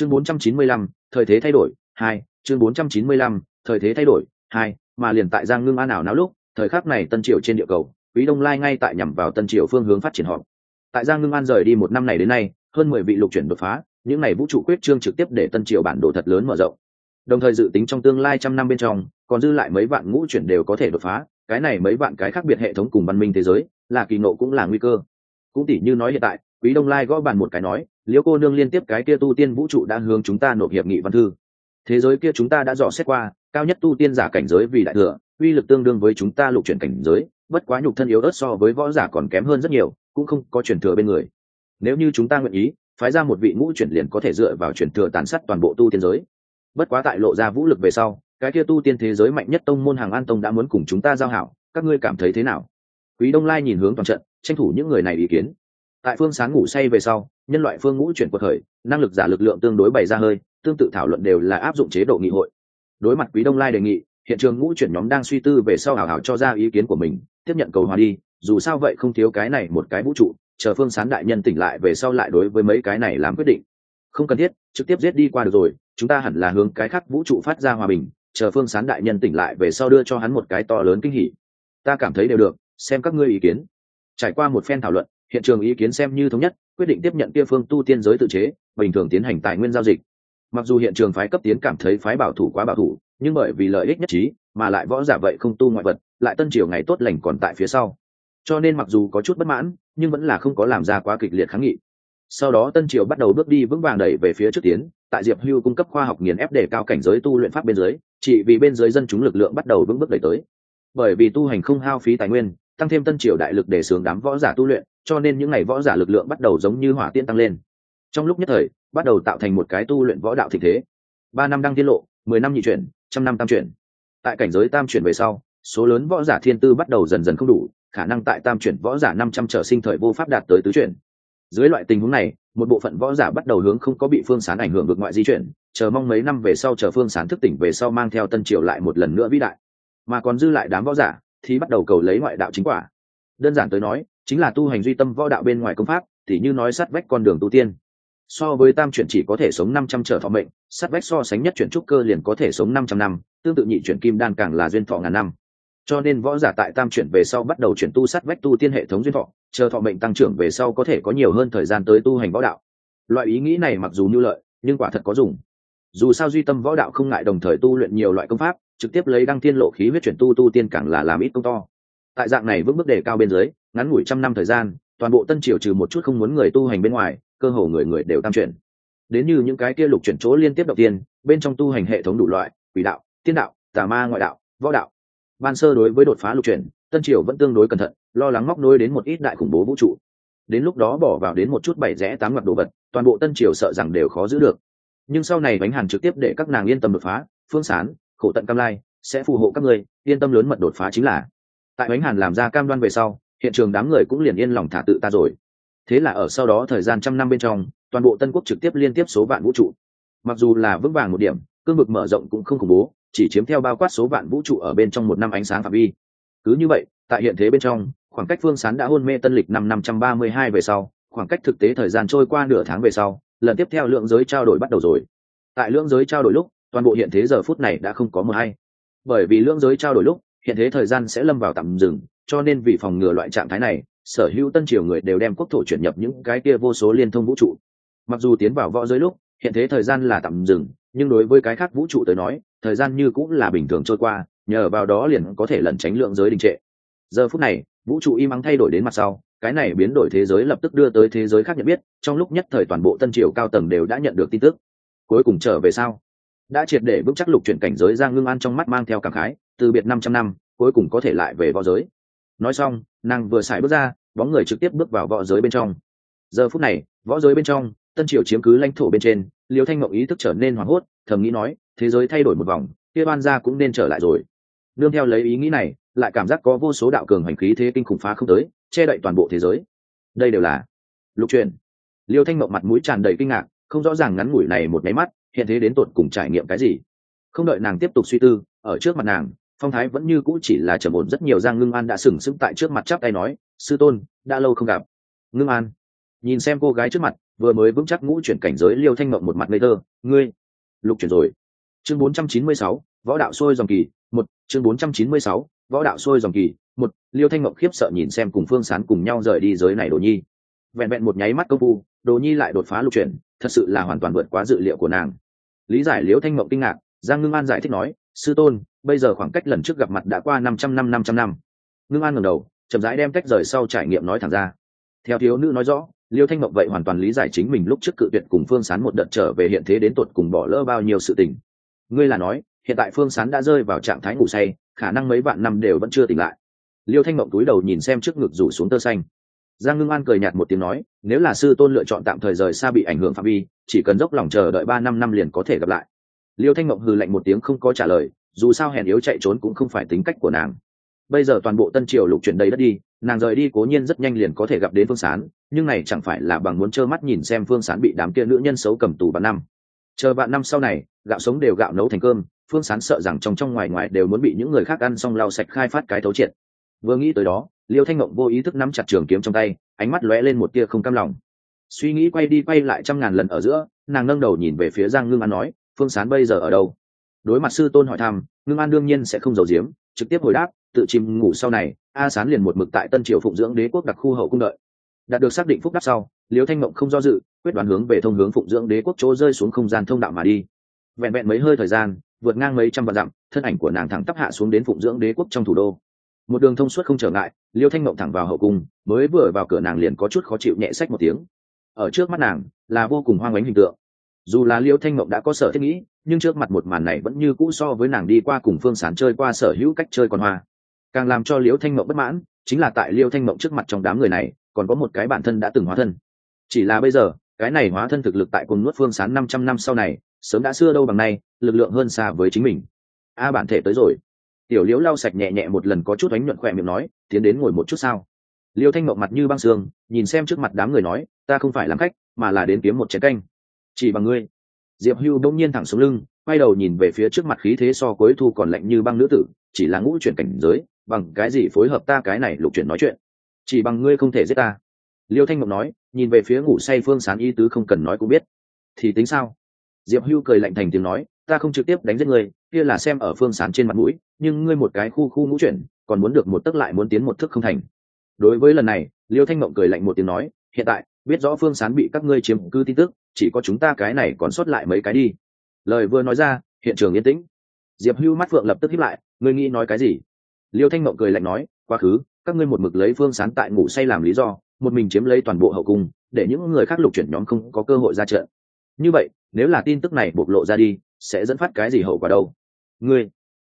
chương 495, thời thế thay đổi hai chương 495, thời thế thay đổi hai mà liền tại giang ngưng an ảo não lúc thời khắc này tân triều trên địa cầu quý đông lai ngay tại nhằm vào tân triều phương hướng phát triển họp. Tại giang ngưng an rời đi một năm này đến nay hơn mười vị lục chuyển đột phá những ngày vũ trụ quyết trương trực tiếp để tân triều bản đồ thật lớn mở rộng. Đồng thời dự tính trong tương lai trăm năm bên trong còn dư lại mấy vạn ngũ chuyển đều có thể đột phá cái này mấy vạn cái khác biệt hệ thống cùng văn minh thế giới là kỳ nộ cũng là nguy cơ. Cũng tỷ như nói hiện tại quý đông lai gõ bàn một cái nói liễu cô nương liên tiếp cái kia tu tiên vũ trụ đã hướng chúng ta nộp hiệp nghị văn thư. Thế giới kia chúng ta đã dò xét qua, cao nhất tu tiên giả cảnh giới vì đại thừa, uy lực tương đương với chúng ta lục chuyển cảnh giới, bất quá nhục thân yếu ớt so với võ giả còn kém hơn rất nhiều, cũng không có truyền thừa bên người. Nếu như chúng ta nguyện ý, phái ra một vị ngũ chuyển liền có thể dựa vào truyền thừa tàn sát toàn bộ tu tiên giới. Bất quá tại lộ ra vũ lực về sau, cái kia tu tiên thế giới mạnh nhất tông môn hàng an tông đã muốn cùng chúng ta giao hảo, các ngươi cảm thấy thế nào? Quý đông lai nhìn hướng toàn trận, tranh thủ những người này ý kiến. Tại phương sáng ngủ say về sau nhân loại phương ngũ chuyển cuộc khởi năng lực giả lực lượng tương đối bày ra hơi, tương tự thảo luận đều là áp dụng chế độ nghị hội. Đối mặt quý đông lai đề nghị, hiện trường ngũ chuyển nhóm đang suy tư về sau hảo hảo cho ra ý kiến của mình, tiếp nhận cầu hòa đi, dù sao vậy không thiếu cái này một cái vũ trụ, chờ phương sán đại nhân tỉnh lại về sau lại đối với mấy cái này làm quyết định. Không cần thiết, trực tiếp giết đi qua được rồi, chúng ta hẳn là hướng cái khác vũ trụ phát ra hòa bình, chờ phương sán đại nhân tỉnh lại về sau đưa cho hắn một cái to lớn kinh hỉ. Ta cảm thấy đều được, xem các ngươi ý kiến. Trải qua một phen thảo luận hiện trường ý kiến xem như thống nhất, quyết định tiếp nhận kia phương tu tiên giới tự chế, bình thường tiến hành tài nguyên giao dịch. Mặc dù hiện trường phái cấp tiến cảm thấy phái bảo thủ quá bảo thủ, nhưng bởi vì lợi ích nhất trí, mà lại võ giả vậy không tu ngoại vật, lại tân triều ngày tốt lành còn tại phía sau. Cho nên mặc dù có chút bất mãn, nhưng vẫn là không có làm ra quá kịch liệt kháng nghị. Sau đó tân triều bắt đầu bước đi vững vàng đẩy về phía trước tiến, tại diệp hưu cung cấp khoa học nghiền ép để cao cảnh giới tu luyện pháp bên dưới, chỉ vì bên dưới dân chúng lực lượng bắt đầu vững bước đẩy tới. Bởi vì tu hành không hao phí tài nguyên tăng thêm tân triều đại lực để sướng đám võ giả tu luyện, cho nên những ngày võ giả lực lượng bắt đầu giống như hỏa tiên tăng lên. Trong lúc nhất thời, bắt đầu tạo thành một cái tu luyện võ đạo thịnh thế. Ba năm đăng tiết lộ, mười năm nhị chuyển, trăm năm tam chuyển. Tại cảnh giới tam chuyển về sau, số lớn võ giả thiên tư bắt đầu dần dần không đủ, khả năng tại tam chuyển võ giả năm trăm trở sinh thời vô pháp đạt tới tứ chuyển. Dưới loại tình huống này, một bộ phận võ giả bắt đầu hướng không có bị phương sán ảnh hưởng vượt ngoại di chuyển, chờ mong mấy năm về sau chờ phương sán thức tỉnh về sau mang theo tân triều lại một lần nữa vĩ đại. Mà còn dư lại đám võ giả thì bắt đầu cầu lấy ngoại đạo chính quả. Đơn giản tới nói, chính là tu hành duy tâm võ đạo bên ngoài công pháp, thì như nói sát vách con đường tu tiên. So với tam chuyển chỉ có thể sống năm trăm trở thọ mệnh, sát vách so sánh nhất chuyển trúc cơ liền có thể sống năm trăm năm, tương tự nhị chuyển kim đan càng là duyên thọ ngàn năm. Cho nên võ giả tại tam chuyển về sau bắt đầu chuyển tu sát vách tu tiên hệ thống duyên thọ, chờ thọ mệnh tăng trưởng về sau có thể có nhiều hơn thời gian tới tu hành võ đạo. Loại ý nghĩ này mặc dù nhu lợi, nhưng quả thật có dùng. Dù sao duy tâm võ đạo không ngại đồng thời tu luyện nhiều loại công pháp trực tiếp lấy đăng thiên lộ khí huyết chuyển tu tu tiên càng là làm ít công to. Tại dạng này vững bước đề cao bên dưới, ngắn ngủi trăm năm thời gian, toàn bộ tân triều trừ một chút không muốn người tu hành bên ngoài, cơ hồ người người đều tam chuyển. Đến như những cái kia lục chuyển chỗ liên tiếp đầu tiên, bên trong tu hành hệ thống đủ loại, quỷ đạo, tiên đạo, tà ma ngoại đạo, võ đạo. Ban sơ đối với đột phá lục chuyển, tân triều vẫn tương đối cẩn thận, lo lắng móc nối đến một ít đại khủng bố vũ trụ. Đến lúc đó bỏ vào đến một chút bảy rẽ tám mặt đồ vật, toàn bộ tân triều sợ rằng đều khó giữ được. Nhưng sau này bánh hàn trực tiếp để các nàng yên tâm đột phá, phương sán khổ tận cam lai, sẽ phù hộ các người yên tâm lớn mật đột phá chính là. Tại bánh hàn làm ra cam đoan về sau, hiện trường đám người cũng liền yên lòng thả tự ta rồi. Thế là ở sau đó thời gian trăm năm bên trong, toàn bộ tân quốc trực tiếp liên tiếp số vạn vũ trụ. Mặc dù là vững vàng một điểm, cương vực mở rộng cũng không khủng bố, chỉ chiếm theo bao quát số vạn vũ trụ ở bên trong một năm ánh sáng phạm vi. Cứ như vậy, tại hiện thế bên trong, khoảng cách phương sán đã hôn mê tân lịch năm năm trăm ba mươi hai về sau, khoảng cách thực tế thời gian trôi qua nửa tháng về sau, lần tiếp theo lượng giới trao đổi bắt đầu rồi. Tại lượng giới trao đổi lúc toàn bộ hiện thế giờ phút này đã không có mờ hay. Bởi vì lượng giới trao đổi lúc, hiện thế thời gian sẽ lâm vào tạm dừng, cho nên vì phòng ngừa loại trạng thái này, sở hữu tân triều người đều đem quốc thổ chuyển nhập những cái kia vô số liên thông vũ trụ. Mặc dù tiến vào võ giới lúc, hiện thế thời gian là tạm dừng, nhưng đối với cái khác vũ trụ tới nói, thời gian như cũng là bình thường trôi qua, nhờ vào đó liền có thể lẩn tránh lượng giới đình trệ. Giờ phút này, vũ trụ im ắng thay đổi đến mặt sau, cái này biến đổi thế giới lập tức đưa tới thế giới khác nhận biết, trong lúc nhất thời toàn bộ tân triều cao tầng đều đã nhận được tin tức. Cuối cùng trở về sau đã triệt để bước chắc lục chuyển cảnh giới giang ngưng an trong mắt mang theo cảm khái, từ biệt năm trăm năm, cuối cùng có thể lại về võ giới. Nói xong, nàng vừa xài bước ra, bóng người trực tiếp bước vào võ giới bên trong. Giờ phút này, võ giới bên trong, tân triều chiếm cứ lãnh thổ bên trên, liêu thanh mộng ý thức trở nên hoảng hốt, thầm nghĩ nói, thế giới thay đổi một vòng, kia ban ra cũng nên trở lại rồi. Nương theo lấy ý nghĩ này, lại cảm giác có vô số đạo cường hành khí thế kinh khủng phá không tới, che đậy toàn bộ thế giới. Đây đều là lục truyền liêu thanh mộng mặt mũi tràn đầy kinh ngạc, không rõ ràng ngắn ngủi này một máy mắt hiện thế đến tột cùng trải nghiệm cái gì? Không đợi nàng tiếp tục suy tư ở trước mặt nàng phong thái vẫn như cũ chỉ là trầm ổn rất nhiều giang ngưng an đã sừng sững tại trước mặt chắp tay nói sư tôn đã lâu không gặp. Ngưng an nhìn xem cô gái trước mặt vừa mới vững chắc ngũ chuyển cảnh giới liêu thanh mộng một mặt ngây thơ ngươi lục chuyển rồi. Chương 496, võ đạo sôi dòng kỳ một chương 496, võ đạo sôi dòng kỳ một liêu thanh mộng khiếp sợ nhìn xem cùng phương sán cùng nhau rời đi giới này đồ nhi. Vẹn vẹn một nháy mắt công phu đồ nhi lại đột phá lục chuyển thật sự là hoàn toàn vượt quá dự liệu của nàng lý giải liêu thanh mộng kinh ngạc, giang ngưng an giải thích nói, sư tôn, bây giờ khoảng cách lần trước gặp mặt đã qua năm trăm năm năm trăm năm. Ngưng an ngẩng đầu, chậm rãi đem cách rời sau trải nghiệm nói thẳng ra. Theo thiếu nữ nói rõ, liêu thanh mộng vậy hoàn toàn lý giải chính mình lúc trước cự tuyệt cùng phương sán một đợt trở về hiện thế đến tột cùng bỏ lỡ bao nhiêu sự tình. Ngươi là nói, hiện tại phương sán đã rơi vào trạng thái ngủ say, khả năng mấy vạn năm đều vẫn chưa tỉnh lại. Liêu thanh mộng túi đầu nhìn xem trước ngực rủ xuống tơ xanh. Giang ngưng an cười nhạt một tiếng nói, nếu là sư tôn lựa chọn tạm thời rời xa bị ảnh hưởng phạm vi chỉ cần dốc lòng chờ đợi ba năm năm liền có thể gặp lại. Liêu thanh mộng hừ lạnh một tiếng không có trả lời, dù sao hèn yếu chạy trốn cũng không phải tính cách của nàng. Bây giờ toàn bộ tân triều lục chuyển đầy đất đi, nàng rời đi cố nhiên rất nhanh liền có thể gặp đến phương sán, nhưng này chẳng phải là bằng muốn trơ mắt nhìn xem phương sán bị đám kia nữ nhân xấu cầm tù vạn năm. Chờ vạn năm sau này, gạo sống đều gạo nấu thành cơm, phương sán sợ rằng trong trong ngoài ngoài đều muốn bị những người khác ăn xong lau sạch khai phát cái thấu triệt. Vừa nghĩ tới đó, liêu thanh ngọc vô ý thức nắm chặt trường kiếm trong tay, ánh mắt lóe lên một tia không cam lòng suy nghĩ quay đi quay lại trăm ngàn lần ở giữa, nàng nâng đầu nhìn về phía giang ngưng an nói, phương sán bây giờ ở đâu? Đối mặt sư tôn hỏi thăm, ngưng an đương nhiên sẽ không giấu giếm, trực tiếp hồi đáp, tự chìm ngủ sau này, a sán liền một mực tại tân triều phụng dưỡng đế quốc đặc khu hậu cung đợi. Đạt được xác định phúc đáp sau, liêu thanh mộng không do dự, quyết đoán hướng về thông hướng phụng dưỡng đế quốc chỗ rơi xuống không gian thông đạo mà đi. Vẹn vẹn mấy hơi thời gian, vượt ngang mấy trăm vạn dặm, thân ảnh của nàng thẳng tắp hạ xuống đến phụng dưỡng đế quốc trong thủ đô. Một đường thông suốt không trở ngại, liêu thanh mộng thẳng vào hậu cung, mới vừa vào cửa nàng liền có chút khó chịu nhẹ sách một tiếng ở trước mắt nàng là vô cùng hoang ánh hình tượng. Dù là liễu thanh mộng đã có sở thiết nghĩ, nhưng trước mặt một màn này vẫn như cũ so với nàng đi qua cùng phương sán chơi qua sở hữu cách chơi còn hoa. Càng làm cho liễu thanh mộng bất mãn, chính là tại liễu thanh mộng trước mặt trong đám người này, còn có một cái bản thân đã từng hóa thân. Chỉ là bây giờ, cái này hóa thân thực lực tại cùng nuốt phương sán năm trăm năm sau này, sớm đã xưa đâu bằng nay, lực lượng hơn xa với chính mình. A, bản thể tới rồi. Tiểu liễu lau sạch nhẹ nhẹ một lần có chút ánh nhuận khỏe miệng nói, tiến đến ngồi một chút sao? Liêu thanh mộng mặt như băng sương, nhìn xem trước mặt đám người nói ta không phải làm khách mà là đến kiếm một chén canh. Chỉ bằng ngươi. Diệp hưu đông nhiên thẳng xuống lưng quay đầu nhìn về phía trước mặt khí thế so cuối thu còn lạnh như băng nữ tử chỉ là ngũ chuyển cảnh giới bằng cái gì phối hợp ta cái này lục chuyển nói chuyện? Chỉ bằng ngươi không thể giết ta. Liêu thanh mộng nói nhìn về phía ngủ say phương sán y tứ không cần nói cũng biết. Thì tính sao? Diệp hưu cười lạnh thành tiếng nói ta không trực tiếp đánh giết ngươi kia là xem ở phương sán trên mặt mũi nhưng ngươi một cái khu khu ngũ chuyển còn muốn được một tấc lại muốn tiến một thức không thành đối với lần này, liêu thanh mộng cười lạnh một tiếng nói, hiện tại, biết rõ phương sán bị các ngươi chiếm cư tin tức, chỉ có chúng ta cái này còn sót lại mấy cái đi. Lời vừa nói ra, hiện trường yên tĩnh. Diệp hưu mắt phượng lập tức hiếp lại, ngươi nghĩ nói cái gì? Liêu thanh mộng cười lạnh nói, quá khứ, các ngươi một mực lấy phương sán tại ngủ say làm lý do, một mình chiếm lấy toàn bộ hậu cung, để những người khác lục chuyển nhóm không có cơ hội ra trận. Như vậy, nếu là tin tức này bộc lộ ra đi, sẽ dẫn phát cái gì hậu quả đâu? Ngươi?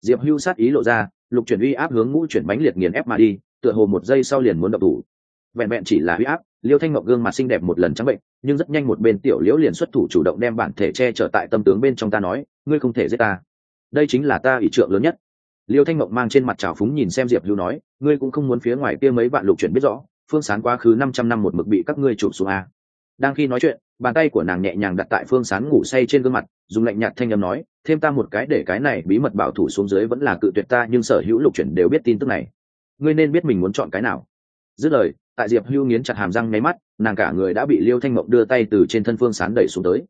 Diệp hưu sát ý lộ ra, lục chuyển uy áp hướng ngũ chuyển bánh liệt nghiền ép mà đi tựa hồ một giây sau liền muốn đập thủ. Vẹn vẹn chỉ là huy áp, liêu thanh ngọc gương mặt xinh đẹp một lần trắng bệnh, nhưng rất nhanh một bên tiểu liễu liền xuất thủ chủ động đem bản thể che trở tại tâm tướng bên trong ta nói, ngươi không thể giết ta. Đây chính là ta ỷ trượng lớn nhất. Liêu thanh ngọc mang trên mặt trào phúng nhìn xem diệp hữu nói, ngươi cũng không muốn phía ngoài kia mấy vạn lục chuyển biết rõ, phương sán quá khứ năm trăm năm một mực bị các ngươi chụp xuống a. Đang khi nói chuyện, bàn tay của nàng nhẹ nhàng đặt tại phương sán ngủ say trên gương mặt, dùng lạnh nhạt thanh âm nói, thêm ta một cái để cái này bí mật bảo thủ xuống dưới vẫn là cự tuyệt ta, nhưng sở hữu lục chuyển đều biết tin tức này ngươi nên biết mình muốn chọn cái nào. Dứt lời, tại diệp hưu nghiến chặt hàm răng nháy mắt, nàng cả người đã bị liêu thanh mộng đưa tay từ trên thân phương sán đẩy xuống tới.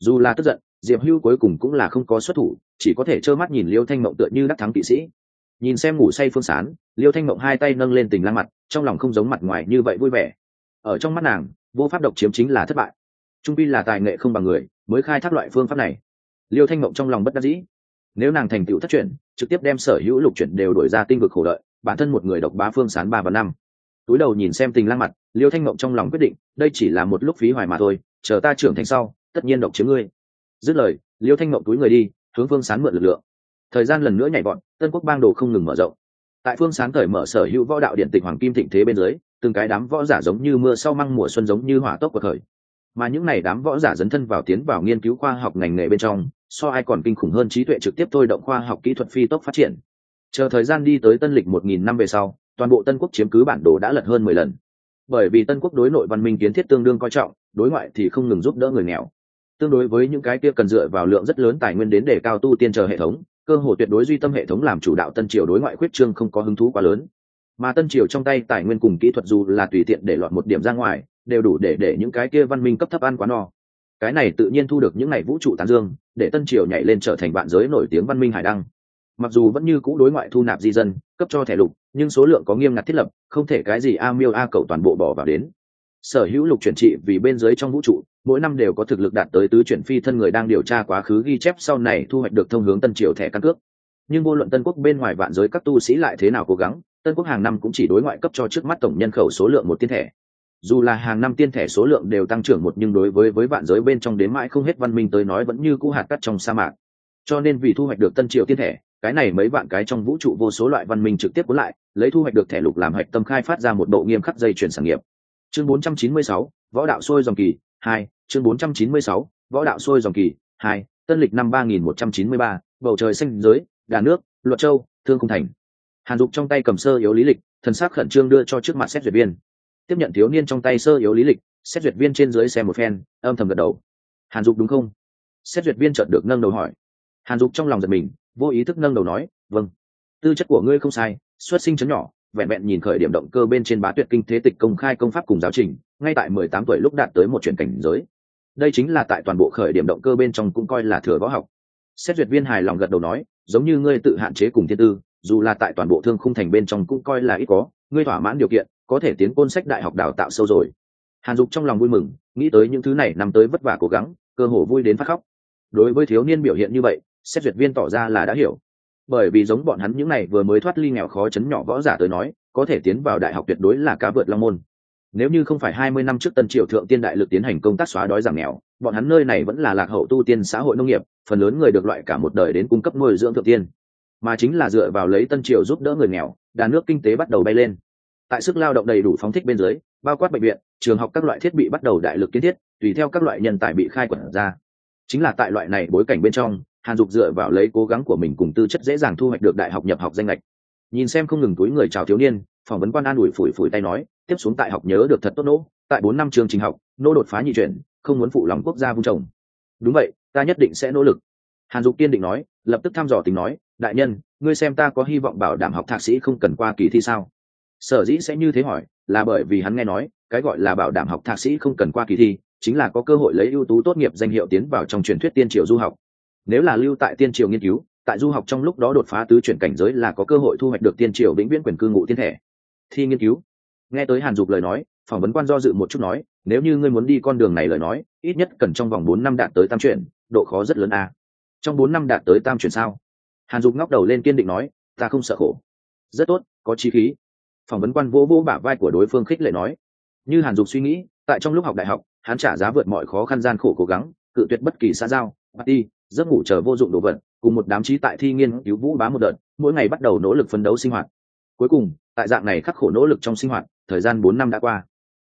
Dù là tức giận, diệp hưu cuối cùng cũng là không có xuất thủ, chỉ có thể trơ mắt nhìn liêu thanh mộng tựa như đắc thắng kỵ sĩ. Nhìn xem ngủ say phương sán, liêu thanh mộng hai tay nâng lên tình lang mặt, trong lòng không giống mặt ngoài như vậy vui vẻ. Ở trong mắt nàng, vô pháp độc chiếm chính là thất bại. Trung pi là tài nghệ không bằng người, mới khai thác loại phương pháp này. Liêu thanh mộng trong lòng bất đắc dĩ. Nếu nàng thành tựu thất chuyển trực tiếp đem sở hữu lục chuyển đều đổi ra tinh vực khổ đợi bản thân một người độc bá phương sán ba và năm. Túi đầu nhìn xem tình lang mặt, liêu thanh mộng trong lòng quyết định, đây chỉ là một lúc phí hoài mà thôi, chờ ta trưởng thành sau, tất nhiên độc chiếm ngươi. Dứt lời, liêu thanh mộng túi người đi, hướng phương sán mượn lực lượng. Thời gian lần nữa nhảy vọt tân quốc bang đồ không ngừng mở rộng. Tại phương sán cởi mở sở hữu võ đạo điện tịch hoàng kim thịnh thế bên dưới, từng cái đám võ giả giống như mưa sau măng mùa xuân giống như hỏa tốc của thời. Mà những này đám võ giả dấn thân vào tiến vào nghiên cứu khoa học ngành nghề bên trong, so ai còn kinh khủng hơn trí tuệ trực tiếp thôi động khoa học kỹ thuật phi tốc phát triển chờ thời gian đi tới tân lịch một nghìn năm về sau, toàn bộ tân quốc chiếm cứ bản đồ đã lật hơn mười lần. Bởi vì tân quốc đối nội văn minh kiến thiết tương đương coi trọng, đối ngoại thì không ngừng giúp đỡ người nghèo. Tương đối với những cái kia cần dựa vào lượng rất lớn tài nguyên đến để cao tu tiên chờ hệ thống, cơ hội tuyệt đối duy tâm hệ thống làm chủ đạo tân triều đối ngoại khuyết trương không có hứng thú quá lớn. Mà tân triều trong tay tài nguyên cùng kỹ thuật dù là tùy tiện để lọt một điểm ra ngoài, đều đủ để để những cái kia văn minh cấp thấp ăn quá no. Cái này tự nhiên thu được những ngày vũ trụ tán dương, để tân triều nhảy lên trở thành vạn giới nổi tiếng văn minh hải đăng mặc dù vẫn như cũ đối ngoại thu nạp di dân, cấp cho thẻ lục, nhưng số lượng có nghiêm ngặt thiết lập, không thể cái gì a miêu, a cầu toàn bộ bỏ vào đến. Sở hữu lục chuyển trị vì bên dưới trong vũ trụ, mỗi năm đều có thực lực đạt tới tứ chuyển phi thân người đang điều tra quá khứ ghi chép sau này thu hoạch được thông hướng tân triều thẻ căn cước. Nhưng vô luận tân quốc bên ngoài vạn giới các tu sĩ lại thế nào cố gắng, tân quốc hàng năm cũng chỉ đối ngoại cấp cho trước mắt tổng nhân khẩu số lượng một tiên thẻ. Dù là hàng năm tiên thẻ số lượng đều tăng trưởng một nhưng đối với với vạn giới bên trong đến mãi không hết văn minh tới nói vẫn như cũ hạt cắt trong sa mạc. Cho nên vì thu hoạch được tân triều tiên thẻ cái này mấy vạn cái trong vũ trụ vô số loại văn minh trực tiếp cuốn lại lấy thu hoạch được thẻ lục làm hạch tâm khai phát ra một độ nghiêm khắc dây chuyển sản nghiệp. Chương 496, võ đạo sôi dòng kỳ hai chương 496, võ đạo sôi dòng kỳ hai tân lịch năm 3193, bầu trời xanh giới đà nước luật châu thương không thành. Hàn dục trong tay cầm sơ yếu lý lịch thần sắc khẩn trương đưa cho trước mặt xét duyệt viên. Tiếp nhận thiếu niên trong tay sơ yếu lý lịch xét duyệt viên trên dưới xem một phen âm thầm gật đầu. Hàn dục đúng không? Xét duyệt viên chợt được nâng đầu hỏi. Hàn dục trong lòng giật mình vô ý thức nâng đầu nói vâng. Tư chất của ngươi không sai, xuất sinh chấn nhỏ, vẹn vẹn nhìn khởi điểm động cơ bên trên bá tuyệt kinh thế tịch công khai công pháp cùng giáo trình, ngay tại mười tám tuổi lúc đạt tới một chuyển cảnh giới. Đây chính là tại toàn bộ khởi điểm động cơ bên trong cũng coi là thừa võ học. Xét duyệt viên hài lòng gật đầu nói, giống như ngươi tự hạn chế cùng thiên tư, dù là tại toàn bộ thương khung thành bên trong cũng coi là ít có, ngươi thỏa mãn điều kiện, có thể tiến côn sách đại học đào tạo sâu rồi. Hàn dục trong lòng vui mừng, nghĩ tới những thứ này nằm tới vất vả cố gắng, cơ hồ vui đến phát khóc. Đối với thiếu niên biểu hiện như vậy xét duyệt viên tỏ ra là đã hiểu. Bởi vì giống bọn hắn những này vừa mới thoát ly nghèo khó chấn nhỏ võ giả tới nói, có thể tiến vào đại học tuyệt đối là cá vượt long môn. Nếu như không phải hai mươi năm trước tân triều thượng tiên đại lực tiến hành công tác xóa đói giảm nghèo, bọn hắn nơi này vẫn là lạc hậu tu tiên xã hội nông nghiệp, phần lớn người được loại cả một đời đến cung cấp nuôi dưỡng thượng tiên. Mà chính là dựa vào lấy tân triều giúp đỡ người nghèo, đà nước kinh tế bắt đầu bay lên. Tại sức lao động đầy đủ phóng thích bên dưới, bao quát bệnh viện, trường học các loại thiết bị bắt đầu đại lực kiến thiết, tùy theo các loại nhân tài bị khai quẩn ra. Chính là tại loại này bối cảnh bên trong hàn dục dựa vào lấy cố gắng của mình cùng tư chất dễ dàng thu hoạch được đại học nhập học danh lệch nhìn xem không ngừng túi người chào thiếu niên, phỏng vấn quan an ủi phủi phủi tay nói, tiếp xuống tại học nhớ được thật tốt nỗ, tại bốn năm trường trình học, nỗ đột phá nhị chuyển, không muốn phụ lòng quốc gia vung trồng. Đúng vậy, ta nhất định sẽ nỗ lực. Hàn dục kiên định nói, lập tức thăm dò tình nói, đại nhân, ngươi xem ta có hy vọng bảo đảm học thạc sĩ không cần qua kỳ thi sao? Sở dĩ sẽ như thế hỏi, là bởi vì hắn nghe nói, cái gọi là bảo đảm học thạc sĩ không cần qua kỳ thi, chính là có cơ hội lấy ưu tú tốt nghiệp danh hiệu tiến vào trong truyền thuyết tiên triều du học nếu là lưu tại tiên triều nghiên cứu, tại du học trong lúc đó đột phá tứ chuyển cảnh giới là có cơ hội thu hoạch được tiên triều vĩnh viễn quyền cư ngụ tiên thể. Thi nghiên cứu. Nghe tới hàn dục lời nói, phỏng vấn quan do dự một chút nói, nếu như ngươi muốn đi con đường này lời nói, ít nhất cần trong vòng bốn năm đạt tới tam chuyển, độ khó rất lớn a. Trong bốn năm đạt tới tam chuyển sao? Hàn dục ngóc đầu lên kiên định nói, ta không sợ khổ. Rất tốt, có chi khí. Phỏng vấn quan vô vô bả vai của đối phương khích lệ nói. Như hàn dục suy nghĩ, tại trong lúc học đại học, hắn trả giá vượt mọi khó khăn gian khổ cố gắng, cự tuyệt bất kỳ xã giao Bắt đi giấc ngủ chờ vô dụng đồ vật, cùng một đám trí tại thi nghiên cứu vũ bá một đợt, mỗi ngày bắt đầu nỗ lực phấn đấu sinh hoạt. Cuối cùng, tại dạng này khắc khổ nỗ lực trong sinh hoạt, thời gian bốn năm đã qua.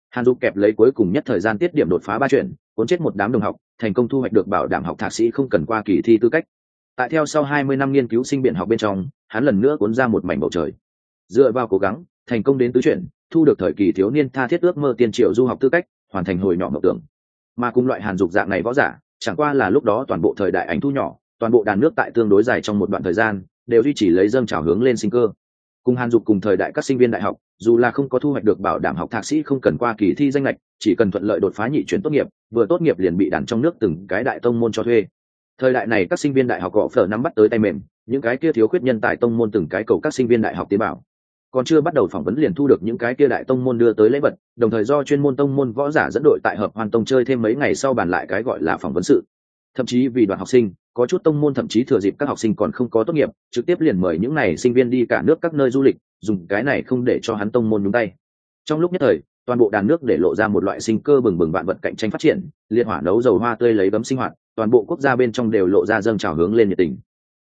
Hàn dục kẹp lấy cuối cùng nhất thời gian tiết điểm đột phá ba chuyện, cuốn chết một đám đồng học, thành công thu hoạch được bảo đảm học thạc sĩ không cần qua kỳ thi tư cách. Tại theo sau hai mươi năm nghiên cứu sinh biện học bên trong, hắn lần nữa cuốn ra một mảnh bầu trời. Dựa vào cố gắng, thành công đến tứ chuyện, thu được thời kỳ thiếu niên tha thiết ước mơ tiên triệu du học tư cách, hoàn thành hồi nhỏ mộng tưởng. Mà cùng loại hàn dục dạng này võ giả chẳng qua là lúc đó toàn bộ thời đại ảnh thu nhỏ, toàn bộ đàn nước tại tương đối dài trong một đoạn thời gian, đều duy trì lấy dâng trào hướng lên sinh cơ. Cùng hàn dục cùng thời đại các sinh viên đại học, dù là không có thu hoạch được bảo đảm học thạc sĩ không cần qua kỳ thi danh lệch chỉ cần thuận lợi đột phá nhị chuyển tốt nghiệp, vừa tốt nghiệp liền bị đàn trong nước từng cái đại tông môn cho thuê. Thời đại này các sinh viên đại học gõ phở nắm bắt tới tay mềm, những cái kia thiếu khuyết nhân tài tông môn từng cái cầu các sinh viên đại học tế bảo còn chưa bắt đầu phỏng vấn liền thu được những cái kia đại tông môn đưa tới lễ vật, đồng thời do chuyên môn tông môn võ giả dẫn đội tại hợp hoàn tông chơi thêm mấy ngày sau bàn lại cái gọi là phỏng vấn sự. Thậm chí vì đoàn học sinh, có chút tông môn thậm chí thừa dịp các học sinh còn không có tốt nghiệp, trực tiếp liền mời những n à y sinh viên đi cả nước các nơi du lịch, dùng cái này không để cho hắn tông môn nhúng tay. Trong lúc nhất thời, toàn bộ đàn nước để lộ ra một loại sinh cơ bừng bừng vạn vật cạnh tranh phát triển liên hỏa nấu dầu hoa tươi lấy bấm sinh hoạt, toàn bộ quốc gia bên trong đều lộ ra dâng trào hướng lên nhiệt tình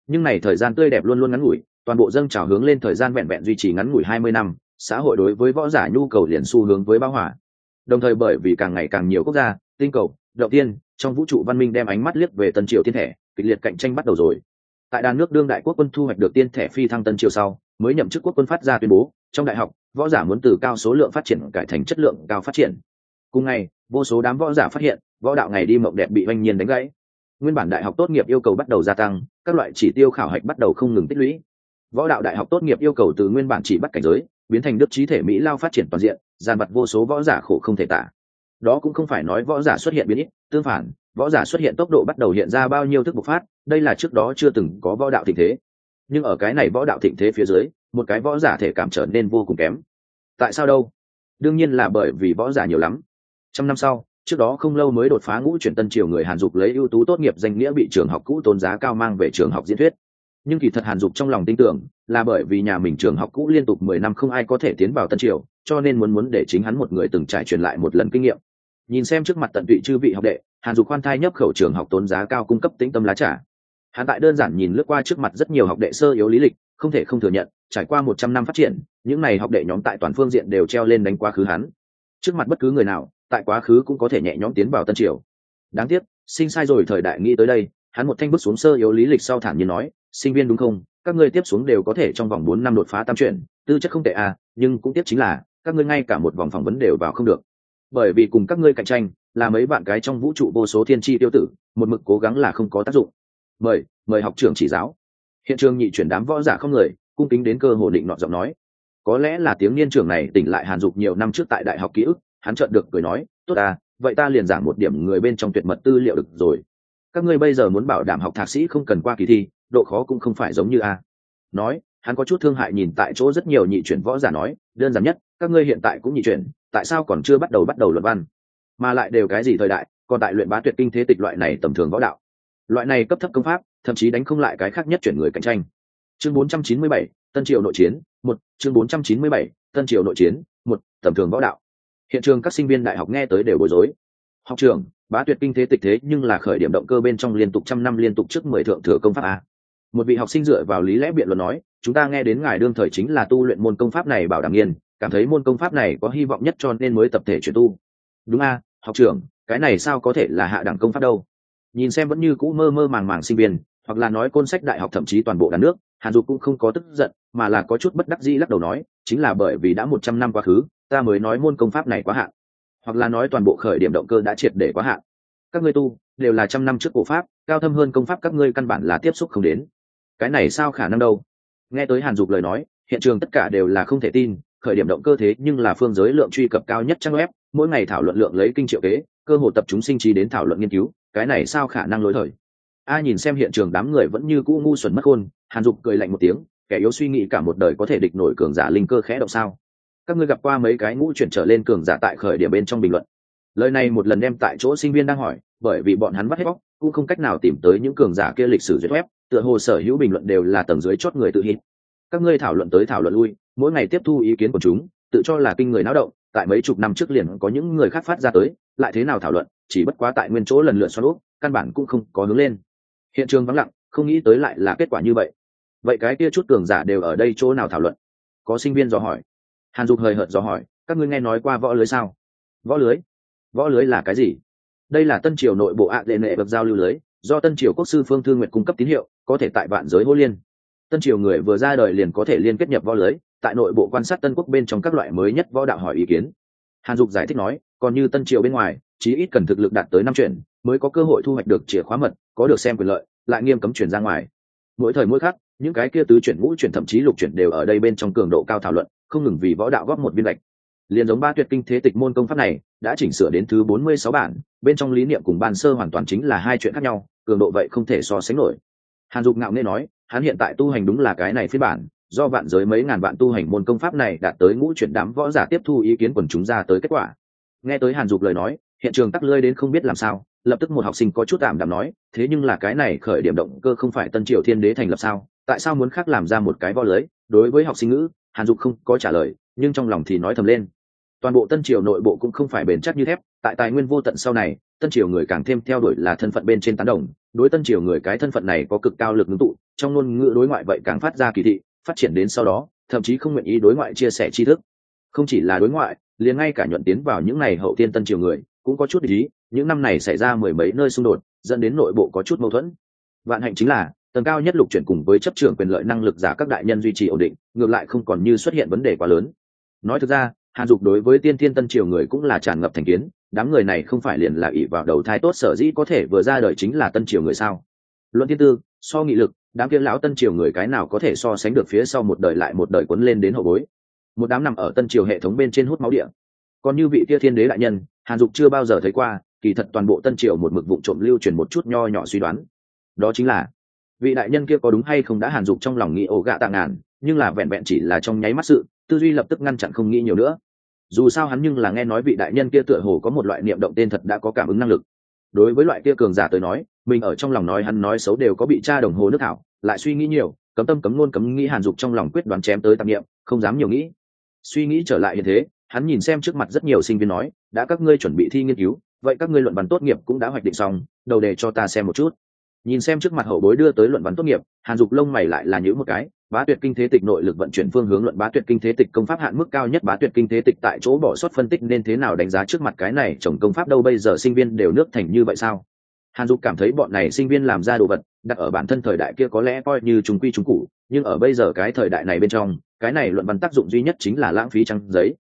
nhưng này thời gian tươi đẹp luôn luôn ngắn ngủi, toàn bộ dâng trào hướng lên thời gian vẹn vẹn duy trì ngắn ngủi hai mươi năm, xã hội đối với võ giả nhu cầu liền xu hướng với bão hỏa đồng thời bởi vì càng ngày càng nhiều quốc gia, tinh cầu đầu tiên, trong vũ trụ văn minh đem ánh mắt liếc về tân triều thiên thể, kịch liệt cạnh tranh bắt đầu rồi. Tại đàn nước đương đại quốc quân thu hoạch được tiên thẻ phi thăng tân triều sau, mới nhậm chức quốc quân phát ra tuyên bố, trong đại học, võ giả muốn từ cao số lượng phát triển cải thành chất lượng cao phát triển. Cùng ngày, vô số đám võ giả phát hiện, võ đạo ngày đi mộng đẹp bị oanh nhiên đánh gãy nguyên bản đại học tốt nghiệp yêu cầu bắt đầu gia tăng, các loại chỉ tiêu khảo hạch bắt đầu không ngừng tích lũy. Võ đạo đại học tốt nghiệp yêu cầu từ nguyên bản chỉ bắt cảnh giới, biến thành đức trí thể mỹ lao phát triển toàn diện, gian vật vô số võ giả khổ không thể tả. Đó cũng không phải nói võ giả xuất hiện biến ít, tương phản, võ giả xuất hiện tốc độ bắt đầu hiện ra bao nhiêu thức bộc phát, đây là trước đó chưa từng có võ đạo thịnh thế. Nhưng ở cái này võ đạo thịnh thế phía dưới, một cái võ giả thể cảm trở nên vô cùng kém. Tại sao đâu? Đương nhiên là bởi vì võ giả nhiều lắm. Trăm năm sau trước đó không lâu mới đột phá ngũ chuyển tân triều người hàn dục lấy ưu tú tốt nghiệp danh nghĩa bị trường học cũ tôn giá cao mang về trường học diễn thuyết. Nhưng kỳ thật hàn dục trong lòng tin tưởng là bởi vì nhà mình trường học cũ liên tục mười năm không ai có thể tiến vào tân triều, cho nên muốn muốn để chính hắn một người từng trải truyền lại một lần kinh nghiệm. Nhìn xem trước mặt tận tụy chư vị học đệ, hàn dục khoan thai nhấp khẩu trường học tốn giá cao cung cấp tĩnh tâm lá trả hắn tại đơn giản nhìn lướt qua trước mặt rất nhiều học đệ sơ yếu lý lịch, không thể không thừa nhận, trải qua một trăm năm phát triển, những n à y học đệ nhóm tại toàn phương diện đều treo lên đánh quá khứ hắn. Trước mặt bất cứ người nào tại quá khứ cũng có thể nhẹ nhõm tiến vào tân triều. Đáng tiếc, sinh sai rồi thời đại nghĩ tới đây, hắn một thanh bước xuống sơ yếu lý lịch sau thản nhiên nói, sinh viên đúng không? Các ngươi tiếp xuống đều có thể trong vòng bốn năm đột phá tam chuyển, tư chất không tệ à nhưng cũng tiếp chính là, các ngươi ngay cả một vòng phỏng vấn đều vào không được. Bởi vì cùng các ngươi cạnh tranh, là mấy bạn cái trong vũ trụ vô số thiên tri tiêu tử, một mực cố gắng là không có tác dụng. Mời mời học trưởng chỉ giáo. Hiện trường nhị chuyển đám võ giả không người, cung kính đến cơ hồ định nọ giọng nói. Có lẽ là tiếng niên trưởng này tỉnh lại hàn dục nhiều năm trước tại đại học ký ức hắn chợt được cười nói tốt à vậy ta liền giảng một điểm người bên trong tuyệt mật tư liệu được rồi. Các ngươi bây giờ muốn bảo đảm học thạc sĩ không cần qua kỳ thi độ khó cũng không phải giống như a. Nói hắn có chút thương hại nhìn tại chỗ rất nhiều nhị chuyển võ giả nói đơn giản nhất các ngươi hiện tại cũng nhị chuyển tại sao còn chưa bắt đầu bắt đầu luận văn? Mà lại đều cái gì thời đại còn tại luyện bá tuyệt kinh thế tịch loại này tầm thường võ đạo. Loại này cấp thấp công pháp thậm chí đánh không lại cái khác nhất chuyển người cạnh tranh. Chương 497, tân triều nội chiến một chương 497, tân triều nội chiến một tầm thường võ đạo hiện trường các sinh viên đại học nghe tới đều bối rối. Học trường, bá tuyệt kinh thế tịch thế nhưng là khởi điểm động cơ bên trong liên tục trăm năm liên tục trước mười thượng thừa công pháp a. Một vị học sinh dựa vào lý lẽ biện luận nói, chúng ta nghe đến ngài đương thời chính là tu luyện môn công pháp này bảo đảm nghiên cảm thấy môn công pháp này có hy vọng nhất cho nên mới tập thể chuyển tu. Đúng a, học trưởng cái này sao có thể là hạ đẳng công pháp đâu? Nhìn xem vẫn như cũ mơ mơ màng màng sinh viên, hoặc là nói côn sách đại học thậm chí toàn bộ đàn nước, hàn dục cũng không có tức giận, mà là có chút bất đắc dĩ lắc đầu nói, chính là bởi vì đã một trăm năm quá khứ ta mới nói môn công pháp này quá hạn. Hoặc là nói toàn bộ khởi điểm động cơ đã triệt để quá hạn. Các ngươi tu, đều là trăm năm trước cổ pháp, cao thâm hơn công pháp các ngươi căn bản là tiếp xúc không đến. Cái này sao khả năng đâu? Nghe tới hàn dục lời nói, hiện trường tất cả đều là không thể tin, khởi điểm động cơ thế nhưng là phương giới lượng truy cập cao nhất trang web, mỗi ngày thảo luận lượng lấy kinh triệu kế, cơ hội tập chúng sinh trí đến thảo luận nghiên cứu, cái này sao khả năng lối thời? A nhìn xem hiện trường đám người vẫn như cũ ngu xuẩn mất khôn hàn dục cười lạnh một tiếng, kẻ yếu suy nghĩ cả một đời có thể địch nổi cường giả linh cơ khẽ động sao? Các ngươi gặp qua mấy cái ngũ chuyển trở lên cường giả tại khởi điểm bên trong bình luận. Lời này một lần đem tại chỗ sinh viên đang hỏi, bởi vì bọn hắn bắt hết bóc, cũng không cách nào tìm tới những cường giả kia lịch sử duyệt web, tựa hồ sở hữu bình luận đều là tầng dưới chót người tự hít. Các ngươi thảo luận tới thảo luận lui, mỗi ngày tiếp thu ý kiến của chúng, tự cho là kinh người náo động, tại mấy chục năm trước liền có những người khác phát ra tới, lại thế nào thảo luận, chỉ bất quá tại nguyên chỗ lần lượt xoắn úp, căn bản cũng không có hướng lên. Hiện trường vắng lặng, không nghĩ tới lại là kết quả như vậy. Vậy cái kia chút cường giả đều ở đây chỗ nào thảo luận? Có sinh viên dò hỏi hàn dục hời hợt dò hỏi, các ngươi nghe nói qua võ lưới sao? Võ lưới? Võ lưới là cái gì? Đây là tân triều nội bộ ạ đệ nệ bậc giao lưu lưới, do tân triều quốc sư phương thư nguyện cung cấp tín hiệu, có thể tại vạn giới hô liên. Tân triều người vừa ra đời liền có thể liên kết nhập võ lưới, tại nội bộ quan sát tân quốc bên trong các loại mới nhất võ đạo hỏi ý kiến. Hàn dục giải thích nói, còn như tân triều bên ngoài, chí ít cần thực lực đạt tới năm chuyển mới có cơ hội thu hoạch được chìa khóa mật, có được xem quyền lợi, lại nghiêm cấm chuyển ra ngoài. Mỗi thời mỗi khác những cái kia tứ chuyển ngũ chuyển thậm chí lục chuyển đều ở đây bên trong cường độ cao thảo luận không ngừng vì võ đạo góp một viên lệch. Liền giống ba tuyệt kinh thế tịch môn công pháp này, đã chỉnh sửa đến thứ bốn mươi sáu bản, bên trong lý niệm cùng ban sơ hoàn toàn chính là hai chuyện khác nhau, cường độ vậy không thể so sánh nổi. Hàn dục ngạo nghe nói, hắn hiện tại tu hành đúng là cái này phiên bản, do vạn giới mấy ngàn vạn tu hành môn công pháp này đạt tới ngũ chuyển đám võ giả tiếp thu ý kiến quần chúng ra tới kết quả. Nghe tới hàn dục lời nói, hiện trường tắc lơi đến không biết làm sao, lập tức một học sinh có chút tạm đạm nói, thế nhưng là cái này khởi điểm động cơ không phải tân triều thiên đế thành lập sao? Tại sao muốn khác làm ra một cái võ lưới? Đối với học sinh ngữ hàn dục không có trả lời, nhưng trong lòng thì nói thầm lên. Toàn bộ tân triều nội bộ cũng không phải bền chắc như thép, tại tài nguyên vô tận sau này, tân triều người càng thêm theo đuổi là thân phận bên trên tán đồng. Đối tân triều người cái thân phận này có cực cao lực ngưng tụ, trong ngôn ngữ đối ngoại vậy càng phát ra kỳ thị, phát triển đến sau đó, thậm chí không nguyện ý đối ngoại chia sẻ tri thức. Không chỉ là đối ngoại, liền ngay cả nhuận tiến vào những ngày hậu tiên tân triều người, cũng có chút ý, những năm này xảy ra mười mấy nơi xung đột, dẫn đến nội bộ có chút mâu thuẫn. Vạn hạnh chính là tầng cao nhất lục chuyển cùng với chấp trưởng quyền lợi năng lực giả các đại nhân duy trì ổn định, ngược lại không còn như xuất hiện vấn đề quá lớn. Nói thực ra, hàn dục đối với tiên thiên tân triều người cũng là tràn ngập thành kiến, đám người này không phải liền là ỷ vào đầu thai tốt sở dĩ có thể vừa ra đời chính là tân triều người sao? Luận Thiên tư, so nghị lực, đám kia lão tân triều người cái nào có thể so sánh được phía sau một đời lại một đời quấn lên đến hậu bối? Một đám nằm ở tân triều hệ thống bên trên hút máu địa. Còn như vị kia thiên đế đại nhân, hàn dục chưa bao giờ thấy qua, kỳ thật toàn bộ tân triều một mực vụ trộm lưu truyền một chút nho nhỏ suy đoán. Đó chính là vị đại nhân kia có đúng hay không đã hàn dục trong lòng nghĩ ổ gạ tạ ngàn, nhưng là vẹn vẹn chỉ là trong nháy mắt sự, tư duy lập tức ngăn chặn không nghĩ nhiều nữa. Dù sao hắn nhưng là nghe nói vị đại nhân kia tựa hồ có một loại niệm động tên thật đã có cảm ứng năng lực. Đối với loại kia cường giả tới nói, mình ở trong lòng nói hắn nói xấu đều có bị cha đồng hồ nước thảo, lại suy nghĩ nhiều, cấm tâm cấm luôn cấm nghĩ hàn dục trong lòng quyết đoán chém tới tạp niệm, không dám nhiều nghĩ. Suy nghĩ trở lại như thế, hắn nhìn xem trước mặt rất nhiều sinh viên nói, đã các ngươi chuẩn bị thi nghiên cứu, vậy các ngươi luận văn tốt nghiệp cũng đã hoạch định xong, đầu đề cho ta xem một chút nhìn xem trước mặt hậu bối đưa tới luận văn tốt nghiệp, hàn dục lông mày lại là những một cái, bá tuyệt kinh thế tịch nội lực vận chuyển phương hướng luận bá tuyệt kinh thế tịch công pháp hạn mức cao nhất, bá tuyệt kinh thế tịch tại chỗ bỏ sót phân tích nên thế nào đánh giá trước mặt cái này chồng công pháp đâu bây giờ sinh viên đều nước thành như vậy sao? Hàn dục cảm thấy bọn này sinh viên làm ra đồ vật, đặt ở bản thân thời đại kia có lẽ coi như chúng quy chúng cụ nhưng ở bây giờ cái thời đại này bên trong, cái này luận văn tác dụng duy nhất chính là lãng phí trăng giấy.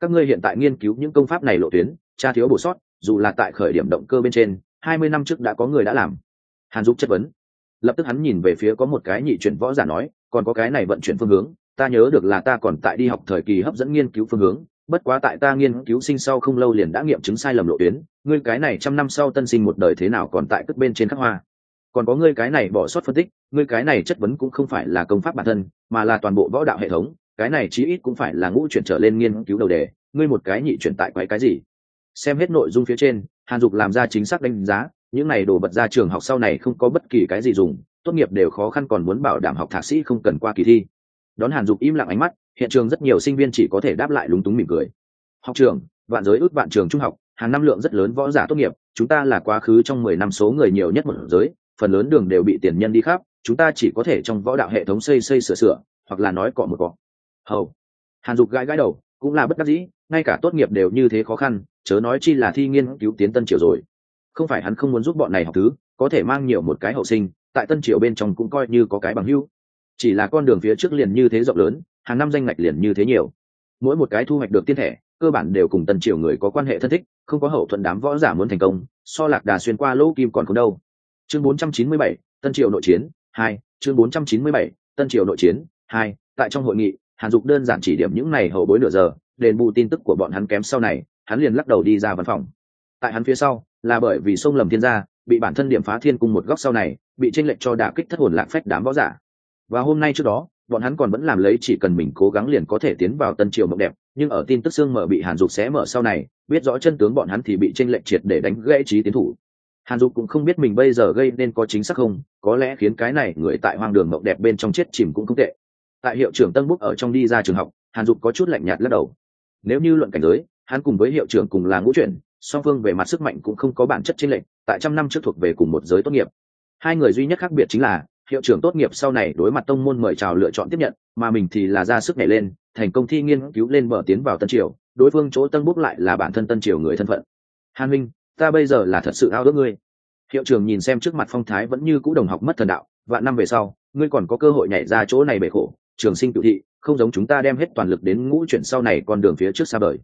Các ngươi hiện tại nghiên cứu những công pháp này lộ tuyến, tra thiếu bổ sót, dù là tại khởi điểm động cơ bên trên, hai mươi năm trước đã có người đã làm hàn dục chất vấn. Lập tức hắn nhìn về phía có một cái nhị chuyển võ giả nói, còn có cái này vận chuyển phương hướng, ta nhớ được là ta còn tại đi học thời kỳ hấp dẫn nghiên cứu phương hướng, bất quá tại ta nghiên cứu sinh sau không lâu liền đã nghiệm chứng sai lầm lộ tuyến, ngươi cái này trăm năm sau tân sinh một đời thế nào còn tại cất bên trên khắc hoa. Còn có ngươi cái này bỏ sót phân tích, ngươi cái này chất vấn cũng không phải là công pháp bản thân, mà là toàn bộ võ đạo hệ thống, cái này chí ít cũng phải là ngũ chuyển trở lên nghiên cứu đầu đề, ngươi một cái nhị chuyển tại quái cái gì? Xem hết nội dung phía trên, hàn dục làm ra chính xác đánh giá những này đồ bật ra trường học sau này không có bất kỳ cái gì dùng, tốt nghiệp đều khó khăn còn muốn bảo đảm học thạc sĩ không cần qua kỳ thi. Đón hàn dục im lặng ánh mắt, hiện trường rất nhiều sinh viên chỉ có thể đáp lại lúng túng mỉm cười. Học trường, vạn giới ước vạn trường trung học, hàng năm lượng rất lớn võ giả tốt nghiệp, chúng ta là quá khứ trong mười năm số người nhiều nhất một giới, phần lớn đường đều bị tiền nhân đi khắp, chúng ta chỉ có thể trong võ đạo hệ thống xây xây sửa sửa, hoặc là nói cọ một cọ. Hầu. Hàn dục gãi gãi đầu, cũng là bất đắc dĩ, ngay cả tốt nghiệp đều như thế khó khăn, chớ nói chi là thi nghiên cứu tiến tân triều rồi không phải hắn không muốn giúp bọn này học thứ có thể mang nhiều một cái hậu sinh tại tân triều bên trong cũng coi như có cái bằng hưu chỉ là con đường phía trước liền như thế rộng lớn hàng năm danh ngạch liền như thế nhiều. Mỗi một cái thu hoạch được tiên thẻ cơ bản đều cùng tân triều người có quan hệ thân thích không có hậu thuận đám võ giả muốn thành công so lạc đà xuyên qua lỗ kim còn không đâu. Chương 497, tân triều nội chiến hai chương 497, tân triều nội chiến hai tại trong hội nghị hàn dục đơn giản chỉ điểm những này hậu bối nửa giờ đền bù tin tức của bọn hắn kém sau này hắn liền lắc đầu đi ra văn phòng. Tại hắn phía sau là bởi vì sông lầm thiên gia, bị bản thân điểm phá thiên cung một góc sau này, bị tranh lệch cho đả kích thất hồn lạc phách đám võ giả. Và hôm nay trước đó, bọn hắn còn vẫn làm lấy chỉ cần mình cố gắng liền có thể tiến vào tân triều mộng đẹp, nhưng ở tin tức xương mở bị hàn dục xé mở sau này, biết rõ chân tướng bọn hắn thì bị tranh lệch triệt để đánh gãy trí tiến thủ. Hàn dục cũng không biết mình bây giờ gây nên có chính xác không, có lẽ khiến cái này người tại hoang đường mộng đẹp bên trong chết chìm cũng không tệ. Tại hiệu trưởng tân búc ở trong đi ra trường học, hàn dục có chút lạnh nhạt lắc đầu. Nếu như luận cảnh giới, hắn cùng với hiệu trưởng cùng là ngũ chuyển song phương về mặt sức mạnh cũng không có bản chất chênh lệch, tại trăm năm trước thuộc về cùng một giới tốt nghiệp. Hai người duy nhất khác biệt chính là, hiệu trưởng tốt nghiệp sau này đối mặt tông môn mời chào lựa chọn tiếp nhận, mà mình thì là ra sức nhảy lên, thành công thi nghiên cứu lên bờ tiến vào tân triều, đối phương chỗ tân bút lại là bản thân tân triều người thân phận. Hàn minh, ta bây giờ là thật sự ao ước ngươi. Hiệu trưởng nhìn xem trước mặt phong thái vẫn như cũ đồng học mất thần đạo, vạn năm về sau, ngươi còn có cơ hội nhảy ra chỗ này bể khổ, trường sinh cựu thị, không giống chúng ta đem hết toàn lực đến ngũ chuyển sau này con đường phía trước xa vời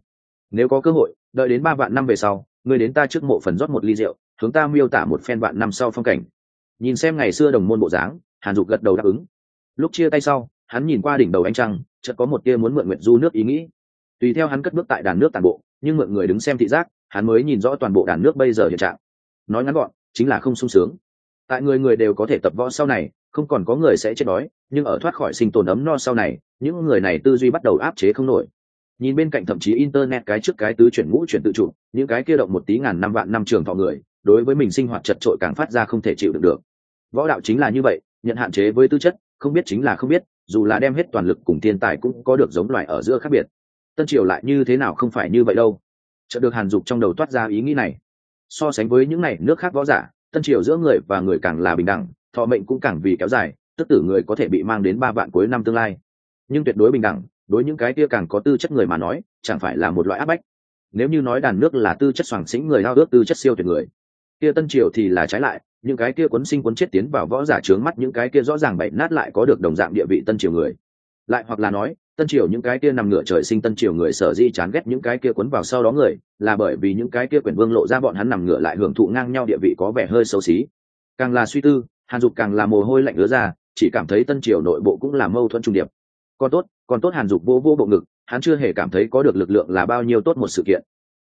nếu có cơ hội, đợi đến ba vạn năm về sau, ngươi đến ta trước mộ phần rót một ly rượu, hướng ta miêu tả một phen vạn năm sau phong cảnh. Nhìn xem ngày xưa đồng môn bộ dáng, hàn dục gật đầu đáp ứng. Lúc chia tay sau, hắn nhìn qua đỉnh đầu ánh trăng, chợt có một tia muốn mượn nguyện du nước ý nghĩ. Tùy theo hắn cất bước tại đàn nước toàn bộ, nhưng mượn người đứng xem thị giác, hắn mới nhìn rõ toàn bộ đàn nước bây giờ hiện trạng. Nói ngắn gọn, chính là không sung sướng. Tại người người đều có thể tập võ sau này, không còn có người sẽ chết đói, nhưng ở thoát khỏi sinh tồn ấm no sau này, những người này tư duy bắt đầu áp chế không nổi nhìn bên cạnh thậm chí internet cái trước cái tứ chuyển ngũ chuyển tự chủ, những cái kia động một tí ngàn năm vạn năm trường thọ người, đối với mình sinh hoạt chật trội càng phát ra không thể chịu được được. Võ đạo chính là như vậy, nhận hạn chế với tư chất, không biết chính là không biết, dù là đem hết toàn lực cùng thiên tài cũng có được giống loài ở giữa khác biệt. Tân triều lại như thế nào không phải như vậy đâu. Chợt được hàn dục trong đầu toát ra ý nghĩ này. So sánh với những này nước khác võ giả, tân triều giữa người và người càng là bình đẳng, thọ mệnh cũng càng vì kéo dài, tức tử người có thể bị mang đến ba vạn cuối năm tương lai. Nhưng tuyệt đối bình đẳng đối những cái kia càng có tư chất người mà nói, chẳng phải là một loại áp bách. Nếu như nói đàn nước là tư chất soàng xĩnh người lao ước, tư chất siêu tuyệt người, kia tân triều thì là trái lại, những cái kia quấn sinh quấn chết tiến vào võ giả trướng mắt, những cái kia rõ ràng bậy nát lại có được đồng dạng địa vị tân triều người. Lại hoặc là nói, tân triều những cái kia nằm ngửa trời sinh tân triều người sở di chán ghét những cái kia quấn vào sau đó người, là bởi vì những cái kia quyền vương lộ ra bọn hắn nằm ngửa lại hưởng thụ ngang nhau địa vị có vẻ hơi xấu xí. Càng là suy tư, hàn dục càng là mồ hôi lạnh ứa ra, chỉ cảm thấy tân triều nội bộ cũng là mâu thuẫn trung điệp còn tốt còn tốt hàn dục vô vô bộ ngực, hắn chưa hề cảm thấy có được lực lượng là bao nhiêu tốt một sự kiện.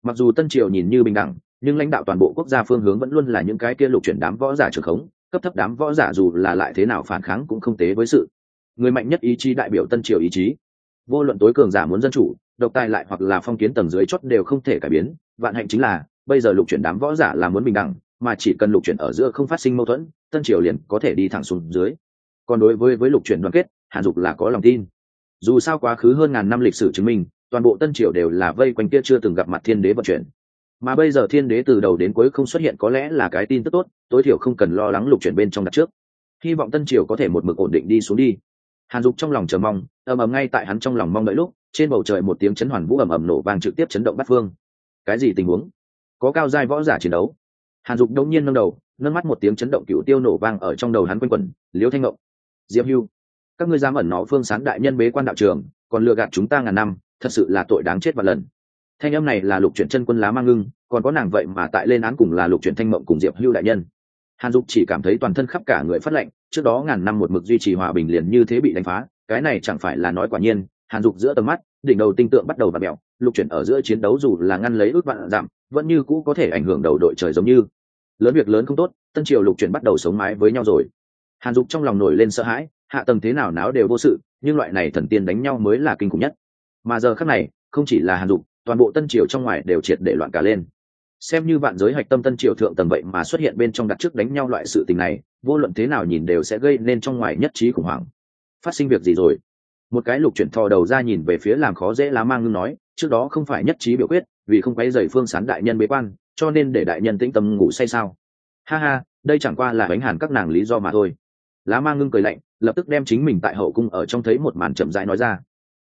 Mặc dù tân triều nhìn như bình đẳng, nhưng lãnh đạo toàn bộ quốc gia phương hướng vẫn luôn là những cái kia lục chuyển đám võ giả trường khống, cấp thấp đám võ giả dù là lại thế nào phản kháng cũng không tế với sự. Người mạnh nhất ý chí đại biểu tân triều ý chí. Vô luận tối cường giả muốn dân chủ, độc tài lại hoặc là phong kiến tầng dưới chót đều không thể cải biến, vạn hạnh chính là, bây giờ lục chuyển đám võ giả là muốn bình đẳng, mà chỉ cần lục chuyển ở giữa không phát sinh mâu thuẫn, tân triều liền có thể đi thẳng xuống dưới. Còn đối với với lục chuyển đoàn kết, hàn dục là có lòng tin dù sao quá khứ hơn ngàn năm lịch sử chứng minh, toàn bộ tân triều đều là vây quanh kia chưa từng gặp mặt thiên đế vận chuyển. Mà bây giờ thiên đế từ đầu đến cuối không xuất hiện có lẽ là cái tin tức tốt, tối thiểu không cần lo lắng lục chuyển bên trong đặt trước. Hy vọng tân triều có thể một mực ổn định đi xuống đi. Hàn dục trong lòng chờ mong, ầm ầm ngay tại hắn trong lòng mong đợi lúc, trên bầu trời một tiếng chấn hoàn vũ ầm ầm nổ vang trực tiếp chấn động bắt phương. Cái gì tình huống? Có cao giai võ giả chiến đấu. Hàn dục đông nhiên nâng đầu, nâng mắt một tiếng chấn động cựu tiêu nổ vang ở trong đầu hắn quanh quẩn, liễu thanh ngộng, diệp hưu các ngươi dám ẩn nó phương sán đại nhân bế quan đạo trường, còn lừa gạt chúng ta ngàn năm, thật sự là tội đáng chết và lần. Thanh âm này là lục chuyển chân quân lá mang ngưng, còn có nàng vậy mà tại lên án cùng là lục chuyển thanh mộng cùng diệp hưu đại nhân. Hàn dục chỉ cảm thấy toàn thân khắp cả người phát lệnh trước đó ngàn năm một mực duy trì hòa bình liền như thế bị đánh phá, cái này chẳng phải là nói quả nhiên, hàn dục giữa tầm mắt, đỉnh đầu tinh tượng bắt đầu và mẹo lục chuyển ở giữa chiến đấu dù là ngăn lấy ước vạn giảm, vẫn như cũ có thể ảnh hưởng đầu đội trời giống như. Lớn việc lớn không tốt, tân triều lục chuyển bắt đầu sống mái với nhau rồi. Hàn dục trong lòng nổi lên sợ hãi hạ tầng thế nào náo đều vô sự, nhưng loại này thần tiên đánh nhau mới là kinh khủng nhất. Mà giờ khác này, không chỉ là hàn dục, toàn bộ tân triều trong ngoài đều triệt để loạn cả lên. Xem như vạn giới hạch tâm tân triều thượng tầng vậy mà xuất hiện bên trong đặt trước đánh nhau loại sự tình này, vô luận thế nào nhìn đều sẽ gây nên trong ngoài nhất trí khủng hoảng. Phát sinh việc gì rồi? Một cái lục chuyển thò đầu ra nhìn về phía làm khó dễ lá mang ngưng nói, trước đó không phải nhất trí biểu quyết, vì không quấy dày phương sán đại nhân bế quan, cho nên để đại nhân tĩnh tâm ngủ say sao? Ha ha, đây chẳng qua là bánh hàn các nàng lý do mà thôi. Lá mang ngưng cười lạnh lập tức đem chính mình tại hậu cung ở trong thấy một màn chậm rãi nói ra.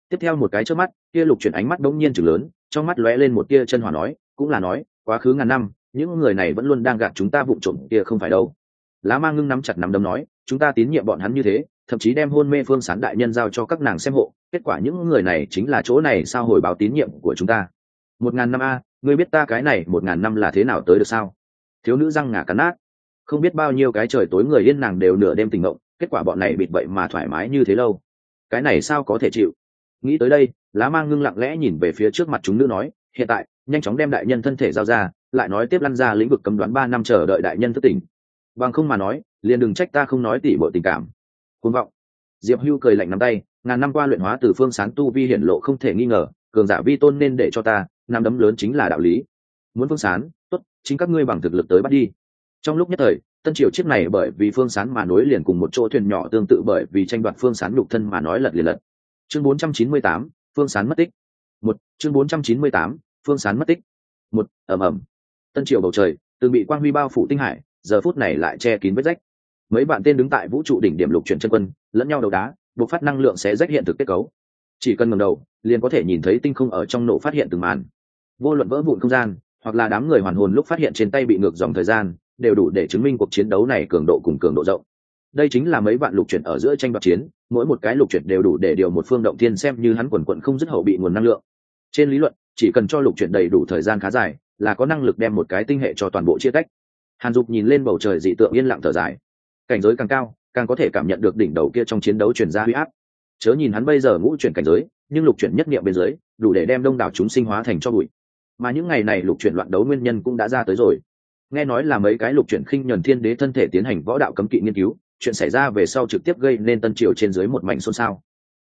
Tiếp theo một cái trước mắt, kia lục chuyển ánh mắt đống nhiên chừng lớn, trong mắt lóe lên một tia chân hỏa nói, cũng là nói, quá khứ ngàn năm, những người này vẫn luôn đang gạt chúng ta vụng trộm kia không phải đâu. Lá mang ngưng nắm chặt nắm đấm nói, chúng ta tín nhiệm bọn hắn như thế, thậm chí đem hôn mê phương sán đại nhân giao cho các nàng xem hộ, kết quả những người này chính là chỗ này sao hồi báo tín nhiệm của chúng ta. Một ngàn năm a, ngươi biết ta cái này một ngàn năm là thế nào tới được sao? Thiếu nữ răng ngả cắn nát. Không biết bao nhiêu cái trời tối người yên nàng đều nửa đêm tình ngộng kết quả bọn này bịt vậy mà thoải mái như thế lâu. Cái này sao có thể chịu? Nghĩ tới đây, lá mang ngưng lặng lẽ nhìn về phía trước mặt chúng nữ nói, hiện tại, nhanh chóng đem đại nhân thân thể giao ra, lại nói tiếp lăn ra lĩnh vực cấm đoán ba năm chờ đợi đại nhân thất tỉnh. Bằng không mà nói, liền đừng trách ta không nói tỉ bộ tình cảm. Côn vọng. Diệp hưu cười lạnh nắm tay, ngàn năm qua luyện hóa từ phương sán tu vi hiển lộ không thể nghi ngờ, cường giả vi tôn nên để cho ta, năm đấm lớn chính là đạo lý. Muốn phương sán tốt, chính các ngươi bằng thực lực tới bắt đi. Trong lúc nhất thời tân triều chiếc này bởi vì phương sán mà nối liền cùng một chỗ thuyền nhỏ tương tự bởi vì tranh đoạt phương sán nhục thân mà nói lật liền lật. Chương 498, phương sán mất tích. Một chương 498, phương sán mất tích. Một ẩm ẩm tân triều bầu trời từng bị quang huy bao phủ tinh hải giờ phút này lại che kín vết rách. Mấy bạn tên đứng tại vũ trụ đỉnh điểm lục chuyển chân quân lẫn nhau đầu đá buộc phát năng lượng sẽ rách hiện thực kết cấu. Chỉ cần ngầm đầu liền có thể nhìn thấy tinh không ở trong nổ phát hiện từng màn. Vô luận vỡ vụn không gian hoặc là đám người hoàn hồn lúc phát hiện trên tay bị ngược dòng thời gian đều đủ để chứng minh cuộc chiến đấu này cường độ cùng cường độ rộng. Đây chính là mấy vạn lục chuyển ở giữa tranh đoạt chiến, mỗi một cái lục chuyển đều đủ để điều một phương động thiên xem như hắn quần quận không dứt hậu bị nguồn năng lượng. Trên lý luận, chỉ cần cho lục chuyển đầy đủ thời gian khá dài, là có năng lực đem một cái tinh hệ cho toàn bộ chia tách. Hàn dục nhìn lên bầu trời dị tượng yên lặng thở dài. Cảnh giới càng cao, càng có thể cảm nhận được đỉnh đầu kia trong chiến đấu chuyển ra huy áp. Chớ nhìn hắn bây giờ ngũ chuyển cảnh giới, nhưng lục chuyển nhất niệm bên dưới, đủ để đem đông đảo chúng sinh hóa thành cho bụi. Mà những ngày này lục chuyển loạn đấu nguyên nhân cũng đã ra tới rồi nghe nói là mấy cái lục chuyển khinh nhuần thiên đế thân thể tiến hành võ đạo cấm kỵ nghiên cứu, chuyện xảy ra về sau trực tiếp gây nên tân triều trên dưới một mảnh xôn xao.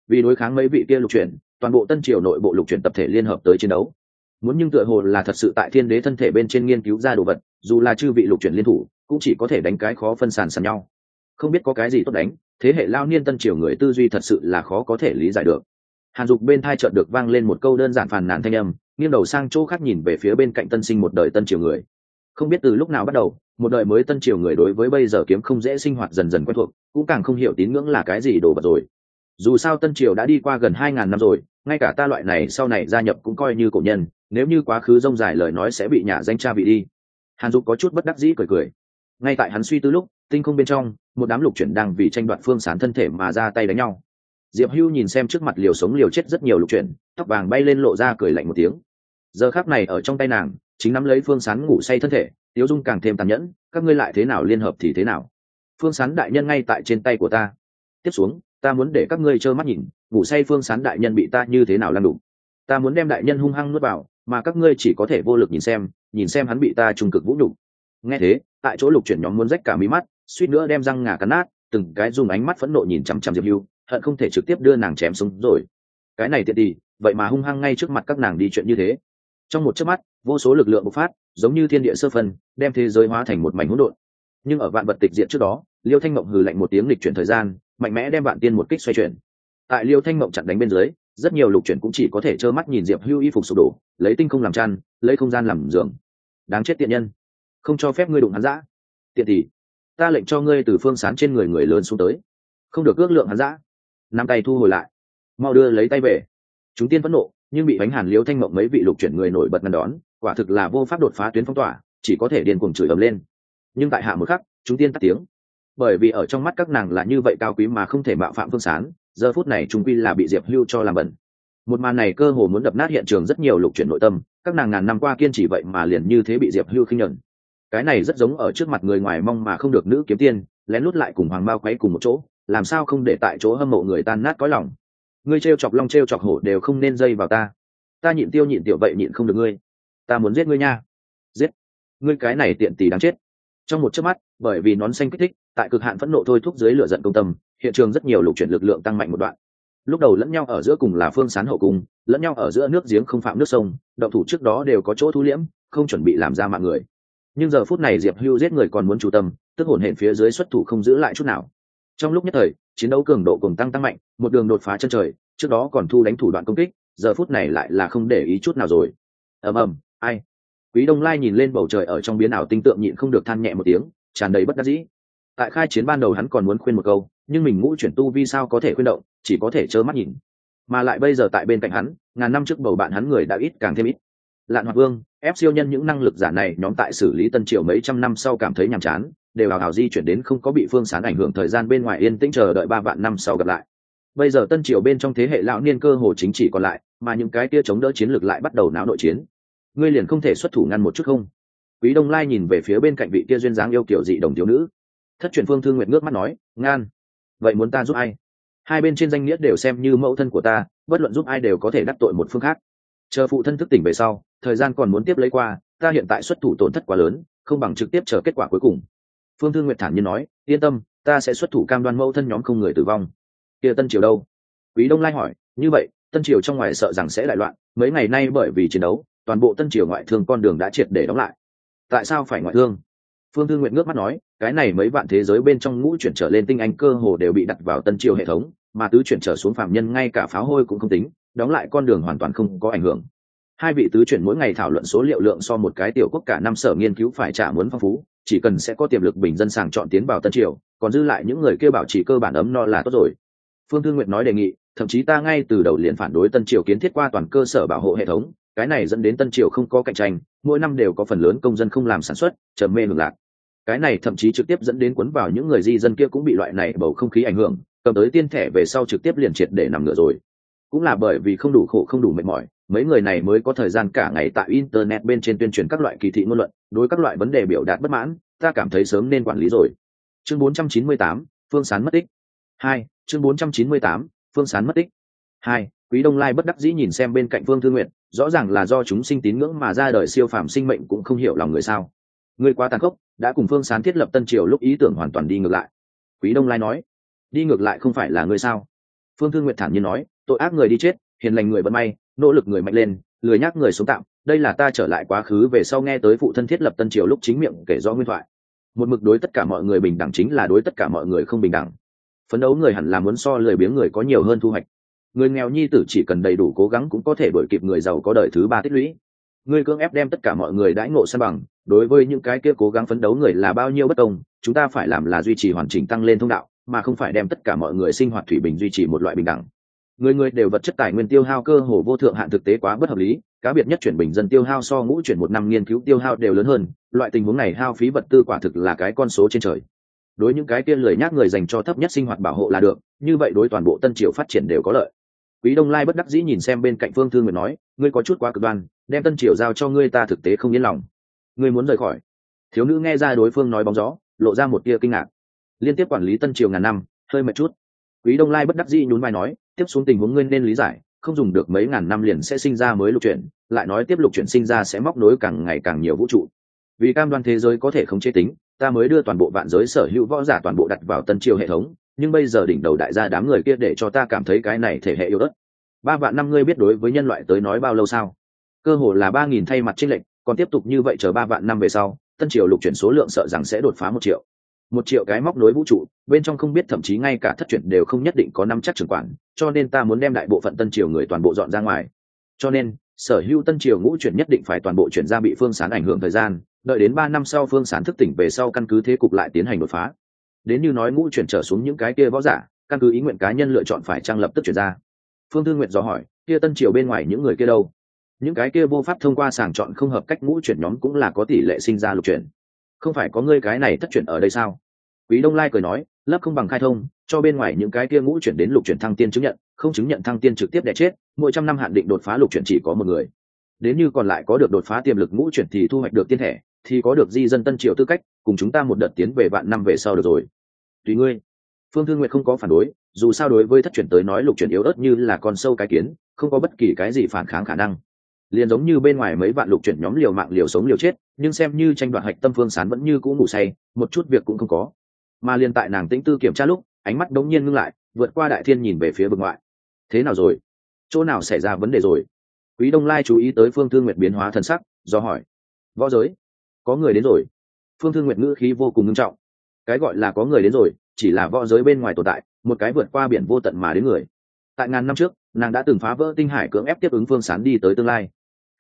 Vì đối kháng mấy vị kia lục chuyển, toàn bộ tân triều nội bộ lục chuyển tập thể liên hợp tới chiến đấu. Muốn nhưng tựa hồ là thật sự tại thiên đế thân thể bên trên nghiên cứu ra đồ vật, dù là chư vị lục chuyển liên thủ, cũng chỉ có thể đánh cái khó phân sàn sàn nhau. Không biết có cái gì tốt đánh, thế hệ lao niên tân triều người tư duy thật sự là khó có thể lý giải được. Hàn dục bên thai chợt được vang lên một câu đơn giản phàn nàn thanh âm, nghiêng đầu sang chỗ khác nhìn về phía bên cạnh tân sinh một đời tân triều người không biết từ lúc nào bắt đầu, một đời mới tân triều người đối với bây giờ kiếm không dễ sinh hoạt dần dần quen thuộc, cũng càng không hiểu tín ngưỡng là cái gì đồ vật rồi. Dù sao tân triều đã đi qua gần hai ngàn năm rồi, ngay cả ta loại này sau này gia nhập cũng coi như cổ nhân, nếu như quá khứ rông dài lời nói sẽ bị nhà danh cha bị đi. Hàn dục có chút bất đắc dĩ cười cười. Ngay tại hắn suy tư lúc, tinh không bên trong, một đám lục chuyển đang vì tranh đoạt phương sán thân thể mà ra tay đánh nhau. Diệp hưu nhìn xem trước mặt liều sống liều chết rất nhiều lục chuyển, tóc vàng bay lên lộ ra cười lạnh một tiếng. Giờ khác này ở trong tay nàng chính nắm lấy phương sán ngủ say thân thể, tiếu dung càng thêm tàn nhẫn, các ngươi lại thế nào liên hợp thì thế nào. Phương sán đại nhân ngay tại trên tay của ta. Tiếp xuống, ta muốn để các ngươi trơ mắt nhìn, ngủ say phương sán đại nhân bị ta như thế nào lăn đụng ta muốn đem đại nhân hung hăng nuốt vào, mà các ngươi chỉ có thể vô lực nhìn xem nhìn xem hắn bị ta trung cực vũ nhục. Nghe thế, tại chỗ lục chuyển nhóm muốn rách cả mí mắt, suýt nữa đem răng ngà cắn nát, từng cái dùng ánh mắt phẫn nộ nhìn chằm chằm diệp hưu, hận không thể trực tiếp đưa nàng chém xuống rồi. Cái này tiện đi, vậy mà hung hăng ngay trước mặt các nàng đi chuyện như thế. Trong một chớp mắt vô số lực lượng bộc phát, giống như thiên địa sơ phân, đem thế giới hóa thành một mảnh hỗn độn. Nhưng ở vạn vật tịch diện trước đó, liêu thanh mộng hừ lạnh một tiếng lịch chuyển thời gian, mạnh mẽ đem vạn tiên một kích xoay chuyển. Tại liêu thanh mộng chặn đánh bên dưới, rất nhiều lục chuyển cũng chỉ có thể trơ mắt nhìn diệp hưu y phục sụp đổ, lấy tinh không làm chăn, lấy không gian làm giường. Đáng chết tiện nhân. Không cho phép ngươi đụng hắn dã. Tiện thì ta lệnh cho ngươi từ phương sán trên người người lớn xuống tới. Không được ước lượng hắn dã. Nắm tay thu hồi lại. Mau đưa lấy tay về. Chúng tiên phẫn nộ, nhưng bị bánh hàn liêu thanh mộng mấy vị lục chuyển người nổi bật ngăn đón quả thực là vô pháp đột phá tuyến phong tỏa, chỉ có thể điên cuồng chửi ầm lên. Nhưng tại hạ một khắc, chúng tiên tắt tiếng. Bởi vì ở trong mắt các nàng là như vậy cao quý mà không thể mạo phạm phương sán, giờ phút này chúng quy là bị diệp hưu cho làm bẩn. Một màn này cơ hồ muốn đập nát hiện trường rất nhiều lục chuyển nội tâm, các nàng ngàn năm qua kiên trì vậy mà liền như thế bị diệp hưu khinh nhuận cái này rất giống ở trước mặt người ngoài mong mà không được nữ kiếm tiên, lén lút lại cùng hoàng bao quấy cùng một chỗ, làm sao không để tại chỗ hâm mộ người tan nát cõi lòng. Ngươi t chọc long t chọc hổ đều không nên dây vào ta. Ta nhịn tiêu nhịn tiểu vậy nhịn không được ngươi ta muốn giết ngươi nha. Giết. Ngươi cái này tiện tỷ đáng chết. Trong một chớp mắt, bởi vì nón xanh kích thích, tại cực hạn phẫn nộ thôi thúc dưới lửa giận công tâm, hiện trường rất nhiều lục chuyển lực lượng tăng mạnh một đoạn. Lúc đầu lẫn nhau ở giữa cùng là phương sán hậu cung, lẫn nhau ở giữa nước giếng không phạm nước sông, động thủ trước đó đều có chỗ thu liễm, không chuẩn bị làm ra mạng người. Nhưng giờ phút này diệp hưu giết người còn muốn chủ tâm, tức hồn hển phía dưới xuất thủ không giữ lại chút nào. Trong lúc nhất thời, chiến đấu cường độ cùng tăng tăng mạnh, một đường đột phá chân trời, trước đó còn thu đánh thủ đoạn công kích, giờ phút này lại là không để ý chút nào rồi. Ầm ầm ai? Quý đông lai nhìn lên bầu trời ở trong biến ảo tinh tượng nhịn không được than nhẹ một tiếng, tràn đầy bất đắc dĩ. Tại khai chiến ban đầu hắn còn muốn khuyên một câu, nhưng mình ngũ chuyển tu vi sao có thể khuyên động, chỉ có thể trơ mắt nhìn. Mà lại bây giờ tại bên cạnh hắn, ngàn năm trước bầu bạn hắn người đã ít càng thêm ít. Lạn hoạt vương, ép siêu nhân những năng lực giả này nhóm tại xử lý tân triệu mấy trăm năm sau cảm thấy nhàm chán, đều hào hào di chuyển đến không có bị phương sán ảnh hưởng thời gian bên ngoài yên tĩnh chờ đợi ba vạn năm sau gặp lại. Bây giờ tân triều bên trong thế hệ lão niên cơ hồ chính trị còn lại, mà những cái kia chống đỡ chiến lược lại bắt đầu não nội chiến ngươi liền không thể xuất thủ ngăn một chút không? Quý đông lai nhìn về phía bên cạnh vị kia duyên dáng yêu kiểu dị đồng thiếu nữ. Thất truyền phương thương nguyện ngước mắt nói, ngan, vậy muốn ta giúp ai? Hai bên trên danh nghĩa đều xem như mẫu thân của ta, bất luận giúp ai đều có thể đắc tội một phương khác. Chờ phụ thân thức tỉnh về sau, thời gian còn muốn tiếp lấy qua, ta hiện tại xuất thủ tổn thất quá lớn, không bằng trực tiếp chờ kết quả cuối cùng. Phương thương nguyện thản nhiên nói, yên tâm, ta sẽ xuất thủ cam đoan mẫu thân nhóm không người tử vong. Kia tân triều đâu? Quý đông lai hỏi, như vậy, tân triều trong ngoài sợ rằng sẽ đại loạn, mấy ngày nay bởi vì chiến đấu toàn bộ tân triều ngoại thương con đường đã triệt để đóng lại. Tại sao phải ngoại thương? Phương thương nguyện ngước mắt nói, cái này mấy vạn thế giới bên trong ngũ chuyển trở lên tinh anh cơ hồ đều bị đặt vào tân triều hệ thống, mà tứ chuyển trở xuống phạm nhân ngay cả pháo hôi cũng không tính, đóng lại con đường hoàn toàn không có ảnh hưởng. Hai vị tứ chuyển mỗi ngày thảo luận số liệu lượng so một cái tiểu quốc cả năm sở nghiên cứu phải trả muốn phong phú, chỉ cần sẽ có tiềm lực bình dân sàng chọn tiến vào tân triều, còn dư lại những người kêu bảo trì cơ bản ấm no là tốt rồi. Phương thương nguyện nói đề nghị, thậm chí ta ngay từ đầu liền phản đối tân triều kiến thiết qua toàn cơ sở bảo hộ hệ thống cái này dẫn đến tân triều không có cạnh tranh mỗi năm đều có phần lớn công dân không làm sản xuất trầm mê ngược lạc cái này thậm chí trực tiếp dẫn đến cuốn vào những người di dân kia cũng bị loại này bầu không khí ảnh hưởng cầm tới tiên thẻ về sau trực tiếp liền triệt để nằm ngửa rồi. Cũng là bởi vì không đủ khổ không đủ mệt mỏi mấy người này mới có thời gian cả ngày tại internet bên trên tuyên truyền các loại kỳ thị ngôn luận đối các loại vấn đề biểu đạt bất mãn ta cảm thấy sớm nên quản lý rồi. Chương 498, phương sán mất tích. Hai chương 498, phương sán mất tích hai, quý đông lai bất đắc dĩ nhìn xem bên cạnh phương thư nguyện rõ ràng là do chúng sinh tín ngưỡng mà ra đời siêu phàm sinh mệnh cũng không hiểu lòng người sao. Người quá tàn khốc, đã cùng phương sán thiết lập tân triều lúc ý tưởng hoàn toàn đi ngược lại. Quý đông lai nói, đi ngược lại không phải là người sao? Phương thư nguyện thản nhiên nói, tội ác người đi chết, hiền lành người vận may, nỗ lực người mạnh lên, lười nhác người sống tạm, đây là ta trở lại quá khứ về sau nghe tới phụ thân thiết lập tân triều lúc chính miệng kể do nguyên thoại. Một mực đối tất cả mọi người bình đẳng chính là đối tất cả mọi người không bình đẳng. Phấn đấu người hẳn là muốn so lười biếng người có nhiều hơn thu hoạch người nghèo nhi tử chỉ cần đầy đủ cố gắng cũng có thể đổi kịp người giàu có đời thứ ba tích lũy. Người cưỡng ép đem tất cả mọi người đãi ngộ san bằng, đối với những cái kia cố gắng phấn đấu người là bao nhiêu bất công, chúng ta phải làm là duy trì hoàn chỉnh tăng lên thông đạo, mà không phải đem tất cả mọi người sinh hoạt thủy bình duy trì một loại bình đẳng. Người người đều vật chất tài nguyên tiêu hao cơ hồ vô thượng hạn thực tế quá bất hợp lý, cá biệt nhất chuyển bình dân tiêu hao so ngũ chuyển một năm nghiên cứu tiêu hao đều lớn hơn, loại tình huống này hao phí vật tư quả thực là cái con số trên trời. Đối những cái kia lười nhác người dành cho thấp nhất sinh hoạt bảo hộ là được, như vậy đối toàn bộ tân triều phát triển đều có lợi quý đông lai bất đắc dĩ nhìn xem bên cạnh phương thương nguyệt nói, ngươi có chút quá cực đoan, đem tân triều giao cho ngươi ta thực tế không yên lòng. Ngươi muốn rời khỏi? Thiếu nữ nghe ra đối phương nói bóng gió, lộ ra một tia kinh ngạc. Liên tiếp quản lý tân triều ngàn năm, hơi mệt chút. Quý đông lai bất đắc dĩ nhún vai nói, tiếp xuống tình huống ngươi nên lý giải, không dùng được mấy ngàn năm liền sẽ sinh ra mới lục chuyển, lại nói tiếp lục chuyển sinh ra sẽ móc nối càng ngày càng nhiều vũ trụ. Vì cam đoan thế giới có thể không chế tính, ta mới đưa toàn bộ vạn giới sở hữu võ giả toàn bộ đặt vào tân triều hệ thống nhưng bây giờ đỉnh đầu đại gia đám người kia để cho ta cảm thấy cái này thể hệ yếu đất ba vạn năm ngươi biết đối với nhân loại tới nói bao lâu sao? Cơ hồ là ba nghìn thay mặt trinh lệnh còn tiếp tục như vậy chờ ba vạn năm về sau, tân triều lục chuyển số lượng sợ rằng sẽ đột phá một triệu. Một triệu cái móc nối vũ trụ, bên trong không biết thậm chí ngay cả thất chuyển đều không nhất định có năm chắc trưởng quản, cho nên ta muốn đem đại bộ phận tân triều người toàn bộ dọn ra ngoài. Cho nên, sở hữu tân triều ngũ chuyển nhất định phải toàn bộ chuyển ra bị phương sán ảnh hưởng thời gian, đợi đến ba năm sau phương sán thức tỉnh về sau căn cứ thế cục lại tiến hành đột phá đến như nói ngũ chuyển trở xuống những cái kia võ giả, căn cứ ý nguyện cá nhân lựa chọn phải trang lập tức chuyển ra. Phương thương nguyện dò hỏi, kia tân triều bên ngoài những người kia đâu? Những cái kia vô pháp thông qua sàng chọn không hợp cách ngũ chuyển nhóm cũng là có tỷ lệ sinh ra lục chuyển. Không phải có ngươi cái này thất chuyển ở đây sao? Quý đông lai cười nói, lấp không bằng khai thông, cho bên ngoài những cái kia ngũ chuyển đến lục chuyển thăng tiên chứng nhận, không chứng nhận thăng tiên trực tiếp đẻ chết, mỗi trăm năm hạn định đột phá lục chuyển chỉ có một người. Đến như còn lại có được đột phá tiềm lực ngũ chuyển thì thu hoạch được tiên thẻ thì có được di dân tân triều tư cách, cùng chúng ta một đợt tiến về vạn năm về sau được rồi tùy ngươi. Phương thương nguyện không có phản đối, dù sao đối với thất chuyển tới nói lục chuyển yếu ớt như là con sâu cái kiến, không có bất kỳ cái gì phản kháng khả năng. Liền giống như bên ngoài mấy vạn lục chuyển nhóm liều mạng liều sống liều chết, nhưng xem như tranh đoạt hạch tâm phương sán vẫn như cũ ngủ say, một chút việc cũng không có. Mà liền tại nàng tĩnh tư kiểm tra lúc, ánh mắt đống nhiên ngưng lại, vượt qua đại thiên nhìn về phía vực ngoại. Thế nào rồi? Chỗ nào xảy ra vấn đề rồi? Quý đông lai chú ý tới phương thương nguyệt biến hóa thân sắc, do hỏi. Võ giới? Có người đến rồi. Phương thương nguyệt ngữ khí vô cùng nghiêm trọng cái gọi là có người đến rồi, chỉ là võ giới bên ngoài tồn tại, một cái vượt qua biển vô tận mà đến người. Tại ngàn năm trước, nàng đã từng phá vỡ tinh hải cưỡng ép tiếp ứng phương sán đi tới tương lai.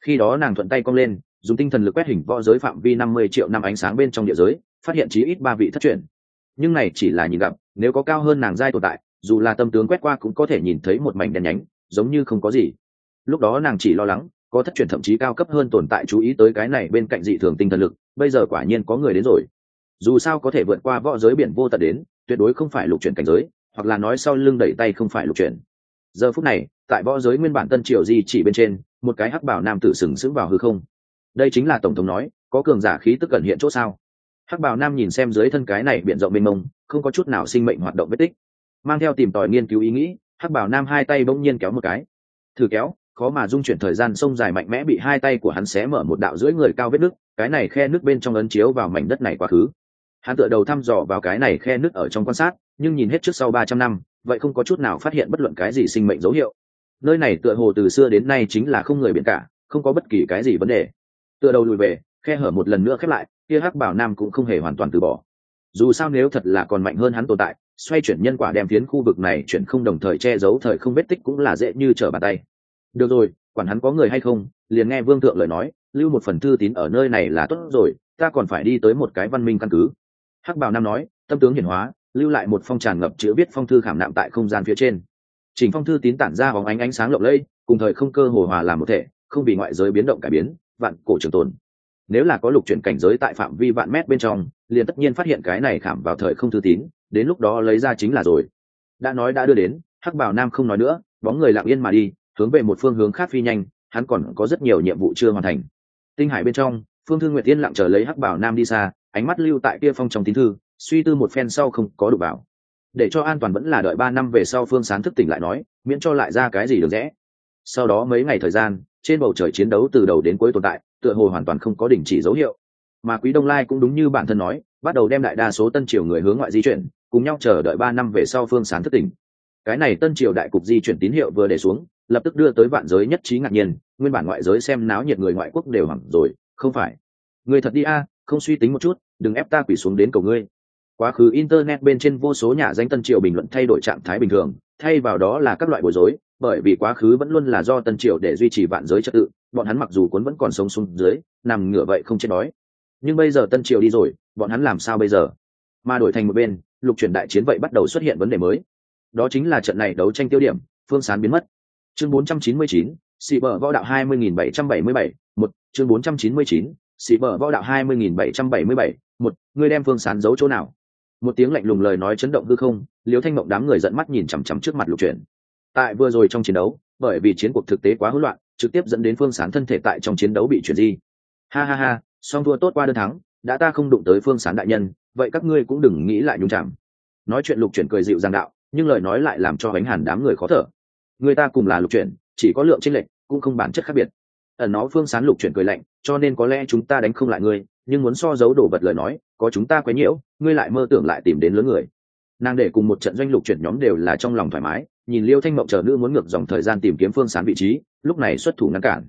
Khi đó nàng thuận tay cong lên, dùng tinh thần lực quét hình võ giới phạm vi năm mươi triệu năm ánh sáng bên trong địa giới, phát hiện chí ít ba vị thất truyền. Nhưng này chỉ là nhìn gặp, nếu có cao hơn nàng giai tồn tại, dù là tâm tướng quét qua cũng có thể nhìn thấy một mảnh đen nhánh, giống như không có gì. Lúc đó nàng chỉ lo lắng, có thất truyền thậm chí cao cấp hơn tồn tại chú ý tới cái này bên cạnh dị thường tinh thần lực, bây giờ quả nhiên có người đến rồi dù sao có thể vượt qua võ giới biển vô tận đến, tuyệt đối không phải lục chuyển cảnh giới, hoặc là nói sau lưng đẩy tay không phải lục chuyển. Giờ phút này, tại võ giới nguyên bản tân triều di chỉ bên trên, một cái hắc bảo nam tử sừng sững vào hư không. Đây chính là tổng thống nói, có cường giả khí tức cẩn hiện chỗ sao? Hắc bảo nam nhìn xem dưới thân cái này b i ể n rộng mênh mông, không có chút nào sinh mệnh hoạt động vết tích. Mang theo tìm tòi nghiên cứu ý nghĩ, hắc bảo nam hai tay bỗng nhiên kéo một cái. Thử kéo, khó mà dung chuyển thời gian sông dài mạnh mẽ bị hai tay của hắn xé mở một đạo dưới người cao vết nước cái này khe nước bên trong ấn chiếu vào mảnh đất này quá khứ hắn tựa đầu thăm dò vào cái này khe nứt ở trong quan sát, nhưng nhìn hết trước sau ba trăm năm, vậy không có chút nào phát hiện bất luận cái gì sinh mệnh dấu hiệu. Nơi này tựa hồ từ xưa đến nay chính là không người biển cả, không có bất kỳ cái gì vấn đề. Tựa đầu lùi về, khe hở một lần nữa khép lại, kia hắc bảo nam cũng không hề hoàn toàn từ bỏ. Dù sao nếu thật là còn mạnh hơn hắn tồn tại, xoay chuyển nhân quả đem phiến khu vực này chuyển không đồng thời che giấu thời không vết tích cũng là dễ như trở bàn tay. Được rồi, quản hắn có người hay không, liền nghe vương thượng lời nói, lưu một phần thư tín ở nơi này là tốt rồi, ta còn phải đi tới một cái văn minh căn cứ hắc bảo nam nói, tâm tướng hiển hóa, lưu lại một phong tràn ngập chữ viết phong thư khảm nạm tại không gian phía trên. Trình phong thư tín tản ra bóng ánh ánh sáng lộng lẫy, cùng thời không cơ hồ hòa làm một thể, không vì ngoại giới biến động cải biến, vạn cổ trường tồn. Nếu là có lục chuyển cảnh giới tại phạm vi vạn mét bên trong, liền tất nhiên phát hiện cái này khảm vào thời không thư tín, đến lúc đó lấy ra chính là rồi. Đã nói đã đưa đến, hắc bảo nam không nói nữa, bóng người lặng yên mà đi, hướng về một phương hướng khác phi nhanh, hắn còn có rất nhiều nhiệm vụ chưa hoàn thành. Tinh hải bên trong, phương thương nguyệt tiên lặng chờ lấy hắc bảo nam đi xa ánh mắt lưu tại kia phong trong tín thư, suy tư một phen sau không có đủ bảo để cho an toàn vẫn là đợi ba năm về sau phương sán thức tỉnh lại nói, miễn cho lại ra cái gì được rẽ sau đó mấy ngày thời gian, trên bầu trời chiến đấu từ đầu đến cuối tồn tại, tựa hồ hoàn toàn không có đình chỉ dấu hiệu. Mà quý đông lai cũng đúng như bản thân nói, bắt đầu đem đại đa số tân triều người hướng ngoại di chuyển, cùng nhau chờ đợi ba năm về sau phương sán thức tỉnh. Cái này tân triều đại cục di chuyển tín hiệu vừa để xuống, lập tức đưa tới vạn giới nhất trí ngạc nhiên, nguyên bản ngoại giới xem náo nhiệt người ngoại quốc đều hẳn rồi, không phải. Người thật đi a không suy tính một chút đừng ép ta quỷ xuống đến cầu ngươi. Quá khứ internet bên trên vô số nhà danh tân triều bình luận thay đổi trạng thái bình thường thay vào đó là các loại bối rối bởi vì quá khứ vẫn luôn là do tân triều để duy trì vạn giới trật tự bọn hắn mặc dù cuốn vẫn còn sống xuống dưới nằm ngửa vậy không chết đói. Nhưng bây giờ tân triều đi rồi bọn hắn làm sao bây giờ? Mà đổi thành một bên lục chuyển đại chiến vậy bắt đầu xuất hiện vấn đề mới. Đó chính là trận này đấu tranh tiêu điểm phương sán biến mất. Chương 499, xị bờ võ đạo 20.777, một chương 499, xị bờ võ đạo 20.777, một ngươi đem phương sán giấu chỗ nào? Một tiếng lạnh lùng lời nói chấn động hư không liếu thanh mộng đám người dẫn mắt nhìn chằm chằm trước mặt lục chuyển tại vừa rồi trong chiến đấu bởi vì chiến cuộc thực tế quá hỗn loạn trực tiếp dẫn đến phương sán thân thể tại trong chiến đấu bị chuyển di. Ha ha ha song thua tốt qua đơn thắng đã ta không đụng tới phương sán đại nhân vậy các ngươi cũng đừng nghĩ lại nhung chạm. Nói chuyện lục chuyển cười dịu giang đạo nhưng lời nói lại làm cho bánh hàn đám người khó thở. Người ta cùng là lục chuyển chỉ có lượng chênh lệch cũng không bản chất khác biệt. Ẩn nó phương sán lục chuyển cười lạnh cho nên có lẽ chúng ta đánh không lại ngươi, nhưng muốn so giấu đồ vật lời nói, có chúng ta quấy nhiễu, ngươi lại mơ tưởng lại tìm đến lớn người. Nàng để cùng một trận doanh lục chuyển nhóm đều là trong lòng thoải mái, nhìn liêu thanh mộng chờ nữ muốn ngược dòng thời gian tìm kiếm phương sán vị trí, lúc này xuất thủ ngăn cản.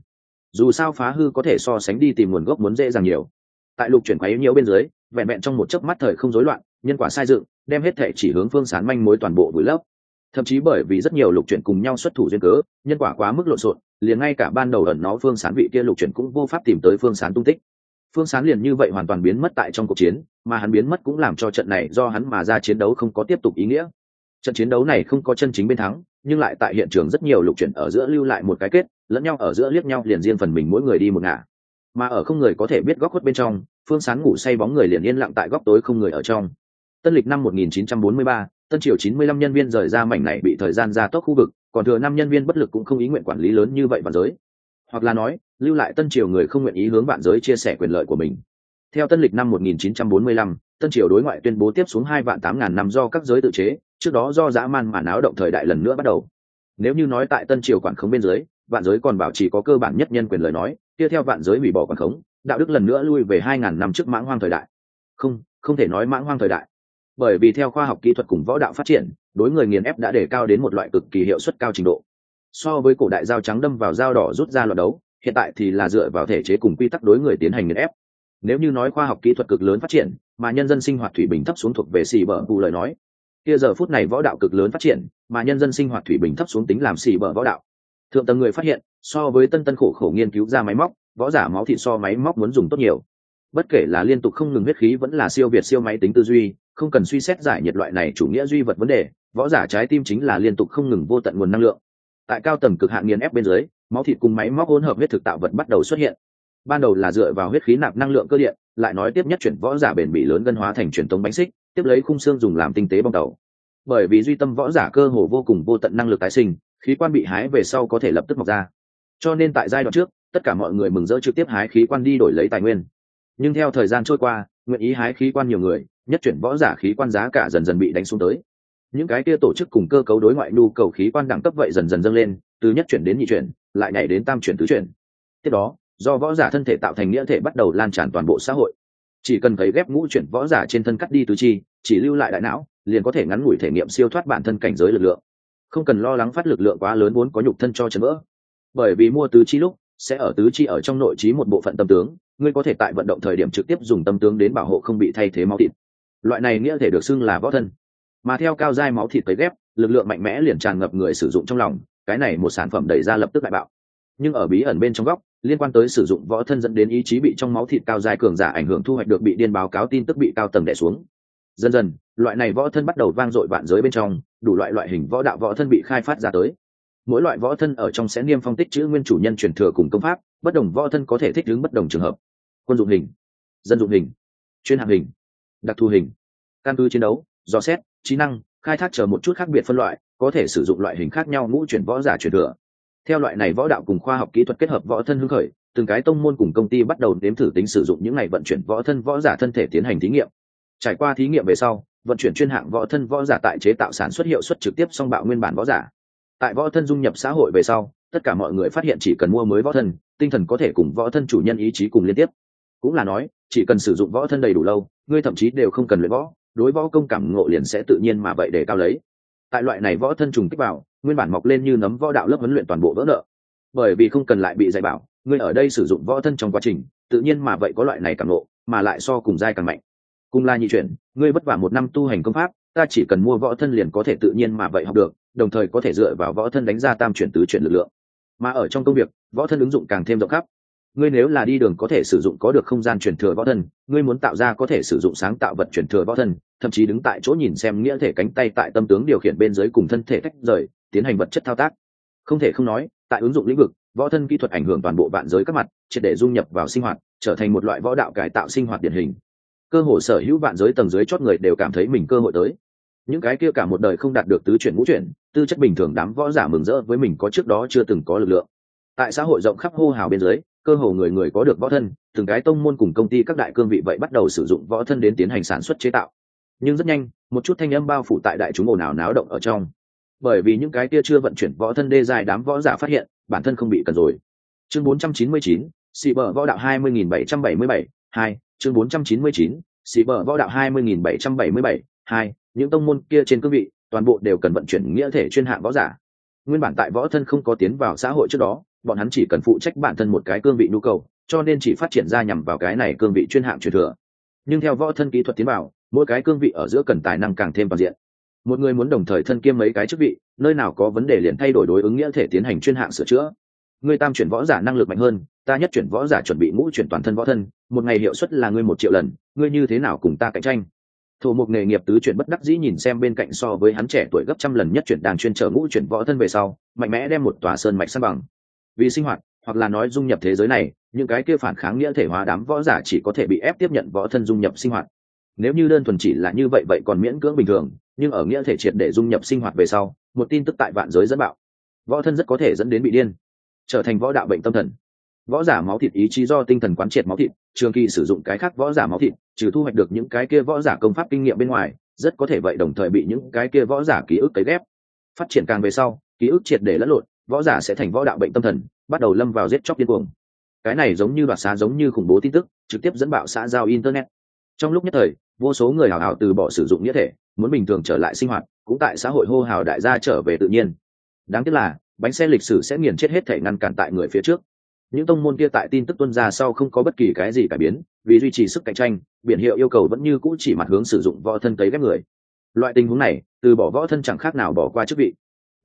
Dù sao phá hư có thể so sánh đi tìm nguồn gốc muốn dễ dàng nhiều. Tại lục chuyển quấy nhiễu bên dưới, vẹn vẹn trong một chớp mắt thời không rối loạn, nhân quả sai dựng, đem hết thể chỉ hướng phương sán manh mối toàn bộ vùi lấp thậm chí bởi vì rất nhiều lục chuyển cùng nhau xuất thủ duyên cớ nhân quả quá mức lộn xộn liền ngay cả ban đầu ẩn nó phương sán vị kia lục chuyển cũng vô pháp tìm tới phương sán tung tích. Phương sán liền như vậy hoàn toàn biến mất tại trong cuộc chiến mà hắn biến mất cũng làm cho trận này do hắn mà ra chiến đấu không có tiếp tục ý nghĩa. Trận chiến đấu này không có chân chính bên thắng nhưng lại tại hiện trường rất nhiều lục chuyển ở giữa lưu lại một cái kết lẫn nhau ở giữa liếc nhau liền riêng phần mình mỗi người đi một ngả. Mà ở không người có thể biết góc khuất bên trong phương sán ngủ say bóng người liền yên lặng tại góc tối không người ở trong. Tân lịch năm 1943, tân triều 95 nhân viên rời ra mảnh này bị thời gian gia tốc khu vực còn thừa năm nhân viên bất lực cũng không ý nguyện quản lý lớn như vậy vạn giới. Hoặc là nói lưu lại tân triều người không nguyện ý hướng vạn giới chia sẻ quyền lợi của mình. Theo tân lịch năm 1945, tân triều đối ngoại tuyên bố tiếp xuống hai vạn tám ngàn năm do các giới tự chế trước đó do dã man mà náo động thời đại lần nữa bắt đầu. Nếu như nói tại tân triều quản khống bên dưới vạn giới còn bảo trì có cơ bản nhất nhân quyền lời nói tiếp theo vạn giới hủy bỏ quản khống đạo đức lần nữa lui về hai ngàn năm trước mãng hoang thời đại. Không không thể nói mãng hoang thời đại bởi vì theo khoa học kỹ thuật cùng võ đạo phát triển, đối người nghiền ép đã đề cao đến một loại cực kỳ hiệu suất cao trình độ. So với cổ đại dao trắng đâm vào dao đỏ rút ra loạt đấu, hiện tại thì là dựa vào thể chế cùng quy tắc đối người tiến hành nghiền ép. Nếu như nói khoa học kỹ thuật cực lớn phát triển, mà nhân dân sinh hoạt thủy bình thấp xuống thuộc về xì bờ bù lời nói, kia giờ phút này võ đạo cực lớn phát triển, mà nhân dân sinh hoạt thủy bình thấp xuống tính làm xì bờ võ đạo. Thượng tầng người phát hiện, so với tân tân khổ khổ nghiên cứu ra máy móc, võ giả máu thịt so máy móc muốn dùng tốt nhiều bất kể là liên tục không ngừng huyết khí vẫn là siêu việt siêu máy tính tư duy, không cần suy xét giải nhiệt loại này chủ nghĩa duy vật vấn đề, võ giả trái tim chính là liên tục không ngừng vô tận nguồn năng lượng. Tại cao tầng cực hạn nghiền ép bên dưới, máu thịt cùng máy móc hỗn hợp huyết thực tạo vật bắt đầu xuất hiện. Ban đầu là dựa vào huyết khí nạp năng lượng cơ điện lại nói tiếp nhất chuyển võ giả bền bỉ lớn gân hóa thành truyền thống bánh xích, tiếp lấy khung xương dùng làm tinh tế bong tàu. Bởi vì duy tâm võ giả cơ hồ vô cùng vô tận năng lực tái sinh, khí quan bị hái về sau có thể lập tức mọc ra. Cho nên tại giai đoạn trước, tất cả mọi người mừng rỡ trực tiếp hái khí quan đi đổi lấy tài nguyên nhưng theo thời gian trôi qua, nguyện ý hái khí quan nhiều người, nhất chuyển võ giả khí quan giá cả dần dần bị đánh xuống tới. Những cái kia tổ chức cùng cơ cấu đối ngoại nhu cầu khí quan đẳng cấp vậy dần dần dâng lên, từ nhất chuyển đến nhị chuyển, lại nhảy đến tam chuyển tứ chuyển. Tiếp đó, do võ giả thân thể tạo thành nghĩa thể bắt đầu lan tràn toàn bộ xã hội. Chỉ cần thấy ghép ngũ chuyển võ giả trên thân cắt đi tứ chi, chỉ lưu lại đại não, liền có thể ngắn ngủi thể nghiệm siêu thoát bản thân cảnh giới lực lượng. Không cần lo lắng phát lực lượng quá lớn vốn có nhục thân cho chấn vỡ. Bởi vì mua tứ chi lúc, sẽ ở tứ chi ở trong nội trí một bộ phận tâm tướng ngươi có thể tại vận động thời điểm trực tiếp dùng tâm tướng đến bảo hộ không bị thay thế máu thịt. Loại này nghĩa thể được xưng là võ thân. Mà theo cao giai máu thịt tới ghép, lực lượng mạnh mẽ liền tràn ngập người sử dụng trong lòng, cái này một sản phẩm đẩy ra lập tức đại bạo. Nhưng ở bí ẩn bên trong góc, liên quan tới sử dụng võ thân dẫn đến ý chí bị trong máu thịt cao giai cường giả ảnh hưởng thu hoạch được bị điên báo cáo tin tức bị cao tầng đẻ xuống. Dần dần, loại này võ thân bắt đầu vang dội vạn giới bên trong, đủ loại loại hình võ đạo võ thân bị khai phát ra tới. Mỗi loại võ thân ở trong sẽ niêm phong tích chữ nguyên chủ nhân truyền thừa cùng công pháp, bất đồng võ thân có thể thích ứng bất đồng trường hợp quân dụng hình, dân dụng hình, chuyên hạng hình, đặc thù hình. Căn cứ chiến đấu, dò xét, trí năng, khai thác chờ một chút khác biệt phân loại, có thể sử dụng loại hình khác nhau ngũ chuyển võ giả chuyển thừa. Theo loại này võ đạo cùng khoa học kỹ thuật kết hợp võ thân hưng khởi, từng cái tông môn cùng công ty bắt đầu nếm thử tính sử dụng những ngày vận chuyển võ thân võ giả thân thể tiến hành thí nghiệm. Trải qua thí nghiệm về sau, vận chuyển chuyên hạng võ thân võ giả tại chế tạo sản xuất hiệu suất trực tiếp song bạo nguyên bản võ giả. Tại võ thân dung nhập xã hội về sau, tất cả mọi người phát hiện chỉ cần mua mới võ thân, tinh thần có thể cùng võ thân chủ nhân ý chí cùng liên tiếp cũng là nói, chỉ cần sử dụng võ thân đầy đủ lâu, ngươi thậm chí đều không cần luyện võ, đối võ công cảm ngộ liền sẽ tự nhiên mà vậy để cao lấy. Tại loại này võ thân trùng kích vào, nguyên bản mọc lên như nấm võ đạo lớp huấn luyện toàn bộ vỡ nợ. Bởi vì không cần lại bị dạy bảo, ngươi ở đây sử dụng võ thân trong quá trình, tự nhiên mà vậy có loại này cảm ngộ, mà lại so cùng dai càng mạnh. Cùng là nhị chuyển, ngươi vất vả một năm tu hành công pháp, ta chỉ cần mua võ thân liền có thể tự nhiên mà vậy học được, đồng thời có thể dựa vào võ thân đánh ra tam chuyển tứ chuyển lực lượng. Mà ở trong công việc, võ thân ứng dụng càng thêm rộng khắp ngươi nếu là đi đường có thể sử dụng có được không gian truyền thừa võ thân, ngươi muốn tạo ra có thể sử dụng sáng tạo vật truyền thừa võ thân, thậm chí đứng tại chỗ nhìn xem nghĩa thể cánh tay tại tâm tướng điều khiển bên dưới cùng thân thể tách rời, tiến hành vật chất thao tác. Không thể không nói, tại ứng dụng lĩnh vực, võ thân kỹ thuật ảnh hưởng toàn bộ vạn giới các mặt, triệt để dung nhập vào sinh hoạt, trở thành một loại võ đạo cải tạo sinh hoạt điển hình. Cơ hội sở hữu vạn giới tầng dưới chót người đều cảm thấy mình cơ hội tới. Những cái kia cả một đời không đạt được tứ chuyển ngũ chuyển, tư chất bình thường đám võ giả mừng rỡ với mình có trước đó chưa từng có lực lượng. Tại xã hội rộng khắp hô hào bên dưới cơ hồ người người có được võ thân từng cái tông môn cùng công ty các đại cương vị vậy bắt đầu sử dụng võ thân đến tiến hành sản xuất chế tạo. Nhưng rất nhanh một chút thanh âm bao phủ tại đại chúng ồn ào náo động ở trong. Bởi vì những cái kia chưa vận chuyển võ thân đê dài đám võ giả phát hiện bản thân không bị cần rồi. Chương 499, xị bờ võ đạo 20.777, hai chương 499, xị bờ võ đạo 20.777, hai những tông môn kia trên cương vị toàn bộ đều cần vận chuyển nghĩa thể chuyên hạng võ giả. Nguyên bản tại võ thân không có tiến vào xã hội trước đó bọn hắn chỉ cần phụ trách bản thân một cái cương vị nhu cầu, cho nên chỉ phát triển ra nhằm vào cái này cương vị chuyên hạng truyền thừa. Nhưng theo võ thân kỹ thuật tiến vào, mỗi cái cương vị ở giữa cần tài năng càng thêm toàn diện. Một người muốn đồng thời thân kiêm mấy cái chức vị, nơi nào có vấn đề liền thay đổi đối ứng nghĩa thể tiến hành chuyên hạng sửa chữa. Người tam chuyển võ giả năng lực mạnh hơn, ta nhất chuyển võ giả chuẩn bị ngũ chuyển toàn thân võ thân, một ngày hiệu suất là ngươi một triệu lần, ngươi như thế nào cùng ta cạnh tranh? Thủ mục nghề nghiệp tứ chuyển bất đắc dĩ nhìn xem bên cạnh so với hắn trẻ tuổi gấp trăm lần nhất chuyển đàng chuyên trở ngũ chuyển võ thân về sau, mạnh mẽ đem một tòa sơn mạch san bằng vì sinh hoạt, hoặc là nói dung nhập thế giới này, những cái kia phản kháng nghĩa thể hóa đám võ giả chỉ có thể bị ép tiếp nhận võ thân dung nhập sinh hoạt. Nếu như đơn thuần chỉ là như vậy vậy còn miễn cưỡng bình thường, nhưng ở nghĩa thể triệt để dung nhập sinh hoạt về sau, một tin tức tại vạn giới dẫn bạo. Võ thân rất có thể dẫn đến bị điên, trở thành võ đạo bệnh tâm thần. Võ giả máu thịt ý chí do tinh thần quán triệt máu thịt, trường kỳ sử dụng cái khác võ giả máu thịt, trừ thu hoạch được những cái kia võ giả công pháp kinh nghiệm bên ngoài, rất có thể vậy đồng thời bị những cái kia võ giả ký ức cấy ghép. Phát triển càng về sau, ký ức triệt để lẫn lộn võ giả sẽ thành võ đạo bệnh tâm thần, bắt đầu lâm vào giết chóc điên cuồng. Cái này giống như đoạt xá giống như khủng bố tin tức, trực tiếp dẫn bạo xã giao internet. Trong lúc nhất thời, vô số người hào hào từ bỏ sử dụng nghĩa thể, muốn bình thường trở lại sinh hoạt, cũng tại xã hội hô hào đại gia trở về tự nhiên. Đáng tiếc là, bánh xe lịch sử sẽ nghiền chết hết thể ngăn cản tại người phía trước. Những tông môn kia tại tin tức tuân ra sau không có bất kỳ cái gì cải biến, vì duy trì sức cạnh tranh, biển hiệu yêu cầu vẫn như cũ chỉ mặt hướng sử dụng võ thân cấy ghép người. Loại tình huống này, từ bỏ võ thân chẳng khác nào bỏ qua chức vị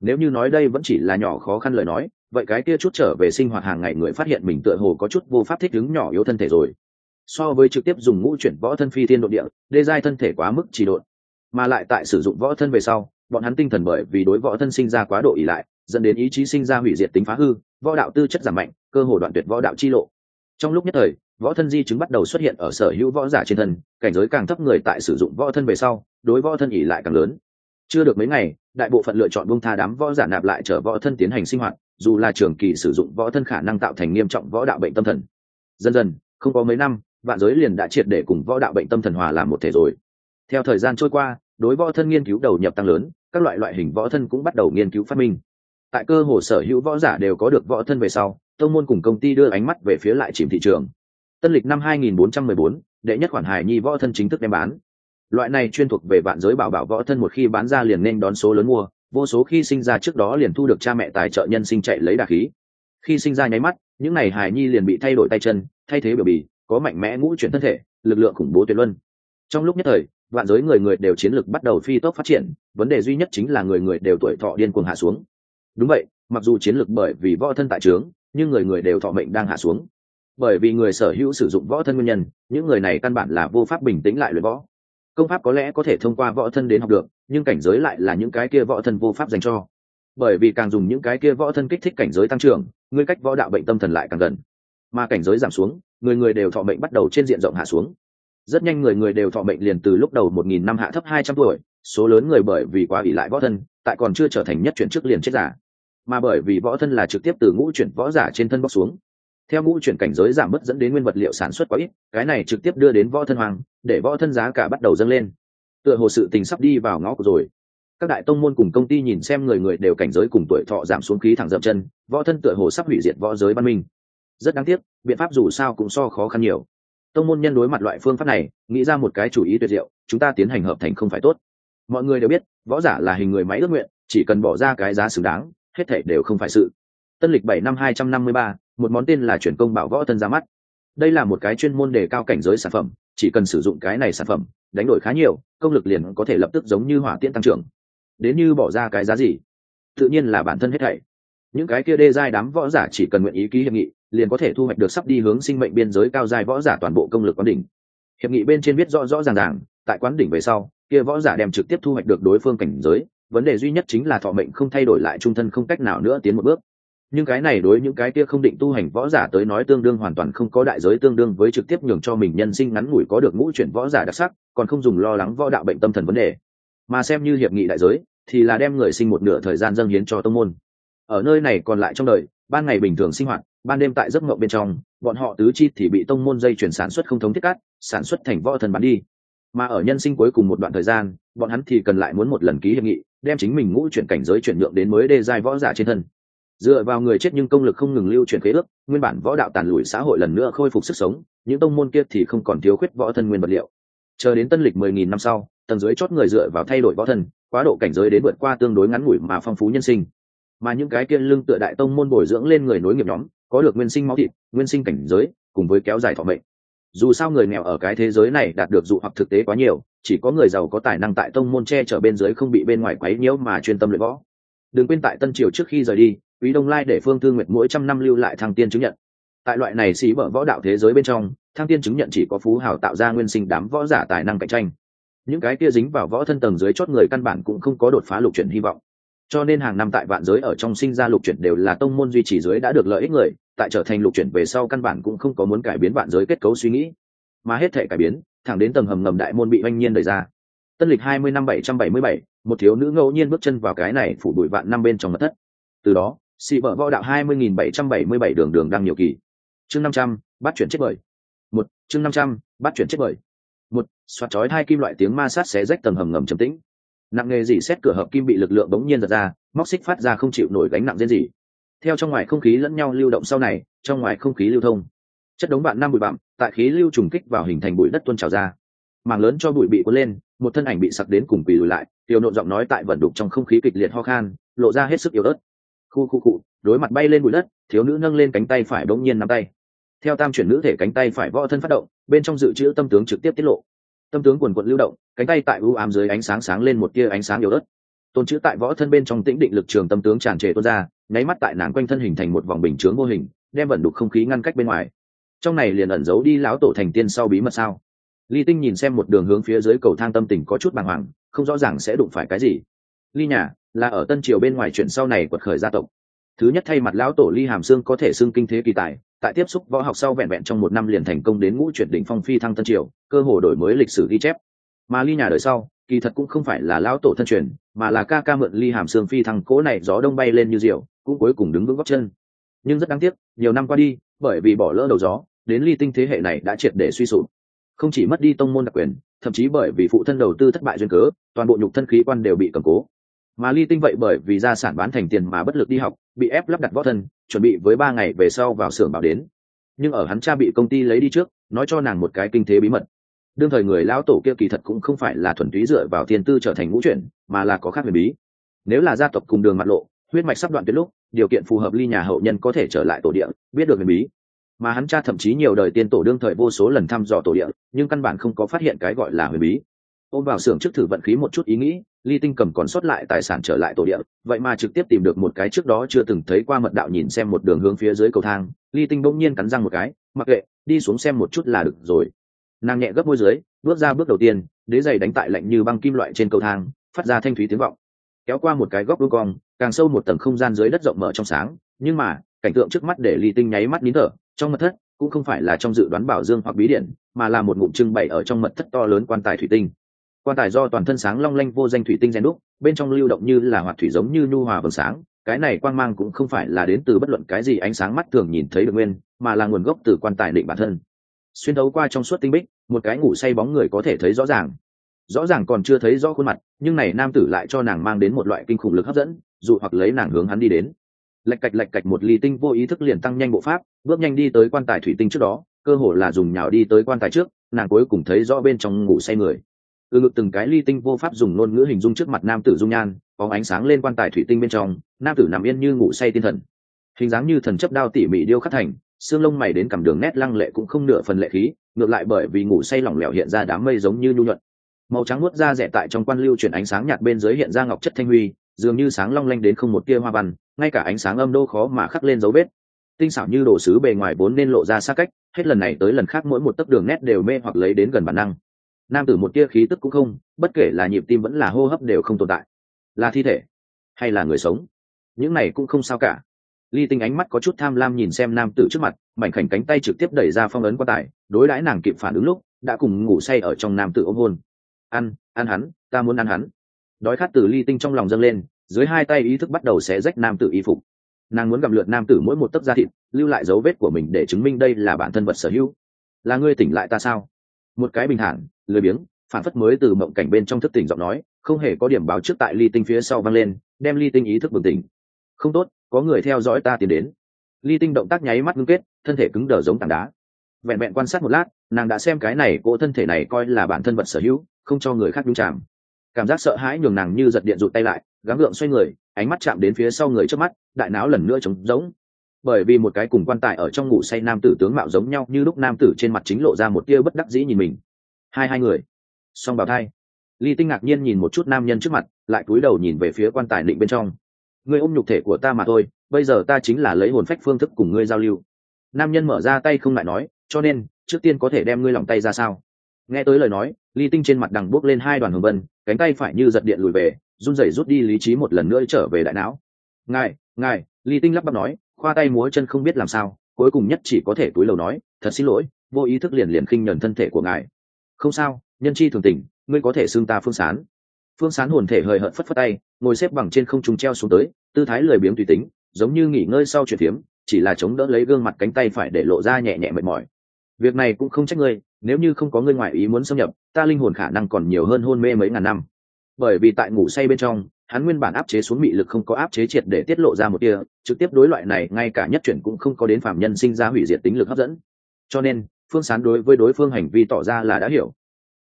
nếu như nói đây vẫn chỉ là nhỏ khó khăn lời nói, vậy cái kia chút trở về sinh hoạt hàng ngày người phát hiện mình tựa hồ có chút vô pháp thích ứng nhỏ yếu thân thể rồi. So với trực tiếp dùng ngũ chuyển võ thân phi thiên độ địa, đê giai thân thể quá mức chỉ độn. Mà lại tại sử dụng võ thân về sau, bọn hắn tinh thần bởi vì đối võ thân sinh ra quá độ ỉ lại, dẫn đến ý chí sinh ra hủy diệt tính phá hư, võ đạo tư chất giảm mạnh, cơ hồ đoạn tuyệt võ đạo chi lộ. Trong lúc nhất thời, võ thân di chứng bắt đầu xuất hiện ở sở hữu võ giả trên thân, cảnh giới càng thấp người tại sử dụng võ thân về sau, đối võ thân ỉ lại càng lớn chưa được mấy ngày đại bộ phận lựa chọn bông tha đám võ giả nạp lại chở võ thân tiến hành sinh hoạt dù là trường kỳ sử dụng võ thân khả năng tạo thành nghiêm trọng võ đạo bệnh tâm thần. Dần dần không có mấy năm vạn giới liền đã triệt để cùng võ đạo bệnh tâm thần hòa làm một thể rồi. Theo thời gian trôi qua đối võ thân nghiên cứu đầu nhập tăng lớn các loại loại hình võ thân cũng bắt đầu nghiên cứu phát minh. Tại cơ hồ sở hữu võ giả đều có được võ thân về sau tông môn cùng công ty đưa ánh mắt về phía lại chìm thị trường. Tân lịch năm 2414, đệ nhất khoản hài nhi võ thân chính thức đem bán loại này chuyên thuộc về vạn giới bảo bảo võ thân một khi bán ra liền nên đón số lớn mua, vô số khi sinh ra trước đó liền thu được cha mẹ tài trợ nhân sinh chạy lấy đà khí. Khi sinh ra nháy mắt, những này hài nhi liền bị thay đổi tay chân, thay thế biểu bì, có mạnh mẽ ngũ chuyển thân thể, lực lượng khủng bố tuyệt luân. Trong lúc nhất thời, vạn giới người người đều chiến lược bắt đầu phi tốc phát triển, vấn đề duy nhất chính là người người đều tuổi thọ điên cuồng hạ xuống. Đúng vậy, mặc dù chiến lược bởi vì võ thân tại trướng, nhưng người người đều thọ mệnh đang hạ xuống. Bởi vì người sở hữu sử dụng võ thân nguyên nhân, những người này căn bản là vô pháp bình tĩnh lại luyện võ công pháp có lẽ có thể thông qua võ thân đến học được, nhưng cảnh giới lại là những cái kia võ thân vô pháp dành cho. Bởi vì càng dùng những cái kia võ thân kích thích cảnh giới tăng trưởng người cách võ đạo bệnh tâm thần lại càng gần. Mà cảnh giới giảm xuống, người người đều thọ mệnh bắt đầu trên diện rộng hạ xuống. Rất nhanh người người đều thọ mệnh liền từ lúc đầu một nghìn năm hạ thấp hai trăm tuổi, số lớn người bởi vì quá ỷ lại võ thân, tại còn chưa trở thành nhất chuyển trước liền chết giả. Mà bởi vì võ thân là trực tiếp từ ngũ chuyển võ giả trên thân bóc xuống theo ngũ chuyển cảnh giới giảm bớt dẫn đến nguyên vật liệu sản xuất quá ít, cái này trực tiếp đưa đến võ thân hoàng để võ thân giá cả bắt đầu dâng lên. Tựa hồ sự tình sắp đi vào ngõ rồi. Các đại tông môn cùng công ty nhìn xem người người đều cảnh giới cùng tuổi thọ giảm xuống khí thẳng dậm chân, võ thân tựa hồ sắp hủy diệt võ giới văn minh. Rất đáng tiếc, biện pháp dù sao cũng so khó khăn nhiều. Tông môn nhân đối mặt loại phương pháp này, nghĩ ra một cái chủ ý tuyệt diệu, chúng ta tiến hành hợp thành không phải tốt. Mọi người đều biết, võ giả là hình người máy ước nguyện, chỉ cần bỏ ra cái giá xứng đáng, hết thể đều không phải sự. Tân lịch bảy năm hai trăm năm mươi ba một món tên là chuyển công bảo võ thân ra mắt. Đây là một cái chuyên môn đề cao cảnh giới sản phẩm, chỉ cần sử dụng cái này sản phẩm, đánh đổi khá nhiều, công lực liền có thể lập tức giống như hỏa tiễn tăng trưởng. Đến như bỏ ra cái giá gì? Tự nhiên là bản thân hết thảy. Những cái kia đê giai đám võ giả chỉ cần nguyện ý ký hiệp nghị, liền có thể thu hoạch được sắp đi hướng sinh mệnh biên giới cao giai võ giả toàn bộ công lực quán đỉnh. Hiệp nghị bên trên viết rõ rõ ràng ràng, tại quán đỉnh về sau, kia võ giả đem trực tiếp thu hoạch được đối phương cảnh giới, vấn đề duy nhất chính là thọ mệnh không thay đổi lại trung thân không cách nào nữa tiến một bước nhưng cái này đối những cái kia không định tu hành võ giả tới nói tương đương hoàn toàn không có đại giới tương đương với trực tiếp nhường cho mình nhân sinh ngắn ngủi có được ngũ chuyển võ giả đặc sắc, còn không dùng lo lắng võ đạo bệnh tâm thần vấn đề. Mà xem như hiệp nghị đại giới, thì là đem người sinh một nửa thời gian dâng hiến cho tông môn. Ở nơi này còn lại trong đời, ban ngày bình thường sinh hoạt, ban đêm tại giấc mộng bên trong, bọn họ tứ chi thì bị tông môn dây chuyển sản xuất không thống thiết cắt sản xuất thành võ thần bán đi. Mà ở nhân sinh cuối cùng một đoạn thời gian, bọn hắn thì cần lại muốn một lần ký hiệp nghị, đem chính mình ngũ chuyển cảnh giới chuyển nhượng đến mới đê giai võ giả trên thân dựa vào người chết nhưng công lực không ngừng lưu chuyển khế ước, nguyên bản võ đạo tàn lùi xã hội lần nữa khôi phục sức sống, những tông môn kia thì không còn thiếu khuyết võ thân nguyên vật liệu. Chờ đến tân lịch mười nghìn năm sau, tầng dưới chót người dựa vào thay đổi võ thân, quá độ cảnh giới đến vượt qua tương đối ngắn ngủi mà phong phú nhân sinh. Mà những cái kia lưng tựa đại tông môn bồi dưỡng lên người nối nghiệp nhóm, có được nguyên sinh máu thịt, nguyên sinh cảnh giới, cùng với kéo dài thọ mệnh. Dù sao người nghèo ở cái thế giới này đạt được dụ hoặc thực tế quá nhiều, chỉ có người giàu có tài năng tại tông môn che chở bên dưới không bị bên ngoài quấy nhiễu mà chuyên tâm luyện võ. Đừng quên tại tân triều trước khi rời đi quý đông lai để phương thương nguyệt mỗi trăm năm lưu lại thăng tiên chứng nhận. Tại loại này xí bở võ đạo thế giới bên trong, thăng tiên chứng nhận chỉ có phú hào tạo ra nguyên sinh đám võ giả tài năng cạnh tranh. Những cái kia dính vào võ thân tầng dưới chót người căn bản cũng không có đột phá lục chuyển hy vọng. Cho nên hàng năm tại vạn giới ở trong sinh ra lục chuyển đều là tông môn duy trì giới đã được lợi ích người, tại trở thành lục chuyển về sau căn bản cũng không có muốn cải biến vạn giới kết cấu suy nghĩ. Mà hết thể cải biến, thẳng đến tầng hầm ngầm đại môn bị oanh nhiên đẩy ra. Tân lịch hai mươi năm bảy trăm bảy mươi bảy, một thiếu nữ ngẫu nhiên bước chân vào cái này phủ bụi vạn năm bên trong mật thất. Từ đó xị bở võ đạo hai mươi nghìn bảy trăm bảy mươi bảy đường đường đang nhiều kỳ. Chương năm trăm, bắt chuyển chết bời một, chương năm trăm, bắt chuyển chết bời một, xoạt chói hai kim loại tiếng ma sát xé rách tầng hầm ngầm trầm tĩnh. Nặng nghề dỉ xét cửa hợp kim bị lực lượng bỗng nhiên giật ra, móc xích phát ra không chịu nổi gánh nặng riêng gì theo trong ngoài không khí lẫn nhau lưu động sau này, trong ngoài không khí lưu thông. Chất đống bạn năm bụi bặm, tại khí lưu trùng kích vào hình thành bụi đất tuôn trào ra. Mảng lớn cho bụi bị cuốn lên, một thân ảnh bị sặc đến cùng quỳ lùi lại, tiểu nộn giọng nói tại vận đục trong không khí kịch liệt ho khan, lộ ra hết sức yếu ớt khu khu cụ, đối mặt bay lên bụi đất, thiếu nữ nâng lên cánh tay phải bỗng nhiên nắm tay. Theo tam chuyển nữ thể cánh tay phải võ thân phát động, bên trong dự trữ tâm tướng trực tiếp tiết lộ. Tâm tướng quần quận lưu động, cánh tay tại ưu ám dưới ánh sáng sáng lên một tia ánh sáng yếu ớt. Tôn chữ tại võ thân bên trong tĩnh định lực trường tâm tướng tràn trề tuôn ra, nháy mắt tại nàng quanh thân hình thành một vòng bình chướng vô hình, đem vận đục không khí ngăn cách bên ngoài. Trong này liền ẩn giấu đi lão tổ thành tiên sau bí mật sao? Ly tinh nhìn xem một đường hướng phía dưới cầu thang tâm tình có chút bàng hoàng, không rõ ràng sẽ đụng phải cái gì. Ly nhà là ở tân triều bên ngoài chuyện sau này quật khởi gia tộc. Thứ nhất thay mặt lão tổ ly hàm xương có thể xưng kinh thế kỳ tài, tại tiếp xúc võ học sau vẹn vẹn trong một năm liền thành công đến ngũ chuyển đỉnh phong phi thăng tân triều, cơ hồ đổi mới lịch sử ghi chép. Mà ly nhà đời sau, kỳ thật cũng không phải là lão tổ thân truyền, mà là ca ca mượn ly hàm xương phi thăng cố này gió đông bay lên như diều, cũng cuối cùng đứng vững góc chân. Nhưng rất đáng tiếc, nhiều năm qua đi, bởi vì bỏ lỡ đầu gió, đến ly tinh thế hệ này đã triệt để suy sụp. Không chỉ mất đi tông môn đặc quyền, thậm chí bởi vì phụ thân đầu tư thất bại duyên cớ, toàn bộ nhục thân khí quan đều bị cầm cố mà ly tinh vậy bởi vì gia sản bán thành tiền mà bất lực đi học, bị ép lắp đặt võ thân, chuẩn bị với ba ngày về sau vào xưởng bảo đến. Nhưng ở hắn cha bị công ty lấy đi trước, nói cho nàng một cái kinh thế bí mật. Đương thời người lão tổ kia kỳ thật cũng không phải là thuần túy dựa vào thiên tư trở thành ngũ chuyển, mà là có khác huyền bí. Nếu là gia tộc cùng đường mặt lộ, huyết mạch sắp đoạn tuyệt lúc, điều kiện phù hợp ly nhà hậu nhân có thể trở lại tổ địa, biết được huyền bí. Mà hắn cha thậm chí nhiều đời tiên tổ đương thời vô số lần thăm dò tổ địa, nhưng căn bản không có phát hiện cái gọi là huyền bí ôm vào xưởng trước thử vận khí một chút ý nghĩ, ly tinh cầm còn sót lại tài sản trở lại tổ địa, vậy mà trực tiếp tìm được một cái trước đó chưa từng thấy qua mật đạo nhìn xem một đường hướng phía dưới cầu thang, ly tinh bỗng nhiên cắn răng một cái, mặc kệ, đi xuống xem một chút là được rồi. Nàng nhẹ gấp môi dưới, bước ra bước đầu tiên, đế giày đánh tại lạnh như băng kim loại trên cầu thang, phát ra thanh thúy tiếng vọng. Kéo qua một cái góc đuôi cong, càng sâu một tầng không gian dưới đất rộng mở trong sáng, nhưng mà, cảnh tượng trước mắt để ly tinh nháy mắt nín thở, trong mật thất cũng không phải là trong dự đoán bảo dương hoặc bí điện mà là một ngụm trưng bày ở trong mật thất to lớn quan tài thủy tinh quan tài do toàn thân sáng long lanh vô danh thủy tinh rèn đúc, bên trong lưu động như là hoạt thủy giống như nhu hòa vầng sáng, cái này quang mang cũng không phải là đến từ bất luận cái gì ánh sáng mắt thường nhìn thấy được nguyên, mà là nguồn gốc từ quan tài định bản thân. Xuyên thấu qua trong suốt tinh bích, một cái ngủ say bóng người có thể thấy rõ ràng. Rõ ràng còn chưa thấy rõ khuôn mặt, nhưng này nam tử lại cho nàng mang đến một loại kinh khủng lực hấp dẫn, dù hoặc lấy nàng hướng hắn đi đến. Lạch cạch lạch cạch một ly tinh vô ý thức liền tăng nhanh bộ pháp, bước nhanh đi tới quan tài thủy tinh trước đó, cơ hồ là dùng nhào đi tới quan tài trước, nàng cuối cùng thấy rõ bên trong ngủ say người từ ngực từng cái ly tinh vô pháp dùng ngôn ngữ hình dung trước mặt nam tử dung nhan, có ánh sáng lên quan tài thủy tinh bên trong, nam tử nằm yên như ngủ say tinh thần. Hình dáng như thần chấp đao tỉ mỉ điêu khắc thành, xương lông mày đến cầm đường nét lăng lệ cũng không nửa phần lệ khí, ngược lại bởi vì ngủ say lỏng lẻo hiện ra đám mây giống như nhu nhuận. Màu trắng nuốt ra rẻ tại trong quan lưu chuyển ánh sáng nhạt bên dưới hiện ra ngọc chất thanh huy, dường như sáng long lanh đến không một tia hoa văn, ngay cả ánh sáng âm đô khó mà khắc lên dấu vết. Tinh xảo như đồ sứ bề ngoài vốn nên lộ ra xa cách, hết lần này tới lần khác mỗi một tấc đường nét đều mê hoặc lấy đến gần bản năng nam tử một tia khí tức cũng không, bất kể là nhịp tim vẫn là hô hấp đều không tồn tại. Là thi thể, hay là người sống? Những này cũng không sao cả. Ly tinh ánh mắt có chút tham lam nhìn xem nam tử trước mặt, mảnh khảnh cánh tay trực tiếp đẩy ra phong ấn quan tài, đối đãi nàng kịp phản ứng lúc, đã cùng ngủ say ở trong nam tử ôm hôn. Ăn ăn hắn, ta muốn ăn hắn. Đói khát từ ly tinh trong lòng dâng lên, dưới hai tay ý thức bắt đầu xé rách nam tử y phục. Nàng muốn gặp lượt nam tử mỗi một tấc da thịt, lưu lại dấu vết của mình để chứng minh đây là bản thân vật sở hữu. Là ngươi tỉnh lại ta sao? Một cái bình thản lười biếng, phản phất mới từ mộng cảnh bên trong thức tỉnh giọng nói, không hề có điểm báo trước tại ly tinh phía sau vang lên, đem ly tinh ý thức bừng tỉnh. Không tốt, có người theo dõi ta tiến đến. Ly tinh động tác nháy mắt ngưng kết, thân thể cứng đờ giống tảng đá. Vẹn vẹn quan sát một lát, nàng đã xem cái này cỗ thân thể này coi là bản thân vật sở hữu, không cho người khác nhung chạm cảm giác sợ hãi nhường nàng như giật điện rụt tay lại, gắng gượng xoay người, ánh mắt chạm đến phía sau người trước mắt, đại não lần nữa trống giống bởi vì một cái cùng quan tài ở trong ngủ say nam tử tướng mạo giống nhau như lúc nam tử trên mặt chính lộ ra một tia bất đắc dĩ nhìn mình hai hai người. Song bào thai. Ly tinh ngạc nhiên nhìn một chút nam nhân trước mặt, lại cúi đầu nhìn về phía quan tài định bên trong. Ngươi ôm nhục thể của ta mà thôi, bây giờ ta chính là lấy hồn phách phương thức cùng ngươi giao lưu. Nam nhân mở ra tay không lại nói, cho nên, trước tiên có thể đem ngươi lòng tay ra sao? Nghe tới lời nói ly tinh trên mặt đằng buốc lên hai đoàn hồng vân, cánh tay phải như giật điện lùi về, run rẩy rút đi lý trí một lần nữa trở về đại não. Ngài ngài ly tinh lắp bắp nói, khoa tay múa chân không biết làm sao, cuối cùng nhất chỉ có thể túi lầu nói, thật xin lỗi, vô ý thức liền liền khinh nhẫn thân thể của ngài không sao, nhân chi thường tình ngươi có thể xưng ta phương sán. Phương sán hồn thể hời hợt phất phất tay, ngồi xếp bằng trên không trung treo xuống tới, tư thái lười biếng tùy tính, giống như nghỉ ngơi sau chuyện phiếm chỉ là chống đỡ lấy gương mặt cánh tay phải để lộ ra nhẹ nhẹ mệt mỏi. Việc này cũng không trách ngươi, nếu như không có ngươi ngoại ý muốn xâm nhập, ta linh hồn khả năng còn nhiều hơn hôn mê mấy ngàn năm. Bởi vì tại ngủ say bên trong, hắn nguyên bản áp chế xuống mị lực không có áp chế triệt để tiết lộ ra một tia, trực tiếp đối loại này, ngay cả nhất chuyển cũng không có đến phạm nhân sinh ra hủy diệt tính lực hấp dẫn. Cho nên phương sán đối với đối phương hành vi tỏ ra là đã hiểu.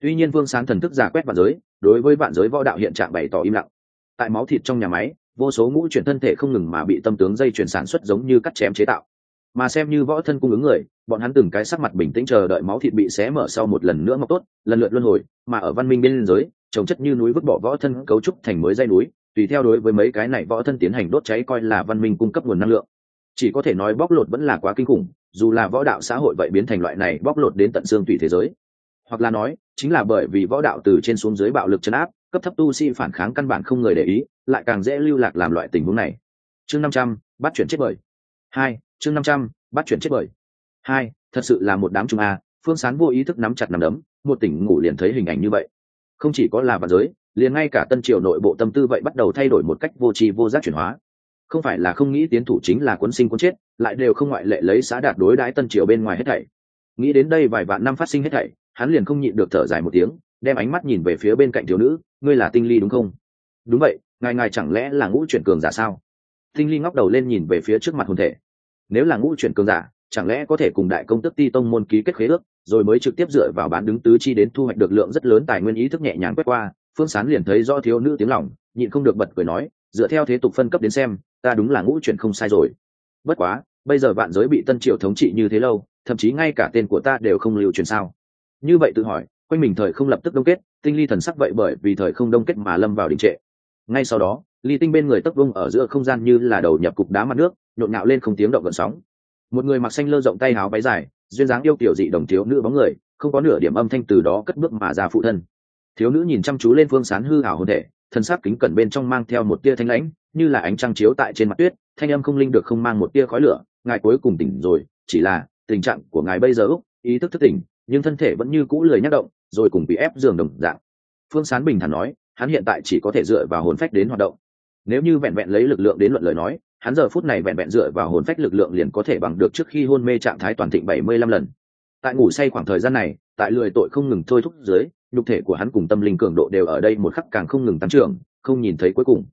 Tuy nhiên phương sán thần thức giả quét vạn giới, đối với vạn giới võ đạo hiện trạng bày tỏ im lặng. Tại máu thịt trong nhà máy, vô số ngũ chuyển thân thể không ngừng mà bị tâm tướng dây chuyển sản xuất giống như cắt chém chế tạo. Mà xem như võ thân cung ứng người, bọn hắn từng cái sắc mặt bình tĩnh chờ đợi máu thịt bị xé mở sau một lần nữa mọc tốt, lần lượt luân hồi, mà ở văn minh biên giới, trồng chất như núi vứt bỏ võ thân cấu trúc thành mới dây núi, tùy theo đối với mấy cái này võ thân tiến hành đốt cháy coi là văn minh cung cấp nguồn năng lượng. Chỉ có thể nói bóc lột vẫn là quá kinh khủng dù là võ đạo xã hội vậy biến thành loại này bóc lột đến tận xương tùy thế giới. Hoặc là nói, chính là bởi vì võ đạo từ trên xuống dưới bạo lực chấn áp, cấp thấp tu sĩ phản kháng căn bản không người để ý, lại càng dễ lưu lạc làm loại tình huống này. Chương năm trăm, bắt chuyển chết bởi. Hai, chương năm trăm, bắt chuyển chết bởi. Hai, thật sự là một đám trung a, phương sán vô ý thức nắm chặt nằm đấm, một tỉnh ngủ liền thấy hình ảnh như vậy. Không chỉ có là vạn giới, liền ngay cả tân triều nội bộ tâm tư vậy bắt đầu thay đổi một cách vô tri vô giác chuyển hóa không phải là không nghĩ tiến thủ chính là quân sinh quân chết, lại đều không ngoại lệ lấy xã đạt đối đãi tân triều bên ngoài hết thảy. Nghĩ đến đây vài vạn năm phát sinh hết thảy, hắn liền không nhịn được thở dài một tiếng, đem ánh mắt nhìn về phía bên cạnh thiếu nữ, ngươi là tinh ly đúng không? Đúng vậy, ngài ngài chẳng lẽ là ngũ chuyển cường giả sao? Tinh ly ngóc đầu lên nhìn về phía trước mặt hồn thể. Nếu là ngũ chuyển cường giả, chẳng lẽ có thể cùng đại công tức ti tông môn ký kết khế ước, rồi mới trực tiếp dựa vào bán đứng tứ chi đến thu hoạch được lượng rất lớn tài nguyên ý thức nhẹ nhàng quét qua? Phương sán liền thấy do thiếu nữ tiếng lòng, nhịn không được bật cười nói dựa theo thế tục phân cấp đến xem, ta đúng là ngũ chuyển không sai rồi. Bất quá, bây giờ vạn giới bị tân triều thống trị như thế lâu, thậm chí ngay cả tên của ta đều không lưu truyền sao? Như vậy tự hỏi, quanh mình thời không lập tức đông kết, tinh ly thần sắc vậy bởi vì thời không đông kết mà lâm vào đình trệ. Ngay sau đó, ly tinh bên người tấp vung ở giữa không gian như là đầu nhập cục đá mặt nước, nhộn nhạo lên không tiếng động gợn sóng. Một người mặc xanh lơ rộng tay áo váy dài, duyên dáng yêu kiểu dị đồng thiếu nữ bóng người, không có nửa điểm âm thanh từ đó cất bước mà ra phụ thân. Thiếu nữ nhìn chăm chú lên phương sán hư ảo hồn thể thân Sắc kính cẩn bên trong mang theo một tia thanh lãnh, như là ánh trăng chiếu tại trên mặt tuyết, thanh âm không linh được không mang một tia khói lửa, ngài cuối cùng tỉnh rồi, chỉ là, tình trạng của ngài bây giờ úc, ý thức thức tỉnh, nhưng thân thể vẫn như cũ lười nhắc động, rồi cùng bị ép giường đồng dạng. Phương sán bình thản nói, hắn hiện tại chỉ có thể dựa vào hồn phách đến hoạt động. Nếu như vẹn vẹn lấy lực lượng đến luận lời nói, hắn giờ phút này vẹn vẹn dựa vào hồn phách lực lượng liền có thể bằng được trước khi hôn mê trạng thái toàn thịnh bảy mươi lăm lần. Tại ngủ say khoảng thời gian này, tại lười tội không ngừng thôi thúc dưới nhục thể của hắn cùng tâm linh cường độ đều ở đây một khắc càng không ngừng tăng trưởng, không nhìn thấy cuối cùng.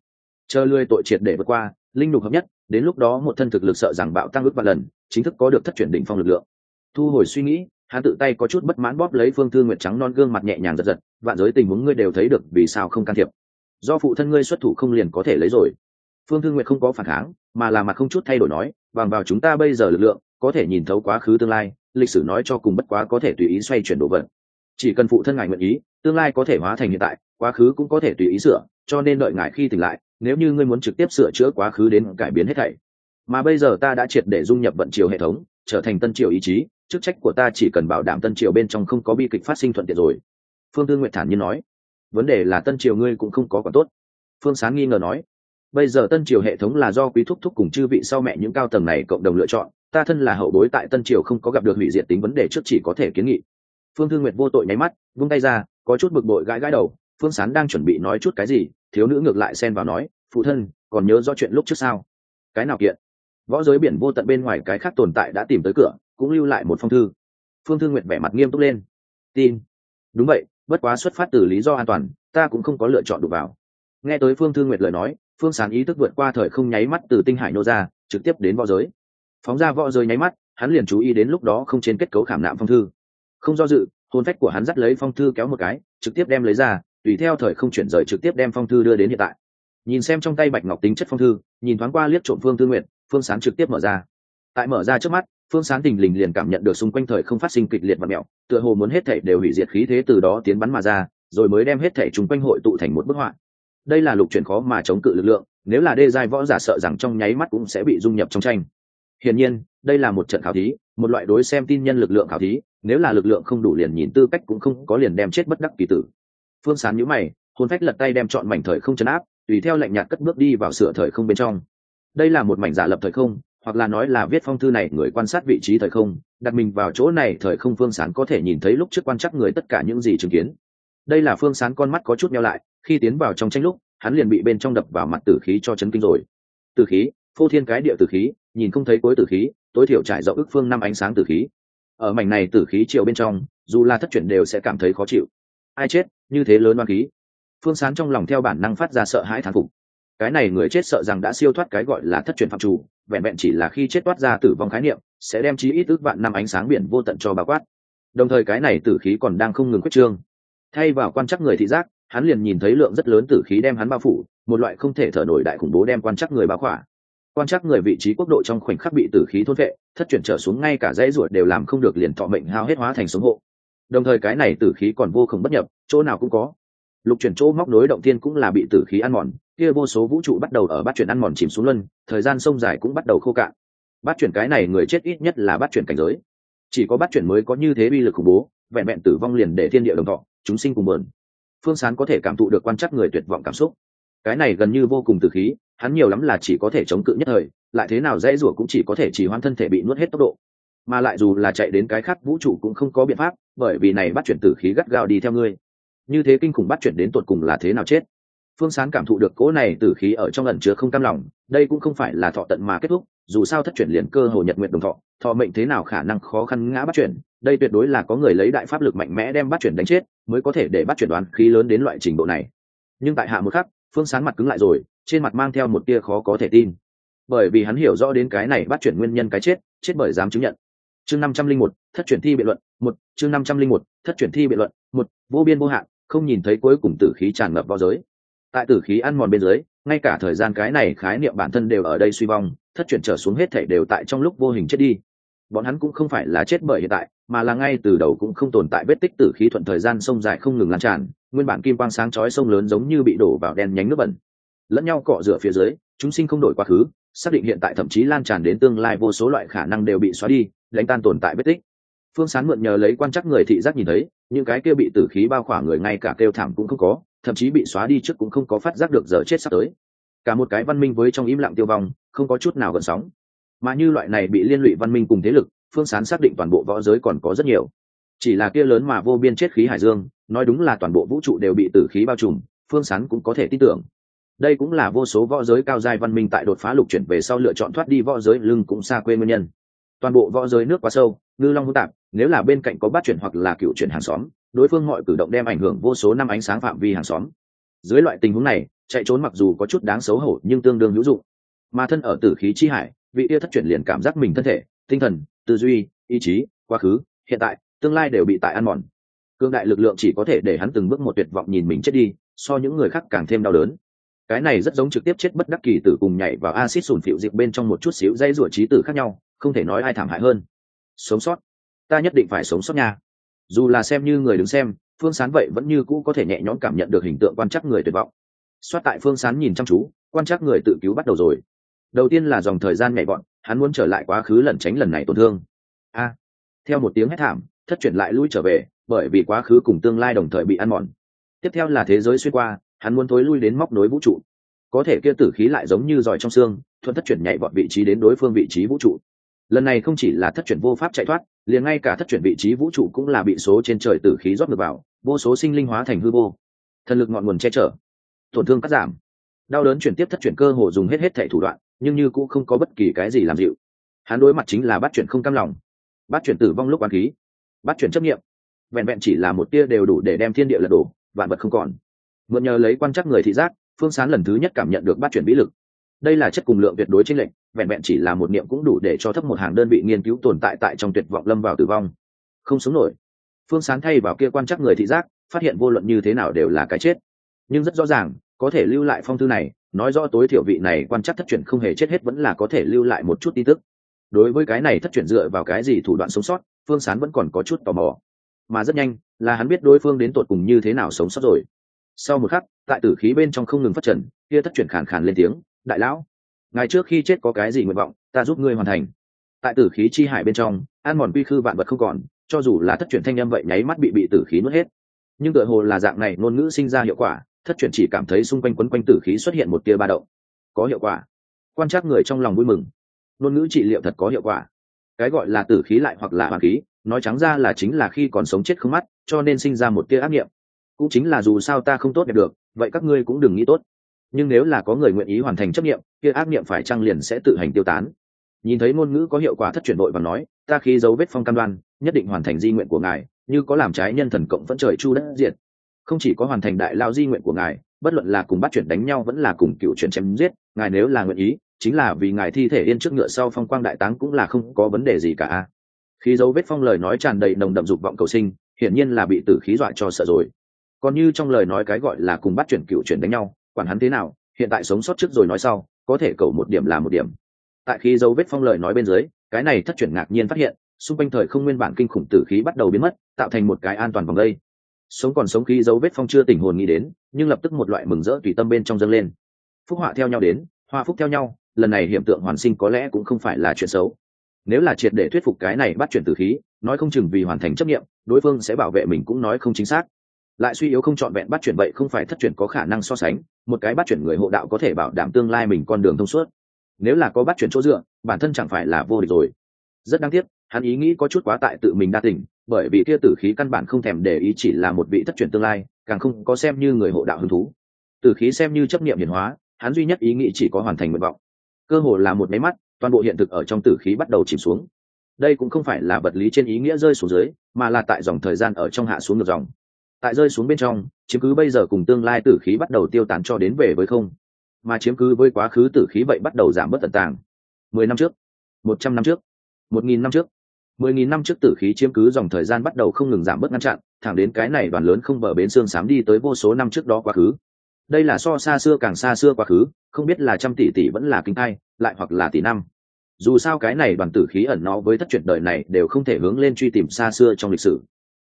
Chờ lươi tội triệt để vượt qua, linh nhục hợp nhất, đến lúc đó một thân thực lực sợ rằng bạo tăng ước vạn lần, chính thức có được thất chuyển đỉnh phong lực lượng. Thu hồi suy nghĩ, hắn tự tay có chút bất mãn bóp lấy phương thư nguyệt trắng non gương mặt nhẹ nhàng giật giật, vạn giới tình huống ngươi đều thấy được, vì sao không can thiệp? Do phụ thân ngươi xuất thủ không liền có thể lấy rồi? Phương thư nguyệt không có phản kháng, mà là mặt không chút thay đổi nói, bằng vào chúng ta bây giờ lực lượng, có thể nhìn thấu quá khứ tương lai, lịch sử nói cho cùng bất quá có thể tùy ý xoay chuyển đồ vật chỉ cần phụ thân ngài nguyện ý, tương lai có thể hóa thành hiện tại, quá khứ cũng có thể tùy ý sửa, cho nên đợi ngài khi tỉnh lại, nếu như ngươi muốn trực tiếp sửa chữa quá khứ đến cải biến hết thảy. Mà bây giờ ta đã triệt để dung nhập vận triều hệ thống, trở thành tân triều ý chí, chức trách của ta chỉ cần bảo đảm tân triều bên trong không có bi kịch phát sinh thuận tiện rồi. Phương tư nguyện thản nhiên nói, vấn đề là tân triều ngươi cũng không có còn tốt. Phương sáng nghi ngờ nói, bây giờ tân triều hệ thống là do quý thúc thúc cùng chư vị sau mẹ những cao tầng này cộng đồng lựa chọn, ta thân là hậu bối tại tân triều không có gặp được hủy diệt tính vấn đề trước chỉ có thể kiến nghị phương thương nguyệt vô tội nháy mắt, vung tay ra, có chút bực bội gãi gãi đầu, phương sán đang chuẩn bị nói chút cái gì, thiếu nữ ngược lại xen vào nói, phụ thân, còn nhớ do chuyện lúc trước sao? Cái nào kiện? Võ giới biển vô tận bên ngoài cái khác tồn tại đã tìm tới cửa, cũng lưu lại một phong thư. Phương thương nguyệt vẻ mặt nghiêm túc lên. Tin. Đúng vậy, bất quá xuất phát từ lý do an toàn, ta cũng không có lựa chọn đụng vào. Nghe tới phương thương nguyệt lời nói, phương sán ý thức vượt qua thời không nháy mắt từ tinh hải nô ra, trực tiếp đến võ giới. Phóng ra võ giới nháy mắt, hắn liền chú ý đến lúc đó không trên kết cấu khảm nạm phong thư không do dự, hồn phách của hắn dắt lấy phong thư kéo một cái, trực tiếp đem lấy ra, tùy theo thời không chuyển rời trực tiếp đem phong thư đưa đến hiện tại. Nhìn xem trong tay bạch ngọc tính chất phong thư, nhìn thoáng qua liếc trộm phương tư nguyện phương sán trực tiếp mở ra. Tại mở ra trước mắt, phương sán tình lình liền cảm nhận được xung quanh thời không phát sinh kịch liệt và mẹo, tựa hồ muốn hết thể đều hủy diệt khí thế từ đó tiến bắn mà ra, rồi mới đem hết thể chung quanh hội tụ thành một bức họa. Đây là lục chuyển khó mà chống cự lực lượng, nếu là đê giai võ giả sợ rằng trong nháy mắt cũng sẽ bị dung nhập trong tranh. Hiển nhiên đây là một trận khảo thí, một loại đối xem tin nhân lực lượng khảo thí, nếu là lực lượng không đủ liền nhìn tư cách cũng không có liền đem chết bất đắc kỳ tử. Phương sán nhíu mày, hôn phách lật tay đem chọn mảnh thời không chấn áp, tùy theo lệnh nhạt cất bước đi vào sửa thời không bên trong. Đây là một mảnh giả lập thời không, hoặc là nói là viết phong thư này người quan sát vị trí thời không, đặt mình vào chỗ này thời không phương sán có thể nhìn thấy lúc trước quan chắc người tất cả những gì chứng kiến. Đây là phương sán con mắt có chút nhau lại, khi tiến vào trong tranh lúc, hắn liền bị bên trong đập vào mặt tử khí cho chấn kinh rồi. Tử khí? Phô thiên cái địa tử khí, nhìn không thấy cuối tử khí, tối thiểu trải rộng ức phương năm ánh sáng tử khí. Ở mảnh này tử khí chiều bên trong, dù là thất chuyển đều sẽ cảm thấy khó chịu. Ai chết, như thế lớn oan khí. Phương sán trong lòng theo bản năng phát ra sợ hãi thán phục. Cái này người chết sợ rằng đã siêu thoát cái gọi là thất truyền phạm chủ, vẹn vẹn chỉ là khi chết toát ra tử vong khái niệm, sẽ đem chí ít ước vạn năm ánh sáng biển vô tận cho bà quát. Đồng thời cái này tử khí còn đang không ngừng quyết trương. Thay vào quan chắc người thị giác, hắn liền nhìn thấy lượng rất lớn tử khí đem hắn bao phủ, một loại không thể thở nổi đại khủng bố đem quan chắc người bao khỏa quan chắc người vị trí quốc độ trong khoảnh khắc bị tử khí thôn vệ, thất chuyển trở xuống ngay cả dãy ruột đều làm không được liền thọ mệnh hao hết hóa thành sống hộ. Đồng thời cái này tử khí còn vô cùng bất nhập, chỗ nào cũng có. Lục chuyển chỗ móc nối động thiên cũng là bị tử khí ăn mòn, kia vô số vũ trụ bắt đầu ở bát chuyển ăn mòn chìm xuống luân, thời gian sông dài cũng bắt đầu khô cạn. Bát chuyển cái này người chết ít nhất là bát chuyển cảnh giới. Chỉ có bát chuyển mới có như thế bi lực khủng bố, vẹn vẹn tử vong liền để thiên địa đồng thọ, chúng sinh cùng bờn phương sán có thể cảm thụ được quan chắc người tuyệt vọng cảm xúc. Cái này gần như vô cùng tử khí hắn nhiều lắm là chỉ có thể chống cự nhất thời, lại thế nào dễ rủa cũng chỉ có thể chỉ hoãn thân thể bị nuốt hết tốc độ. Mà lại dù là chạy đến cái khác vũ trụ cũng không có biện pháp, bởi vì này bắt chuyển tử khí gắt gao đi theo ngươi. Như thế kinh khủng bắt chuyển đến tột cùng là thế nào chết? Phương sán cảm thụ được cỗ này tử khí ở trong lần chứa không cam lòng, đây cũng không phải là thọ tận mà kết thúc, dù sao thất chuyển liền cơ hồ nhật nguyện đồng thọ thọ mệnh thế nào khả năng khó khăn ngã bắt chuyển, đây tuyệt đối là có người lấy đại pháp lực mạnh mẽ đem bắt chuyển đánh chết, mới có thể để bắt chuyển đoán khí lớn đến loại trình độ này. Nhưng tại hạ một khắc, phương sán mặt cứng lại rồi trên mặt mang theo một tia khó có thể tin. Bởi vì hắn hiểu rõ đến cái này bắt chuyển nguyên nhân cái chết chết bởi dám chứng nhận. Chương năm trăm linh một, thất chuyển thi biện luận, một, chương năm trăm linh một, thất chuyển thi biện luận, một, vô biên vô hạn, không nhìn thấy cuối cùng tử khí tràn ngập vào giới. Tại tử khí ăn mòn bên dưới, ngay cả thời gian cái này khái niệm bản thân đều ở đây suy vong, thất chuyển trở xuống hết thể đều tại trong lúc vô hình chết đi. Bọn hắn cũng không phải là chết bởi hiện tại, mà là ngay từ đầu cũng không tồn tại vết tích tử khí thuận thời gian sông dài không ngừng lan tràn, nguyên bản kim quang sáng chói sông lớn giống như bị đổ vào đen nhánh nước bẩn lẫn nhau cọ rửa phía dưới, chúng sinh không đổi quá khứ, xác định hiện tại thậm chí lan tràn đến tương lai vô số loại khả năng đều bị xóa đi, đánh tan tồn tại vết tích. Phương sán mượn nhờ lấy quan chắc người thị giác nhìn thấy, những cái kia bị tử khí bao khỏa người ngay cả kêu thảm cũng không có, thậm chí bị xóa đi trước cũng không có phát giác được giờ chết sắp tới. Cả một cái văn minh với trong im lặng tiêu vong, không có chút nào gần sóng. Mà như loại này bị liên lụy văn minh cùng thế lực, phương sán xác định toàn bộ võ giới còn có rất nhiều. Chỉ là kia lớn mà vô biên chết khí hải dương, nói đúng là toàn bộ vũ trụ đều bị tử khí bao trùm, phương sán cũng có thể tin tưởng đây cũng là vô số võ giới cao giai văn minh tại đột phá lục chuyển về sau lựa chọn thoát đi võ giới lưng cũng xa quê nguyên nhân. Toàn bộ võ giới nước quá sâu, ngư long hỗn tạp, nếu là bên cạnh có bát chuyển hoặc là cựu chuyển hàng xóm, đối phương mọi cử động đem ảnh hưởng vô số năm ánh sáng phạm vi hàng xóm. Dưới loại tình huống này, chạy trốn mặc dù có chút đáng xấu hổ nhưng tương đương hữu dụng. Mà thân ở tử khí chi hải, vị yêu thất chuyển liền cảm giác mình thân thể, tinh thần, tư duy, ý chí, quá khứ, hiện tại, tương lai đều bị tại ăn mòn. Cương đại lực lượng chỉ có thể để hắn từng bước một tuyệt vọng nhìn mình chết đi, so những người khác càng thêm đau đớn cái này rất giống trực tiếp chết bất đắc kỳ tử cùng nhảy vào acid sùn phịu dịp bên trong một chút xíu dây rủa trí tử khác nhau, không thể nói ai thảm hại hơn. Sống sót. Ta nhất định phải sống sót nha. Dù là xem như người đứng xem, phương sán vậy vẫn như cũ có thể nhẹ nhõm cảm nhận được hình tượng quan trắc người tuyệt vọng. Xoát tại phương sán nhìn chăm chú, quan trắc người tự cứu bắt đầu rồi. Đầu tiên là dòng thời gian nhảy bọn, hắn muốn trở lại quá khứ lẩn tránh lần này tổn thương. A. Theo một tiếng hét thảm, thất chuyển lại lui trở về, bởi vì quá khứ cùng tương lai đồng thời bị ăn mòn. Tiếp theo là thế giới xuyên qua hắn muốn thối lui đến móc nối vũ trụ. Có thể kia tử khí lại giống như giỏi trong xương, thuận thất chuyển nhảy vọt vị trí đến đối phương vị trí vũ trụ. Lần này không chỉ là thất chuyển vô pháp chạy thoát, liền ngay cả thất chuyển vị trí vũ trụ cũng là bị số trên trời tử khí rót ngược vào, vô số sinh linh hóa thành hư vô. Thần lực ngọn nguồn che chở, tổn thương cắt giảm. Đau đớn chuyển tiếp thất chuyển cơ hồ dùng hết hết thẻ thủ đoạn, nhưng như cũng không có bất kỳ cái gì làm dịu. Hắn đối mặt chính là bắt chuyển không cam lòng. Bắt chuyển tử vong lúc oán khí, bắt chuyển chấp nghiệm. Vẹn vẹn chỉ là một tia đều đủ để đem thiên địa lật đổ, vạn vật không còn mượn nhờ lấy quan chắc người thị giác, phương sán lần thứ nhất cảm nhận được bắt chuyển vĩ lực. Đây là chất cùng lượng tuyệt đối chênh lệch, vẹn vẹn chỉ là một niệm cũng đủ để cho thấp một hàng đơn vị nghiên cứu tồn tại tại trong tuyệt vọng lâm vào tử vong. Không sống nổi. Phương sán thay vào kia quan chắc người thị giác, phát hiện vô luận như thế nào đều là cái chết. Nhưng rất rõ ràng, có thể lưu lại phong thư này, nói rõ tối thiểu vị này quan chắc thất chuyển không hề chết hết vẫn là có thể lưu lại một chút tin tức. Đối với cái này thất chuyển dựa vào cái gì thủ đoạn sống sót, phương sán vẫn còn có chút tò mò. Mà rất nhanh, là hắn biết đối phương đến tột cùng như thế nào sống sót rồi sau một khắc, tại tử khí bên trong không ngừng phát trần, kia thất chuyển khàn khàn lên tiếng, đại lão, ngày trước khi chết có cái gì nguyện vọng, ta giúp ngươi hoàn thành. Tại tử khí chi hải bên trong, an mòn quy khư vạn vật không còn, cho dù là thất chuyển thanh â vậy nháy mắt bị bị tử khí nuốt hết. Nhưng tựa hồ là dạng này, ngôn ngữ sinh ra hiệu quả, thất chuyển chỉ cảm thấy xung quanh quấn quanh tử khí xuất hiện một tia ba động. Có hiệu quả. Quan trắc người trong lòng vui mừng. Ngôn ngữ trị liệu thật có hiệu quả. Cái gọi là tử khí lại hoặc là hoàng khí, nói trắng ra là chính là khi còn sống chết không mắt, cho nên sinh ra một tia ác nghiệm cũng chính là dù sao ta không tốt đẹp được, vậy các ngươi cũng đừng nghĩ tốt. Nhưng nếu là có người nguyện ý hoàn thành chấp nghiệm kia ác nghiệm phải trăng liền sẽ tự hành tiêu tán? Nhìn thấy ngôn ngữ có hiệu quả thất chuyển đội và nói, ta khi dấu vết phong cam đoan, nhất định hoàn thành di nguyện của ngài, như có làm trái nhân thần cộng vẫn trời chu đất diệt. Không chỉ có hoàn thành đại lao di nguyện của ngài, bất luận là cùng bắt chuyển đánh nhau vẫn là cùng cựu chuyển chém giết, ngài nếu là nguyện ý, chính là vì ngài thi thể yên trước ngựa sau phong quang đại táng cũng là không có vấn đề gì cả. Khi dấu vết phong lời nói tràn đầy nồng đậm dục vọng cầu sinh, hiển nhiên là bị tử khí dọa cho sợ rồi còn như trong lời nói cái gọi là cùng bắt chuyển cựu chuyển đánh nhau, quản hắn thế nào, hiện tại sống sót trước rồi nói sau, có thể cầu một điểm là một điểm. Tại khi dấu vết phong lời nói bên dưới, cái này thất chuyển ngạc nhiên phát hiện, xung quanh thời không nguyên bản kinh khủng tử khí bắt đầu biến mất, tạo thành một cái an toàn vòng đây. Sống còn sống khí dấu vết phong chưa tình hồn nghĩ đến, nhưng lập tức một loại mừng rỡ tùy tâm bên trong dâng lên. Phúc họa theo nhau đến, hoa phúc theo nhau, lần này hiện tượng hoàn sinh có lẽ cũng không phải là chuyện xấu. Nếu là triệt để thuyết phục cái này bắt chuyển tử khí, nói không chừng vì hoàn thành chấp nghiệm, đối phương sẽ bảo vệ mình cũng nói không chính xác lại suy yếu không trọn vẹn bắt chuyển vậy không phải thất chuyển có khả năng so sánh, một cái bắt chuyển người hộ đạo có thể bảo đảm tương lai mình con đường thông suốt. Nếu là có bắt chuyển chỗ dựa, bản thân chẳng phải là vô địch rồi. Rất đáng tiếc, hắn ý nghĩ có chút quá tại tự mình đa tình, bởi vì kia tử khí căn bản không thèm để ý chỉ là một vị thất chuyển tương lai, càng không có xem như người hộ đạo hứng thú. Tử khí xem như chấp niệm hiển hóa, hắn duy nhất ý nghĩ chỉ có hoàn thành nguyện vọng. Cơ hồ là một máy mắt, toàn bộ hiện thực ở trong tử khí bắt đầu chìm xuống. Đây cũng không phải là vật lý trên ý nghĩa rơi xuống dưới, mà là tại dòng thời gian ở trong hạ xuống ngược dòng tại rơi xuống bên trong, chiếm cứ bây giờ cùng tương lai tử khí bắt đầu tiêu tán cho đến về với không. Mà chiếm cứ với quá khứ tử khí vậy bắt đầu giảm bớt tận tàng. Mười năm trước, một trăm năm trước, một nghìn năm trước, mười nghìn năm trước tử khí chiếm cứ dòng thời gian bắt đầu không ngừng giảm bớt ngăn chặn, thẳng đến cái này đoàn lớn không bờ bến xương xám đi tới vô số năm trước đó quá khứ. Đây là so xa xưa càng xa xưa quá khứ, không biết là trăm tỷ tỷ vẫn là kinh ai lại hoặc là tỷ năm. Dù sao cái này đoàn tử khí ẩn nó với thất truyền đời này đều không thể hướng lên truy tìm xa xưa trong lịch sử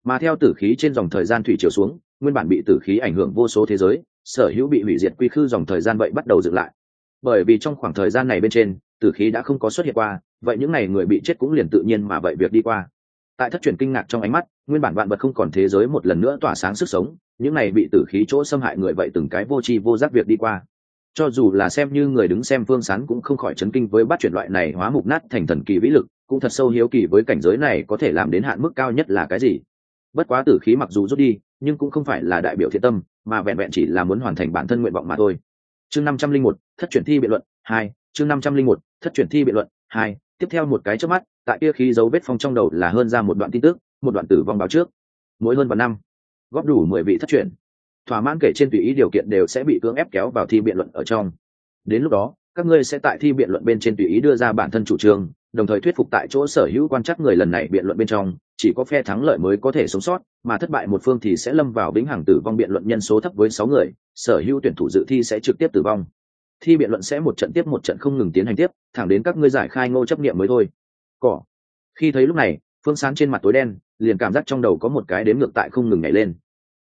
mà theo tử khí trên dòng thời gian thủy chiều xuống, nguyên bản bị tử khí ảnh hưởng vô số thế giới, sở hữu bị hủy diệt quy khư dòng thời gian vậy bắt đầu dựng lại. Bởi vì trong khoảng thời gian này bên trên, tử khí đã không có xuất hiện qua, vậy những n à y người bị chết cũng liền tự nhiên mà vậy việc đi qua. Tại thất truyền kinh ngạc trong ánh mắt, nguyên bản vạn vật không còn thế giới một lần nữa tỏa sáng sức sống, những n à y bị tử khí chỗ xâm hại người vậy từng cái vô tri vô giác việc đi qua. Cho dù là xem như người đứng xem phương sán cũng không khỏi chấn kinh với bắt chuyển loại này hóa mục nát thành thần kỳ vĩ lực, cũng thật sâu hiếu kỳ với cảnh giới này có thể làm đến hạn mức cao nhất là cái gì bất quá tử khí mặc dù rút đi, nhưng cũng không phải là đại biểu thiện tâm, mà vẹn vẹn chỉ là muốn hoàn thành bản thân nguyện vọng mà thôi. Chương năm trăm linh một, thất chuyển thi biện luận, hai, chương năm trăm linh một, thất chuyển thi biện luận, hai, tiếp theo một cái trước mắt, tại kia khí dấu vết phong trong đầu là hơn ra một đoạn tin tức, một đoạn tử vong báo trước. Mỗi hơn vào năm, góp đủ mười vị thất chuyển thỏa mãn kể trên tùy ý điều kiện đều sẽ bị cưỡng ép kéo vào thi biện luận ở trong. Đến lúc đó, các ngươi sẽ tại thi biện luận bên trên tùy ý đưa ra bản thân chủ trương đồng thời thuyết phục tại chỗ sở hữu quan chắc người lần này biện luận bên trong, chỉ có phe thắng lợi mới có thể sống sót, mà thất bại một phương thì sẽ lâm vào vĩnh hằng tử vong biện luận nhân số thấp với sáu người, sở hữu tuyển thủ dự thi sẽ trực tiếp tử vong. Thi biện luận sẽ một trận tiếp một trận không ngừng tiến hành tiếp, thẳng đến các ngươi giải khai ngô chấp nghiệm mới thôi. Cỏ. Khi thấy lúc này, phương sáng trên mặt tối đen, liền cảm giác trong đầu có một cái đếm ngược tại không ngừng nhảy lên.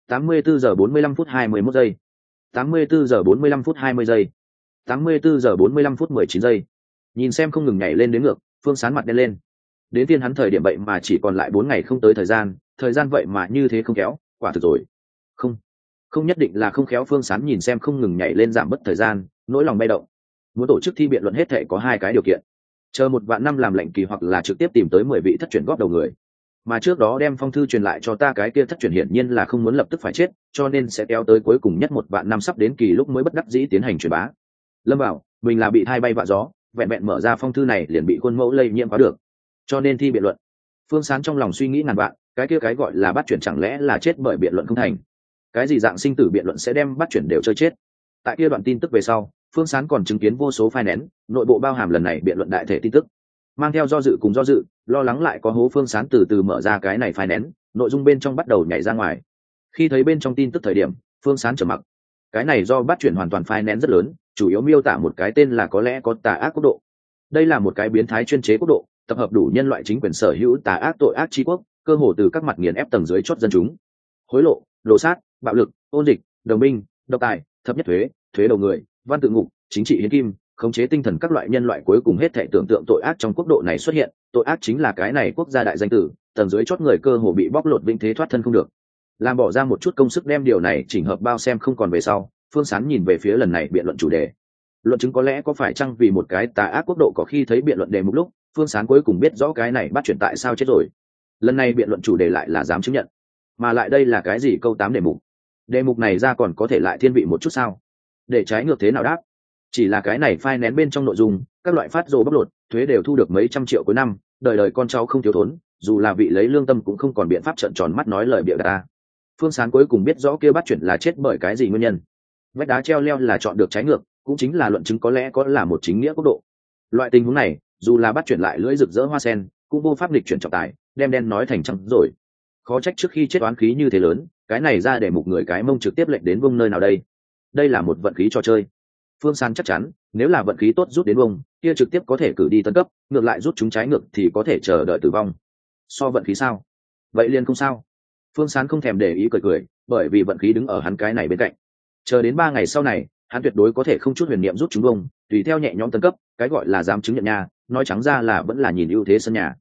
Tám mươi bốn giờ bốn mươi lăm phút hai mươi mốt giây. Tám mươi bốn giờ bốn mươi lăm phút hai mươi giây. Tám mươi bốn giờ bốn mươi lăm phút mười chín giây. Nhìn xem không ngừng nhảy lên đến ngược phương sán mặt đen lên. Đến tiên hắn thời điểm vậy mà chỉ còn lại bốn ngày không tới thời gian thời gian vậy mà như thế không kéo quả thực rồi. Không không nhất định là không khéo, phương sán nhìn xem không ngừng nhảy lên giảm bớt thời gian, nỗi lòng bay động. Muốn tổ chức thi biện luận hết thệ có hai cái điều kiện. Chờ một vạn năm làm lệnh kỳ hoặc là trực tiếp tìm tới mười vị thất truyền góp đầu người. Mà trước đó đem phong thư truyền lại cho ta cái kia thất truyền hiển nhiên là không muốn lập tức phải chết, cho nên sẽ kéo tới cuối cùng nhất một vạn năm sắp đến kỳ lúc mới bất đắc dĩ tiến hành truyền bá. Lâm bảo, mình là bị thai bay vạ gió vẹn vẹn mở ra phong thư này liền bị khuôn mẫu lây nhiễm quá được. Cho nên thi biện luận. Phương sán trong lòng suy nghĩ ngàn vạn, cái kia cái gọi là bắt chuyển chẳng lẽ là chết bởi biện luận không thành? Cái gì dạng sinh tử biện luận sẽ đem bắt chuyển đều chơi chết? Tại kia đoạn tin tức về sau, phương sán còn chứng kiến vô số phai nén, nội bộ bao hàm lần này biện luận đại thể tin tức. Mang theo do dự cùng do dự, lo lắng lại có hố phương sán từ từ mở ra cái này phai nén, nội dung bên trong bắt đầu nhảy ra ngoài. Khi thấy bên trong tin tức thời điểm, phương sán trở mặc cái này do bắt chuyển hoàn toàn phai nén rất lớn, chủ yếu miêu tả một cái tên là có lẽ có tà ác quốc độ. Đây là một cái biến thái chuyên chế quốc độ, tập hợp đủ nhân loại chính quyền sở hữu tà ác tội ác tri quốc, cơ hồ từ các mặt nghiền ép tầng dưới chót dân chúng. Hối lộ, đồ sát, bạo lực, ôn dịch, đồng minh, độc tài, thấp nhất thuế thuế đầu người, văn tự ngục, chính trị hiến kim, khống chế tinh thần các loại nhân loại cuối cùng hết thể tưởng tượng tội ác trong quốc độ này xuất hiện. Tội ác chính là cái này quốc gia đại danh tử, tầng dưới chót người cơ hồ bị bóc lột vinh thế thoát thân không được làm bỏ ra một chút công sức đem điều này chỉnh hợp bao xem không còn về sau, phương sán nhìn về phía lần này biện luận chủ đề. Luận chứng có lẽ có phải chăng vì một cái tà ác quốc độ có khi thấy biện luận đề mục lúc, phương sán cuối cùng biết rõ cái này bắt chuyển tại sao chết rồi. Lần này biện luận chủ đề lại là dám chứng nhận. Mà lại đây là cái gì câu tám đề mục? Đề mục này ra còn có thể lại thiên vị một chút sao? Để trái ngược thế nào đáp? Chỉ là cái này phai nén bên trong nội dung, các loại phát rồ bóc lột, thuế đều thu được mấy trăm triệu cuối năm, đời đời con cháu không thiếu thốn, dù là vị lấy lương tâm cũng không còn biện pháp trợn tròn mắt nói lời bịa đặt ta phương sán cuối cùng biết rõ kia bắt chuyển là chết bởi cái gì nguyên nhân. Vách đá treo leo là chọn được trái ngược, cũng chính là luận chứng có lẽ có là một chính nghĩa quốc độ. Loại tình huống này, dù là bắt chuyển lại lưỡi rực rỡ hoa sen, cũng vô pháp lịch chuyển trọng tài, đem đen nói thành trắng rồi. Khó trách trước khi chết oán khí như thế lớn, cái này ra để một người cái mông trực tiếp lệnh đến vông nơi nào đây. Đây là một vận khí trò chơi. Phương san chắc chắn, nếu là vận khí tốt rút đến vông, kia trực tiếp có thể cử đi tân cấp, ngược lại rút chúng trái ngược thì có thể chờ đợi tử vong. So vận khí sao? Vậy liền không sao phương sán không thèm để ý cười cười bởi vì vận khí đứng ở hắn cái này bên cạnh. Chờ đến ba ngày sau này hắn tuyệt đối có thể không chút huyền niệm rút chúng bông, tùy theo nhẹ nhõm tân cấp cái gọi là dám chứng nhận nhà nói trắng ra là vẫn là nhìn ưu thế sân nhà.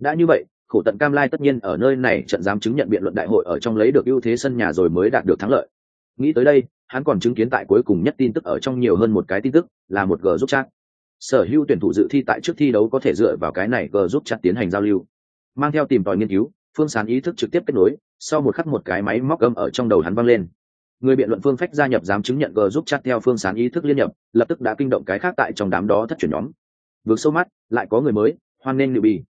Đã như vậy khổ tận cam lai tất nhiên ở nơi này trận dám chứng nhận biện luận đại hội ở trong lấy được ưu thế sân nhà rồi mới đạt được thắng lợi. Nghĩ tới đây hắn còn chứng kiến tại cuối cùng nhất tin tức ở trong nhiều hơn một cái tin tức là một g giúp chat. Sở hữu tuyển thủ dự thi tại trước thi đấu có thể dựa vào cái này g giúp chat tiến hành giao lưu. Mang theo tìm tòi nghiên cứu phương sán ý thức trực tiếp kết nối, sau một khắc một cái máy móc âm ở trong đầu hắn văng lên. Người biện luận phương phách gia nhập dám chứng nhận g giúp chat theo phương sán ý thức liên nhập, lập tức đã kinh động cái khác tại trong đám đó thất chuyển nhóm. Vượt sâu mắt, lại có người mới, hoan nên liệu bì.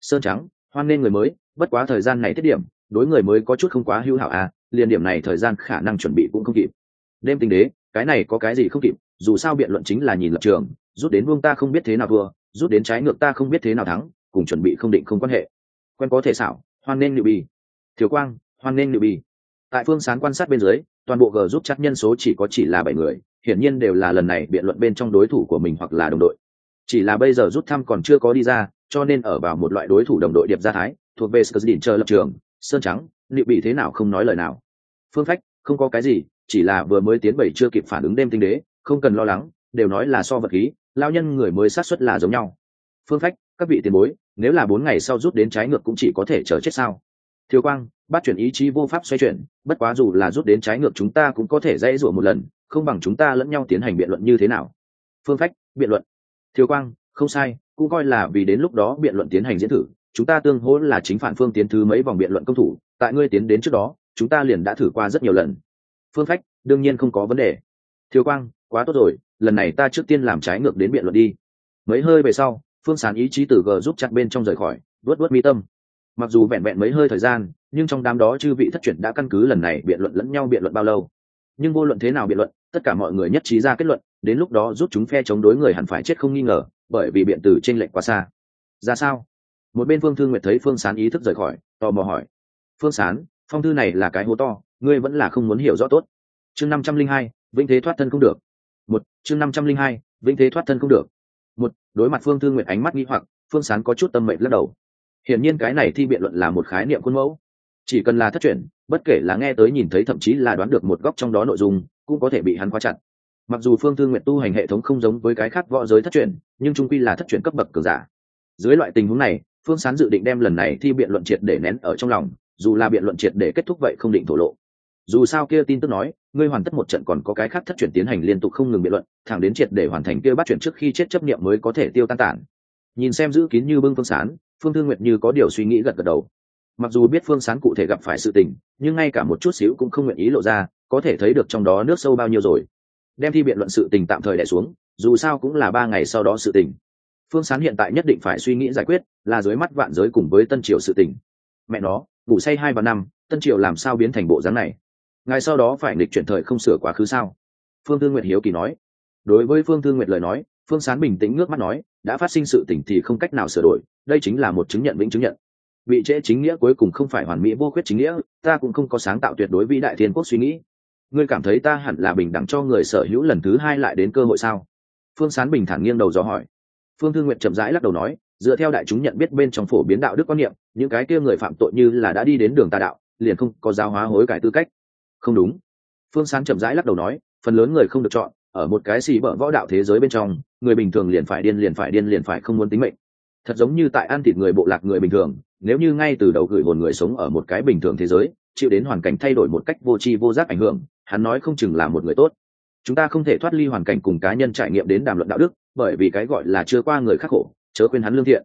Sơn trắng, hoan nên người mới, bất quá thời gian này tiết điểm, đối người mới có chút không quá hữu hảo à liền điểm này thời gian khả năng chuẩn bị cũng không kịp. Đêm tinh đế, cái này có cái gì không kịp, dù sao biện luận chính là nhìn lập trường, rút đến vương ta không biết thế nào thua, rút đến trái ngược ta không biết thế nào thắng, cùng chuẩn bị không định không quan hệ. Quen có thể xảo hoan nên liệu bì thiếu quang, hoan nên liệu bì tại phương sán quan sát bên dưới, toàn bộ g giúp chắc nhân số chỉ có chỉ là bảy người, hiển nhiên đều là lần này biện luận bên trong đối thủ của mình hoặc là đồng đội. Chỉ là bây giờ rút thăm còn chưa có đi ra, cho nên ở vào một loại đối thủ đồng đội điệp gia thái, thuộc về sờ chờ lập trường, sơn trắng liệu bị thế nào không nói lời nào. Phương phách, không có cái gì, chỉ là vừa mới tiến bảy chưa kịp phản ứng đêm tinh đế, không cần lo lắng, đều nói là so vật khí, lao nhân người mới sát xuất là giống nhau. Phương phách các vị tiền bối, nếu là bốn ngày sau rút đến trái ngược cũng chỉ có thể chờ chết sao? Thiếu quang bắt chuyển ý chí vô pháp xoay chuyển, bất quá dù là rút đến trái ngược chúng ta cũng có thể dễ rủa một lần, không bằng chúng ta lẫn nhau tiến hành biện luận như thế nào? Phương phách, biện luận. Thiếu quang, không sai, cũng coi là vì đến lúc đó biện luận tiến hành diễn thử, chúng ta tương hỗ là chính phản phương tiến thứ mấy vòng biện luận công thủ, tại ngươi tiến đến trước đó, chúng ta liền đã thử qua rất nhiều lần. Phương phách, đương nhiên không có vấn đề. Thiếu quang, quá tốt rồi, lần này ta trước tiên làm trái ngược đến biện luận đi. Mấy hơi về sau phương sán ý chí từ g giúp chặt bên trong rời khỏi vớt vớt mi tâm. Mặc dù vẹn vẹn mấy hơi thời gian, nhưng trong đám đó chư vị thất chuyển đã căn cứ lần này biện luận lẫn nhau biện luận bao lâu. Nhưng vô luận thế nào biện luận, tất cả mọi người nhất trí ra kết luận, đến lúc đó rút chúng phe chống đối người hẳn phải chết không nghi ngờ, bởi vì biện từ trên lệch quá xa. Ra sao? Một bên phương thương nguyệt thấy phương sán ý thức rời khỏi, tò mò hỏi. Phương sán, phong thư này là cái hố to, ngươi vẫn là không muốn hiểu rõ tốt. Chương năm trăm linh hai, vĩnh thế thoát thân không được. Một, chương năm trăm linh hai, vĩnh thế thoát thân không được một, đối mặt phương thương nguyệt ánh mắt nghĩ hoặc, phương sán có chút tâm mệnh lắc đầu. Hiển nhiên cái này thi biện luận là một khái niệm khuôn mẫu. Chỉ cần là thất truyền bất kể là nghe tới nhìn thấy thậm chí là đoán được một góc trong đó nội dung, cũng có thể bị hắn khóa chặt. Mặc dù phương thương nguyện tu hành hệ thống không giống với cái khác võ giới thất truyền nhưng trung quy là thất truyền cấp bậc cường giả. Dưới loại tình huống này, phương sán dự định đem lần này thi biện luận triệt để nén ở trong lòng, dù là biện luận triệt để kết thúc vậy không định thổ lộ dù sao kia tin tức nói, ngươi hoàn tất một trận còn có cái khác thất chuyển tiến hành liên tục không ngừng biện luận, thẳng đến triệt để hoàn thành kia bắt chuyển trước khi chết chấp niệm mới có thể tiêu tan tản. Nhìn xem giữ kín như bưng phương sán, phương thương nguyệt như có điều suy nghĩ gật gật đầu. Mặc dù biết phương sán cụ thể gặp phải sự tình, nhưng ngay cả một chút xíu cũng không nguyện ý lộ ra, có thể thấy được trong đó nước sâu bao nhiêu rồi. Đem thi biện luận sự tình tạm thời đẻ xuống, dù sao cũng là ba ngày sau đó sự tình. Phương sán hiện tại nhất định phải suy nghĩ giải quyết, là dưới mắt vạn giới cùng với tân triều sự tình. Mẹ nó, ngủ say hai và năm, tân triều làm sao biến thành bộ dáng này? Ngày sau đó phải nghịch chuyển thời không sửa quá khứ sao? Phương thương nguyệt hiếu kỳ nói. Đối với phương thương nguyệt lời nói, phương sán bình tĩnh ngước mắt nói, đã phát sinh sự tỉnh thì không cách nào sửa đổi, đây chính là một chứng nhận vĩnh chứng nhận. Bị trễ chính nghĩa cuối cùng không phải hoàn mỹ vô khuyết chính nghĩa, ta cũng không có sáng tạo tuyệt đối vĩ đại thiên quốc suy nghĩ. Ngươi cảm thấy ta hẳn là bình đẳng cho người sở hữu lần thứ hai lại đến cơ hội sao? Phương sán bình thản nghiêng đầu dò hỏi. Phương thương nguyện chậm rãi lắc đầu nói, dựa theo đại chúng nhận biết bên trong phổ biến đạo đức quan niệm, những cái kia người phạm tội như là đã đi đến đường tà đạo, liền không có giáo hóa hối cải tư cách không đúng. Phương sán chậm rãi lắc đầu nói, phần lớn người không được chọn, ở một cái xì bở võ đạo thế giới bên trong, người bình thường liền phải điên liền phải điên liền phải không muốn tính mệnh. Thật giống như tại ăn thịt người bộ lạc người bình thường, nếu như ngay từ đầu gửi hồn người sống ở một cái bình thường thế giới, chịu đến hoàn cảnh thay đổi một cách vô tri vô giác ảnh hưởng, hắn nói không chừng là một người tốt. Chúng ta không thể thoát ly hoàn cảnh cùng cá nhân trải nghiệm đến đàm luận đạo đức, bởi vì cái gọi là chưa qua người khắc khổ, chớ quên hắn lương thiện.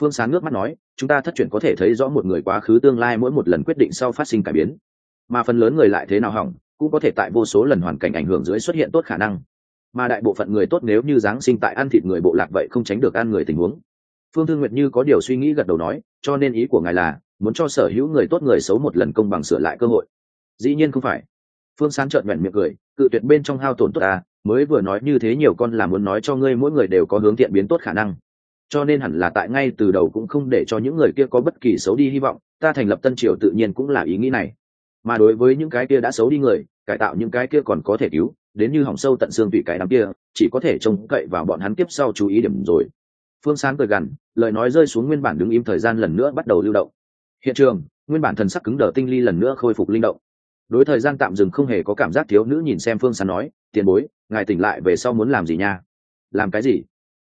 Phương sáng nước mắt nói, chúng ta thất truyền có thể thấy rõ một người quá khứ tương lai mỗi một lần quyết định sau phát sinh cải biến mà phần lớn người lại thế nào hỏng, cũng có thể tại vô số lần hoàn cảnh ảnh hưởng dưới xuất hiện tốt khả năng. Mà đại bộ phận người tốt nếu như giáng sinh tại ăn thịt người bộ lạc vậy không tránh được ăn người tình huống. Phương thương nguyệt như có điều suy nghĩ gật đầu nói, cho nên ý của ngài là, muốn cho sở hữu người tốt người xấu một lần công bằng sửa lại cơ hội. Dĩ nhiên không phải. Phương sán trợn vẹn miệng cười, cự tuyệt bên trong hao tổn tốt ta mới vừa nói như thế nhiều con là muốn nói cho ngươi mỗi người đều có hướng thiện biến tốt khả năng. Cho nên hẳn là tại ngay từ đầu cũng không để cho những người kia có bất kỳ xấu đi hy vọng, ta thành lập tân triều tự nhiên cũng là ý nghĩ này mà đối với những cái kia đã xấu đi người, cải tạo những cái kia còn có thể cứu, đến như hỏng sâu tận xương tùy cái đám kia, chỉ có thể trông cậy vào bọn hắn tiếp sau chú ý điểm rồi. Phương sán cười gằn, lời nói rơi xuống nguyên bản đứng im thời gian lần nữa bắt đầu lưu động. Hiện trường, nguyên bản thần sắc cứng đờ tinh ly lần nữa khôi phục linh động. Đối thời gian tạm dừng không hề có cảm giác thiếu nữ nhìn xem phương sán nói, tiền bối, ngài tỉnh lại về sau muốn làm gì nha? Làm cái gì?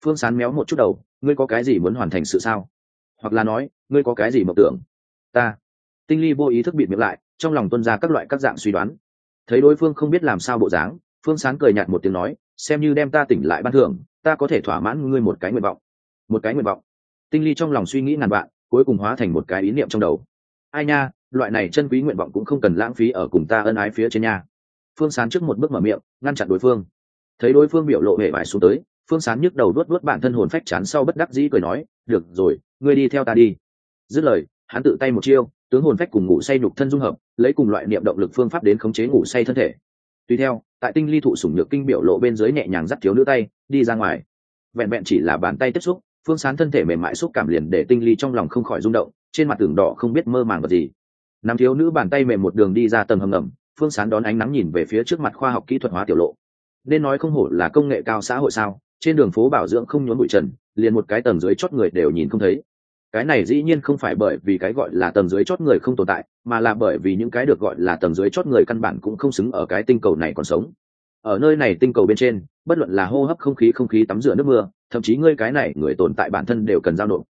Phương sán méo một chút đầu, ngươi có cái gì muốn hoàn thành sự sao? Hoặc là nói, ngươi có cái gì mộng tưởng? Ta. Tinh ly vô ý thức bịt miệng lại trong lòng tuân ra các loại các dạng suy đoán. Thấy đối phương không biết làm sao bộ dáng, phương sán cười nhạt một tiếng nói, xem như đem ta tỉnh lại ban thưởng, ta có thể thỏa mãn ngươi một cái nguyện vọng. Một cái nguyện vọng. Tinh ly trong lòng suy nghĩ ngàn vạn, cuối cùng hóa thành một cái ý niệm trong đầu. Ai nha, loại này chân quý nguyện vọng cũng không cần lãng phí ở cùng ta ân ái phía trên nhà phương sán trước một bước mở miệng, ngăn chặn đối phương. Thấy đối phương biểu lộ hệ vải xuống tới, phương sán nhức đầu đuốt đuốt bản thân hồn phách chán sau bất đắc dĩ cười nói, được rồi, ngươi đi theo ta đi. Dứt lời, hắn tự tay một chiêu tướng hồn phách cùng ngủ say nhục thân dung hợp, lấy cùng loại niệm động lực phương pháp đến khống chế ngủ say thân thể. Tùy theo, tại tinh ly thụ sủng nhược kinh biểu lộ bên dưới nhẹ nhàng dắt thiếu nữ tay, đi ra ngoài. Vẹn vẹn chỉ là bàn tay tiếp xúc, phương sán thân thể mềm mại xúc cảm liền để tinh ly trong lòng không khỏi rung động, trên mặt tường đỏ không biết mơ màng vật gì. Nam thiếu nữ bàn tay mềm một đường đi ra tầng hầm ngầm, phương sán đón ánh nắng nhìn về phía trước mặt khoa học kỹ thuật hóa tiểu lộ. Nên nói không hổ là công nghệ cao xã hội sao, trên đường phố bảo dưỡng không nhốn bụi trần, liền một cái tầng dưới chót người đều nhìn không thấy cái này dĩ nhiên không phải bởi vì cái gọi là tầng dưới chót người không tồn tại, mà là bởi vì những cái được gọi là tầng dưới chót người căn bản cũng không xứng ở cái tinh cầu này còn sống. Ở nơi này tinh cầu bên trên, bất luận là hô hấp không khí không khí, tắm rửa nước mưa, thậm chí ngươi cái này, người tồn tại bản thân đều cần giao nộp.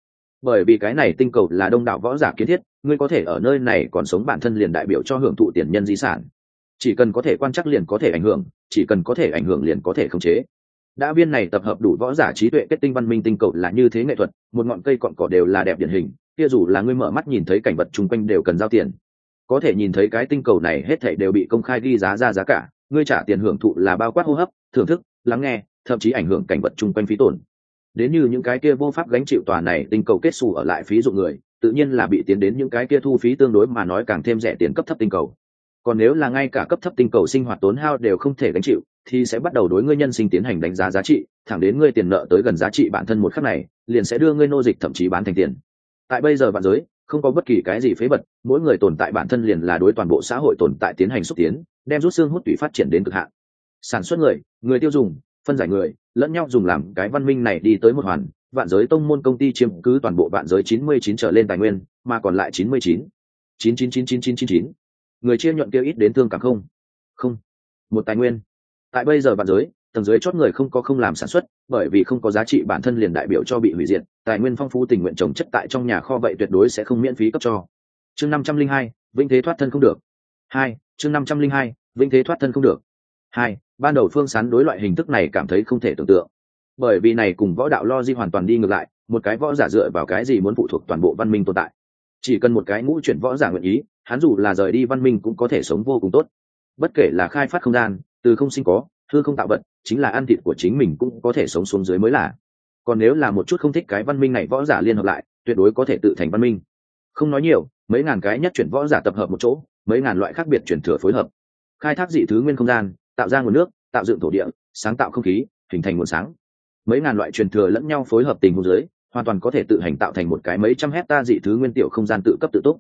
Bởi vì cái này tinh cầu là đông đảo võ giả kiến thiết, ngươi có thể ở nơi này còn sống bản thân liền đại biểu cho hưởng thụ tiền nhân di sản. Chỉ cần có thể quan chắc liền có thể ảnh hưởng, chỉ cần có thể ảnh hưởng liền có thể khống chế đã viên này tập hợp đủ võ giả trí tuệ kết tinh văn minh tinh cầu là như thế nghệ thuật, một ngọn cây cọn cỏ đều là đẹp điển hình, kia dù là ngươi mở mắt nhìn thấy cảnh vật chung quanh đều cần giao tiền. Có thể nhìn thấy cái tinh cầu này hết thảy đều bị công khai ghi giá ra giá cả, ngươi trả tiền hưởng thụ là bao quát hô hấp, thưởng thức, lắng nghe, thậm chí ảnh hưởng cảnh vật chung quanh phí tổn. Đến như những cái kia vô pháp gánh chịu tòa này tinh cầu kết xù ở lại phí dụng người, tự nhiên là bị tiến đến những cái kia thu phí tương đối mà nói càng thêm rẻ tiền cấp thấp tinh cầu còn nếu là ngay cả cấp thấp tinh cầu sinh hoạt tốn hao đều không thể gánh chịu, thì sẽ bắt đầu đối ngươi nhân sinh tiến hành đánh giá giá trị, thẳng đến ngươi tiền nợ tới gần giá trị bản thân một khắc này, liền sẽ đưa ngươi nô dịch thậm chí bán thành tiền. Tại bây giờ bạn giới, không có bất kỳ cái gì phế vật, mỗi người tồn tại bản thân liền là đối toàn bộ xã hội tồn tại tiến hành xúc tiến, đem rút xương hút tủy phát triển đến cực hạn. Sản xuất người người tiêu dùng, phân giải người, lẫn nhau dùng làm cái văn minh này đi tới một hoàn, vạn giới tông môn công ty chiếm cứ toàn bộ vạn giới chín mươi chín trở lên tài nguyên, mà còn lại chín chín. chín chín mươi chín chín chín chín chín người chia nhuận kia ít đến thương cảm không? Không. Một tài nguyên. Tại bây giờ vạn giới, tầng dưới chót người không có không làm sản xuất, bởi vì không có giá trị bản thân liền đại biểu cho bị hủy diệt, tài nguyên phong phú tình nguyện trồng chất tại trong nhà kho vậy tuyệt đối sẽ không miễn phí cấp cho. Chương năm trăm linh hai, vĩnh thế thoát thân không được. Hai, chương năm trăm linh hai, vĩnh thế thoát thân không được. Hai, ban đầu phương sán đối loại hình thức này cảm thấy không thể tưởng tượng. Bởi vì này cùng võ đạo lo di hoàn toàn đi ngược lại, một cái võ giả dựa vào cái gì muốn phụ thuộc toàn bộ văn minh tồn tại. Chỉ cần một cái ngũ chuyển võ giả nguyện ý hắn dù là rời đi văn minh cũng có thể sống vô cùng tốt. Bất kể là khai phát không gian, từ không sinh có thư không tạo vật, chính là ăn thịt của chính mình cũng có thể sống xuống dưới mới là. Còn nếu là một chút không thích cái văn minh này võ giả liên hợp lại, tuyệt đối có thể tự thành văn minh. Không nói nhiều, mấy ngàn cái nhất chuyển võ giả tập hợp một chỗ, mấy ngàn loại khác biệt chuyển thừa phối hợp. Khai thác dị thứ nguyên không gian, tạo ra nguồn nước, tạo dựng thổ địa, sáng tạo không khí, hình thành nguồn sáng. Mấy ngàn loại truyền thừa lẫn nhau phối hợp tình huống dưới, hoàn toàn có thể tự hành tạo thành một cái mấy trăm hecta dị thứ nguyên tiểu không gian tự cấp tự túc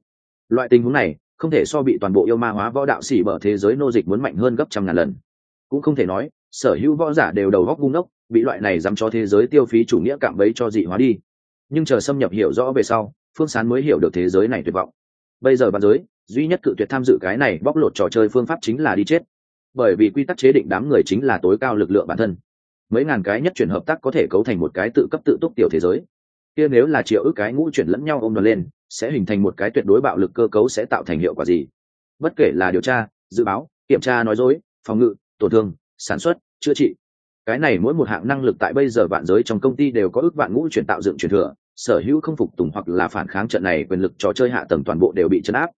loại tình huống này không thể so bị toàn bộ yêu ma hóa võ đạo xỉ bở thế giới nô dịch muốn mạnh hơn gấp trăm ngàn lần. Cũng không thể nói, sở hữu võ giả đều đầu góc ngu ngốc, bị loại này dám cho thế giới tiêu phí chủ nghĩa cảm bấy cho dị hóa đi. Nhưng chờ xâm nhập hiểu rõ về sau, phương sán mới hiểu được thế giới này tuyệt vọng. Bây giờ bàn giới, duy nhất cự tuyệt tham dự cái này bóc lột trò chơi phương pháp chính là đi chết. Bởi vì quy tắc chế định đám người chính là tối cao lực lượng bản thân. Mấy ngàn cái nhất chuyển hợp tác có thể cấu thành một cái tự cấp tự túc tiểu thế giới. Kia nếu là triệu ước cái ngũ chuyển lẫn nhau ôm đòn lên sẽ hình thành một cái tuyệt đối bạo lực cơ cấu sẽ tạo thành hiệu quả gì? Bất kể là điều tra, dự báo, kiểm tra nói dối, phòng ngự, tổn thương, sản xuất, chữa trị. Cái này mỗi một hạng năng lực tại bây giờ vạn giới trong công ty đều có ước vạn ngũ chuyển tạo dựng truyền thừa, sở hữu không phục tùng hoặc là phản kháng trận này quyền lực trò chơi hạ tầng toàn bộ đều bị chấn áp.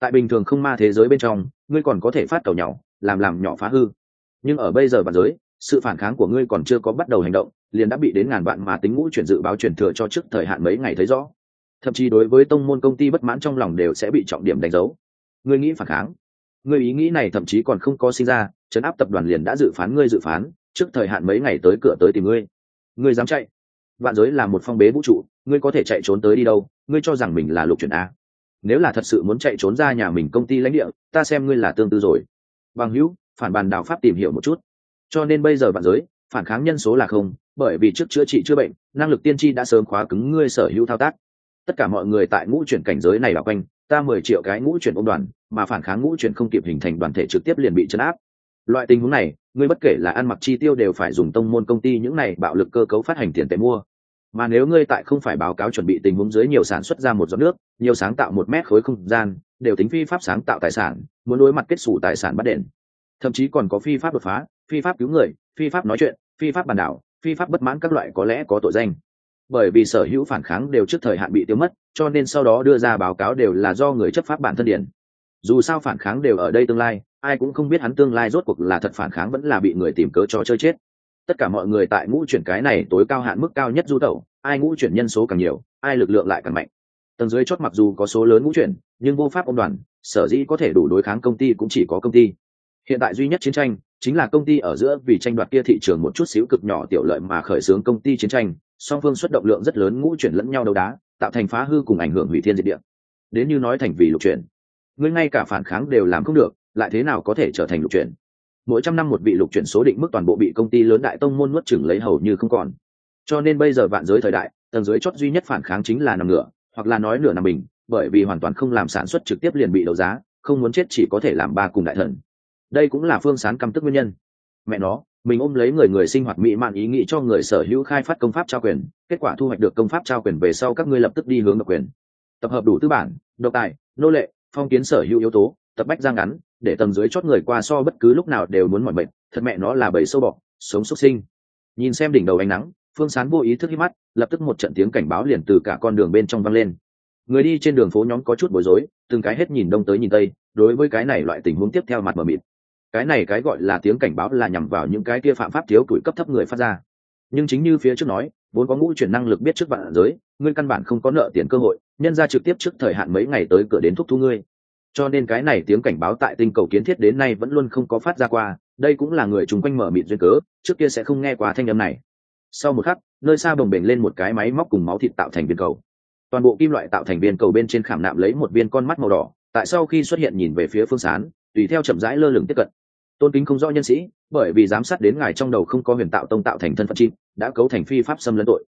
Tại bình thường không ma thế giới bên trong, ngươi còn có thể phát cầu nhỏ, làm làm nhỏ phá hư. Nhưng ở bây giờ vạn giới, sự phản kháng của ngươi còn chưa có bắt đầu hành động, liền đã bị đến ngàn vạn mà tính ngũ chuyển dự báo truyền thừa cho trước thời hạn mấy ngày thấy rõ thậm chí đối với tông môn công ty bất mãn trong lòng đều sẽ bị trọng điểm đánh dấu. Ngươi nghĩ phản kháng. Ngươi ý nghĩ này thậm chí còn không có sinh ra chấn áp tập đoàn liền đã dự phán ngươi dự phán, trước thời hạn mấy ngày tới cửa tới tìm ngươi. Ngươi dám chạy? Vạn giới là một phong bế vũ trụ, ngươi có thể chạy trốn tới đi đâu? Ngươi cho rằng mình là lục chuyển a. Nếu là thật sự muốn chạy trốn ra nhà mình công ty lãnh địa, ta xem ngươi là tương tư rồi. Bằng hữu, phản bàn đào pháp tìm hiểu một chút. Cho nên bây giờ vạn giới, phản kháng nhân số là không, bởi vì trước chữa trị chữa bệnh, năng lực tiên tri đã sớm khóa cứng ngươi sở hữu thao tác tất cả mọi người tại ngũ chuyển cảnh giới này là quanh, ta mười triệu cái ngũ chuyển ôm đoàn, mà phản kháng ngũ chuyển không kịp hình thành đoàn thể trực tiếp liền bị chấn áp. Loại tình huống này, ngươi bất kể là ăn mặc chi tiêu đều phải dùng tông môn công ty những này bạo lực cơ cấu phát hành tiền tệ mua. Mà nếu ngươi tại không phải báo cáo chuẩn bị tình huống dưới nhiều sản xuất ra một giọt nước, nhiều sáng tạo một mét khối không gian, đều tính phi pháp sáng tạo tài sản, muốn đối mặt kết xù tài sản bắt đền. Thậm chí còn có phi pháp đột phá, phi pháp cứu người, phi pháp nói chuyện, phi pháp bàn đảo, phi pháp bất mãn các loại có lẽ có tội danh bởi vì sở hữu phản kháng đều trước thời hạn bị tiêu mất, cho nên sau đó đưa ra báo cáo đều là do người chấp pháp bản thân điển dù sao phản kháng đều ở đây tương lai, ai cũng không biết hắn tương lai rốt cuộc là thật phản kháng vẫn là bị người tìm cớ cho chơi chết. Tất cả mọi người tại ngũ chuyển cái này tối cao hạn mức cao nhất du tẩu, ai ngũ chuyển nhân số càng nhiều, ai lực lượng lại càng mạnh. Tầng dưới chót mặc dù có số lớn ngũ chuyển, nhưng vô pháp ông đoàn, sở dĩ có thể đủ đối kháng công ty cũng chỉ có công ty. Hiện tại duy nhất chiến tranh chính là công ty ở giữa vì tranh đoạt kia thị trường một chút xíu cực nhỏ tiểu lợi mà khởi xướng công ty chiến tranh song phương xuất động lượng rất lớn ngũ chuyển lẫn nhau đấu đá, tạo thành phá hư cùng ảnh hưởng hủy thiên diệt địa. Đến như nói thành vì lục chuyển. Ngươi ngay cả phản kháng đều làm không được, lại thế nào có thể trở thành lục chuyển? Mỗi trăm năm một vị lục chuyển số định mức toàn bộ bị công ty lớn đại tông môn nuốt chửng lấy hầu như không còn. Cho nên bây giờ vạn giới thời đại, tầng dưới chót duy nhất phản kháng chính là nằm ngửa, hoặc là nói nửa nằm bình, bởi vì hoàn toàn không làm sản xuất trực tiếp liền bị đấu giá, không muốn chết chỉ có thể làm ba cùng đại thần. Đây cũng là phương sán căm tức nguyên nhân. Mẹ nó mình ôm lấy người người sinh hoạt mỹ mạn ý nghĩ cho người sở hữu khai phát công pháp trao quyền kết quả thu hoạch được công pháp trao quyền về sau các ngươi lập tức đi hướng độc quyền. Tập hợp đủ tư bản độc tài nô lệ phong kiến sở hữu yếu tố tập bách giang ngắn để tầng dưới chót người qua so bất cứ lúc nào đều muốn mọi mệnh, thật mẹ nó là bầy sâu bọ sống xuất sinh. Nhìn xem đỉnh đầu ánh nắng phương sán vô ý thức hít mắt lập tức một trận tiếng cảnh báo liền từ cả con đường bên trong văng lên. Người đi trên đường phố nhóm có chút bối rối từng cái hết nhìn đông tới nhìn tây đối với cái này loại tình huống tiếp theo mặt mờ mịt cái này cái gọi là tiếng cảnh báo là nhằm vào những cái kia phạm pháp thiếu tuổi cấp thấp người phát ra. Nhưng chính như phía trước nói, vốn có ngũ chuyển năng lực biết trước vạn giới, ngươi căn bản không có nợ tiền cơ hội, nhân ra trực tiếp trước thời hạn mấy ngày tới cửa đến thúc thu ngươi. Cho nên cái này tiếng cảnh báo tại tinh cầu kiến thiết đến nay vẫn luôn không có phát ra qua, đây cũng là người chung quanh mở mịt duyên cớ, trước kia sẽ không nghe qua thanh âm này. Sau một khắc, nơi xa bồng bềnh lên một cái máy móc cùng máu thịt tạo thành viên cầu. Toàn bộ kim loại tạo thành viên cầu bên trên khảm nạm lấy một viên con mắt màu đỏ, tại sau khi xuất hiện nhìn về phía phương sán, tùy theo chậm rãi lơ lửng tiếp cận tôn kính không rõ nhân sĩ, bởi vì giám sát đến ngài trong đầu không có huyền tạo tông tạo thành thân phận chim đã cấu thành phi pháp xâm lấn tội.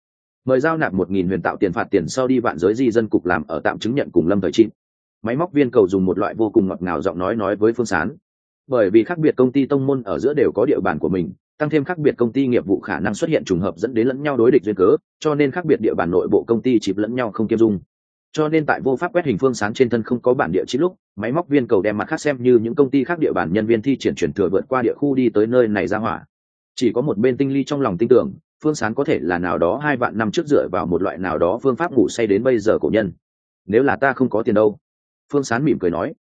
Mời giao nạp một nghìn huyền tạo tiền phạt tiền sau đi vạn giới di dân cục làm ở tạm chứng nhận cùng lâm thời chim máy móc viên cầu dùng một loại vô cùng ngọt ngào giọng nói nói với phương sán. Bởi vì khác biệt công ty tông môn ở giữa đều có địa bàn của mình, tăng thêm khác biệt công ty nghiệp vụ khả năng xuất hiện trùng hợp dẫn đến lẫn nhau đối địch duyên cớ, cho nên khác biệt địa bàn nội bộ công ty chịp lẫn nhau không kiêm dung cho nên tại vô pháp quét hình phương sáng trên thân không có bản địa chỉ lúc, máy móc viên cầu đem mặt khác xem như những công ty khác địa bàn nhân viên thi triển chuyển thừa vượt qua địa khu đi tới nơi này ra hỏa. Chỉ có một bên tinh ly trong lòng tin tưởng, phương sáng có thể là nào đó hai vạn năm trước dựa vào một loại nào đó phương pháp ngủ say đến bây giờ cổ nhân. Nếu là ta không có tiền đâu. Phương sán mỉm cười nói,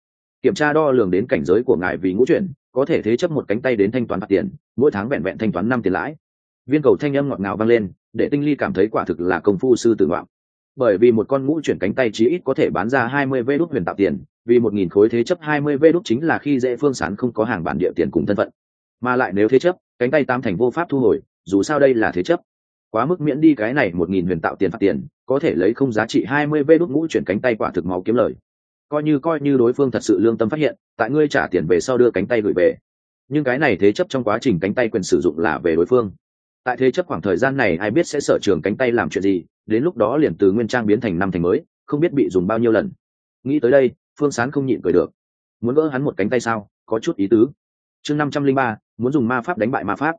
kiểm tra đo lường đến cảnh giới của ngài vì ngũ chuyển, có thể thế chấp một cánh tay đến thanh toán phạt tiền, mỗi tháng vẹn vẹn thanh toán năm tiền lãi. Viên cầu thanh âm ngọt ngào vang lên, để tinh ly cảm thấy quả thực là công phu sư tử ngoạm bởi vì một con ngũ chuyển cánh tay chí ít có thể bán ra hai mươi vê đốt huyền tạo tiền, vì một nghìn khối thế chấp hai mươi vê đốt chính là khi dễ phương sán không có hàng bản địa tiền cùng thân phận. Mà lại nếu thế chấp, cánh tay tam thành vô pháp thu hồi, dù sao đây là thế chấp. Quá mức miễn đi cái này một nghìn huyền tạo tiền phạt tiền, có thể lấy không giá trị hai mươi vê đốt ngũ chuyển cánh tay quả thực máu kiếm lời. Coi như coi như đối phương thật sự lương tâm phát hiện, tại ngươi trả tiền về sau đưa cánh tay gửi về. Nhưng cái này thế chấp trong quá trình cánh tay quyền sử dụng là về đối phương. Tại thế chấp khoảng thời gian này ai biết sẽ sở trường cánh tay làm chuyện gì đến lúc đó liền từ nguyên trang biến thành năm thành mới, không biết bị dùng bao nhiêu lần. Nghĩ tới đây, phương sán không nhịn cười được. Muốn vỡ hắn một cánh tay sao? Có chút ý tứ. Chương năm trăm linh ba, muốn dùng ma pháp đánh bại ma pháp.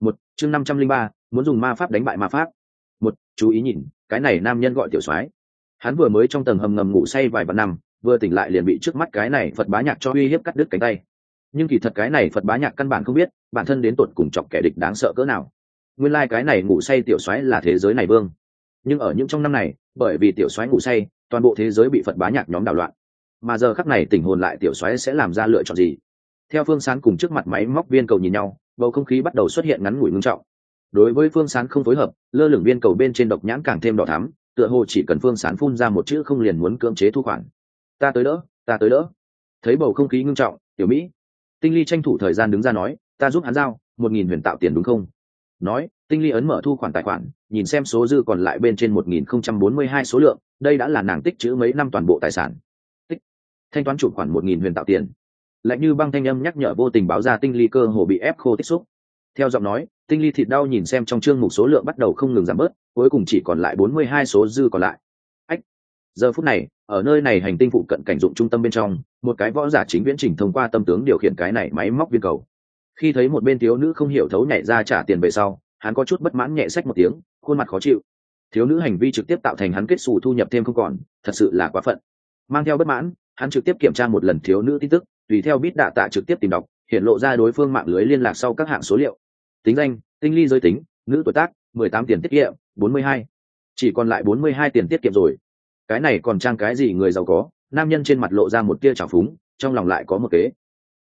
Một, chương năm trăm linh ba, muốn dùng ma pháp đánh bại ma pháp. Một, chú ý nhìn, cái này nam nhân gọi tiểu soái. Hắn vừa mới trong tầng hầm ngầm ngủ say vài vạn năm, vừa tỉnh lại liền bị trước mắt cái này phật bá nhạc cho uy hiếp cắt đứt cánh tay. Nhưng kỳ thật cái này phật bá nhạc căn bản không biết, bản thân đến tột cùng chọc kẻ địch đáng sợ cỡ nào. Nguyên lai、like、cái này ngủ say tiểu soái là thế giới này vương nhưng ở những trong năm này, bởi vì tiểu soái ngủ say, toàn bộ thế giới bị phật bá nhạc nhóm đảo loạn. Mà giờ khắc này tình hồn lại tiểu soái sẽ làm ra lựa chọn gì? Theo phương sán cùng trước mặt máy móc viên cầu nhìn nhau, bầu không khí bắt đầu xuất hiện ngắn ngủi ngưng trọng. Đối với phương sán không phối hợp, lơ lửng viên cầu bên trên độc nhãn càng thêm đỏ thắm, tựa hồ chỉ cần phương sán phun ra một chữ không liền muốn cưỡng chế thu khoản. Ta tới đỡ, ta tới đỡ. Thấy bầu không khí ngưng trọng, tiểu mỹ, tinh ly tranh thủ thời gian đứng ra nói, ta giúp hắn giao một nghìn huyền tạo tiền đúng không? Nói tinh ly ấn mở thu khoản tài khoản, nhìn xem số dư còn lại bên trên một nghìn không trăm bốn mươi hai số lượng, đây đã là nàng tích chữ mấy năm toàn bộ tài sản. Tích. Thanh toán chủ khoản một nghìn huyền tạo tiền. Lạnh như băng thanh âm nhắc nhở vô tình báo ra tinh ly cơ hồ bị ép khô tích xúc. Theo giọng nói, tinh ly thịt đau nhìn xem trong chương mục số lượng bắt đầu không ngừng giảm bớt, cuối cùng chỉ còn lại bốn mươi hai số dư còn lại. Ách. Giờ phút này, ở nơi này hành tinh phụ cận cảnh dụng trung tâm bên trong, một cái võ giả chính viễn trình thông qua tâm tướng điều khiển cái này máy móc viên cầu. Khi thấy một bên thiếu nữ không hiểu thấu nhảy ra trả tiền về sau hắn có chút bất mãn nhẹ sách một tiếng, khuôn mặt khó chịu. Thiếu nữ hành vi trực tiếp tạo thành hắn kết xù thu nhập thêm không còn, thật sự là quá phận. Mang theo bất mãn, hắn trực tiếp kiểm tra một lần thiếu nữ tin tức, tùy theo bít đạ tạ trực tiếp tìm đọc, hiện lộ ra đối phương mạng lưới liên lạc sau các hạng số liệu. Tính danh, tinh ly giới tính, nữ tuổi tác, mười tám tiền tiết kiệm, bốn mươi hai. Chỉ còn lại bốn mươi hai tiền tiết kiệm rồi. Cái này còn trang cái gì người giàu có, nam nhân trên mặt lộ ra một tia trào phúng, trong lòng lại có một kế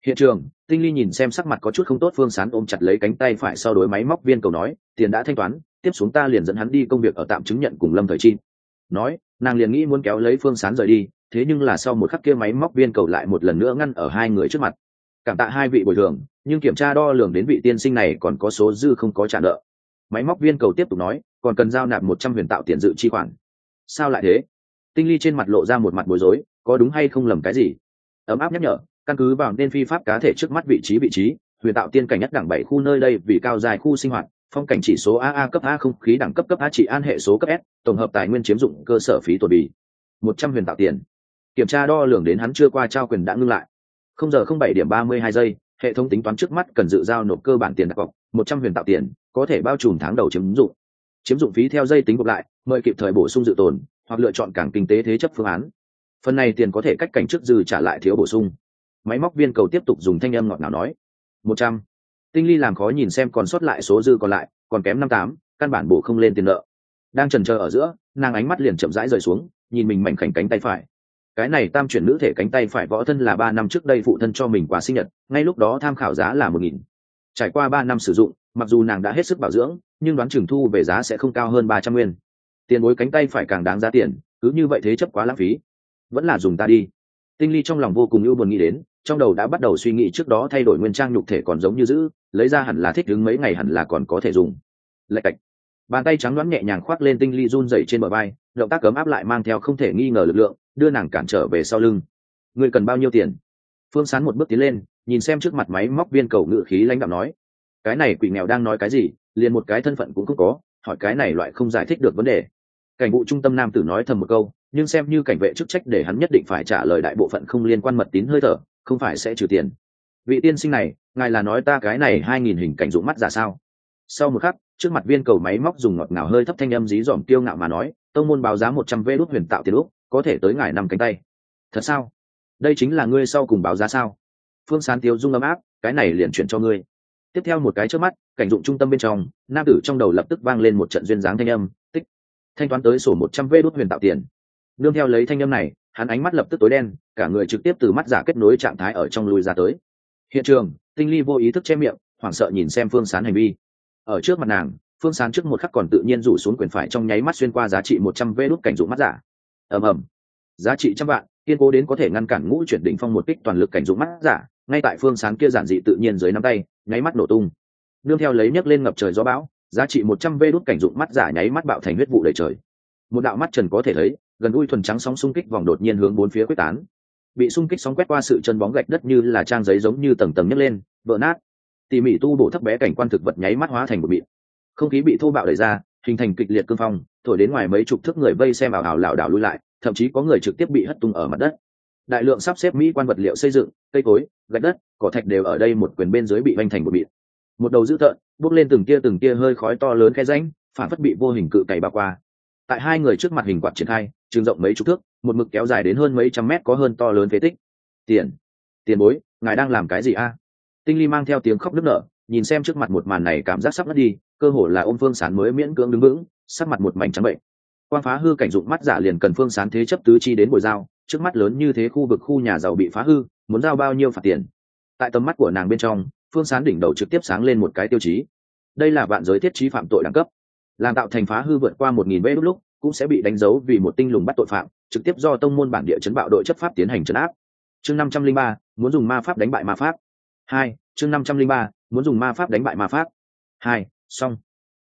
hiện trường, tinh ly nhìn xem sắc mặt có chút không tốt, phương sán ôm chặt lấy cánh tay phải sau đối máy móc viên cầu nói, tiền đã thanh toán, tiếp xuống ta liền dẫn hắn đi công việc ở tạm chứng nhận cùng lâm thời chi. Nói, nàng liền nghĩ muốn kéo lấy phương sán rời đi, thế nhưng là sau một khắc kia máy móc viên cầu lại một lần nữa ngăn ở hai người trước mặt. Cảm tạ hai vị bồi thường, nhưng kiểm tra đo lường đến vị tiên sinh này còn có số dư không có trả nợ. Máy móc viên cầu tiếp tục nói, còn cần giao nạp một trăm huyền tạo tiền dự chi khoản. Sao lại thế? Tinh ly trên mặt lộ ra một mặt bối rối, có đúng hay không lầm cái gì? Ấm áp nhắc nhở căn cứ vào nên phi pháp cá thể trước mắt vị trí vị trí, huyền tạo tiên cảnh nhất đẳng bảy khu nơi đây vì cao dài khu sinh hoạt, phong cảnh chỉ số aa cấp a không khí đẳng cấp cấp a trị an hệ số cấp s, tổng hợp tài nguyên chiếm dụng cơ sở phí tuổi bì. Một trăm huyền tạo tiền. Kiểm tra đo lường đến hắn chưa qua trao quyền đã ngưng lại. Không giờ không bảy điểm ba mươi hai giây, hệ thống tính toán trước mắt cần dự giao nộp cơ bản tiền đặt cọc, một trăm huyền tạo tiền, có thể bao trùm tháng đầu chiếm dụng. Chiếm dụng phí theo dây tính gộp lại, mời kịp thời bổ sung dự tồn, hoặc lựa chọn cảng kinh tế thế chấp phương án. Phần này tiền có thể cách cảnh trước dư trả lại thiếu bổ sung máy móc viên cầu tiếp tục dùng thanh âm ngọt ngào nói, một trăm. Tinh ly làm khó nhìn xem còn sót lại số dư còn lại, còn kém năm tám, căn bản bổ không lên tiền nợ. Đang trần chờ ở giữa, nàng ánh mắt liền chậm rãi rời xuống, nhìn mình mảnh khảnh cánh tay phải. Cái này tam chuyển nữ thể cánh tay phải võ thân là ba năm trước đây phụ thân cho mình quà sinh nhật, ngay lúc đó tham khảo giá là một nghìn. Trải qua ba năm sử dụng, mặc dù nàng đã hết sức bảo dưỡng, nhưng đoán trường thu về giá sẽ không cao hơn ba trăm nguyên. Tiền bối cánh tay phải càng đáng giá tiền, cứ như vậy thế chấp quá lãng phí. Vẫn là dùng ta đi. Tinh ly trong lòng vô cùng ưu buồn nghĩ đến trong đầu đã bắt đầu suy nghĩ trước đó thay đổi nguyên trang nhục thể còn giống như giữ, lấy ra hẳn là thích đứng mấy ngày hẳn là còn có thể dùng. Lạch cạch. Bàn tay trắng đoán nhẹ nhàng khoác lên tinh ly run dày trên bờ vai, động tác cấm áp lại mang theo không thể nghi ngờ lực lượng, đưa nàng cản trở về sau lưng. Người cần bao nhiêu tiền? Phương sán một bước tiến lên, nhìn xem trước mặt máy móc viên cầu ngự khí lãnh đạo nói. Cái này quỷ nghèo đang nói cái gì, liền một cái thân phận cũng không có, hỏi cái này loại không giải thích được vấn đề. Cảnh vụ trung tâm nam tử nói thầm một câu, nhưng xem như cảnh vệ chức trách để hắn nhất định phải trả lời đại bộ phận không liên quan mật tín hơi thở không phải sẽ trừ tiền. Vị tiên sinh này, ngài là nói ta cái này hai nghìn hình cảnh dụng mắt giả sao? Sau một khắc, trước mặt viên cầu máy móc dùng ngọt ngào hơi thấp thanh âm dí dỏm tiêu ngạo mà nói, tông môn báo giá một trăm vê đốt huyền tạo tiền úc có thể tới ngài nằm cánh tay. Thật sao? Đây chính là ngươi sau cùng báo giá sao? Phương sán tiêu dung ấm áp, cái này liền chuyển cho ngươi. Tiếp theo một cái trước mắt, cảnh dụng trung tâm bên trong, nam tử trong đầu lập tức vang lên một trận duyên dáng thanh âm, tích. Thanh toán tới sổ một trăm vê đốt huyền tạo tiền. Nương theo lấy thanh âm này hắn ánh mắt lập tức tối đen, cả người trực tiếp từ mắt giả kết nối trạng thái ở trong lùi ra tới. Hiện trường, tinh ly vô ý thức che miệng, hoảng sợ nhìn xem phương sán hành vi. Ở trước mặt nàng, phương sán trước một khắc còn tự nhiên rủ xuống quyền phải trong nháy mắt xuyên qua giá trị một trăm vê đốt cảnh dụng mắt giả. Ầm ầm. Giá trị trăm vạn, kiên cố đến có thể ngăn cản ngũ chuyển đỉnh phong một kích toàn lực cảnh dụng mắt giả, ngay tại phương sán kia giản dị tự nhiên dưới nắm tay, nháy mắt nổ tung. Nương theo lấy nhấc lên ngập trời gió bão, giá trị một trăm vê đốt cảnh dụng mắt giả nháy mắt bạo thành huyết vụ đầy trời. Một đạo mắt trần có thể thấy gần đuôi thuần trắng sóng xung kích vòng đột nhiên hướng bốn phía quyết tán. Bị xung kích sóng quét qua sự chân bóng gạch đất như là trang giấy giống như tầng tầng nhấc lên, vỡ nát. Tỉ mỉ tu bổ thấp bé cảnh quan thực vật nháy mắt hóa thành một bịt không khí bị thô bạo đẩy ra, hình thành kịch liệt cương phong, thổi đến ngoài mấy chục thước người vây xem ảo ảo lảo đảo lui lại, thậm chí có người trực tiếp bị hất tung ở mặt đất. Đại lượng sắp xếp mỹ quan vật liệu xây dựng, cây cối, gạch đất, cỏ thạch đều ở đây một quyền bên dưới bị vanh thành một bịt một đầu dữ tợn, bước lên từng tia từng tia hơi khói to lớn khe ránh phản phất bị vô hình cự cày bao qua. Tại hai người trước mặt hình quạt triển khai trường rộng mấy chục thước, một mực kéo dài đến hơn mấy trăm mét, có hơn to lớn phế tích. Tiền tiền bối, ngài đang làm cái gì a? Tinh ly mang theo tiếng khóc nức nở, nhìn xem trước mặt một màn này cảm giác sắp mất đi, cơ hồ là ôm phương sán mới miễn cưỡng đứng vững, sắc mặt một mảnh trắng bệnh. Quang phá hư cảnh dụng mắt giả liền cần phương sán thế chấp tứ chi đến bồi giao, trước mắt lớn như thế khu vực khu nhà giàu bị phá hư, muốn giao bao nhiêu phạt tiền? Tại tầm mắt của nàng bên trong, phương sán đỉnh đầu trực tiếp sáng lên một cái tiêu chí. Đây là vạn giới thiết trí phạm tội đẳng cấp. Làm tạo thành phá hư vượt qua một nghìn vê lúc cũng sẽ bị đánh dấu vì một tinh lùng bắt tội phạm, trực tiếp do tông môn bản địa chấn bạo đội chấp pháp tiến hành chấn áp. Chương năm trăm linh ba, muốn dùng ma pháp đánh bại ma pháp. Hai, chương năm trăm linh ba, muốn dùng ma pháp đánh bại ma pháp. Hai, xong.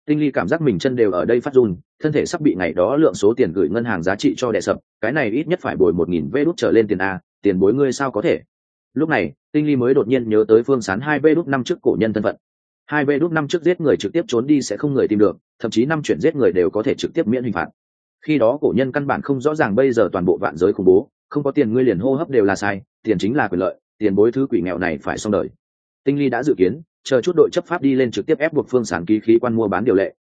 Tinh ly cảm giác mình chân đều ở đây phát run, thân thể sắp bị ngày đó lượng số tiền gửi ngân hàng giá trị cho đẻ sập, cái này ít nhất phải bồi một nghìn vê đút trở lên tiền a, tiền bối ngươi sao có thể? Lúc này, tinh ly mới đột nhiên nhớ tới phương sán hai vê đút năm trước cổ nhân thân phận. Hai vê đút năm trước giết người trực tiếp trốn đi sẽ không người tìm được, thậm chí năm chuyển giết người đều có thể trực tiếp miễn hình phạt khi đó cổ nhân căn bản không rõ ràng bây giờ toàn bộ vạn giới khủng bố, không có tiền ngươi liền hô hấp đều là sai, tiền chính là quyền lợi, tiền bối thứ quỷ nghèo này phải xong đời. Tinh ly đã dự kiến, chờ chút đội chấp pháp đi lên trực tiếp ép buộc phương sán ký khí quan mua bán điều lệ.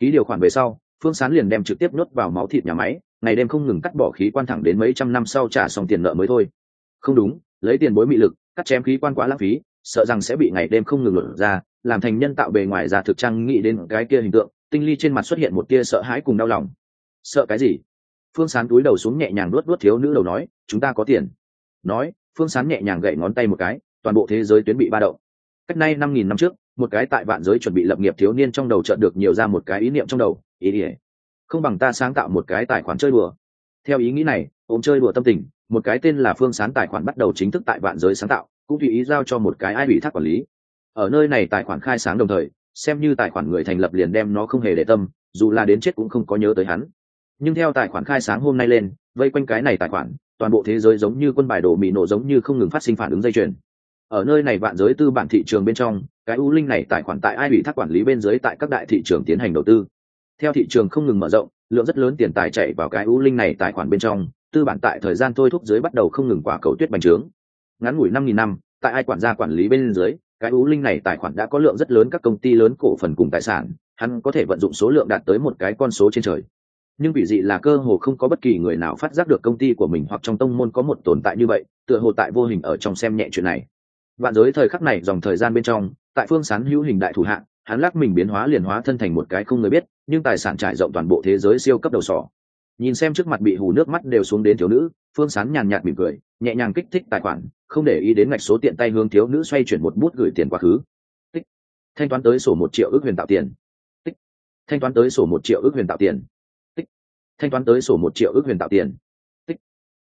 Ký điều khoản về sau, phương sán liền đem trực tiếp nuốt vào máu thịt nhà máy, ngày đêm không ngừng cắt bỏ khí quan thẳng đến mấy trăm năm sau trả xong tiền nợ mới thôi. Không đúng, lấy tiền bối mị lực, cắt chém khí quan quá lãng phí, sợ rằng sẽ bị ngày đêm không ngừng lột ra, làm thành nhân tạo bề ngoài ra thực trang, nghĩ đến cái kia hình tượng, tinh ly trên mặt xuất hiện một tia sợ hãi cùng đau lòng sợ cái gì? Phương sán túi đầu xuống nhẹ nhàng luốt luốt thiếu nữ đầu nói, chúng ta có tiền. Nói, phương sán nhẹ nhàng gậy ngón tay một cái, toàn bộ thế giới tuyến bị ba động. Cách nay năm nghìn năm trước, một cái tại vạn giới chuẩn bị lập nghiệp thiếu niên trong đầu chợt được nhiều ra một cái ý niệm trong đầu, ý ỉa không bằng ta sáng tạo một cái tài khoản chơi đùa. Theo ý nghĩ này ôm chơi đùa tâm tình, một cái tên là phương sán tài khoản bắt đầu chính thức tại vạn giới sáng tạo, cũng tùy ý giao cho một cái ai ủy thác quản lý. Ở nơi này tài khoản khai sáng đồng thời, xem như tài khoản người thành lập liền đem nó không hề để tâm, dù là đến chết cũng không có nhớ tới hắn nhưng theo tài khoản khai sáng hôm nay lên, vây quanh cái này tài khoản, toàn bộ thế giới giống như quân bài đồ mì nổ giống như không ngừng phát sinh phản ứng dây chuyền. Ở nơi này vạn giới tư bản thị trường bên trong, cái u linh này tài khoản tại ai ủy thác quản lý bên dưới tại các đại thị trường tiến hành đầu tư. Theo thị trường không ngừng mở rộng, lượng rất lớn tiền tài chạy vào cái u linh này tài khoản bên trong, tư bản tại thời gian thôi thúc dưới bắt đầu không ngừng quả cầu tuyết bành trướng. Ngắn ngủi năm nghìn năm, tại ai quản gia quản lý bên dưới, cái u linh này tài khoản đã có lượng rất lớn các công ty lớn cổ phần cùng tài sản, hắn có thể vận dụng số lượng đạt tới một cái con số trên trời nhưng vị dị là cơ hồ không có bất kỳ người nào phát giác được công ty của mình hoặc trong tông môn có một tồn tại như vậy, tựa hồ tại vô hình ở trong xem nhẹ chuyện này. Vạn giới thời khắc này, dòng thời gian bên trong, tại phương sán hữu hình đại thủ hạng hắn lắc mình biến hóa liền hóa thân thành một cái không người biết, nhưng tài sản trải rộng toàn bộ thế giới siêu cấp đầu sỏ. Nhìn xem trước mặt bị hù nước mắt đều xuống đến thiếu nữ, phương sán nhàn nhạt mỉm cười, nhẹ nhàng kích thích tài khoản, không để ý đến ngạch số tiện tay hướng thiếu nữ xoay chuyển một bút gửi tiền quá khứ. Tích. Thanh toán tới sổ một triệu ước huyền tạo tiền. Tích. Thanh toán tới sổ một triệu ước huyền tạo tiền thanh toán tới sổ một triệu ước huyền tạo tiền. Tích.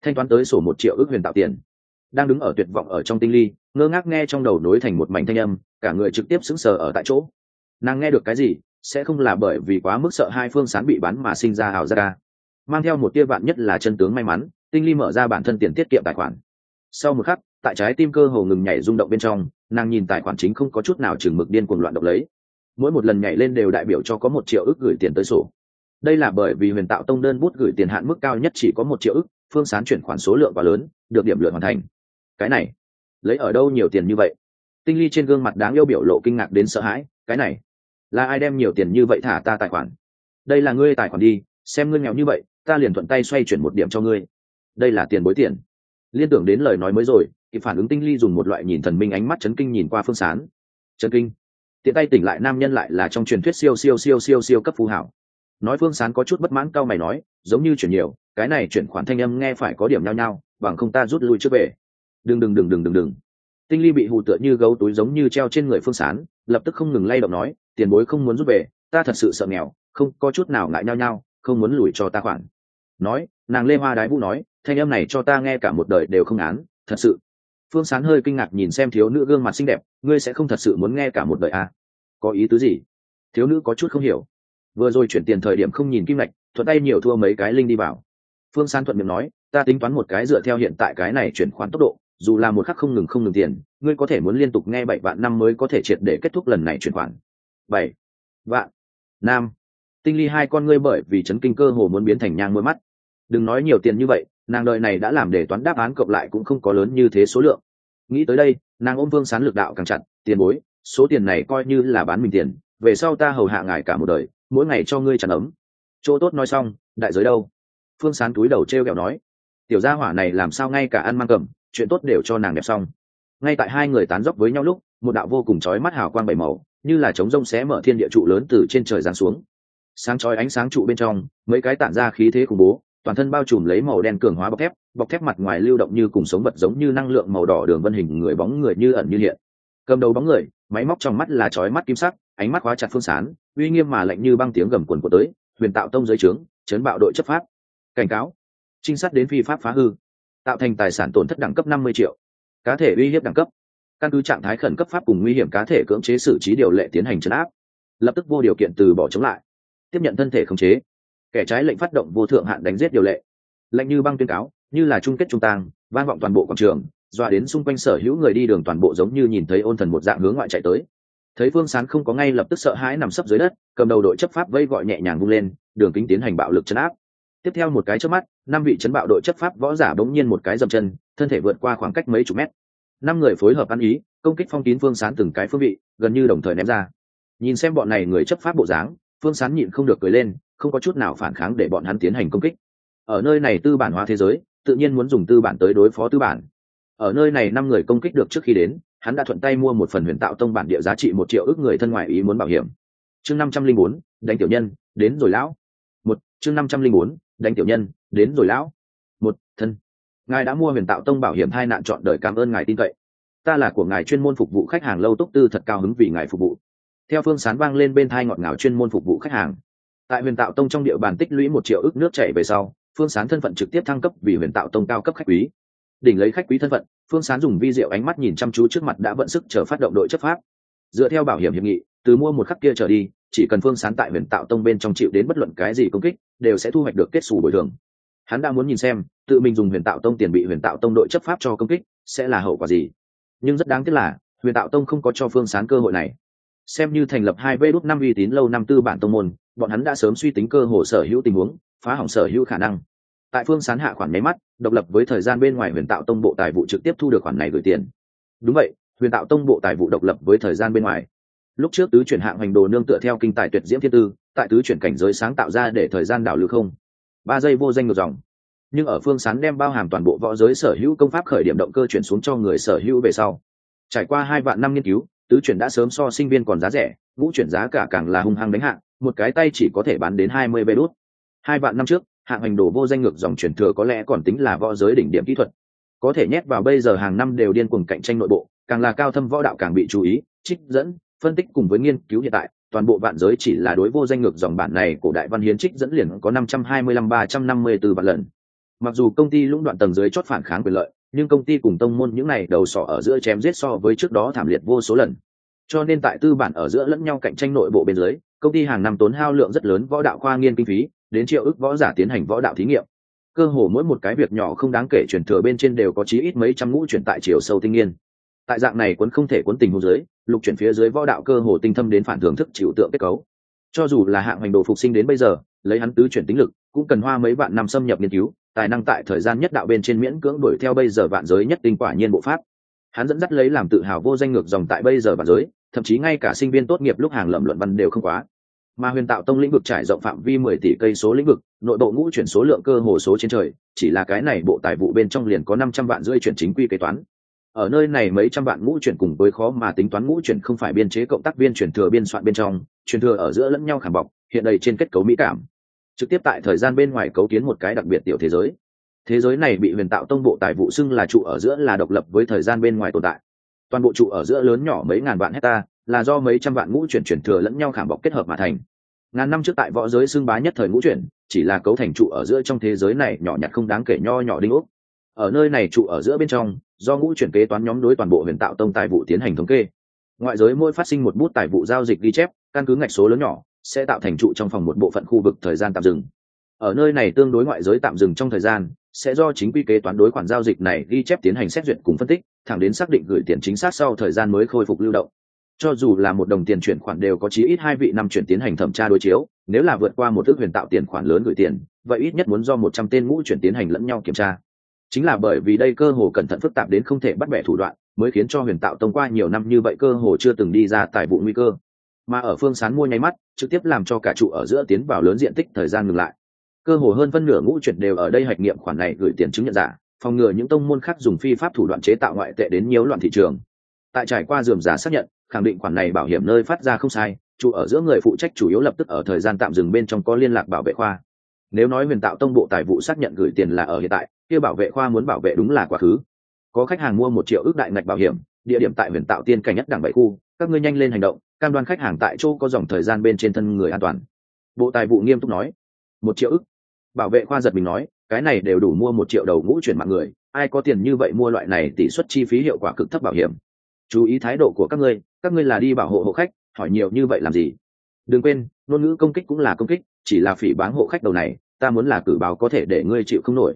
Thanh toán tới sổ một triệu ước huyền tạo tiền. Đang đứng ở tuyệt vọng ở trong tinh ly, ngơ ngác nghe trong đầu nối thành một mảnh thanh âm, cả người trực tiếp sững sờ ở tại chỗ. Nàng nghe được cái gì, sẽ không là bởi vì quá mức sợ hai phương sán bị bắn mà sinh ra hào ra ca. Mang theo một tia vạn nhất là chân tướng may mắn, tinh ly mở ra bản thân tiền tiết kiệm tài khoản. Sau một khắc, tại trái tim cơ hồ ngừng nhảy rung động bên trong, nàng nhìn tài khoản chính không có chút nào chừng mực điên cuồng loạn động lấy. Mỗi một lần nhảy lên đều đại biểu cho có một triệu ước gửi tiền tới sổ đây là bởi vì huyền tạo tông đơn bút gửi tiền hạn mức cao nhất chỉ có một triệu ức, phương sán chuyển khoản số lượng quá lớn, được điểm lượt hoàn thành. Cái này, lấy ở đâu nhiều tiền như vậy? Tinh ly trên gương mặt đáng yêu biểu lộ kinh ngạc đến sợ hãi, cái này, là ai đem nhiều tiền như vậy thả ta tài khoản? Đây là ngươi tài khoản đi, xem ngươi nghèo như vậy, ta liền thuận tay xoay chuyển một điểm cho ngươi. Đây là tiền bối tiền. Liên tưởng đến lời nói mới rồi thì phản ứng tinh ly dùng một loại nhìn thần minh ánh mắt chấn kinh nhìn qua phương sán. Chấn kinh. Tiện tay tỉnh lại nam nhân lại là trong truyền thuyết siêu siêu siêu siêu siêu cấp phù hảo nói phương sán có chút bất mãn, cao mày nói, giống như chuyển nhiều, cái này chuyển khoản thanh âm nghe phải có điểm nhao nhau bằng không ta rút lui trước về. Đừng đừng đừng đừng đừng đừng. Tinh ly bị hù tựa như gấu túi giống như treo trên người phương sán, lập tức không ngừng lay động nói, tiền bối không muốn rút về, ta thật sự sợ nghèo, không có chút nào ngại nhao nhau không muốn lùi cho ta khoản. Nói, nàng lê hoa đái vũ nói, thanh âm này cho ta nghe cả một đời đều không án, thật sự. Phương sán hơi kinh ngạc nhìn xem thiếu nữ gương mặt xinh đẹp, ngươi sẽ không thật sự muốn nghe cả một đời à. có ý tứ gì? Thiếu nữ có chút không hiểu vừa rồi chuyển tiền thời điểm không nhìn kim lạch thuận tay nhiều thua mấy cái linh đi vào. Phương san thuận miệng nói, ta tính toán một cái dựa theo hiện tại cái này chuyển khoản tốc độ, dù là một khắc không ngừng không ngừng tiền, ngươi có thể muốn liên tục nghe bảy vạn năm mới có thể triệt để kết thúc lần này chuyển khoản. Bảy vạn nam tinh ly hai con ngươi bởi vì chấn kinh cơ hồ muốn biến thành nhang môi mắt. Đừng nói nhiều tiền như vậy, nàng đợi này đã làm để toán đáp án cộng lại cũng không có lớn như thế số lượng. Nghĩ tới đây, nàng ôm vương sán lực đạo càng chặt, tiền bối, số tiền này coi như là bán mình tiền, về sau ta hầu hạ ngài cả một đời mỗi ngày cho ngươi chẳng ấm. Chỗ tốt nói xong, đại giới đâu? Phương sán túi đầu t r e o kẹo nói, tiểu gia hỏa này làm sao ngay cả ăn mang cầm, chuyện tốt đều cho nàng đẹp xong. Ngay tại hai người tán dốc với nhau lúc, một đạo vô cùng chói mắt hào quang bảy màu, như là trống rông xé mở thiên địa trụ lớn từ trên trời giáng xuống. Sáng chói ánh sáng trụ bên trong, mấy cái tản ra khí thế khủng bố, toàn thân bao trùm lấy màu đen cường hóa bọc thép bọc thép mặt ngoài lưu động như cùng sống vật giống như năng lượng màu đỏ đường vân hình người bóng người như ẩn như hiện. Cầm đầu bóng người, máy móc trong mắt là chói mắt kim sắc, ánh mắt hóa chặt phương sán uy nghiêm mà lạnh như băng tiếng gầm quần của tới huyền tạo tông giới trướng chấn bạo đội chấp pháp. Cảnh cáo. Trinh sát đến phi pháp phá hư. Tạo thành tài sản tổn thất đẳng cấp năm mươi triệu. Cá thể uy hiếp đẳng cấp. Căn cứ trạng thái khẩn cấp pháp cùng nguy hiểm cá thể cưỡng chế xử trí điều lệ tiến hành chấn áp. Lập tức vô điều kiện từ bỏ chống lại. Tiếp nhận thân thể khống chế. Kẻ trái lệnh phát động vô thượng hạn đánh giết điều lệ. Lệnh như băng tuyên cáo như là chung kết trung tàng, vang vọng toàn bộ quảng trường dọa đến xung quanh sở hữu người đi đường toàn bộ giống như nhìn thấy ôn thần một dạng hướng ngoại chạy tới thấy phương sán không có ngay lập tức sợ hãi nằm sấp dưới đất, cầm đầu đội chấp pháp vây gọi nhẹ nhàng vung lên, đường kính tiến hành bạo lực chấn áp. Tiếp theo một cái trước mắt, năm vị chấn bạo đội chấp pháp võ giả bỗng nhiên một cái dầm chân, thân thể vượt qua khoảng cách mấy chục mét. Năm người phối hợp ăn ý, công kích phong kín phương sán từng cái phương vị, gần như đồng thời ném ra. Nhìn xem bọn này người chấp pháp bộ dáng phương sán nhịn không được cười lên, không có chút nào phản kháng để bọn hắn tiến hành công kích. Ở nơi này tư bản hóa thế giới, tự nhiên muốn dùng tư bản tới đối phó tư bản. Ở nơi này năm người công kích được trước khi đến hắn đã thuận tay mua một phần huyền tạo tông bản địa giá trị một triệu ước người thân ngoại ý muốn bảo hiểm. Chương năm trăm linh bốn, đánh tiểu nhân, đến rồi lão. Một, chương năm trăm linh bốn, đánh tiểu nhân, đến rồi lão. Một, thân. Ngài đã mua huyền tạo tông bảo hiểm hai nạn chọn đời cảm ơn ngài tin cậy. Ta là của ngài chuyên môn phục vụ khách hàng lâu túc tư thật cao hứng vì ngài phục vụ. Theo phương sán vang lên bên thai ngọt ngào chuyên môn phục vụ khách hàng. Tại huyền tạo tông trong địa bàn tích lũy một triệu ước nước chảy về sau, phương sán thân phận trực tiếp thăng cấp vì huyền tạo tông cao cấp khách quý đỉnh lấy khách quý thân phận, phương sán dùng vi diệu ánh mắt nhìn chăm chú trước mặt đã vận sức chờ phát động đội chấp pháp. Dựa theo bảo hiểm hiệp nghị, từ mua một khắc kia trở đi, chỉ cần phương sán tại huyền tạo tông bên trong chịu đến bất luận cái gì công kích, đều sẽ thu hoạch được kết xù bồi thường. Hắn đã muốn nhìn xem, tự mình dùng huyền tạo tông tiền bị huyền tạo tông đội chấp pháp cho công kích, sẽ là hậu quả gì. Nhưng rất đáng tiếc là, huyền tạo tông không có cho phương sán cơ hội này. Xem như thành lập hai vê đốt năm uy tín lâu năm tư bản tông môn, bọn hắn đã sớm suy tính cơ hồ sở hữu tình huống, phá hỏng sở hữu khả năng tại phương sán hạ khoản máy mắt, độc lập với thời gian bên ngoài huyền tạo tông bộ tài vụ trực tiếp thu được khoản này gửi tiền. Đúng vậy, huyền tạo tông bộ tài vụ độc lập với thời gian bên ngoài. Lúc trước tứ chuyển hạng hành đồ nương tựa theo kinh tài tuyệt diễm thiên tư, tại tứ chuyển cảnh giới sáng tạo ra để thời gian đảo lưu không. Ba giây vô danh ngược dòng. Nhưng ở phương sán đem bao hàm toàn bộ võ giới sở hữu công pháp khởi điểm động cơ chuyển xuống cho người sở hữu về sau. Trải qua hai vạn năm nghiên cứu, tứ chuyển đã sớm so sinh viên còn giá rẻ, ngũ chuyển giá cả càng là hung hăng đánh hạng một cái tay chỉ có thể bán đến hai mươi bê đốt. Hai vạn năm trước hạng hành đồ vô danh ngược dòng truyền thừa có lẽ còn tính là võ giới đỉnh điểm kỹ thuật. Có thể nhét vào bây giờ hàng năm đều điên cuồng cạnh tranh nội bộ, càng là cao thâm võ đạo càng bị chú ý, trích dẫn, phân tích cùng với nghiên cứu hiện tại, toàn bộ vạn giới chỉ là đối vô danh ngược dòng bản này của đại văn hiến trích dẫn liền có năm trăm hai mươi lăm ba trăm năm mươi từ vạn lần. Mặc dù công ty lũng đoạn tầng dưới chót phản kháng quyền lợi, nhưng công ty cùng tông môn những này đầu sỏ ở giữa chém giết so với trước đó thảm liệt vô số lần. Cho nên tại tư bản ở giữa lẫn nhau cạnh tranh nội bộ bên dưới, công ty hàng năm tốn hao lượng rất lớn võ đạo khoa nghiên kinh phí đến triệu ước võ giả tiến hành võ đạo thí nghiệm. Cơ hồ mỗi một cái việc nhỏ không đáng kể chuyển thừa bên trên đều có chí ít mấy trăm ngũ chuyển tại chiều sâu tinh nghiên. Tại dạng này quấn không thể cuốn tình hồ dưới, lục chuyển phía dưới võ đạo cơ hồ tinh thâm đến phản thưởng thức chịu tượng kết cấu. Cho dù là hạng hành đồ phục sinh đến bây giờ, lấy hắn tứ chuyển tính lực, cũng cần hoa mấy vạn năm xâm nhập nghiên cứu, tài năng tại thời gian nhất đạo bên trên miễn cưỡng đuổi theo bây giờ vạn giới nhất tinh quả nhiên bộ pháp. Hắn dẫn dắt lấy làm tự hào vô danh ngược dòng tại bây giờ vạn giới, thậm chí ngay cả sinh viên tốt nghiệp lúc hàng lầm luận văn đều không quá mà huyền tạo tông lĩnh vực trải rộng phạm vi mười tỷ cây số lĩnh vực, nội bộ ngũ chuyển số lượng cơ hồ số trên trời, chỉ là cái này bộ tài vụ bên trong liền có năm trăm vạn rưỡi chuyển chính quy kế toán. Ở nơi này mấy trăm vạn ngũ chuyển cùng với khó mà tính toán ngũ chuyển không phải biên chế cộng tác viên chuyển thừa biên soạn bên trong chuyển thừa ở giữa lẫn nhau khảm bọc, hiện đầy trên kết cấu mỹ cảm. Trực tiếp tại thời gian bên ngoài cấu kiến một cái đặc biệt tiểu thế giới. Thế giới này bị huyền tạo tông bộ tài vụ xưng là trụ ở giữa là độc lập với thời gian bên ngoài tồn tại. Toàn bộ trụ ở giữa lớn nhỏ mấy ngàn vạn hecta là do mấy trăm vạn ngũ chuyển chuyển thừa lẫn nhau khảm bọc kết hợp mà thành. Ngàn năm trước tại võ giới xưng bá nhất thời ngũ chuyển, chỉ là cấu thành trụ ở giữa trong thế giới này nhỏ nhặt không đáng kể nho nhỏ đinh ốc. Ở nơi này trụ ở giữa bên trong, do ngũ chuyển kế toán nhóm đối toàn bộ huyền tạo tông tài vụ tiến hành thống kê. Ngoại giới mỗi phát sinh một bút tài vụ giao dịch ghi chép, căn cứ ngạch số lớn nhỏ, sẽ tạo thành trụ trong phòng một bộ phận khu vực thời gian tạm dừng. Ở nơi này tương đối ngoại giới tạm dừng trong thời gian, sẽ do chính quy kế toán đối khoản giao dịch này ghi chép tiến hành xét duyệt cùng phân tích, thẳng đến xác định gửi tiền chính xác sau thời gian mới khôi phục lưu động cho dù là một đồng tiền chuyển khoản đều có chí ít hai vị năm chuyển tiến hành thẩm tra đối chiếu, nếu là vượt qua một ước huyền tạo tiền khoản lớn gửi tiền, vậy ít nhất muốn do một trăm tên ngũ chuyển tiến hành lẫn nhau kiểm tra. Chính là bởi vì đây cơ hồ cẩn thận phức tạp đến không thể bắt bẻ thủ đoạn, mới khiến cho huyền tạo tông qua nhiều năm như vậy cơ hồ chưa từng đi ra tài vụ nguy cơ. Mà ở phương sán mua nháy mắt, trực tiếp làm cho cả trụ ở giữa tiến vào lớn diện tích thời gian ngừng lại. Cơ hồ hơn phân nửa ngũ chuyển đều ở đây hạch nghiệm khoản này gửi tiền chứng nhận giả, phòng ngừa những tông môn khác dùng phi pháp thủ đoạn chế tạo ngoại tệ đến nhiều loạn thị trường. Tại trải qua dườm giả xác nhận khẳng định khoản này bảo hiểm nơi phát ra không sai, trụ ở giữa người phụ trách chủ yếu lập tức ở thời gian tạm dừng bên trong có liên lạc bảo vệ khoa. Nếu nói huyền tạo tông bộ tài vụ xác nhận gửi tiền là ở hiện tại, kia bảo vệ khoa muốn bảo vệ đúng là quá khứ. Có khách hàng mua một triệu ước đại ngạch bảo hiểm, địa điểm tại huyền tạo tiên cảnh nhất đảng bảy khu, các ngươi nhanh lên hành động, cam đoan khách hàng tại chỗ có dòng thời gian bên trên thân người an toàn. Bộ tài vụ nghiêm túc nói. Một triệu ước bảo vệ khoa giật mình nói, cái này đều đủ mua một triệu đầu ngũ chuyển mạng người, ai có tiền như vậy mua loại này tỷ suất chi phí hiệu quả cực thấp bảo hiểm chú ý thái độ của các ngươi các ngươi là đi bảo hộ hộ khách, hỏi nhiều như vậy làm gì? Đừng quên, ngôn ngữ công kích cũng là công kích, chỉ là phỉ báng hộ khách đầu này, ta muốn là cử báo có thể để ngươi chịu không nổi.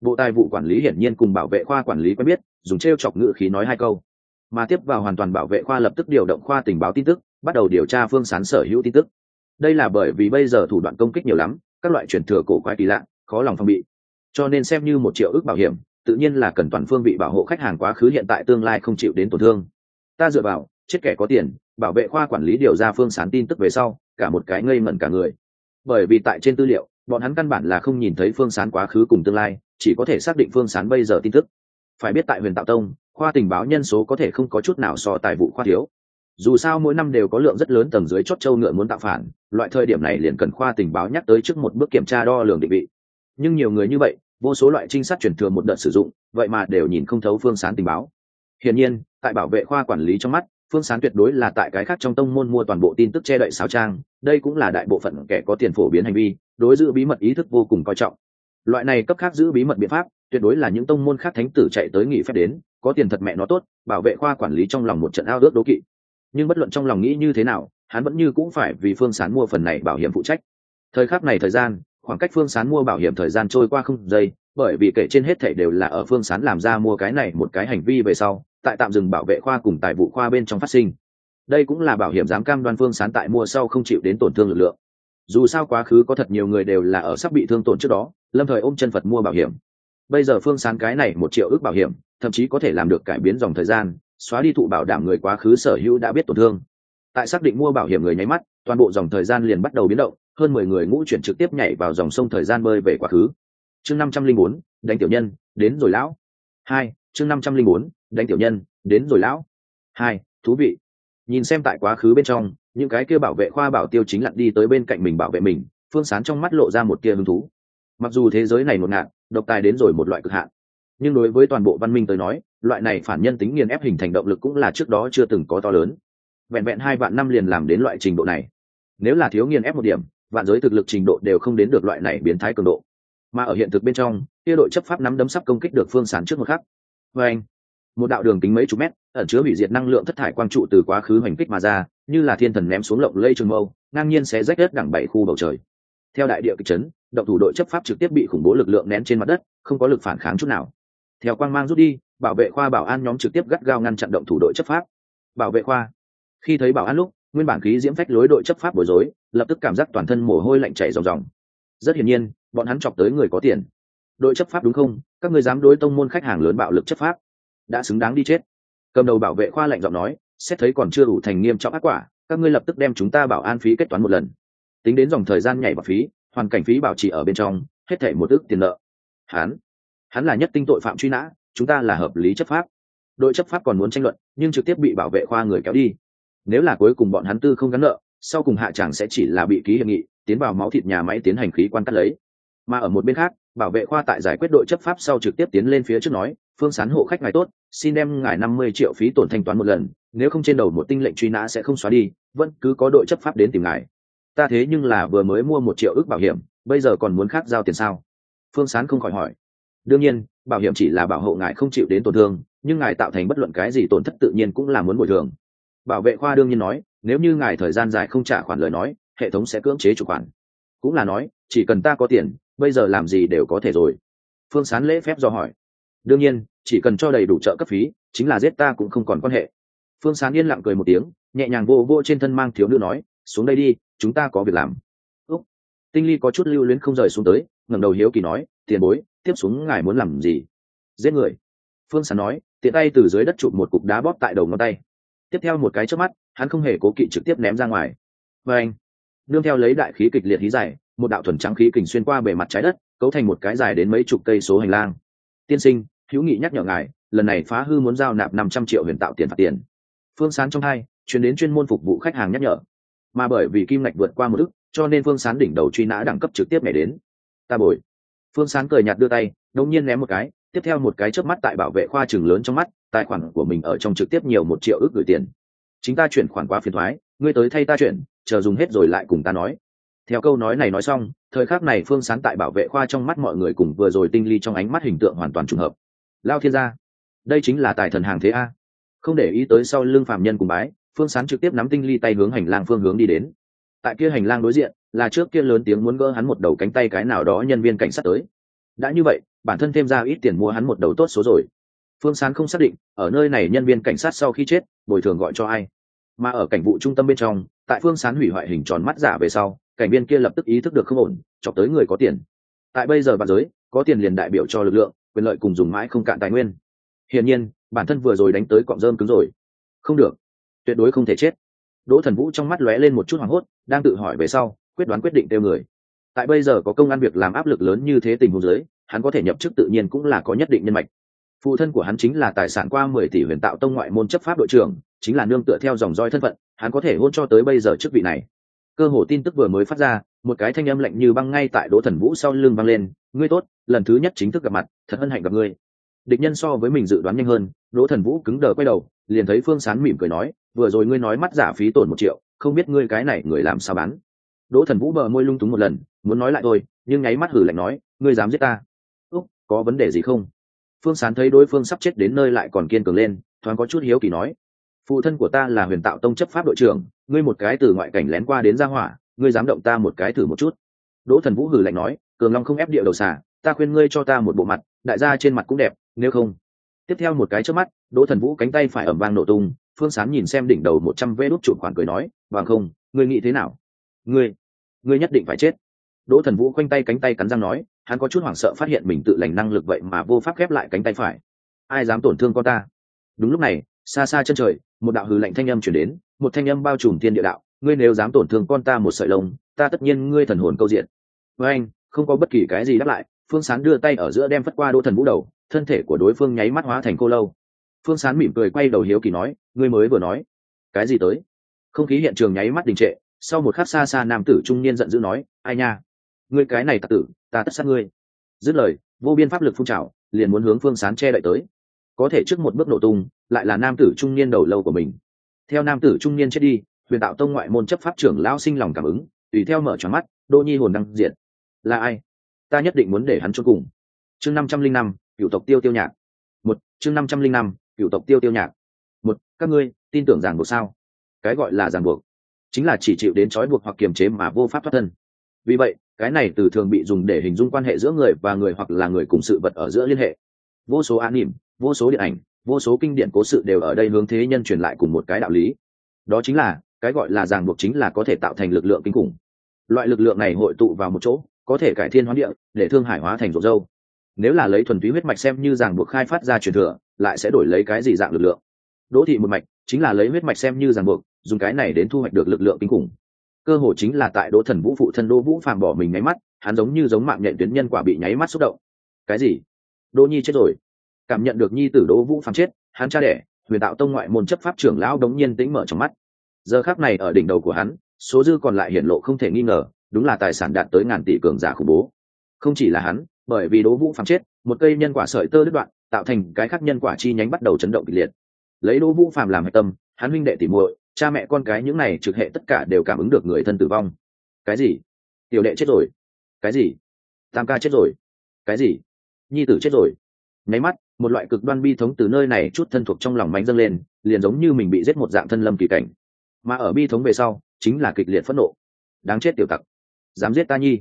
Bộ tài vụ quản lý hiển nhiên cùng bảo vệ khoa quản lý quen biết, dùng t r e o chọc ngữ khí nói hai câu. Mà tiếp vào hoàn toàn bảo vệ khoa lập tức điều động khoa tình báo tin tức, bắt đầu điều tra phương sán sở hữu tin tức. Đây là bởi vì bây giờ thủ đoạn công kích nhiều lắm, các loại chuyển thừa cổ quái kỳ lạ, khó lòng phòng bị. Cho nên xem như một triệu ước bảo hiểm tự nhiên là cần toàn phương vị bảo hộ khách hàng quá khứ hiện tại tương lai không chịu đến tổn thương. Ta dựa vào, chết kẻ có tiền, bảo vệ khoa quản lý điều ra phương sán tin tức về sau, cả một cái ngây mẩn cả người. Bởi vì tại trên tư liệu, bọn hắn căn bản là không nhìn thấy phương sán quá khứ cùng tương lai, chỉ có thể xác định phương sán bây giờ tin tức. Phải biết tại huyền tạo tông, khoa tình báo nhân số có thể không có chút nào so tài vụ khoa thiếu. Dù sao mỗi năm đều có lượng rất lớn tầng dưới chót châu ngựa muốn tạo phản, loại thời điểm này liền cần khoa tình báo nhắc tới trước một bước kiểm tra đo lường định vị. Nhưng nhiều người như vậy vô số loại trinh sát chuyển thừa một đợt sử dụng, vậy mà đều nhìn không thấu phương sán tình báo. Hiển nhiên, tại bảo vệ khoa quản lý trong mắt, phương sán tuyệt đối là tại cái khác trong tông môn mua toàn bộ tin tức che đậy sáo trang đây cũng là đại bộ phận kẻ có tiền phổ biến hành vi, đối giữ bí mật ý thức vô cùng coi trọng. Loại này cấp khác giữ bí mật biện pháp, tuyệt đối là những tông môn khác thánh tử chạy tới nghỉ phép đến, có tiền thật mẹ nó tốt, bảo vệ khoa quản lý trong lòng một trận ao ước đố kỵ. Nhưng bất luận trong lòng nghĩ như thế nào, hắn vẫn như cũng phải vì phương sán mua phần này bảo hiểm phụ trách. Thời khắc này thời gian khoảng cách phương sán mua bảo hiểm thời gian trôi qua không giây bởi vì kể trên hết thảy đều là ở phương sán làm ra mua cái này một cái hành vi về sau, tại tạm dừng bảo vệ khoa cùng tài vụ khoa bên trong phát sinh. Đây cũng là bảo hiểm dám cam đoan phương sán tại mua sau không chịu đến tổn thương lực lượng. Dù sao quá khứ có thật nhiều người đều là ở sắp bị thương tổn trước đó, lâm thời ôm chân phật mua bảo hiểm. Bây giờ phương sán cái này một triệu ước bảo hiểm, thậm chí có thể làm được cải biến dòng thời gian, xóa đi thụ bảo đảm người quá khứ sở hữu đã biết tổn thương. Tại xác định mua bảo hiểm người nháy mắt toàn bộ dòng thời gian liền bắt đầu biến động, hơn mười người ngũ chuyển trực tiếp nhảy vào dòng sông thời gian bơi về quá khứ. Chương năm trăm linh bốn, đánh tiểu nhân, đến rồi lão. Hai, chương năm trăm linh bốn, đánh tiểu nhân, đến rồi lão. Hai, thú vị. Nhìn xem tại quá khứ bên trong, những cái kia bảo vệ khoa bảo tiêu chính lặn đi tới bên cạnh mình bảo vệ mình, phương sán trong mắt lộ ra một tia hứng thú. Mặc dù thế giới này một ngạn độc tài đến rồi một loại cực hạn, nhưng đối với toàn bộ văn minh tới nói, loại này phản nhân tính nghiền ép hình thành động lực cũng là trước đó chưa từng có to lớn vẹn vẹn hai vạn năm liền làm đến loại trình độ này. Nếu là thiếu nghiên ép một điểm, vạn giới thực lực trình độ đều không đến được loại này biến thái cường độ. Mà ở hiện thực bên trong, kia đội chấp pháp nắm đấm sắp công kích được phương sán trước một khắc. Vê anh, một đạo đường kính mấy chục mét, ẩn chứa hủy diệt năng lượng thất thải quang trụ từ quá khứ hoành kích mà ra, như là thiên thần ném xuống lộng lây trường mâu, ngang nhiên sẽ rách đất đẳng bảy khu bầu trời. Theo đại địa kịch chấn, động thủ đội chấp pháp trực tiếp bị khủng bố lực lượng nén trên mặt đất, không có lực phản kháng chút nào. Theo quang mang rút đi, bảo vệ khoa bảo an nhóm trực tiếp gắt gao ngăn chặn động thủ đội chấp pháp. Bảo vệ khoa khi thấy bảo an lúc, nguyên bản khí diễm phách lối đội chấp pháp bối rối, lập tức cảm giác toàn thân mồ hôi lạnh chảy ròng ròng. Rất hiển nhiên, bọn hắn chọc tới người có tiền. Đội chấp pháp đúng không? Các người dám đối tông môn khách hàng lớn bạo lực chấp pháp. Đã xứng đáng đi chết. Cầm đầu bảo vệ khoa lạnh giọng nói, xét thấy còn chưa đủ thành nghiêm trọng ác quả, các ngươi lập tức đem chúng ta bảo an phí kết toán một lần. Tính đến dòng thời gian nhảy vào phí, hoàn cảnh phí bảo trì ở bên trong, hết thể một ước tiền nợ. Hắn hắn là nhất tinh tội phạm truy nã, chúng ta là hợp lý chấp pháp. Đội chấp pháp còn muốn tranh luận, nhưng trực tiếp bị bảo vệ khoa người kéo đi nếu là cuối cùng bọn hắn tư không gắn nợ, sau cùng hạ chẳng sẽ chỉ là bị ký hiệp nghị, tiến vào máu thịt nhà máy tiến hành khí quan cắt lấy. Mà ở một bên khác, bảo vệ khoa tại giải quyết đội chấp pháp sau trực tiếp tiến lên phía trước nói, phương sán hộ khách ngài tốt, xin đem ngài năm mươi triệu phí tổn thanh toán một lần, nếu không trên đầu một tinh lệnh truy nã sẽ không xóa đi, vẫn cứ có đội chấp pháp đến tìm ngài. Ta thế nhưng là vừa mới mua một triệu ước bảo hiểm, bây giờ còn muốn khác giao tiền sao? Phương sán không khỏi hỏi. Đương nhiên, bảo hiểm chỉ là bảo hộ ngài không chịu đến tổn thương, nhưng ngài tạo thành bất luận cái gì tổn thất tự nhiên cũng là muốn bồi thường bảo vệ khoa đương nhiên nói, nếu như ngài thời gian dài không trả khoản lời nói, hệ thống sẽ cưỡng chế chủ khoản. Cũng là nói, chỉ cần ta có tiền, bây giờ làm gì đều có thể rồi. Phương sán lễ phép do hỏi. Đương nhiên, chỉ cần cho đầy đủ trợ cấp phí, chính là giết ta cũng không còn quan hệ. Phương sán yên lặng cười một tiếng, nhẹ nhàng vô vô trên thân mang thiếu nữ nói, xuống đây đi, chúng ta có việc làm. Úc. Tinh ly có chút lưu luyến không rời xuống tới, ngẩng đầu hiếu kỳ nói, tiền bối, tiếp xuống ngài muốn làm gì? Giết người. Phương sán nói, tiện tay từ dưới đất chụp một cục đá bóp tại đầu ngón tay tiếp theo một cái trước mắt, hắn không hề cố kỵ trực tiếp ném ra ngoài. Và anh, nương theo lấy đại khí kịch liệt hí dài, một đạo thuần trắng khí kình xuyên qua bề mặt trái đất, cấu thành một cái dài đến mấy chục cây số hành lang. Tiên sinh, hữu nghị nhắc nhở ngài, lần này phá hư muốn giao nạp năm trăm triệu huyền tạo tiền phạt tiền. Phương sán trong hai, chuyển đến chuyên môn phục vụ khách hàng nhắc nhở. Mà bởi vì kim ngạch vượt qua một ức cho nên phương sán đỉnh đầu truy nã đẳng cấp trực tiếp nhảy đến. Ta bồi. Phương sán cười nhạt đưa tay, đột nhiên ném một cái, tiếp theo một cái chớp mắt tại bảo vệ khoa trường lớn trong mắt tài khoản của mình ở trong trực tiếp nhiều một triệu ước gửi tiền. Chính ta chuyển khoản quá phiền thoái, ngươi tới thay ta chuyển, chờ dùng hết rồi lại cùng ta nói. Theo câu nói này nói xong, thời khắc này phương sán tại bảo vệ khoa trong mắt mọi người cùng vừa rồi tinh ly trong ánh mắt hình tượng hoàn toàn trùng hợp. Lao thiên gia, đây chính là tài thần hàng thế a. Không để ý tới sau lưng phạm nhân cùng bái, phương sán trực tiếp nắm tinh ly tay hướng hành lang phương hướng đi đến. Tại kia hành lang đối diện, là trước kia lớn tiếng muốn gỡ hắn một đầu cánh tay cái nào đó nhân viên cảnh sát tới. Đã như vậy, bản thân thêm ra ít tiền mua hắn một đầu tốt số rồi phương sán không xác định, ở nơi này nhân viên cảnh sát sau khi chết, bồi thường gọi cho ai. Mà ở cảnh vụ trung tâm bên trong, tại phương sán hủy hoại hình tròn mắt giả về sau, cảnh viên kia lập tức ý thức được không ổn, chọc tới người có tiền. Tại bây giờ bạn giới, có tiền liền đại biểu cho lực lượng, quyền lợi cùng dùng mãi không cạn tài nguyên. Hiển nhiên, bản thân vừa rồi đánh tới cọng rơm cứng rồi. Không được. Tuyệt đối không thể chết. Đỗ thần vũ trong mắt lóe lên một chút hoảng hốt, đang tự hỏi về sau, quyết đoán quyết định tiêu người. Tại bây giờ có công an việc làm áp lực lớn như thế tình huống giới hắn có thể nhập chức tự nhiên cũng là có nhất định nhân mạch phụ thân của hắn chính là tài sản qua mười tỷ huyền tạo tông ngoại môn chấp pháp đội trưởng, chính là nương tựa theo dòng roi thân phận, hắn có thể hôn cho tới bây giờ chức vị này. Cơ hồ tin tức vừa mới phát ra, một cái thanh âm lạnh như băng ngay tại đỗ thần vũ sau lưng băng lên, ngươi tốt, lần thứ nhất chính thức gặp mặt, thật hân hạnh gặp ngươi. Địch nhân so với mình dự đoán nhanh hơn, đỗ thần vũ cứng đờ quay đầu, liền thấy phương sán mỉm cười nói, vừa rồi ngươi nói mắt giả phí tổn một triệu, không biết ngươi cái này người làm sao bán? Đỗ thần vũ bờ môi lung túng một lần, muốn nói lại thôi, nhưng nháy mắt hử lạnh nói, ngươi dám giết ta? Úc, có vấn đề gì không? Phương sán thấy đối phương sắp chết đến nơi lại còn kiên cường lên, thoáng có chút hiếu kỳ nói, phụ thân của ta là huyền tạo tông chấp pháp đội trưởng, ngươi một cái từ ngoại cảnh lén qua đến ra hỏa, ngươi dám động ta một cái thử một chút. Đỗ thần vũ hử lạnh nói, cường long không ép địa đầu xả ta khuyên ngươi cho ta một bộ mặt, đại gia trên mặt cũng đẹp, nếu không. Tiếp theo một cái trước mắt, đỗ thần vũ cánh tay phải ẩm vang nổ tung, phương sán nhìn xem đỉnh đầu một trăm vê đốt chụp khoản cười nói bằng không, ngươi nghĩ thế nào? Ngươi ngươi nhất định phải chết. Đỗ thần vũ khoanh tay cánh tay cắn răng nói hắn có chút hoảng sợ phát hiện mình tự lành năng lực vậy mà vô pháp khép lại cánh tay phải. Ai dám tổn thương con ta? Đúng lúc này, xa xa chân trời, một đạo hư lạnh thanh âm chuyển đến, một thanh âm bao trùm thiên địa đạo. Ngươi nếu dám tổn thương con ta một sợi lông, ta tất nhiên ngươi thần hồn câu diện. Với anh, không có bất kỳ cái gì đáp lại, phương sán đưa tay ở giữa đem phất qua đỗ thần vũ đầu, thân thể của đối phương nháy mắt hóa thành cô lâu. Phương sán mỉm cười quay đầu hiếu kỳ nói, ngươi mới vừa nói, cái gì tới? Không khí hiện trường nháy mắt đình trệ, sau một khắc xa xa nam tử trung niên giận dữ nói, ai nha ngươi cái này tặc tử, ta tất sát ngươi. Dứt lời, vô biên pháp lực phun trào, liền muốn hướng phương sán che đậy tới. Có thể trước một bước nổ tung, lại là nam tử trung niên đầu lâu của mình. Theo nam tử trung niên chết đi, huyền tạo tông ngoại môn chấp pháp trưởng lao sinh lòng cảm ứng, tùy theo mở tròn mắt, đô nhi hồn đăng diện là ai? Ta nhất định muốn để hắn cho cùng. Chương năm trăm linh năm cựu tộc tiêu tiêu nhạc. Một, chương năm trăm linh năm cựu tộc tiêu tiêu nhạc. Một, các ngươi tin tưởng ràng buộc sao? Cái gọi là ràng buộc, chính là chỉ chịu đến trói buộc hoặc kiềm chế mà vô pháp thoát thân. Vì vậy cái này từ thường bị dùng để hình dung quan hệ giữa người và người hoặc là người cùng sự vật ở giữa liên hệ. Vô số an nỉm vô số điện ảnh, vô số kinh điển cố sự đều ở đây hướng thế nhân truyền lại cùng một cái đạo lý. Đó chính là, cái gọi là ràng buộc chính là có thể tạo thành lực lượng kinh khủng. Loại lực lượng này hội tụ vào một chỗ, có thể cải thiên hóa địa, để thương hải hóa thành rộn dâu. Nếu là lấy thuần túy huyết mạch xem như ràng buộc khai phát ra truyền thừa, lại sẽ đổi lấy cái gì dạng lực lượng? Đỗ thị một mạch, chính là lấy huyết mạch xem như ràng buộc, dùng cái này đến thu hoạch được lực lượng kinh khủng cơ hồ chính là tại đỗ thần vũ phụ thân đỗ vũ phàm bỏ mình nháy mắt, hắn giống như giống mạng nhện tuyến nhân quả bị nháy mắt xúc động. Cái gì? Đỗ nhi chết rồi. Cảm nhận được nhi tử đỗ vũ phàm chết, hắn cha đẻ, huyền đạo tông ngoại môn chấp pháp trưởng lão đống nhiên tĩnh mở trong mắt. Giờ khác này ở đỉnh đầu của hắn, số dư còn lại hiển lộ không thể nghi ngờ, đúng là tài sản đạt tới ngàn tỷ cường giả khủng bố. Không chỉ là hắn, bởi vì đỗ vũ phàm chết, một cây nhân quả sợi tơ đứt đoạn, tạo thành cái khác nhân quả chi nhánh bắt đầu chấn động kịch liệt. Lấy đỗ vũ phàm làm hệ tâm, hắn huynh đệ tỉ muội cha mẹ con cái những này trực hệ tất cả đều cảm ứng được người thân tử vong. Cái gì? Tiểu đệ chết rồi. Cái gì? Tam ca chết rồi. Cái gì? Nhi tử chết rồi. Nháy mắt, một loại cực đoan bi thống từ nơi này chút thân thuộc trong lòng mánh dâng lên, liền giống như mình bị giết một dạng thân lâm kỳ cảnh. Mà ở bi thống về sau, chính là kịch liệt phẫn nộ. Đáng chết tiểu tặc. Dám giết ta nhi.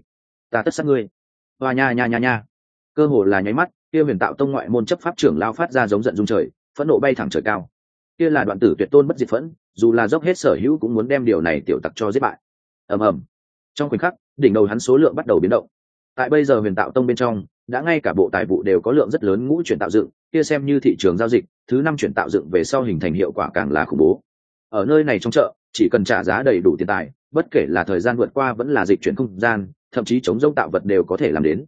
Ta tất sát ngươi. Hoa nha nha nha nha. Cơ hồ là nháy mắt, kia huyền tạo tông ngoại môn chấp pháp trưởng lao phát ra giống giận dung trời, phẫn nộ bay thẳng trời cao kia là đoạn tử tuyệt tôn bất diệt phẫn, dù là dốc hết sở hữu cũng muốn đem điều này tiểu tặc cho giết bại. Ầm ầm. Trong khoảnh khắc, đỉnh đầu hắn số lượng bắt đầu biến động. Tại bây giờ huyền tạo tông bên trong, đã ngay cả bộ tài vụ đều có lượng rất lớn ngũ chuyển tạo dựng, kia xem như thị trường giao dịch, thứ năm chuyển tạo dựng về sau hình thành hiệu quả càng là khủng bố. Ở nơi này trong chợ, chỉ cần trả giá đầy đủ tiền tài, bất kể là thời gian vượt qua vẫn là dịch chuyển không gian, thậm chí chống dông tạo vật đều có thể làm đến.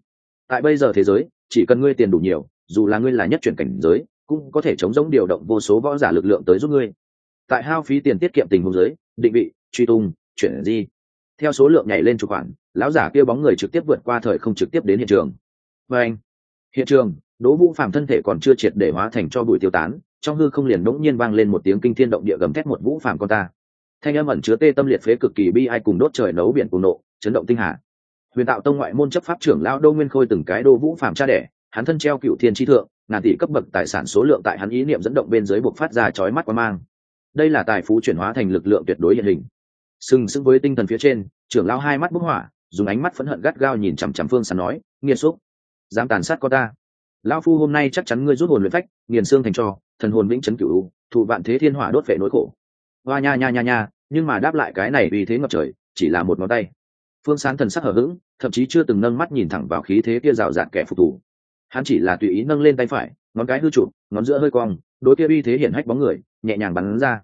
Tại bây giờ thế giới, chỉ cần ngươi tiền đủ nhiều, dù là ngươi là nhất chuyển cảnh giới cũng có thể chống giống điều động vô số võ giả lực lượng tới giúp ngươi. Tại hao phí tiền tiết kiệm tình huống giới định vị, truy tung, chuyển di. Theo số lượng nhảy lên chủ khoản, lão giả kia bóng người trực tiếp vượt qua thời không trực tiếp đến hiện trường. Và anh hiện trường, đỗ vũ phạm thân thể còn chưa triệt để hóa thành cho bụi tiêu tán, trong hư không liền bỗng nhiên vang lên một tiếng kinh thiên động địa gầm thét một vũ phạm con ta. Thanh âm ẩn chứa tê tâm liệt phế cực kỳ bi ai cùng đốt trời nấu biển cùng nộ, chấn động tinh hà. Huyền tạo tông ngoại môn chấp pháp trưởng lao đô nguyên khôi từng cái đô vũ phạm cha đẻ, hắn thân treo cựu thiên tri thượng ngàn tỷ cấp bậc tài sản số lượng tại hắn ý niệm dẫn động bên dưới buộc phát ra chói mắt quan mang. Đây là tài phú chuyển hóa thành lực lượng tuyệt đối hiện hình. Sừng sững với tinh thần phía trên, trưởng lao hai mắt bức hỏa, dùng ánh mắt phẫn hận gắt gao nhìn chằm chằm phương sán nói nghiệt xúc, dám tàn sát con ta. Lao phu hôm nay chắc chắn ngươi rút hồn luyện phách, nghiền xương thành cho thần hồn vĩnh chấn cửu thụ vạn thế thiên hỏa đốt vệ nỗi khổ. Hoa nha nha nha nha, nhưng mà đáp lại cái này vì thế ngập trời, chỉ là một ngón tay. Phương sán thần sắc hở h ữ g thậm chí chưa từng nâng mắt nhìn thẳng vào khí thế kia rào rạt kẻ phục tù hắn chỉ là tùy ý nâng lên tay phải, ngón cái hư chụp ngón giữa hơi cong, đối kia uy thế hiển hách bóng người, nhẹ nhàng bắn ra.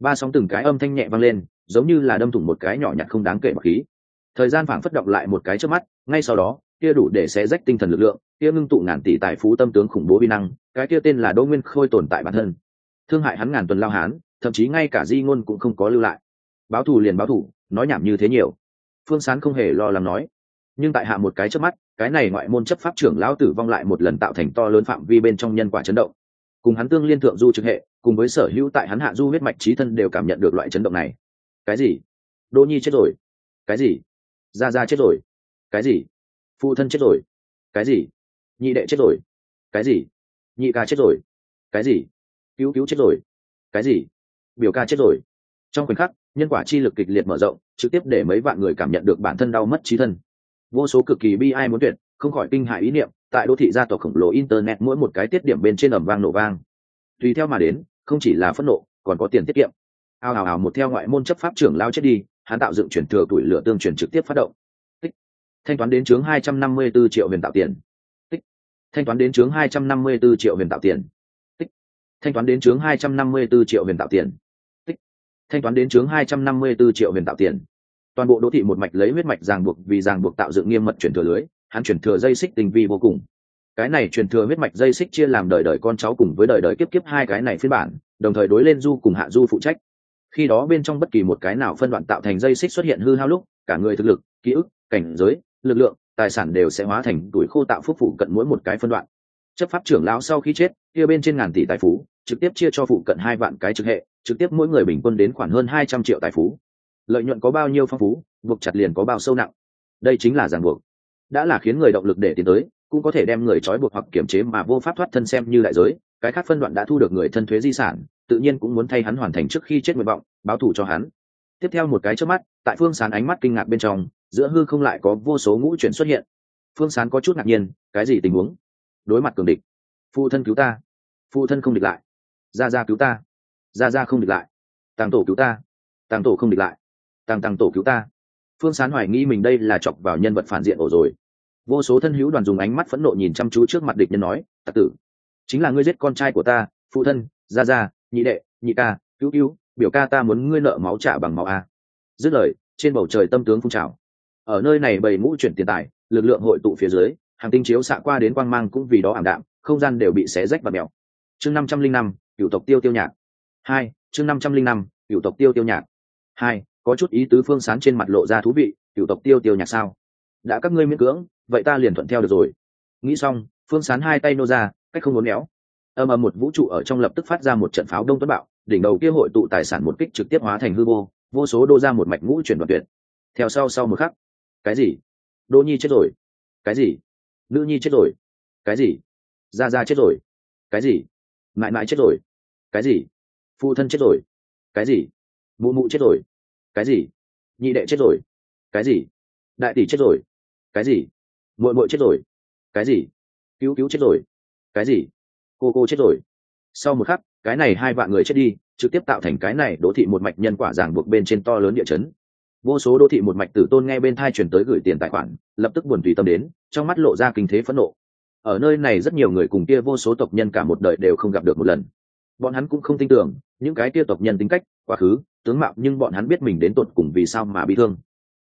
Ba sóng từng cái âm thanh nhẹ vang lên, giống như là đâm thủng một cái nhỏ nhặt không đáng kể bậc khí. Thời gian phảng phất động lại một cái trước mắt, ngay sau đó, kia đủ để xé rách tinh thần lực lượng, kia ngưng tụ ngàn tỷ tài phú tâm tướng khủng bố vi năng, cái kia tên là đỗ nguyên khôi tồn tại bản thân. Thương hại hắn ngàn tuần lao hán, thậm chí ngay cả di ngôn cũng không có lưu lại. Báo thù liền báo thù, nói nhảm như thế nhiều. Phương sán không hề lo lắng nói. Nhưng tại hạ một cái trước mắt cái này ngoại môn chấp pháp trưởng lão tử vong lại một lần tạo thành to lớn phạm vi bên trong nhân quả chấn động. Cùng hắn tương liên thượng du trực hệ, cùng với sở hữu tại hắn hạ du huyết mạch trí thân đều cảm nhận được loại chấn động này. Cái gì? Đỗ nhi chết rồi. Cái gì? Gia gia chết rồi. Cái gì? Phụ thân chết rồi. Cái gì? Nhị đệ chết rồi. Cái gì? Nhị ca chết rồi. Cái gì? Cứu cứu chết rồi. Cái gì? Biểu ca chết rồi. Trong khoảnh khắc, nhân quả chi lực kịch liệt mở rộng, trực tiếp để mấy vạn người cảm nhận được bản thân đau mất trí thân vô số cực kỳ bi ai muốn tuyệt, không khỏi kinh hại ý niệm, tại đô thị gia tộc khổng lồ internet mỗi một cái tiết điểm bên trên ẩm vang nổ vang tùy theo mà đến, không chỉ là phẫn nộ, còn có tiền tiết kiệm ao ào ào một theo ngoại môn chấp pháp trưởng lao chết đi, hắn tạo dựng chuyển thừa tuổi lửa tương truyền trực tiếp phát động Tích. thanh toán đến chướng hai trăm năm mươi 254 triệu huyền tạo tiền Tích. thanh toán đến chướng hai trăm năm mươi 254 triệu huyền tạo tiền Tích. thanh toán đến chướng hai trăm năm mươi 254 triệu huyền tạo tiền Tích. thanh toán đến chướng hai trăm năm mươi 254 triệu huyền tạo tiền toàn bộ đô thị một mạch lấy huyết mạch ràng buộc vì ràng buộc tạo dựng nghiêm mật truyền thừa lưới, hắn truyền thừa dây xích tình vi vô cùng. Cái này truyền thừa huyết mạch dây xích chia làm đời đời con cháu cùng với đời đời kiếp kiếp hai cái này phiên bản, đồng thời đối lên du cùng hạ du phụ trách. Khi đó bên trong bất kỳ một cái nào phân đoạn tạo thành dây xích xuất hiện hư hao lúc, cả người thực lực, ký ức, cảnh giới, lực lượng, tài sản đều sẽ hóa thành tuổi khô tạo phúc phụ cận mỗi một cái phân đoạn. Chấp pháp trưởng lão sau khi chết, kia bên trên ngàn tỷ tài phú, trực tiếp chia cho phụ cận hai vạn cái trực hệ, trực tiếp mỗi người bình quân đến khoảng hơn hai trăm triệu tài phú lợi nhuận có bao nhiêu phong phú, buộc chặt liền có bao sâu nặng. Đây chính là ràng buộc. Đã là khiến người động lực để tiến tới, cũng có thể đem người trói buộc hoặc kiểm chế mà vô pháp thoát thân xem như đại giới. Cái khác phân đoạn đã thu được người thân thuế di sản, tự nhiên cũng muốn thay hắn hoàn thành trước khi chết nguyện vọng, báo thù cho hắn. Tiếp theo một cái trước mắt, tại phương sán ánh mắt kinh ngạc bên trong, giữa hư không lại có vô số ngũ chuyển xuất hiện. Phương sán có chút ngạc nhiên, cái gì tình huống? Đối mặt cường địch. Phụ thân cứu ta. Phụ thân không địch lại. Gia gia cứu ta. Gia gia không địch lại. Tàng tổ cứu ta. Tàng tổ không địch lại tăng tăng tổ cứu ta. Phương sán hoài nghi mình đây là chọc vào nhân vật phản diện ổ rồi. Vô số thân hữu đoàn dùng ánh mắt phẫn nộ nhìn chăm chú trước mặt địch nhân nói, tặc tử, chính là ngươi giết con trai của ta, phụ thân, gia gia, nhị đệ, nhị ca, cứu cứu, biểu ca ta muốn ngươi nợ máu trả bằng máu a. Dứt lời, trên bầu trời tâm tướng phun trào. Ở nơi này bầy mũ chuyển tiền tài, lực lượng hội tụ phía dưới, hàng tinh chiếu xạ qua đến quang mang cũng vì đó ảm đạm, không gian đều bị xé rách và mèo. Chương năm trăm linh năm cựu tộc tiêu tiêu nhạc. Hai, chương năm trăm linh năm cựu tộc tiêu tiêu nhạc. Hai có chút ý tứ phương sán trên mặt lộ ra thú vị cựu tộc tiêu tiêu nhạc sao? Đã các ngươi miễn cưỡng, vậy ta liền thuận theo được rồi. Nghĩ xong, phương sán hai tay nô ra, cách không muốn méo âm ầm một vũ trụ ở trong lập tức phát ra một trận pháo đông tuấn bạo, đỉnh đầu kia hội tụ tài sản một kích trực tiếp hóa thành hư vô vô số đô ra một mạch ngũ chuyển đoạn tuyệt. Theo sau sau một khắc, cái gì? Đô nhi chết rồi? Cái gì? Nữ nhi chết rồi? Cái gì? Gia gia chết rồi? Cái gì? Mãi mãi chết rồi? Cái gì? Phụ thân chết rồi? Cái gì? Mụ mụ chết rồi? Cái gì? Nhị đệ chết rồi. Cái gì? Đại tỷ chết rồi. Cái gì? Muội muội chết rồi. Cái gì? Cứu cứu chết rồi. Cái gì? Cô cô chết rồi. Sau một khắc, cái này hai vạn người chết đi, trực tiếp tạo thành cái này đô thị một mạch nhân quả ràng buộc bên trên to lớn địa chấn. Vô số đô thị một mạch tử tôn nghe bên thai chuyển tới gửi tiền tài khoản, lập tức buồn tùy tâm đến, trong mắt lộ ra kinh thế phẫn nộ. Ở nơi này rất nhiều người cùng kia vô số tộc nhân cả một đời đều không gặp được một lần. Bọn hắn cũng không tin tưởng, những cái kia tộc nhân tính cách, quá khứ tướng mạo nhưng bọn hắn biết mình đến tột cùng vì sao mà bị thương,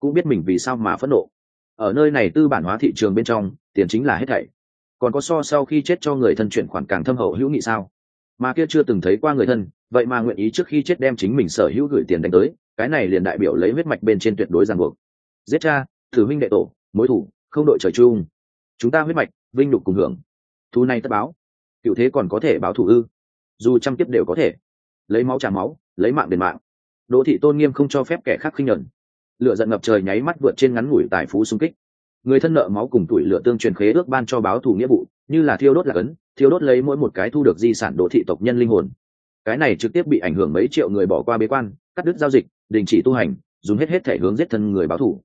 cũng biết mình vì sao mà phẫn nộ. Ở nơi này tư bản hóa thị trường bên trong, tiền chính là hết thảy. Còn có so sau khi chết cho người thân chuyển khoản càng thâm hậu hữu nghị sao? Mà kia chưa từng thấy qua người thân, vậy mà nguyện ý trước khi chết đem chính mình sở hữu gửi tiền đánh tới, cái này liền đại biểu lấy huyết mạch bên trên tuyệt đối ràng buộc. Giết cha, thử minh đệ tổ, mối thủ, không đội trời chung. Chúng ta huyết mạch, vinh đục cùng hưởng. Thu này tất báo. Cựu thế còn có thể báo thủ ư? Dù trăm kiếp đều có thể. Lấy máu trả máu, lấy mạng đền mạng đỗ thị tôn nghiêm không cho phép kẻ khác khinh nhẫn lựa giận ngập trời nháy mắt vượt trên ngắn ngủi tài phú xung kích. Người thân nợ máu cùng tuổi lựa tương truyền khế ước ban cho báo thù nghĩa vụ, như là thiêu đốt là cấn thiêu đốt lấy mỗi một cái thu được di sản đỗ thị tộc nhân linh hồn. Cái này trực tiếp bị ảnh hưởng mấy triệu người bỏ qua bế quan, cắt đứt giao dịch, đình chỉ tu hành, dùng hết hết thể hướng giết thân người báo thù.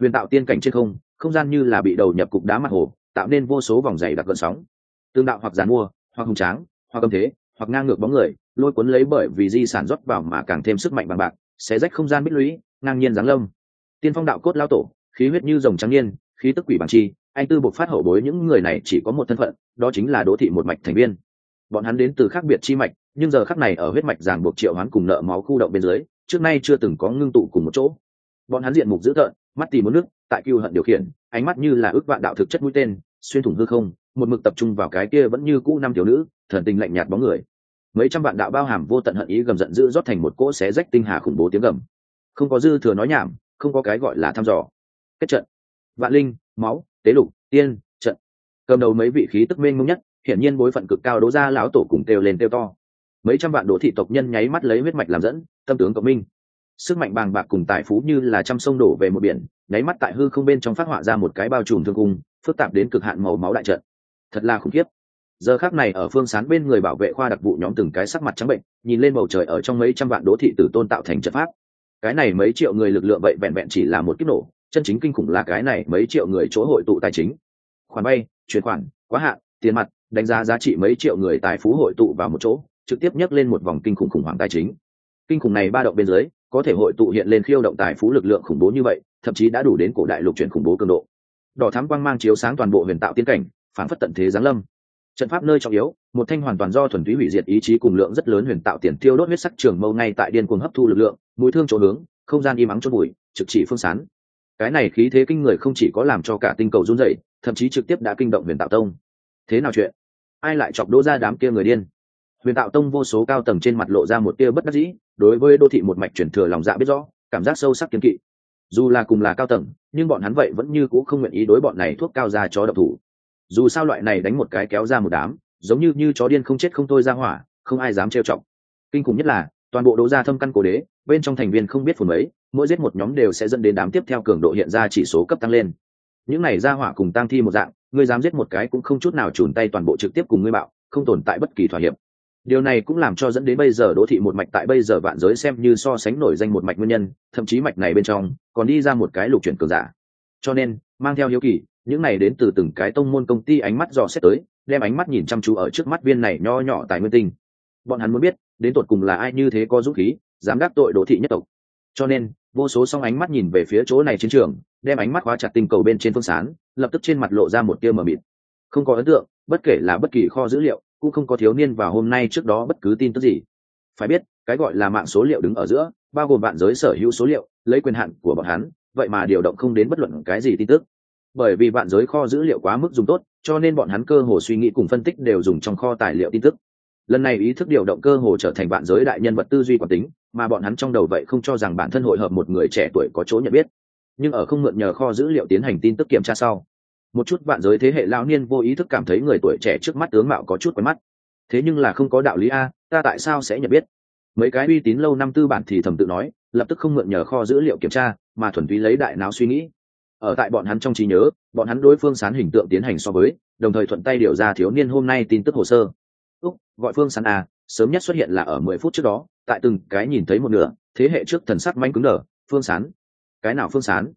huyền tạo tiên cảnh trên không không gian như là bị đầu nhập cục đá mặt hồ, tạo nên vô số vòng dày đặc gợn sóng. Tương đạo hoặc giàn mua, hoặc hùng tráng, hoặc âm thế, hoặc ngang ngược bóng người lôi cuốn lấy bởi vì di sản rót vào mà càng thêm sức mạnh bằng bạc, xé rách không gian bích lũy, ngang nhiên giáng lâm. Tiên phong đạo cốt lao tổ, khí huyết như rồng trắng niên, khí tức quỷ bằng chi, anh tư buộc phát hậu bối những người này chỉ có một thân phận, đó chính là đỗ thị một mạch thành viên. Bọn hắn đến từ khác biệt chi mạch, nhưng giờ khắc này ở huyết mạch ràng buộc triệu hắn cùng nợ máu khu động bên dưới, trước nay chưa từng có ngưng tụ cùng một chỗ. Bọn hắn diện mục dữ tợn, mắt tìm muốn nước, tại cưu hận điều khiển, ánh mắt như là ước vạn đạo thực chất mũi tên, xuyên thủng hư không, một mực tập trung vào cái kia vẫn như cũ năm thiếu nữ, thần tình lạnh nhạt bóng người mấy trăm vạn đạo bao hàm vô tận hận ý gầm giận dữ rót thành một cỗ xé rách tinh hà khủng bố tiếng gầm. Không có dư thừa nói nhảm, không có cái gọi là thăm dò. Kết trận. Vạn linh, máu, tế lục, tiên, trận. Cầm đầu mấy vị khí tức mênh mông nhất, hiển nhiên bối phận cực cao đố ra lão tổ cùng kêu lên kêu to. Mấy trăm vạn đỗ thị tộc nhân nháy mắt lấy huyết mạch làm dẫn, tâm tướng cộng minh. Sức mạnh bàng bạc cùng tài phú như là trăm sông đổ về một biển, nháy mắt tại hư không bên trong phát họa ra một cái bao trùm thương cung, phức tạp đến cực hạn màu máu đại trận. Thật là khủng khiếp giờ khác này ở phương sán bên người bảo vệ khoa đặc vụ nhóm từng cái sắc mặt trắng bệnh, nhìn lên bầu trời ở trong mấy trăm vạn đỗ thị tử tôn tạo thành trận pháp. Cái này mấy triệu người lực lượng vậy vẹn vẹn chỉ là một kích nổ, chân chính kinh khủng là cái này mấy triệu người chỗ hội tụ tài chính. Khoản bay chuyển khoản, quá hạn, tiền mặt, đánh giá giá trị mấy triệu người tài phú hội tụ vào một chỗ, trực tiếp nhấc lên một vòng kinh khủng khủng hoảng tài chính. Kinh khủng này ba động bên dưới, có thể hội tụ hiện lên khiêu động tài phú lực lượng khủng bố như vậy, thậm chí đã đủ đến cổ đại lục chuyển khủng bố cường độ. Đỏ thám quang mang chiếu sáng toàn bộ huyền tạo tiến cảnh, phản phất tận thế giáng lâm trận pháp nơi trọng yếu, một thanh hoàn toàn do thuần túy hủy diệt ý chí cùng lượng rất lớn huyền tạo tiền tiêu đốt huyết sắc trường mâu ngay tại điên cuồng hấp thu lực lượng, mũi thương chỗ hướng, không gian im ắng chôn bụi, trực chỉ phương sán. Cái này khí thế kinh người không chỉ có làm cho cả tinh cầu run rẩy, thậm chí trực tiếp đã kinh động huyền tạo tông. Thế nào chuyện? Ai lại chọc đỗ ra đám kia người điên? Huyền tạo tông vô số cao tầng trên mặt lộ ra một tia bất đắc dĩ, đối với đô thị một mạch chuyển thừa lòng dạ biết rõ, cảm giác sâu sắc kiến kỵ. Dù là cùng là cao tầng, nhưng bọn hắn vậy vẫn như c ũ không nguyện ý đối bọn này thuốc cao ra chó độc thủ dù sao loại này đánh một cái kéo ra một đám, giống như như chó điên không chết không thôi ra hỏa, không ai dám trêu trọng kinh khủng nhất là, toàn bộ đỗ gia thâm căn cổ đế, bên trong thành viên không biết phù mấy, mỗi giết một nhóm đều sẽ dẫn đến đám tiếp theo cường độ hiện ra chỉ số cấp tăng lên. Những này ra hỏa cùng tăng thi một dạng, ngươi dám giết một cái cũng không chút nào chùn tay toàn bộ trực tiếp cùng ngươi bạo, không tồn tại bất kỳ thỏa hiệp. Điều này cũng làm cho dẫn đến bây giờ đỗ thị một mạch tại bây giờ vạn giới xem như so sánh nổi danh một mạch nguyên nhân, thậm chí mạch này bên trong, còn đi ra một cái lục chuyển cường giả. Cho nên, mang theo hiếu kỳ những này đến từ từng cái tông môn công ty ánh mắt dò xét tới, đem ánh mắt nhìn chăm chú ở trước mắt viên này nho nhỏ tài nguyên tinh. Bọn hắn muốn biết, đến tột cùng là ai như thế có dũng khí, dám đắc tội đỗ thị nhất tộc. Cho nên, vô số song ánh mắt nhìn về phía chỗ này chiến trường, đem ánh mắt khóa chặt tinh cầu bên trên phương sán, lập tức trên mặt lộ ra một tia mờ mịt. Không có ấn tượng, bất kể là bất kỳ kho dữ liệu, cũng không có thiếu niên vào hôm nay trước đó bất cứ tin tức gì. Phải biết, cái gọi là mạng số liệu đứng ở giữa, bao gồm bạn giới sở hữu số liệu, lấy quyền hạn của bọn hắn, vậy mà điều động không đến bất luận cái gì tin tức bởi vì bạn giới kho dữ liệu quá mức dùng tốt, cho nên bọn hắn cơ hồ suy nghĩ cùng phân tích đều dùng trong kho tài liệu tin tức. Lần này ý thức điều động cơ hồ trở thành bạn giới đại nhân vật tư duy quản tính, mà bọn hắn trong đầu vậy không cho rằng bản thân hội hợp một người trẻ tuổi có chỗ nhận biết. Nhưng ở không mượn nhờ kho dữ liệu tiến hành tin tức kiểm tra sau, một chút bạn giới thế hệ lao niên vô ý thức cảm thấy người tuổi trẻ trước mắt tướng mạo có chút quen mắt. Thế nhưng là không có đạo lý a, ta tại sao sẽ nhận biết? Mấy cái uy tín lâu năm tư bản thì thầm tự nói, lập tức không mượn nhờ kho dữ liệu kiểm tra, mà thuần túy lấy đại não suy nghĩ ở tại bọn hắn trong trí nhớ, bọn hắn đối phương sán hình tượng tiến hành so với, đồng thời thuận tay điều ra thiếu niên hôm nay tin tức hồ sơ. Úc, gọi phương sán à sớm nhất xuất hiện là ở mười phút trước đó, tại từng cái nhìn thấy một nửa, thế hệ trước thần sắc manh cứng đờ, phương sán. Cái nào phương sán?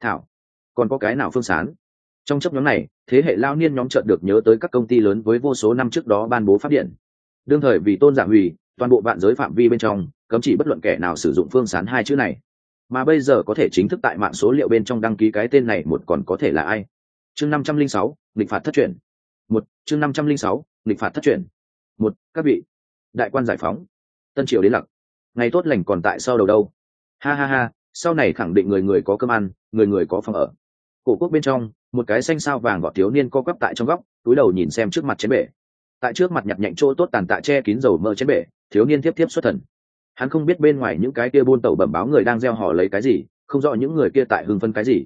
Thảo. Còn có cái nào phương sán? Trong chấp nhóm này, thế hệ lao niên nhóm chợt được nhớ tới các công ty lớn với vô số năm trước đó ban bố phát điện. Đương thời vì tôn giả hủy, toàn bộ vạn giới phạm vi bên trong, cấm chỉ bất luận kẻ nào sử dụng phương sán hai chữ này mà bây giờ có thể chính thức tại mạng số liệu bên trong đăng ký cái tên này một còn có thể là ai? Chương năm trăm linh sáu, nghịch phạt thất truyền. Một, chương năm trăm linh sáu, nghịch phạt thất truyền. Một, các vị, đại quan giải phóng. Tân triều đến lặc ngày tốt lành còn tại sau đầu đâu? Ha ha ha, sau này khẳng định người người có cơm ăn, người người có phòng ở. Cổ quốc bên trong, một cái xanh sao vàng gọt thiếu niên co quắp tại trong góc, túi đầu nhìn xem trước mặt chén bể. Tại trước mặt nhặt nhạnh chỗ tốt tàn tạ che kín dầu mỡ chén bể, thiếu niên tiếp tiếp xuất thần hắn không biết bên ngoài những cái kia buôn tẩu bẩm báo người đang gieo họ lấy cái gì, không rõ những người kia tại hưng phân cái gì.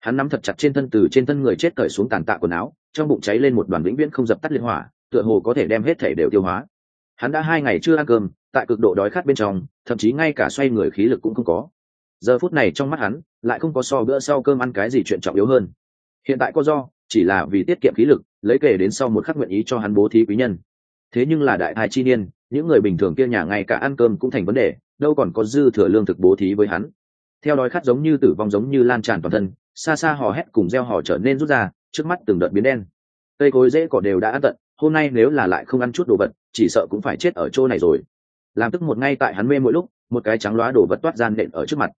Hắn nắm thật chặt trên thân từ trên thân người chết cởi xuống tàn tạ quần áo, trong bụng cháy lên một đoàn vĩnh viễn không dập tắt liên hỏa, tựa hồ có thể đem hết thể đều tiêu hóa. Hắn đã hai ngày chưa ăn cơm, tại cực độ đói khát bên trong, thậm chí ngay cả xoay người khí lực cũng không có. Giờ phút này trong mắt hắn, lại không có so bữa sau cơm ăn cái gì chuyện trọng yếu hơn. Hiện tại có do, chỉ là vì tiết kiệm khí lực, lấy kể đến sau một khắc nguyện ý cho hắn bố thí quý nhân. Thế nhưng là đại thai chi niên những người bình thường kia nhà ngay cả ăn cơm cũng thành vấn đề, đâu còn có dư thừa lương thực bố thí với hắn. Theo đói khát giống như tử vong giống như lan tràn toàn thân, xa xa hò hét cùng gieo hò trở nên rút ra, trước mắt từng đợt biến đen. Cây cối dễ cỏ đều đã ăn tận, hôm nay nếu là lại không ăn chút đồ vật, chỉ sợ cũng phải chết ở chỗ này rồi. Làm tức một ngay tại hắn mê mỗi lúc, một cái trắng loá đồ vật toát gian nện ở trước mặt.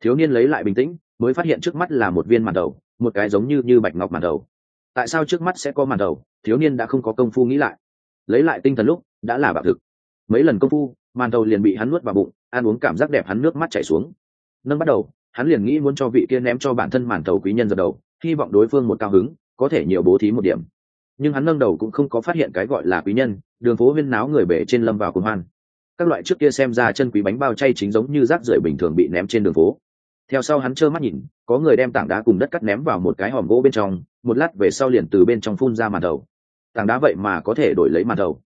Thiếu niên lấy lại bình tĩnh, mới phát hiện trước mắt là một viên màn đầu, một cái giống như như bạch ngọc màn đầu. Tại sao trước mắt sẽ có màn đầu? Thiếu niên đã không có công phu nghĩ lại. Lấy lại tinh thần lúc, đã là bạo thực mấy lần công phu, màn đầu liền bị hắn nuốt vào bụng, ăn uống cảm giác đẹp hắn nước mắt chảy xuống. Nâng bắt đầu, hắn liền nghĩ muốn cho vị kia ném cho bản thân màn thầu quý nhân dập đầu, hy vọng đối phương một cao hứng, có thể nhiều bố thí một điểm. Nhưng hắn nâng đầu cũng không có phát hiện cái gọi là quý nhân, đường phố huyên náo người bể trên lâm vào cùng hoan. Các loại trước kia xem ra chân quý bánh bao chay chính giống như rác rưởi bình thường bị ném trên đường phố. Theo sau hắn trơ mắt nhìn, có người đem tảng đá cùng đất cắt ném vào một cái hòm gỗ bên trong, một lát về sau liền từ bên trong phun ra màn đầu. Tảng đá vậy mà có thể đổi lấy màn đầu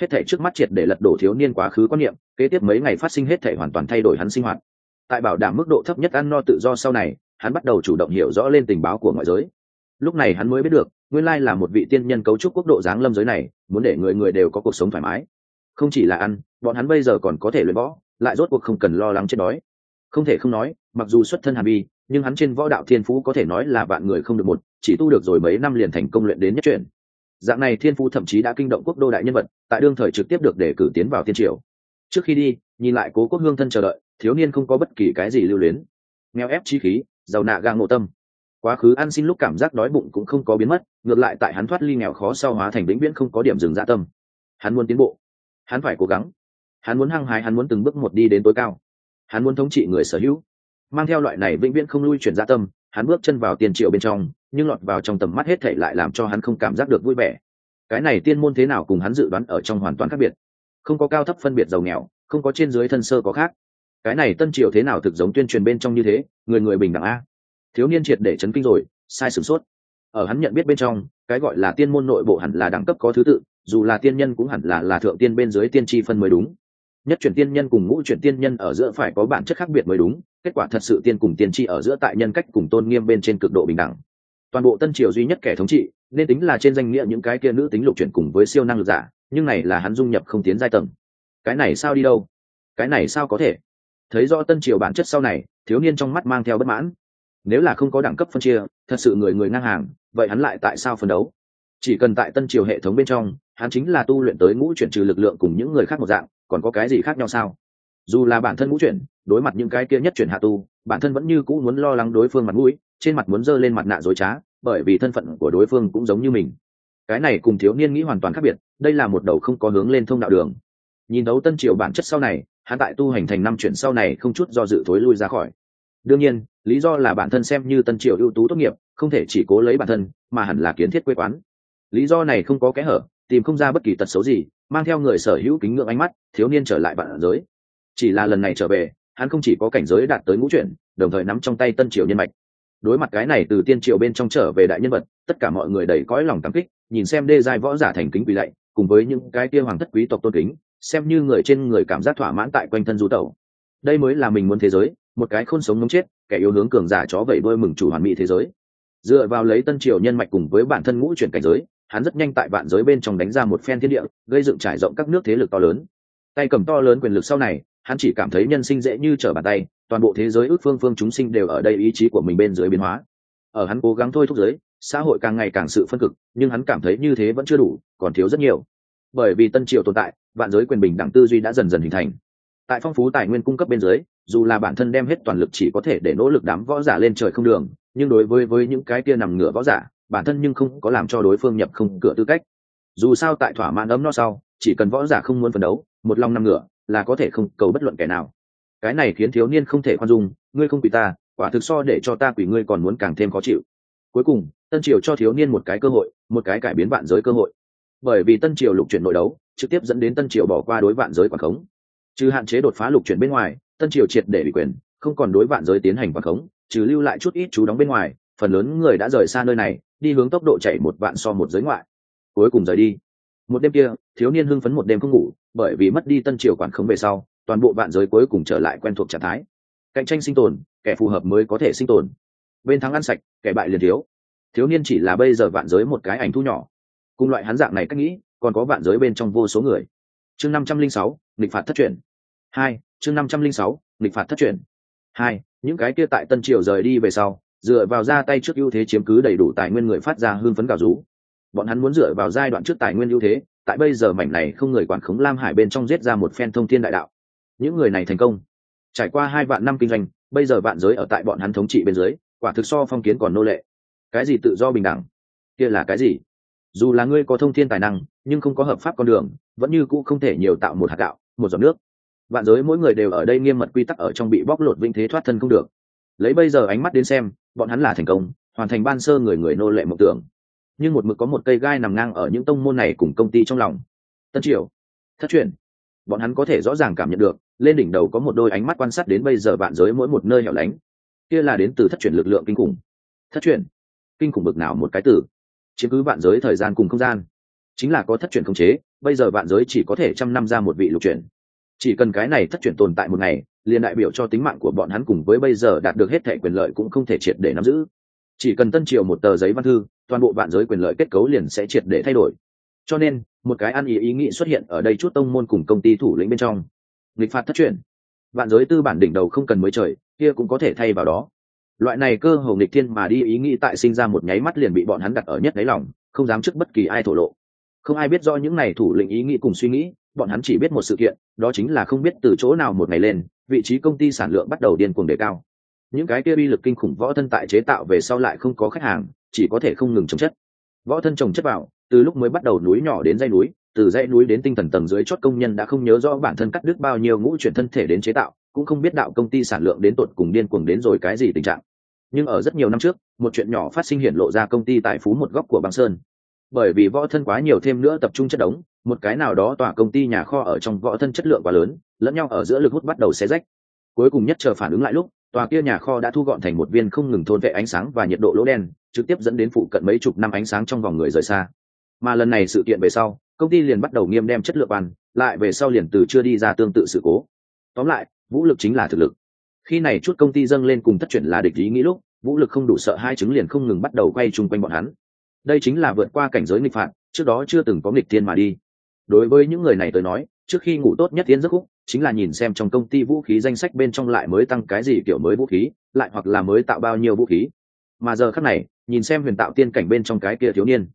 hết thể trước mắt triệt để lật đổ thiếu niên quá khứ quan niệm, kế tiếp mấy ngày phát sinh hết thể hoàn toàn thay đổi hắn sinh hoạt. Tại bảo đảm mức độ thấp nhất ăn no tự do sau này, hắn bắt đầu chủ động hiểu rõ lên tình báo của ngoại giới. Lúc này hắn mới biết được, nguyên lai là một vị tiên nhân cấu trúc quốc độ giáng lâm giới này, muốn để người người đều có cuộc sống thoải mái. Không chỉ là ăn, bọn hắn bây giờ còn có thể luyện võ, lại rốt cuộc không cần lo lắng chết đói. Không thể không nói, mặc dù xuất thân hàn bi, nhưng hắn trên võ đạo thiên phú có thể nói là vạn người không được một, chỉ tu được rồi mấy năm liền thành công luyện đến nhất chuyển dạng này thiên phú thậm chí đã kinh động quốc đô đại nhân vật, tại đương thời trực tiếp được đề cử tiến vào tiên triều. Trước khi đi, nhìn lại cố quốc hương thân chờ đợi, thiếu niên không có bất kỳ cái gì lưu luyến. Nghèo ép chi khí, giàu nạ gang ngộ tâm. Quá khứ ăn xin lúc cảm giác đói bụng cũng không có biến mất, ngược lại tại hắn thoát ly nghèo khó sau hóa thành vĩnh viễn không có điểm dừng dạ tâm. Hắn muốn tiến bộ. Hắn phải cố gắng. Hắn muốn hăng hái, hắn muốn từng bước một đi đến tối cao. Hắn muốn thống trị người sở hữu. Mang theo loại này vĩnh viễn không lui chuyển dạ tâm, hắn bước chân vào tiền triệu bên trong nhưng lọt vào trong tầm mắt hết thảy lại làm cho hắn không cảm giác được vui vẻ. Cái này tiên môn thế nào cùng hắn dự đoán ở trong hoàn toàn khác biệt. Không có cao thấp phân biệt giàu nghèo, không có trên dưới thân sơ có khác. Cái này tân triều thế nào thực giống tuyên truyền bên trong như thế, người người bình đẳng a. Thiếu niên triệt để chấn kinh rồi, sai sửng sốt. Ở hắn nhận biết bên trong, cái gọi là tiên môn nội bộ hẳn là đẳng cấp có thứ tự, dù là tiên nhân cũng hẳn là là thượng tiên bên dưới tiên tri phân mới đúng. Nhất chuyển tiên nhân cùng ngũ chuyển tiên nhân ở giữa phải có bản chất khác biệt mới đúng, kết quả thật sự tiên cùng tiên tri ở giữa tại nhân cách cùng tôn nghiêm bên trên cực độ bình đẳng toàn bộ tân triều duy nhất kẻ thống trị, nên tính là trên danh nghĩa những cái kia nữ tính lục chuyển cùng với siêu năng lực giả, nhưng này là hắn dung nhập không tiến giai tầng. Cái này sao đi đâu? Cái này sao có thể? Thấy rõ tân triều bản chất sau này, thiếu niên trong mắt mang theo bất mãn. Nếu là không có đẳng cấp phân chia, thật sự người người ngang hàng, vậy hắn lại tại sao phấn đấu? Chỉ cần tại tân triều hệ thống bên trong, hắn chính là tu luyện tới ngũ chuyển trừ lực lượng cùng những người khác một dạng, còn có cái gì khác nhau sao? Dù là bản thân ngũ chuyển, đối mặt những cái kia nhất chuyển hạ tu, bản thân vẫn như cũ muốn lo lắng đối phương mặt mũi trên mặt muốn dơ lên mặt nạ dối trá, bởi vì thân phận của đối phương cũng giống như mình. Cái này cùng thiếu niên nghĩ hoàn toàn khác biệt, đây là một đầu không có hướng lên thông đạo đường. Nhìn đấu tân triều bản chất sau này, hắn tại tu hành thành năm chuyển sau này không chút do dự thối lui ra khỏi. Đương nhiên, lý do là bản thân xem như tân triều ưu tú tốt nghiệp, không thể chỉ cố lấy bản thân, mà hẳn là kiến thiết quê quán. Lý do này không có kẽ hở, tìm không ra bất kỳ tật xấu gì, mang theo người sở hữu kính ngưỡng ánh mắt, thiếu niên trở lại bản giới. Chỉ là lần này trở về, hắn không chỉ có cảnh giới đạt tới ngũ chuyển, đồng thời nắm trong tay tân triều nhân mạch đối mặt cái này từ tiên triều bên trong trở về đại nhân vật, tất cả mọi người đầy cõi lòng cảm kích, nhìn xem đê giai võ giả thành kính quỳ lạy, cùng với những cái kia hoàng thất quý tộc tôn kính, xem như người trên người cảm giác thỏa mãn tại quanh thân du tẩu. Đây mới là mình muốn thế giới, một cái khôn sống ngấm chết, kẻ yếu hướng cường giả chó vẩy đôi mừng chủ hoàn mỹ thế giới. Dựa vào lấy tân triều nhân mạch cùng với bản thân ngũ chuyển cảnh giới, hắn rất nhanh tại vạn giới bên trong đánh ra một phen thiên địa, gây dựng trải rộng các nước thế lực to lớn. Tay cầm to lớn quyền lực sau này hắn chỉ cảm thấy nhân sinh dễ như trở bàn tay, toàn bộ thế giới ước phương phương chúng sinh đều ở đây ý chí của mình bên dưới biến hóa. Ở hắn cố gắng thôi thúc giới, xã hội càng ngày càng sự phân cực, nhưng hắn cảm thấy như thế vẫn chưa đủ, còn thiếu rất nhiều. Bởi vì tân triều tồn tại, vạn giới quyền bình đẳng tư duy đã dần dần hình thành. Tại phong phú tài nguyên cung cấp bên dưới, dù là bản thân đem hết toàn lực chỉ có thể để nỗ lực đám võ giả lên trời không đường, nhưng đối với với những cái kia nằm ngửa võ giả, bản thân nhưng không có làm cho đối phương nhập không cửa tư cách. Dù sao tại thỏa mãn ấm no sau, chỉ cần võ giả không muốn phấn đấu, một lòng nằm ngửa là có thể không cầu bất luận kẻ nào. Cái này khiến thiếu niên không thể khoan dung, ngươi không quỳ ta, quả thực so để cho ta quỳ ngươi còn muốn càng thêm khó chịu. Cuối cùng, tân triều cho thiếu niên một cái cơ hội, một cái cải biến vạn giới cơ hội. Bởi vì tân triều lục chuyển nội đấu, trực tiếp dẫn đến tân triều bỏ qua đối vạn giới quảng khống. Trừ hạn chế đột phá lục chuyển bên ngoài, tân triều triệt để bị quyền, không còn đối vạn giới tiến hành quảng khống, trừ lưu lại chút ít chú đóng bên ngoài, phần lớn người đã rời xa nơi này, đi hướng tốc độ chạy một vạn so một giới ngoại. Cuối cùng rời đi một đêm kia, thiếu niên hưng phấn một đêm không ngủ, bởi vì mất đi tân triều quản khống về sau, toàn bộ vạn giới cuối cùng trở lại quen thuộc trạng thái. Cạnh tranh sinh tồn, kẻ phù hợp mới có thể sinh tồn. Bên thắng ăn sạch, kẻ bại liền thiếu. Thiếu niên chỉ là bây giờ vạn giới một cái ảnh thu nhỏ. Cùng loại hắn dạng này cách nghĩ, còn có vạn giới bên trong vô số người. Chương năm trăm linh sáu, nghịch phạt thất truyền. Hai, chương năm trăm linh sáu, nghịch phạt thất truyền. Hai, những cái kia tại tân triều rời đi về sau, dựa vào ra tay trước ưu thế chiếm cứ đầy đủ tài nguyên người phát ra hương phấn gào rú bọn hắn muốn dựa vào giai đoạn trước tài nguyên ưu thế, tại bây giờ mảnh này không người quản khống lam hải bên trong giết ra một phen thông thiên đại đạo. Những người này thành công. Trải qua hai vạn năm kinh doanh, bây giờ vạn giới ở tại bọn hắn thống trị bên dưới, quả thực so phong kiến còn nô lệ. Cái gì tự do bình đẳng? Kia là cái gì? Dù là ngươi có thông thiên tài năng, nhưng không có hợp pháp con đường, vẫn như cũ không thể nhiều tạo một hạt gạo, một giọt nước. Vạn giới mỗi người đều ở đây nghiêm mật quy tắc ở trong bị bóc lột vinh thế thoát thân không được. Lấy bây giờ ánh mắt đến xem, bọn hắn là thành công, hoàn thành ban sơ người người nô lệ mộng tưởng nhưng một mực có một cây gai nằm ngang ở những tông môn này cùng công ty trong lòng. Tân triều, thất truyền, bọn hắn có thể rõ ràng cảm nhận được, lên đỉnh đầu có một đôi ánh mắt quan sát đến bây giờ vạn giới mỗi một nơi hẻo lánh. Kia là đến từ thất truyền lực lượng kinh khủng. Thất truyền, kinh khủng bực nào một cái từ. Chiếm cứ vạn giới thời gian cùng không gian. Chính là có thất truyền khống chế, bây giờ vạn giới chỉ có thể trăm năm ra một vị lục truyền. Chỉ cần cái này thất truyền tồn tại một ngày, liền đại biểu cho tính mạng của bọn hắn cùng với bây giờ đạt được hết thẻ quyền lợi cũng không thể triệt để nắm giữ chỉ cần tân triều một tờ giấy văn thư, toàn bộ vạn giới quyền lợi kết cấu liền sẽ triệt để thay đổi. Cho nên, một cái ăn ý ý nghĩ xuất hiện ở đây chút tông môn cùng công ty thủ lĩnh bên trong. Nghịch phạt thất truyền. Vạn giới tư bản đỉnh đầu không cần mới trời, kia cũng có thể thay vào đó. Loại này cơ hồ nghịch thiên mà đi ý nghĩ tại sinh ra một nháy mắt liền bị bọn hắn đặt ở nhất đáy lòng, không dám trước bất kỳ ai thổ lộ. Không ai biết do những này thủ lĩnh ý nghĩ cùng suy nghĩ, bọn hắn chỉ biết một sự kiện, đó chính là không biết từ chỗ nào một ngày lên, vị trí công ty sản lượng bắt đầu điên cuồng đề cao những cái kia uy lực kinh khủng võ thân tại chế tạo về sau lại không có khách hàng, chỉ có thể không ngừng trồng chất. Võ thân trồng chất vào, từ lúc mới bắt đầu núi nhỏ đến dãy núi, từ dãy núi đến tinh thần tầng dưới chót công nhân đã không nhớ rõ bản thân cắt đứt bao nhiêu ngũ chuyển thân thể đến chế tạo, cũng không biết đạo công ty sản lượng đến tột cùng điên cuồng đến rồi cái gì tình trạng. Nhưng ở rất nhiều năm trước, một chuyện nhỏ phát sinh hiện lộ ra công ty tại phú một góc của băng sơn. Bởi vì võ thân quá nhiều thêm nữa tập trung chất đống, một cái nào đó tòa công ty nhà kho ở trong võ thân chất lượng quá lớn, lẫn nhau ở giữa lực hút bắt đầu xé rách. Cuối cùng nhất chờ phản ứng lại lúc tòa kia nhà kho đã thu gọn thành một viên không ngừng thôn vệ ánh sáng và nhiệt độ lỗ đen, trực tiếp dẫn đến phụ cận mấy chục năm ánh sáng trong vòng người rời xa. Mà lần này sự kiện về sau, công ty liền bắt đầu nghiêm đem chất lượng bàn, lại về sau liền từ chưa đi ra tương tự sự cố. Tóm lại, vũ lực chính là thực lực. Khi này chút công ty dâng lên cùng thất chuyển là địch ý nghĩ lúc, vũ lực không đủ sợ hai chứng liền không ngừng bắt đầu quay chung quanh bọn hắn. Đây chính là vượt qua cảnh giới nghịch phạt, trước đó chưa từng có nghịch thiên mà đi. Đối với những người này tới nói trước khi ngủ tốt nhất tiến giấc khúc chính là nhìn xem trong công ty vũ khí danh sách bên trong lại mới tăng cái gì kiểu mới vũ khí, lại hoặc là mới tạo bao nhiêu vũ khí. Mà giờ khắc này, nhìn xem huyền tạo tiên cảnh bên trong cái kia thiếu niên.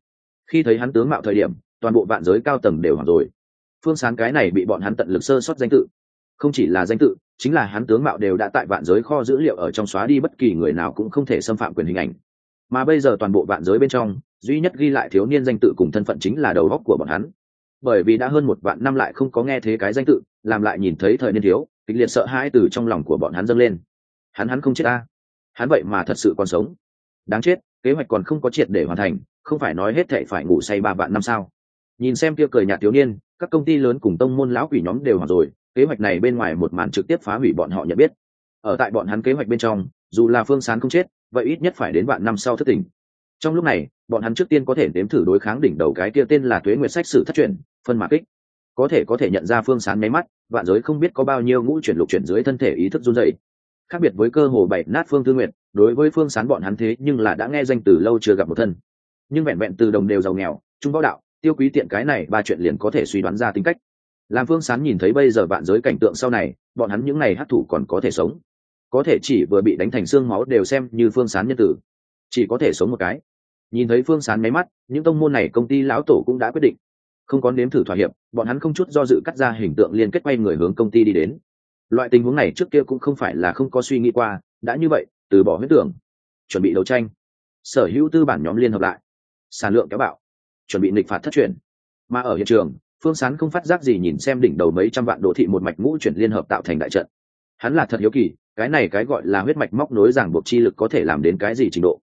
Khi thấy hắn tướng mạo thời điểm, toàn bộ vạn giới cao tầng đều hoảng rồi. Phương sáng cái này bị bọn hắn tận lực sơ sót danh tự. Không chỉ là danh tự, chính là hắn tướng mạo đều đã tại vạn giới kho dữ liệu ở trong xóa đi bất kỳ người nào cũng không thể xâm phạm quyền hình ảnh. Mà bây giờ toàn bộ vạn giới bên trong, duy nhất ghi lại thiếu niên danh tự cùng thân phận chính là đầu góc của bọn hắn bởi vì đã hơn một vạn năm lại không có nghe thế cái danh tự, làm lại nhìn thấy thời niên thiếu, kịch liệt sợ hãi từ trong lòng của bọn hắn dâng lên. Hắn hắn không chết ta. Hắn vậy mà thật sự còn sống. Đáng chết, kế hoạch còn không có triệt để hoàn thành, không phải nói hết thệ phải ngủ say ba vạn năm sao? Nhìn xem kia cười nhạt thiếu niên, các công ty lớn cùng tông môn lão quỷ nhóm đều hoặc rồi, kế hoạch này bên ngoài một màn trực tiếp phá hủy bọn họ nhận biết. Ở tại bọn hắn kế hoạch bên trong, dù là phương sán không chết, vậy ít nhất phải đến vạn năm sau thất tình. trong lúc này, bọn hắn trước tiên có thể nếm thử đối kháng đỉnh đầu cái kia tên là tuế nguyệt sách sử thất truyền phân mạc kích. Có thể có thể nhận ra phương sán máy mắt, vạn giới không biết có bao nhiêu ngũ chuyển lục chuyển dưới thân thể ý thức run dậy khác biệt với cơ hồ bảy nát phương tư nguyện, đối với phương sán bọn hắn thế nhưng là đã nghe danh từ lâu chưa gặp một thân. Nhưng vẹn vẹn từ đồng đều giàu nghèo, trung võ đạo, tiêu quý tiện cái này ba chuyện liền có thể suy đoán ra tính cách. Làm phương sán nhìn thấy bây giờ vạn giới cảnh tượng sau này, bọn hắn những n à y hát thủ còn có thể sống. Có thể chỉ vừa bị đánh thành xương máu đều xem như phương sán nhân tử. Chỉ có thể sống một cái. Nhìn thấy phương sán máy mắt, những tông môn này công ty lão tổ cũng đã quyết định không có nếm thử thỏa hiệp, bọn hắn không chút do dự cắt ra hình tượng liên kết quay người hướng công ty đi đến. Loại tình huống này trước kia cũng không phải là không có suy nghĩ qua, đã như vậy, từ bỏ huyết tưởng, chuẩn bị đấu tranh. Sở hữu tư bản nhóm liên hợp lại. Sản lượng kéo bạo, chuẩn bị nịch phạt thất truyền. Mà ở hiện trường, phương sán không phát giác gì nhìn xem đỉnh đầu mấy trăm vạn đô thị một mạch ngũ chuyển liên hợp tạo thành đại trận. Hắn là thật hiếu kỳ, cái này cái gọi là huyết mạch móc nối giảng buộc chi lực có thể làm đến cái gì trình độ.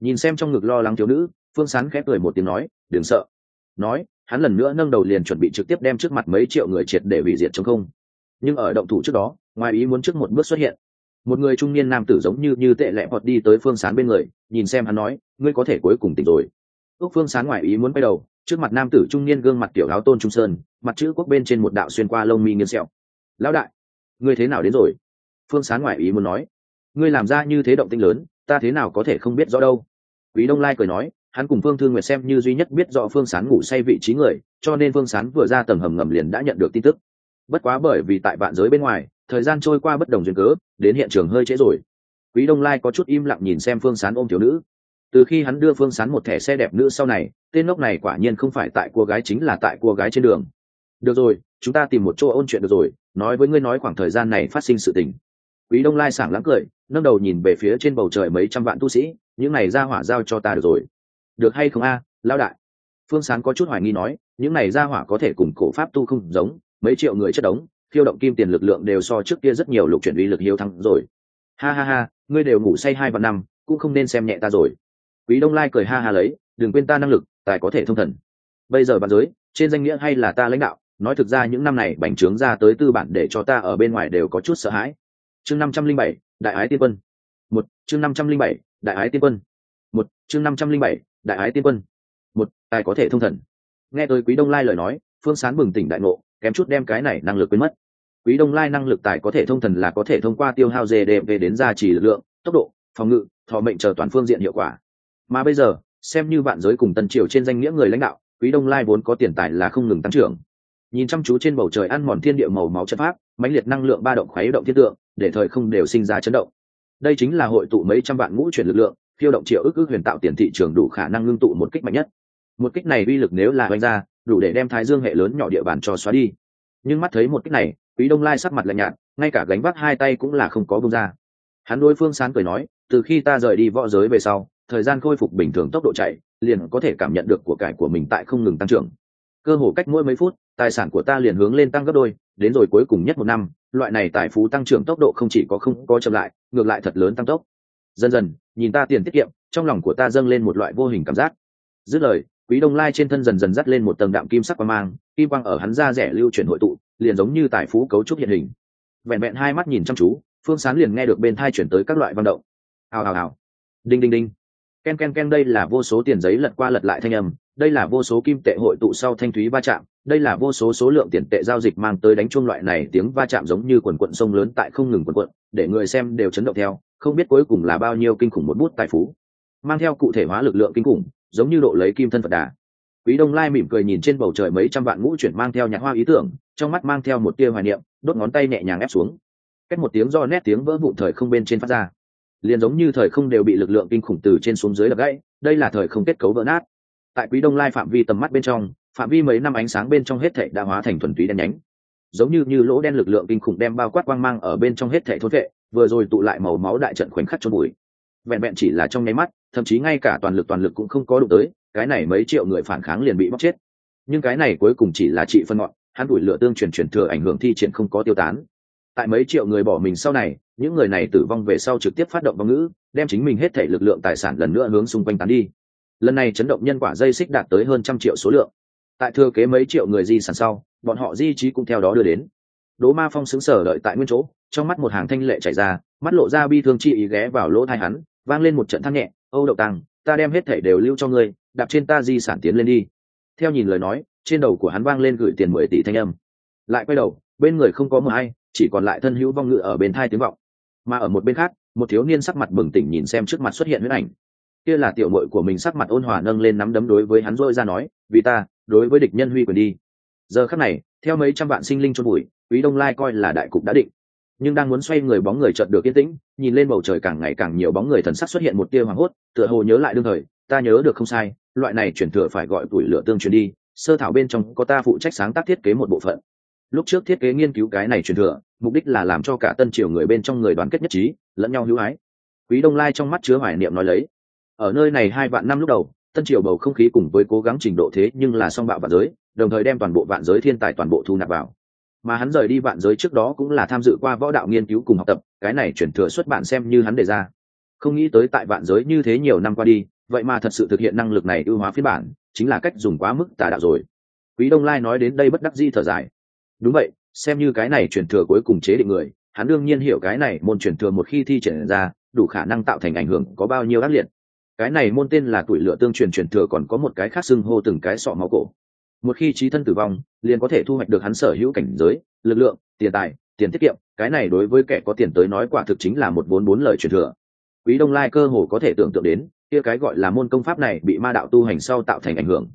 Nhìn xem trong ngực lo lắng thiếu nữ, phương sán khép cười một tiếng nói, đừng sợ. Nói hắn lần nữa nâng đầu liền chuẩn bị trực tiếp đem trước mặt mấy triệu người triệt để hủy diệt trong không. Nhưng ở động thủ trước đó, ngoài ý muốn trước một bước xuất hiện. Một người trung niên nam tử giống như như tệ lẹ hoặc đi tới phương sán bên người, nhìn xem hắn nói, ngươi có thể cuối cùng tỉnh rồi. Ước phương sán ngoài ý muốn quay đầu, trước mặt nam tử trung niên gương mặt tiểu áo tôn trung sơn, mặt chữ quốc bên trên một đạo xuyên qua lông mi nghiêng sẹo. Lão đại, ngươi thế nào đến rồi? Phương sán ngoài ý muốn nói. Ngươi làm ra như thế động tinh lớn, ta thế nào có thể không biết rõ đâu? Quý đông lai cười nói hắn cùng phương thương nguyệt xem như duy nhất biết rõ phương sán ngủ say vị trí người, cho nên phương sán vừa ra tầng hầm ngầm liền đã nhận được tin tức. Bất quá bởi vì tại vạn giới bên ngoài, thời gian trôi qua bất đồng duyên cớ, đến hiện trường hơi trễ rồi. Quý đông lai có chút im lặng nhìn xem phương sán ôm thiếu nữ. Từ khi hắn đưa phương sán một thẻ xe đẹp nữ sau này, tên lốc này quả nhiên không phải tại cô gái chính là tại cô gái trên đường. Được rồi, chúng ta tìm một chỗ ôn chuyện được rồi, nói với ngươi nói khoảng thời gian này phát sinh sự tình. Quý đông lai sảng lắng cười, nâng đầu nhìn về phía trên bầu trời mấy trăm vạn tu sĩ, những này ra hỏa giao cho ta được rồi được hay không a à, lao đại? Phương sán có chút hoài nghi nói những này ra hỏa có thể cùng cổ pháp tu không giống mấy triệu người chất đống khiêu động kim tiền lực lượng đều so trước kia rất nhiều lục chuyển uy lực hiếu thắng rồi. Ha ha ha ngươi đều ngủ say hai vạn năm cũng không nên xem nhẹ ta rồi. Quý đông lai cười ha ha lấy đừng quên ta năng lực tài có thể thông thần. Bây giờ bàn giới trên danh nghĩa hay là ta lãnh đạo nói thực ra những năm này bành trướng ra tới tư bản để cho ta ở bên ngoài đều có chút sợ hãi. Chương năm trăm linh bảy đại ái tiên quân. Một chương năm trăm linh bảy đại ái tiên quân. Một chương năm trăm linh bảy đại ái tiên quân. Một tài có thể thông thần? Nghe tới quý đông lai lời nói, phương sán bừng tỉnh đại ngộ, kém chút đem cái này năng lực quên mất. Quý đông lai năng lực tài có thể thông thần là có thể thông qua tiêu hao gdp đến gia trì lực lượng, tốc độ, phòng ngự, thọ mệnh chờ toàn phương diện hiệu quả. Mà bây giờ, xem như bạn giới cùng tân triều trên danh nghĩa người lãnh đạo, quý đông lai vốn có tiền tài là không ngừng tăng trưởng. Nhìn chăm chú trên bầu trời ăn mòn thiên địa màu máu chất pháp, mãnh liệt năng lượng ba động khuấy động thiên tượng, để thời không đều sinh ra chấn động. Đây chính là hội tụ mấy trăm vạn ngũ chuyển lực lượng khiêu động triệu ước ức huyền tạo tiền thị trường đủ khả năng ngưng tụ một kích mạnh nhất. Một kích này uy lực nếu là oanh ra, đủ để đem thái dương hệ lớn nhỏ địa bàn cho xóa đi. Nhưng mắt thấy một kích này, quý đông lai sắc mặt lạnh nhạt, ngay cả gánh vác hai tay cũng là không có bông ra. Hắn đối phương sán cười nói, từ khi ta rời đi võ giới về sau, thời gian khôi phục bình thường tốc độ chạy, liền có thể cảm nhận được của cải của mình tại không ngừng tăng trưởng. Cơ hồ cách mỗi mấy phút, tài sản của ta liền hướng lên tăng gấp đôi, đến rồi cuối cùng nhất một năm, loại này tài phú tăng trưởng tốc độ không chỉ có không có chậm lại, ngược lại thật lớn tăng tốc dần dần, nhìn ta tiền tiết kiệm, trong lòng của ta dâng lên một loại vô hình cảm giác. Dứt lời, quý đông lai trên thân dần dần dắt lên một tầng đạm kim sắc và mang, kim quang ở hắn ra rẻ lưu chuyển hội tụ, liền giống như tài phú cấu trúc hiện hình. Vẹn vẹn hai mắt nhìn chăm chú, phương sán liền nghe được bên thai chuyển tới các loại văn động. Hào hào hào. Đinh đinh đinh. Ken ken ken, đây là vô số tiền giấy lật qua lật lại thanh âm, đây là vô số kim tệ hội tụ sau thanh thúy va chạm, đây là vô số số lượng tiền tệ giao dịch mang tới đánh chuông loại này tiếng va chạm giống như quần quận sông lớn tại không ngừng quần quận, để người xem đều chấn động theo không biết cuối cùng là bao nhiêu kinh khủng một bút tài phú. Mang theo cụ thể hóa lực lượng kinh khủng, giống như độ lấy kim thân phật đà. Quý đông lai mỉm cười nhìn trên bầu trời mấy trăm vạn ngũ chuyển mang theo nhạc hoa ý tưởng, trong mắt mang theo một tia hoài niệm, đốt ngón tay nhẹ nhàng ép xuống. Cách một tiếng do nét tiếng vỡ vụn thời không bên trên phát ra. Liền giống như thời không đều bị lực lượng kinh khủng từ trên xuống dưới đập gãy, đây là thời không kết cấu vỡ nát. Tại quý đông lai phạm vi tầm mắt bên trong, phạm vi mấy năm ánh sáng bên trong hết thảy đã hóa thành thuần túy đen nhánh. Giống như như lỗ đen lực lượng kinh khủng đem bao quát quang mang ở bên trong hết thảy thốt vệ vừa rồi tụ lại màu máu đại trận khoảnh khắc chôn bụi. Vẹn vẹn chỉ là trong nháy mắt, thậm chí ngay cả toàn lực toàn lực cũng không có đụng tới, cái này mấy triệu người phản kháng liền bị bóc chết. Nhưng cái này cuối cùng chỉ là trị phân ngọn, hắn đuổi lửa tương truyền truyền thừa ảnh hưởng thi triển không có tiêu tán. Tại mấy triệu người bỏ mình sau này, những người này tử vong về sau trực tiếp phát động vong ngữ, đem chính mình hết thể lực lượng tài sản lần nữa hướng xung quanh tán đi. Lần này chấn động nhân quả dây xích đạt tới hơn trăm triệu số lượng. Tại thừa kế mấy triệu người di sản sau, bọn họ di trí cũng theo đó đưa đến đỗ ma phong sững sở đợi tại nguyên chỗ trong mắt một hàng thanh lệ chảy ra mắt lộ ra bi thương chi ý ghé vào lỗ tai hắn vang lên một trận than nhẹ âu đậu tăng ta đem hết thể đều lưu cho ngươi đạp trên ta di sản tiến lên đi. Theo nhìn lời nói trên đầu của hắn vang lên gửi tiền mười tỷ thanh âm. Lại quay đầu bên người không có mờ ai, chỉ còn lại thân hữu vong ngựa ở bên thai tiếng vọng. Mà ở một bên khác một thiếu niên sắc mặt bừng tỉnh nhìn xem trước mặt xuất hiện huyết ảnh. Kia là tiểu muội của mình sắc mặt ôn hòa nâng lên nắm đấm đối với hắn dôi ra nói vì ta đối với địch nhân huy quyền đi. Giờ khắc này theo mấy trăm vạn sinh linh chôn bụi quý đông lai coi là đại cục đã định. Nhưng đang muốn xoay người bóng người chợt được yên tĩnh, nhìn lên bầu trời càng ngày càng nhiều bóng người thần sắc xuất hiện một tia hoảng hốt, tựa hồ nhớ lại đương thời, ta nhớ được không sai, loại này chuyển thừa phải gọi tuổi lửa tương truyền đi, sơ thảo bên trong có ta phụ trách sáng tác thiết kế một bộ phận. Lúc trước thiết kế nghiên cứu cái này truyền thừa, mục đích là làm cho cả tân triều người bên trong người đoàn kết nhất trí, lẫn nhau hữu ái. Quý đông lai trong mắt chứa hoài niệm nói lấy. Ở nơi này hai vạn năm lúc đầu, tân triều bầu không khí cùng với cố gắng trình độ thế nhưng là song bạo vạn giới, đồng thời đem toàn bộ vạn giới thiên tài toàn bộ thu nạp vào mà hắn rời đi vạn giới trước đó cũng là tham dự qua võ đạo nghiên cứu cùng học tập, cái này chuyển thừa xuất bản xem như hắn đề ra. Không nghĩ tới tại vạn giới như thế nhiều năm qua đi, vậy mà thật sự thực hiện năng lực này ưu hóa phiên bản, chính là cách dùng quá mức tà đạo rồi. Quý đông lai nói đến đây bất đắc di thở dài. Đúng vậy, xem như cái này chuyển thừa cuối cùng chế định người, hắn đương nhiên hiểu cái này môn chuyển thừa một khi thi triển ra, đủ khả năng tạo thành ảnh hưởng có bao nhiêu ác liệt. Cái này môn tên là tuổi lửa tương truyền truyền thừa còn có một cái khác xưng hô từng cái sọ máu cổ một khi trí thân tử vong, liền có thể thu hoạch được hắn sở hữu cảnh giới, lực lượng, tiền tài, tiền tiết kiệm. Cái này đối với kẻ có tiền tới nói quả thực chính là một bốn bốn lời truyền thừa. Quý đông lai cơ hồ có thể tưởng tượng đến, kia cái gọi là môn công pháp này bị ma đạo tu hành sau tạo thành ảnh hưởng.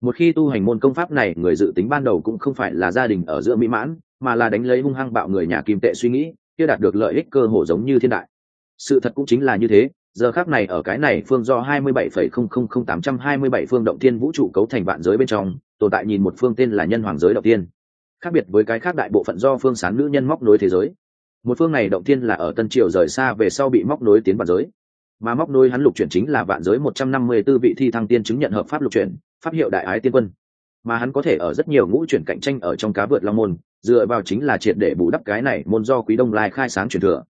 Một khi tu hành môn công pháp này, người dự tính ban đầu cũng không phải là gia đình ở giữa mỹ mãn, mà là đánh lấy hung hăng bạo người nhà kim tệ suy nghĩ, kia đạt được lợi ích cơ hồ giống như thiên đại. Sự thật cũng chính là như thế giờ khác này ở cái này phương do 27,000827 phương động tiên vũ trụ cấu thành vạn giới bên trong tồn tại nhìn một phương tên là nhân hoàng giới động tiên khác biệt với cái khác đại bộ phận do phương sán nữ nhân móc nối thế giới. Một phương này động tiên là ở tân triều rời xa về sau bị móc nối tiến vạn giới. Mà móc nối hắn lục chuyển chính là vạn giới 154 vị thi thăng tiên chứng nhận hợp pháp lục chuyển pháp hiệu đại ái tiên quân. Mà hắn có thể ở rất nhiều ngũ chuyển cạnh tranh ở trong cá vượt long môn dựa vào chính là triệt để bù đắp cái này môn do quý đông lai khai sáng truyền thừa.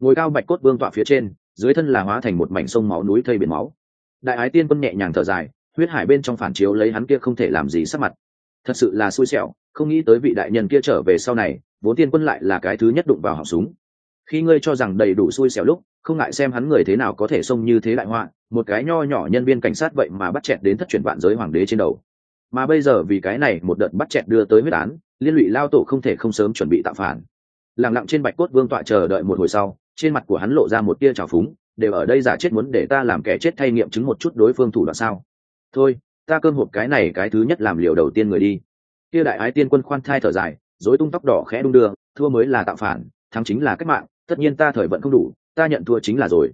Ngồi cao bạch cốt vương tọa phía trên dưới thân là hóa thành một mảnh sông máu núi thây biển máu. Đại ái tiên quân nhẹ nhàng thở dài, huyết hải bên trong phản chiếu lấy hắn kia không thể làm gì sắc mặt. Thật sự là xui xẻo, không nghĩ tới vị đại nhân kia trở về sau này, vốn tiên quân lại là cái thứ nhất đụng vào họng súng. Khi ngươi cho rằng đầy đủ xui xẻo lúc, không ngại xem hắn người thế nào có thể xông như thế đại họa, một cái nho nhỏ nhân viên cảnh sát vậy mà bắt chẹt đến thất truyền vạn giới hoàng đế trên đầu. Mà bây giờ vì cái này một đợt bắt chẹt đưa tới huyết án, liên lụy lao tổ không thể không sớm chuẩn bị tạo phản. Lẳng lặng trên bạch cốt vương tọa chờ đợi một hồi sau trên mặt của hắn lộ ra một tia trào phúng, đều ở đây giả chết muốn để ta làm kẻ chết thay nghiệm chứng một chút đối phương thủ đoạn sao? Thôi, ta cơm hộp cái này cái thứ nhất làm liều đầu tiên người đi. Kia đại ái tiên quân khoan thai thở dài dối tung tóc đỏ khẽ đung đưa, thua mới là tạo phản, thắng chính là cách mạng, tất nhiên ta thời vận không đủ, ta nhận thua chính là rồi.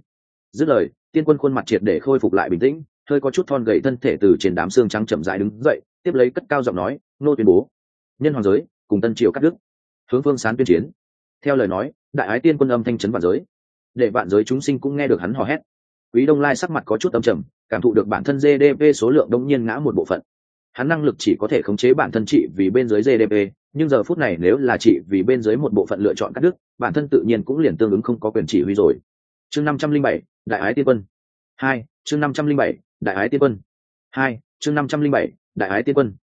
Dứt lời, tiên quân khuôn mặt triệt để khôi phục lại bình tĩnh, hơi có chút thon gầy thân thể từ trên đám xương trắng chậm rãi đứng dậy, tiếp lấy cất cao giọng nói, nô tuyên bố, nhân hoàng giới, cùng tân triều cắt đức hướng phương sán tuyên chiến theo lời nói, đại ái tiên quân âm thanh chấn vạn giới. Để vạn giới chúng sinh cũng nghe được hắn hò hét. Quý đông lai sắc mặt có chút âm trầm, cảm thụ được bản thân gdp số lượng đông nhiên ngã một bộ phận. Hắn năng lực chỉ có thể khống chế bản thân trị vì bên dưới gdp nhưng giờ phút này nếu là trị vì bên dưới một bộ phận lựa chọn cắt đứt, bản thân tự nhiên cũng liền tương ứng không có quyền chỉ huy rồi. Chương năm trăm linh bảy, đại ái tiên quân. Hai, chương năm trăm linh bảy, đại ái tiên quân. Hai, chương năm trăm linh bảy, đại ái tiên quân.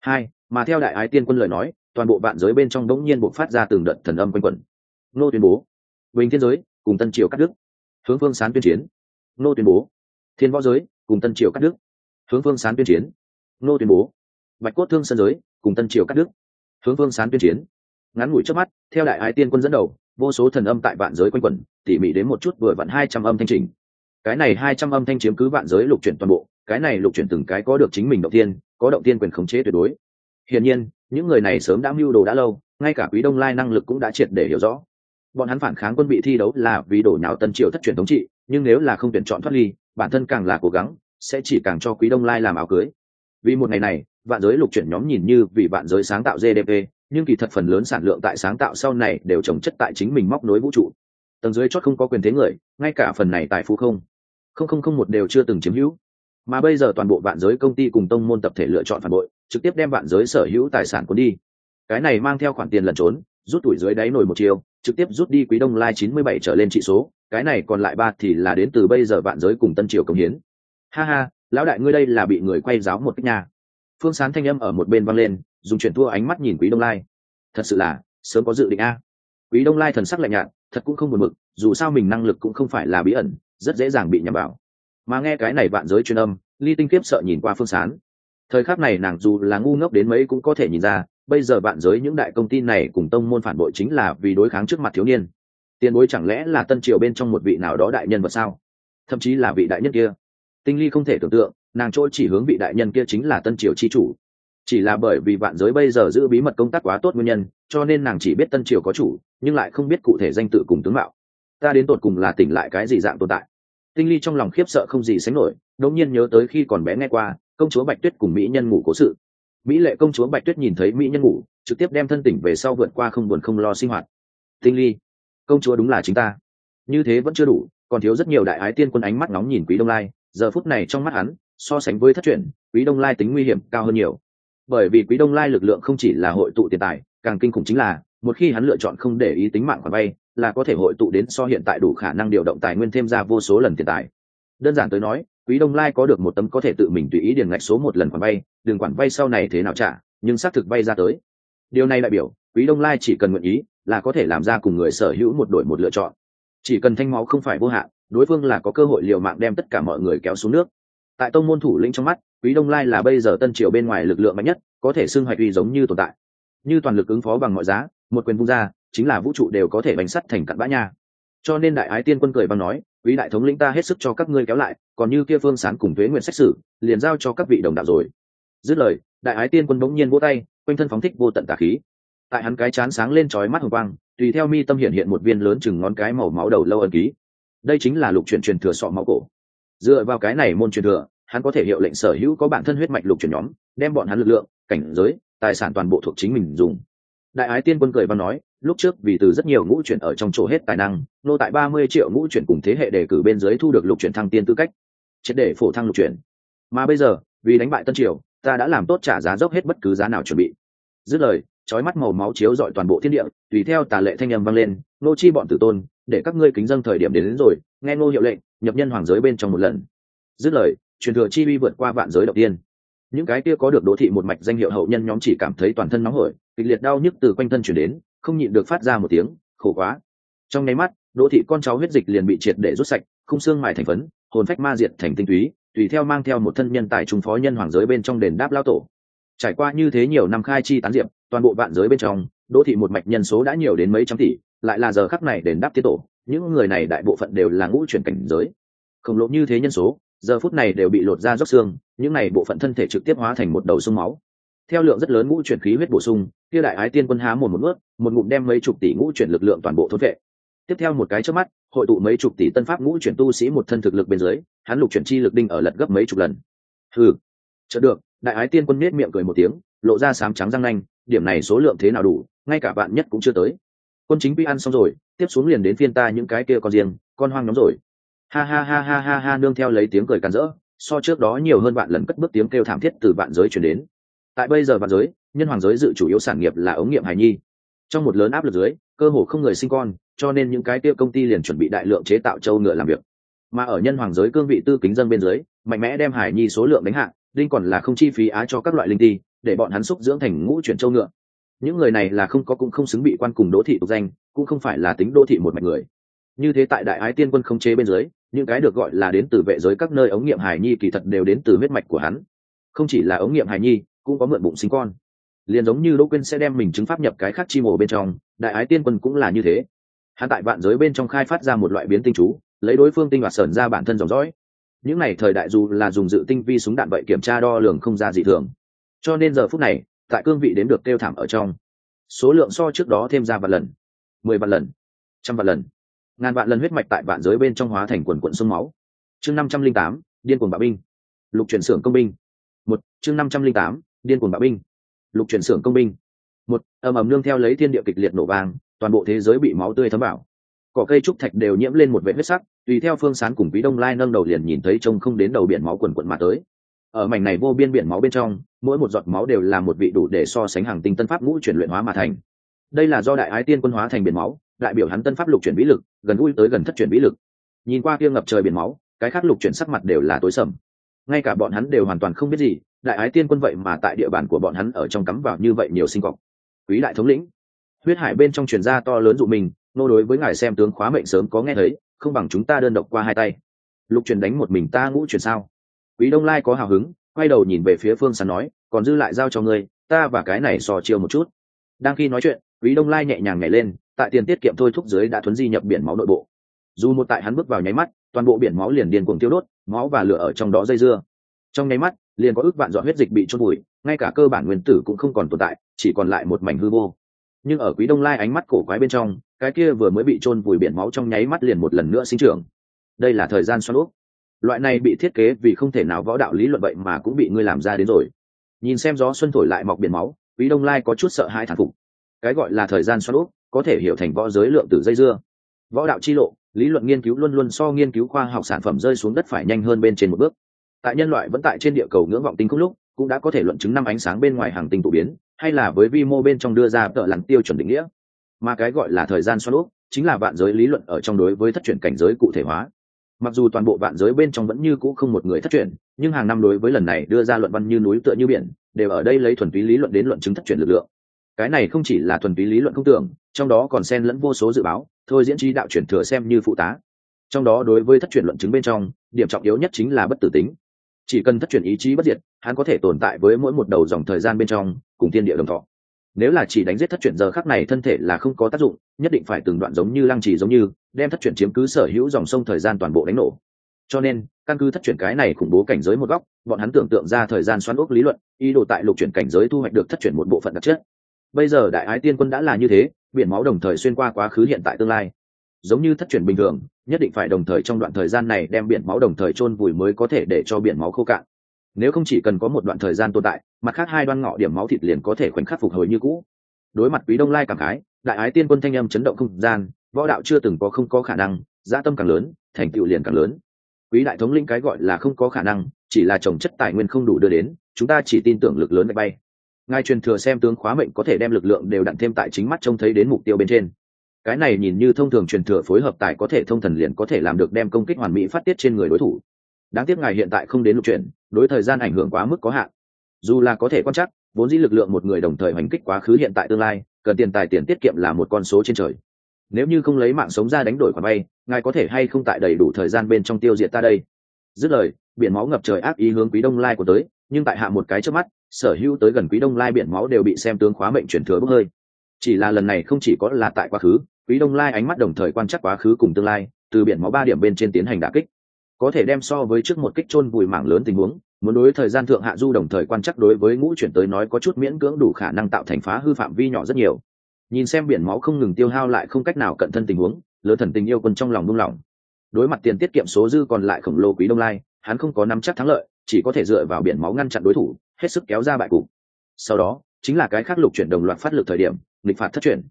Hai, mà theo đại ái tiên quân lời nói toàn bộ vạn giới bên trong đống nhiên buộc phát ra từng đợt thần âm quanh quẩn. Nô tuyên bố, bình thiên giới cùng tân triều cắt đức hướng phương sán tuyên chiến. Nô tuyên bố, thiên võ giới cùng tân triều cắt đức hướng phương sán tuyên chiến. Nô tuyên bố, bạch cốt thương sân giới cùng tân triều cắt đức hướng phương sán tuyên chiến. Ngắn ngủi trước mắt, theo đại ái tiên quân dẫn đầu, vô số thần âm tại vạn giới quanh quẩn, tỉ mỉ đến một chút vừa vặn hai trăm âm thanh trình. Cái này hai trăm âm thanh chiếm cứ vạn giới lục chuyển toàn bộ, cái này lục chuyển từng cái có được chính mình động tiên có động tiên quyền khống chế tuyệt đối hiển nhiên, những người này sớm đã mưu đồ đã lâu, ngay cả quý đông lai năng lực cũng đã triệt để hiểu rõ. Bọn hắn phản kháng quân bị thi đấu là vì đổ nhào tân triều thất truyền thống trị, nhưng nếu là không tuyển chọn thoát ly, bản thân càng là cố gắng, sẽ chỉ càng cho quý đông lai làm áo cưới. Vì một ngày này, vạn giới lục chuyển nhóm nhìn như vì vạn giới sáng tạo gdp nhưng kỳ thật phần lớn sản lượng tại sáng tạo sau này đều trồng chất tại chính mình móc nối vũ trụ. Tầng dưới chót không có quyền thế người, ngay cả phần này tại phú không. Không không không một đều chưa từng chiếm hữu mà bây giờ toàn bộ vạn giới công ty cùng tông môn tập thể lựa chọn phản bội, trực tiếp đem vạn giới sở hữu tài sản cuốn đi. Cái này mang theo khoản tiền lẩn trốn, rút tuổi dưới đáy nổi một chiều, trực tiếp rút đi quý đông lai chín mươi bảy trở lên trị số, cái này còn lại ba thì là đến từ bây giờ vạn giới cùng tân triều công hiến. Ha ha, lão đại ngươi đây là bị người quay giáo một cách nhà. Phương sán thanh âm ở một bên vang lên, dùng chuyển thua ánh mắt nhìn quý đông lai. Thật sự là, sớm có dự định a. Quý đông lai thần sắc lạnh nhạt, thật cũng không buồn mực dù sao mình năng lực cũng không phải là bí ẩn, rất dễ dàng bị nhầm vào mà nghe cái này vạn giới truyền âm, ly tinh kiếp sợ nhìn qua phương sán. Thời khắc này nàng dù là ngu ngốc đến mấy cũng có thể nhìn ra, bây giờ vạn giới những đại công ty này cùng tông môn phản bội chính là vì đối kháng trước mặt thiếu niên. Tiền bối chẳng lẽ là tân triều bên trong một vị nào đó đại nhân vật sao? Thậm chí là vị đại nhân kia. Tinh ly không thể tưởng tượng, nàng trôi chỉ hướng vị đại nhân kia chính là tân triều chi chủ. Chỉ là bởi vì vạn giới bây giờ giữ bí mật công tác quá tốt nguyên nhân, cho nên nàng chỉ biết tân triều có chủ, nhưng lại không biết cụ thể danh tự cùng tướng mạo. Ta đến tột cùng là tỉnh lại cái gì dạng tồn tại? Tinh ly trong lòng khiếp sợ không gì sánh nổi, đột nhiên nhớ tới khi còn bé nghe qua, công chúa bạch tuyết cùng mỹ nhân ngủ cố sự. Mỹ lệ công chúa bạch tuyết nhìn thấy mỹ nhân ngủ, trực tiếp đem thân tỉnh về sau vượt qua không buồn không lo sinh hoạt. Tinh ly, công chúa đúng là chính ta. Như thế vẫn chưa đủ, còn thiếu rất nhiều đại ái tiên quân ánh mắt nóng nhìn quý đông lai. Giờ phút này trong mắt hắn, so sánh với thất truyền, quý đông lai tính nguy hiểm cao hơn nhiều. Bởi vì quý đông lai lực lượng không chỉ là hội tụ tiền tài, càng kinh khủng chính là, một khi hắn lựa chọn không để ý tính mạng khoản vay là có thể hội tụ đến so hiện tại đủ khả năng điều động tài nguyên thêm ra vô số lần tiền tài. Đơn giản tới nói, quý đông lai có được một tấm có thể tự mình tùy ý điền ngạch số một lần khoản vay đường khoản vay sau này thế nào trả, nhưng xác thực vay ra tới. Điều này đại biểu, quý đông lai chỉ cần nguyện ý là có thể làm ra cùng người sở hữu một đổi một lựa chọn. Chỉ cần thanh máu không phải vô hạn, đối phương là có cơ hội liều mạng đem tất cả mọi người kéo xuống nước. Tại tông môn thủ lĩnh trong mắt, quý đông lai là bây giờ tân triều bên ngoài lực lượng mạnh nhất, có thể xưng hoạch uy giống như tồn tại. Như toàn lực ứng phó bằng mọi giá một quyền vung ra, chính là vũ trụ đều có thể bánh sắt thành cặn bã nha. Cho nên đại ái tiên quân cười bằng nói, quý đại thống lĩnh ta hết sức cho các ngươi kéo lại, còn như kia phương sán cùng thuế nguyện xét xử liền giao cho các vị đồng đạo rồi. Dứt lời, đại ái tiên quân bỗng nhiên vỗ tay, quanh thân phóng thích vô tận tà khí. Tại hắn cái chán sáng lên trói mắt hồng quang, tùy theo mi tâm hiện hiện một viên lớn chừng ngón cái màu máu đầu lâu ẩn ký. Đây chính là lục truyền truyền thừa sọ máu cổ. Dựa vào cái này môn truyền thừa, hắn có thể hiệu lệnh sở hữu có bản thân huyết mạch lục truyền nhóm, đem bọn hắn lực lượng, cảnh giới, tài sản toàn bộ thuộc chính mình dùng đại ái tiên quân cười và nói lúc trước vì từ rất nhiều ngũ chuyển ở trong chỗ hết tài năng nô tại ba mươi triệu ngũ chuyển cùng thế hệ đề cử bên dưới thu được lục chuyển thăng tiên tư cách triệt để phổ thăng lục chuyển. Mà bây giờ vì đánh bại tân triều ta đã làm tốt trả giá dốc hết bất cứ giá nào chuẩn bị. Dứt lời trói mắt màu máu chiếu dọi toàn bộ thiên địa tùy theo tà lệ thanh âm vang lên nô chi bọn tử tôn để các ngươi kính dân thời điểm đến, đến rồi nghe ngô hiệu lệnh nhập nhân hoàng giới bên trong một lần. Dứt lời truyền thừa chi vi vượt qua vạn giới đầu tiên. Những cái kia có được đỗ thị một mạch danh hiệu hậu nhân nhóm chỉ cảm thấy toàn thân nóng hổi kịch liệt đau nhức từ quanh thân chuyển đến, không nhịn được phát ra một tiếng, khổ quá. Trong nháy mắt, đỗ thị con cháu huyết dịch liền bị triệt để rút sạch không xương mài thành phấn, hồn phách ma diệt thành tinh túy, tùy theo mang theo một thân nhân tài trung phó nhân hoàng giới bên trong đền đáp lao tổ. Trải qua như thế nhiều năm khai chi tán diệp, toàn bộ vạn giới bên trong, đỗ thị một mạch nhân số đã nhiều đến mấy trăm tỷ, lại là giờ khắc này đền đáp tiết tổ, những người này đại bộ phận đều là ngũ chuyển cảnh giới. Khổng lồ như thế nhân số, giờ phút này đều bị lột ra dốc xương, những này bộ phận thân thể trực tiếp hóa thành một đầu sông máu theo lượng rất lớn ngũ chuyển khí huyết bổ sung, kia đại ái tiên quân há một một ướt một ngụm đem mấy chục tỷ ngũ chuyển lực lượng toàn bộ thốt vệ. Tiếp theo một cái trước mắt, hội tụ mấy chục tỷ tân pháp ngũ chuyển tu sĩ một thân thực lực bên dưới, hắn lục chuyển chi lực đinh ở lật gấp mấy chục lần. Ừ chợt được, đại ái tiên quân nết miệng cười một tiếng, lộ ra sám trắng răng nanh, điểm này số lượng thế nào đủ, ngay cả bạn nhất cũng chưa tới. Quân chính quy ăn xong rồi, tiếp xuống liền đến phiên ta những cái kia con riêng, con hoang nhóm rồi. Ha ha ha ha ha ha, nương theo lấy tiếng cười càn rỡ, so trước đó nhiều hơn bạn lần cất bước tiếng kêu thảm thiết từ bạn giới chuyển đến tại bây giờ vạn giới, nhân hoàng giới dự chủ yếu sản nghiệp là ống nghiệm hài nhi. Trong một lớn áp lực dưới, cơ hồ không người sinh con, cho nên những cái tiêu công ty liền chuẩn bị đại lượng chế tạo châu ngựa làm việc. Mà ở nhân hoàng giới cương vị tư kính dân bên dưới, mạnh mẽ đem hải nhi số lượng đánh hạ linh còn là không chi phí á cho các loại linh ti, để bọn hắn xúc dưỡng thành ngũ chuyển châu ngựa. Những người này là không có cũng không xứng bị quan cùng đỗ thị tục danh, cũng không phải là tính đỗ thị một mạch người. Như thế tại đại ái tiên quân không chế bên dưới, những cái được gọi là đến từ vệ giới các nơi ống nghiệm hải nhi kỳ thật đều đến từ huyết mạch của hắn. Không chỉ là ống nghiệm hải nhi cũng có mượn bụng sinh con. Liền giống như đỗ quyên sẽ đem mình chứng pháp nhập cái khác chi mổ bên trong, đại ái tiên quân cũng là như thế. Hắn tại vạn giới bên trong khai phát ra một loại biến tinh chú, lấy đối phương tinh hoạt sờn ra bản thân dòng dõi. Những n à y thời đại dù là dùng dự tinh vi súng đạn vậy kiểm tra đo lường không ra dị thường. Cho nên giờ phút này, tại cương vị đến được kêu thảm ở trong, số lượng so trước đó thêm ra vạn lần, mười vạn lần, trăm vạn lần, ngàn vạn lần huyết mạch tại vạn giới bên trong hóa thành quần quận sông máu. Chương năm trăm linh tám, điên cuồng bạo binh. Lục chuyển xưởng công binh. Một, chương năm trăm linh tám điên cuồng bạo binh, lục chuyển xưởng công binh. Một, ầm ầm nương theo lấy thiên địa kịch liệt nổ vang, toàn bộ thế giới bị máu tươi thấm bảo cỏ cây trúc thạch đều nhiễm lên một vệ huyết sắc, tùy theo phương sán cùng quý đông lai nâng đầu liền nhìn thấy trông không đến đầu biển máu quần quận mà tới. Ở mảnh này vô biên biển máu bên trong, mỗi một giọt máu đều là một vị đủ để so sánh hàng tinh tân pháp ngũ chuyển luyện hóa mà thành. Đây là do đại ái tiên quân hóa thành biển máu, đại biểu hắn tân pháp lục chuyển vĩ lực, gần gũi tới gần thất chuyển vĩ lực. Nhìn qua kia ngập trời biển máu, cái khác lục chuyển sắc mặt đều là tối sầm. Ngay cả bọn hắn đều hoàn toàn không biết gì đại ái tiên quân vậy mà tại địa bàn của bọn hắn ở trong cắm vào như vậy nhiều sinh cọc quý đại thống lĩnh, huyết hải bên trong truyền ra to lớn dụ mình, nô đối với ngài xem tướng khóa mệnh sớm có nghe thấy, không bằng chúng ta đơn độc qua hai tay. Lục truyền đánh một mình ta ngũ truyền sao? Quý đông lai có hào hứng, quay đầu nhìn về phía phương sán nói, còn dư lại giao cho ngươi, ta và cái này sò chiêu một chút. Đang khi nói chuyện, quý đông lai nhẹ nhàng nhảy lên, tại tiền tiết kiệm thôi thúc dưới đã thuấn di nhập biển máu nội bộ. Dù một tại hắn bước vào nháy mắt, toàn bộ biển máu liền điên cuồng tiêu đốt, máu và lửa ở trong đó dây dưa. Trong nháy mắt liền có ước vạn dọn huyết dịch bị trôn vùi, ngay cả cơ bản nguyên tử cũng không còn tồn tại, chỉ còn lại một mảnh hư vô. Nhưng ở quý đông lai ánh mắt cổ quái bên trong, cái kia vừa mới bị trôn vùi biển máu trong nháy mắt liền một lần nữa sinh trưởng. Đây là thời gian xoắn úp loại này bị thiết kế vì không thể nào võ đạo lý luận vậy mà cũng bị ngươi làm ra đến rồi. Nhìn xem gió xuân thổi lại mọc biển máu, quý đông lai có chút sợ hãi thản phục. Cái gọi là thời gian xoắn úp có thể hiểu thành võ giới lượng tử dây dưa. Võ đạo chi lộ, lý luận nghiên cứu luôn luôn so nghiên cứu khoa học sản phẩm rơi xuống đất phải nhanh hơn bên trên một bước tại nhân loại vẫn tại trên địa cầu ngưỡng vọng tinh khúc lúc, cũng đã có thể luận chứng năm ánh sáng bên ngoài hàng tinh tụ biến, hay là với vi mô bên trong đưa ra tợ lặn tiêu chuẩn định nghĩa. Mà cái gọi là thời gian xoắn úp chính là vạn giới lý luận ở trong đối với thất truyền cảnh giới cụ thể hóa. Mặc dù toàn bộ vạn giới bên trong vẫn như cũ không một người thất truyền, nhưng hàng năm đối với lần này đưa ra luận văn như núi tựa như biển, đều ở đây lấy thuần túy lý luận đến luận chứng thất truyền lực lượng. Cái này không chỉ là thuần túy lý luận không tưởng, trong đó còn xen lẫn vô số dự báo, thôi diễn trí đạo chuyển thừa xem như phụ tá. Trong đó đối với thất truyền luận chứng bên trong, điểm trọng yếu nhất chính là bất tử tính chỉ cần thất truyền ý chí bất diệt, hắn có thể tồn tại với mỗi một đầu dòng thời gian bên trong, cùng thiên địa đồng thọ. Nếu là chỉ đánh giết thất truyền giờ khắc này thân thể là không có tác dụng, nhất định phải từng đoạn giống như lăng trì giống như, đem thất truyền chiếm cứ sở hữu dòng sông thời gian toàn bộ đánh nổ. Cho nên, căn cứ thất truyền cái này khủng bố cảnh giới một góc, bọn hắn tưởng tượng ra thời gian xoắn ốc lý luận, ý đồ tại lục chuyển cảnh giới thu hoạch được thất truyền một bộ phận đặc chất. Bây giờ đại ái tiên quân đã là như thế, biển máu đồng thời xuyên qua quá khứ hiện tại tương lai giống như thất truyền bình thường, nhất định phải đồng thời trong đoạn thời gian này đem biển máu đồng thời chôn vùi mới có thể để cho biển máu khô cạn. Nếu không chỉ cần có một đoạn thời gian tồn tại, mặt khác hai đoan ngọ điểm máu thịt liền có thể khoảnh khắc phục hồi như cũ. Đối mặt quý đông lai cảm khái, đại ái tiên quân thanh âm chấn động không gian, võ đạo chưa từng có không có khả năng gia tâm càng lớn, thành tựu liền càng lớn. Quý đại thống linh cái gọi là không có khả năng, chỉ là trồng chất tài nguyên không đủ đưa đến, chúng ta chỉ tin tưởng lực lớn bay. Ngài truyền thừa xem tướng khóa mệnh có thể đem lực lượng đều đặn thêm tại chính mắt trông thấy đến mục tiêu bên trên cái này nhìn như thông thường truyền thừa phối hợp tài có thể thông thần liền có thể làm được đem công kích hoàn mỹ phát tiết trên người đối thủ. Đáng tiếc ngài hiện tại không đến lục chuyển đối thời gian ảnh hưởng quá mức có hạn. Dù là có thể quan chắc vốn dĩ lực lượng một người đồng thời hành kích quá khứ hiện tại tương lai, cần tiền tài tiền tiết kiệm là một con số trên trời. Nếu như không lấy mạng sống ra đánh đổi khoản vay, ngài có thể hay không tại đầy đủ thời gian bên trong tiêu diệt ta đây? Dứt lời, biển máu ngập trời ác ý hướng quý đông lai của tới, nhưng tại hạ một cái trước mắt, sở hữu tới gần quý đông lai biển máu đều bị xem tướng khóa mệnh chuyển thừa bốc hơi. Chỉ là lần này không chỉ có là tại quá khứ quý đông lai ánh mắt đồng thời quan chắc quá khứ cùng tương lai, từ biển máu ba điểm bên trên tiến hành đả kích. Có thể đem so với trước một kích chôn vùi mảng lớn tình huống, muốn đối thời gian thượng hạ du đồng thời quan chắc đối với ngũ chuyển tới nói có chút miễn cưỡng đủ khả năng tạo thành phá hư phạm vi nhỏ rất nhiều. Nhìn xem biển máu không ngừng tiêu hao lại không cách nào cận thân tình huống lớn thần tình yêu quân trong lòng buông lỏng. Đối mặt tiền tiết kiệm số dư còn lại khổng lồ quý đông lai, hắn không có nắm chắc thắng lợi, chỉ có thể dựa vào biển máu ngăn chặn đối thủ, hết sức kéo ra bại cục. Sau đó, chính là cái khác lục chuyển đồng loạt phát lực thời điểm lịch phạt thất chuyển.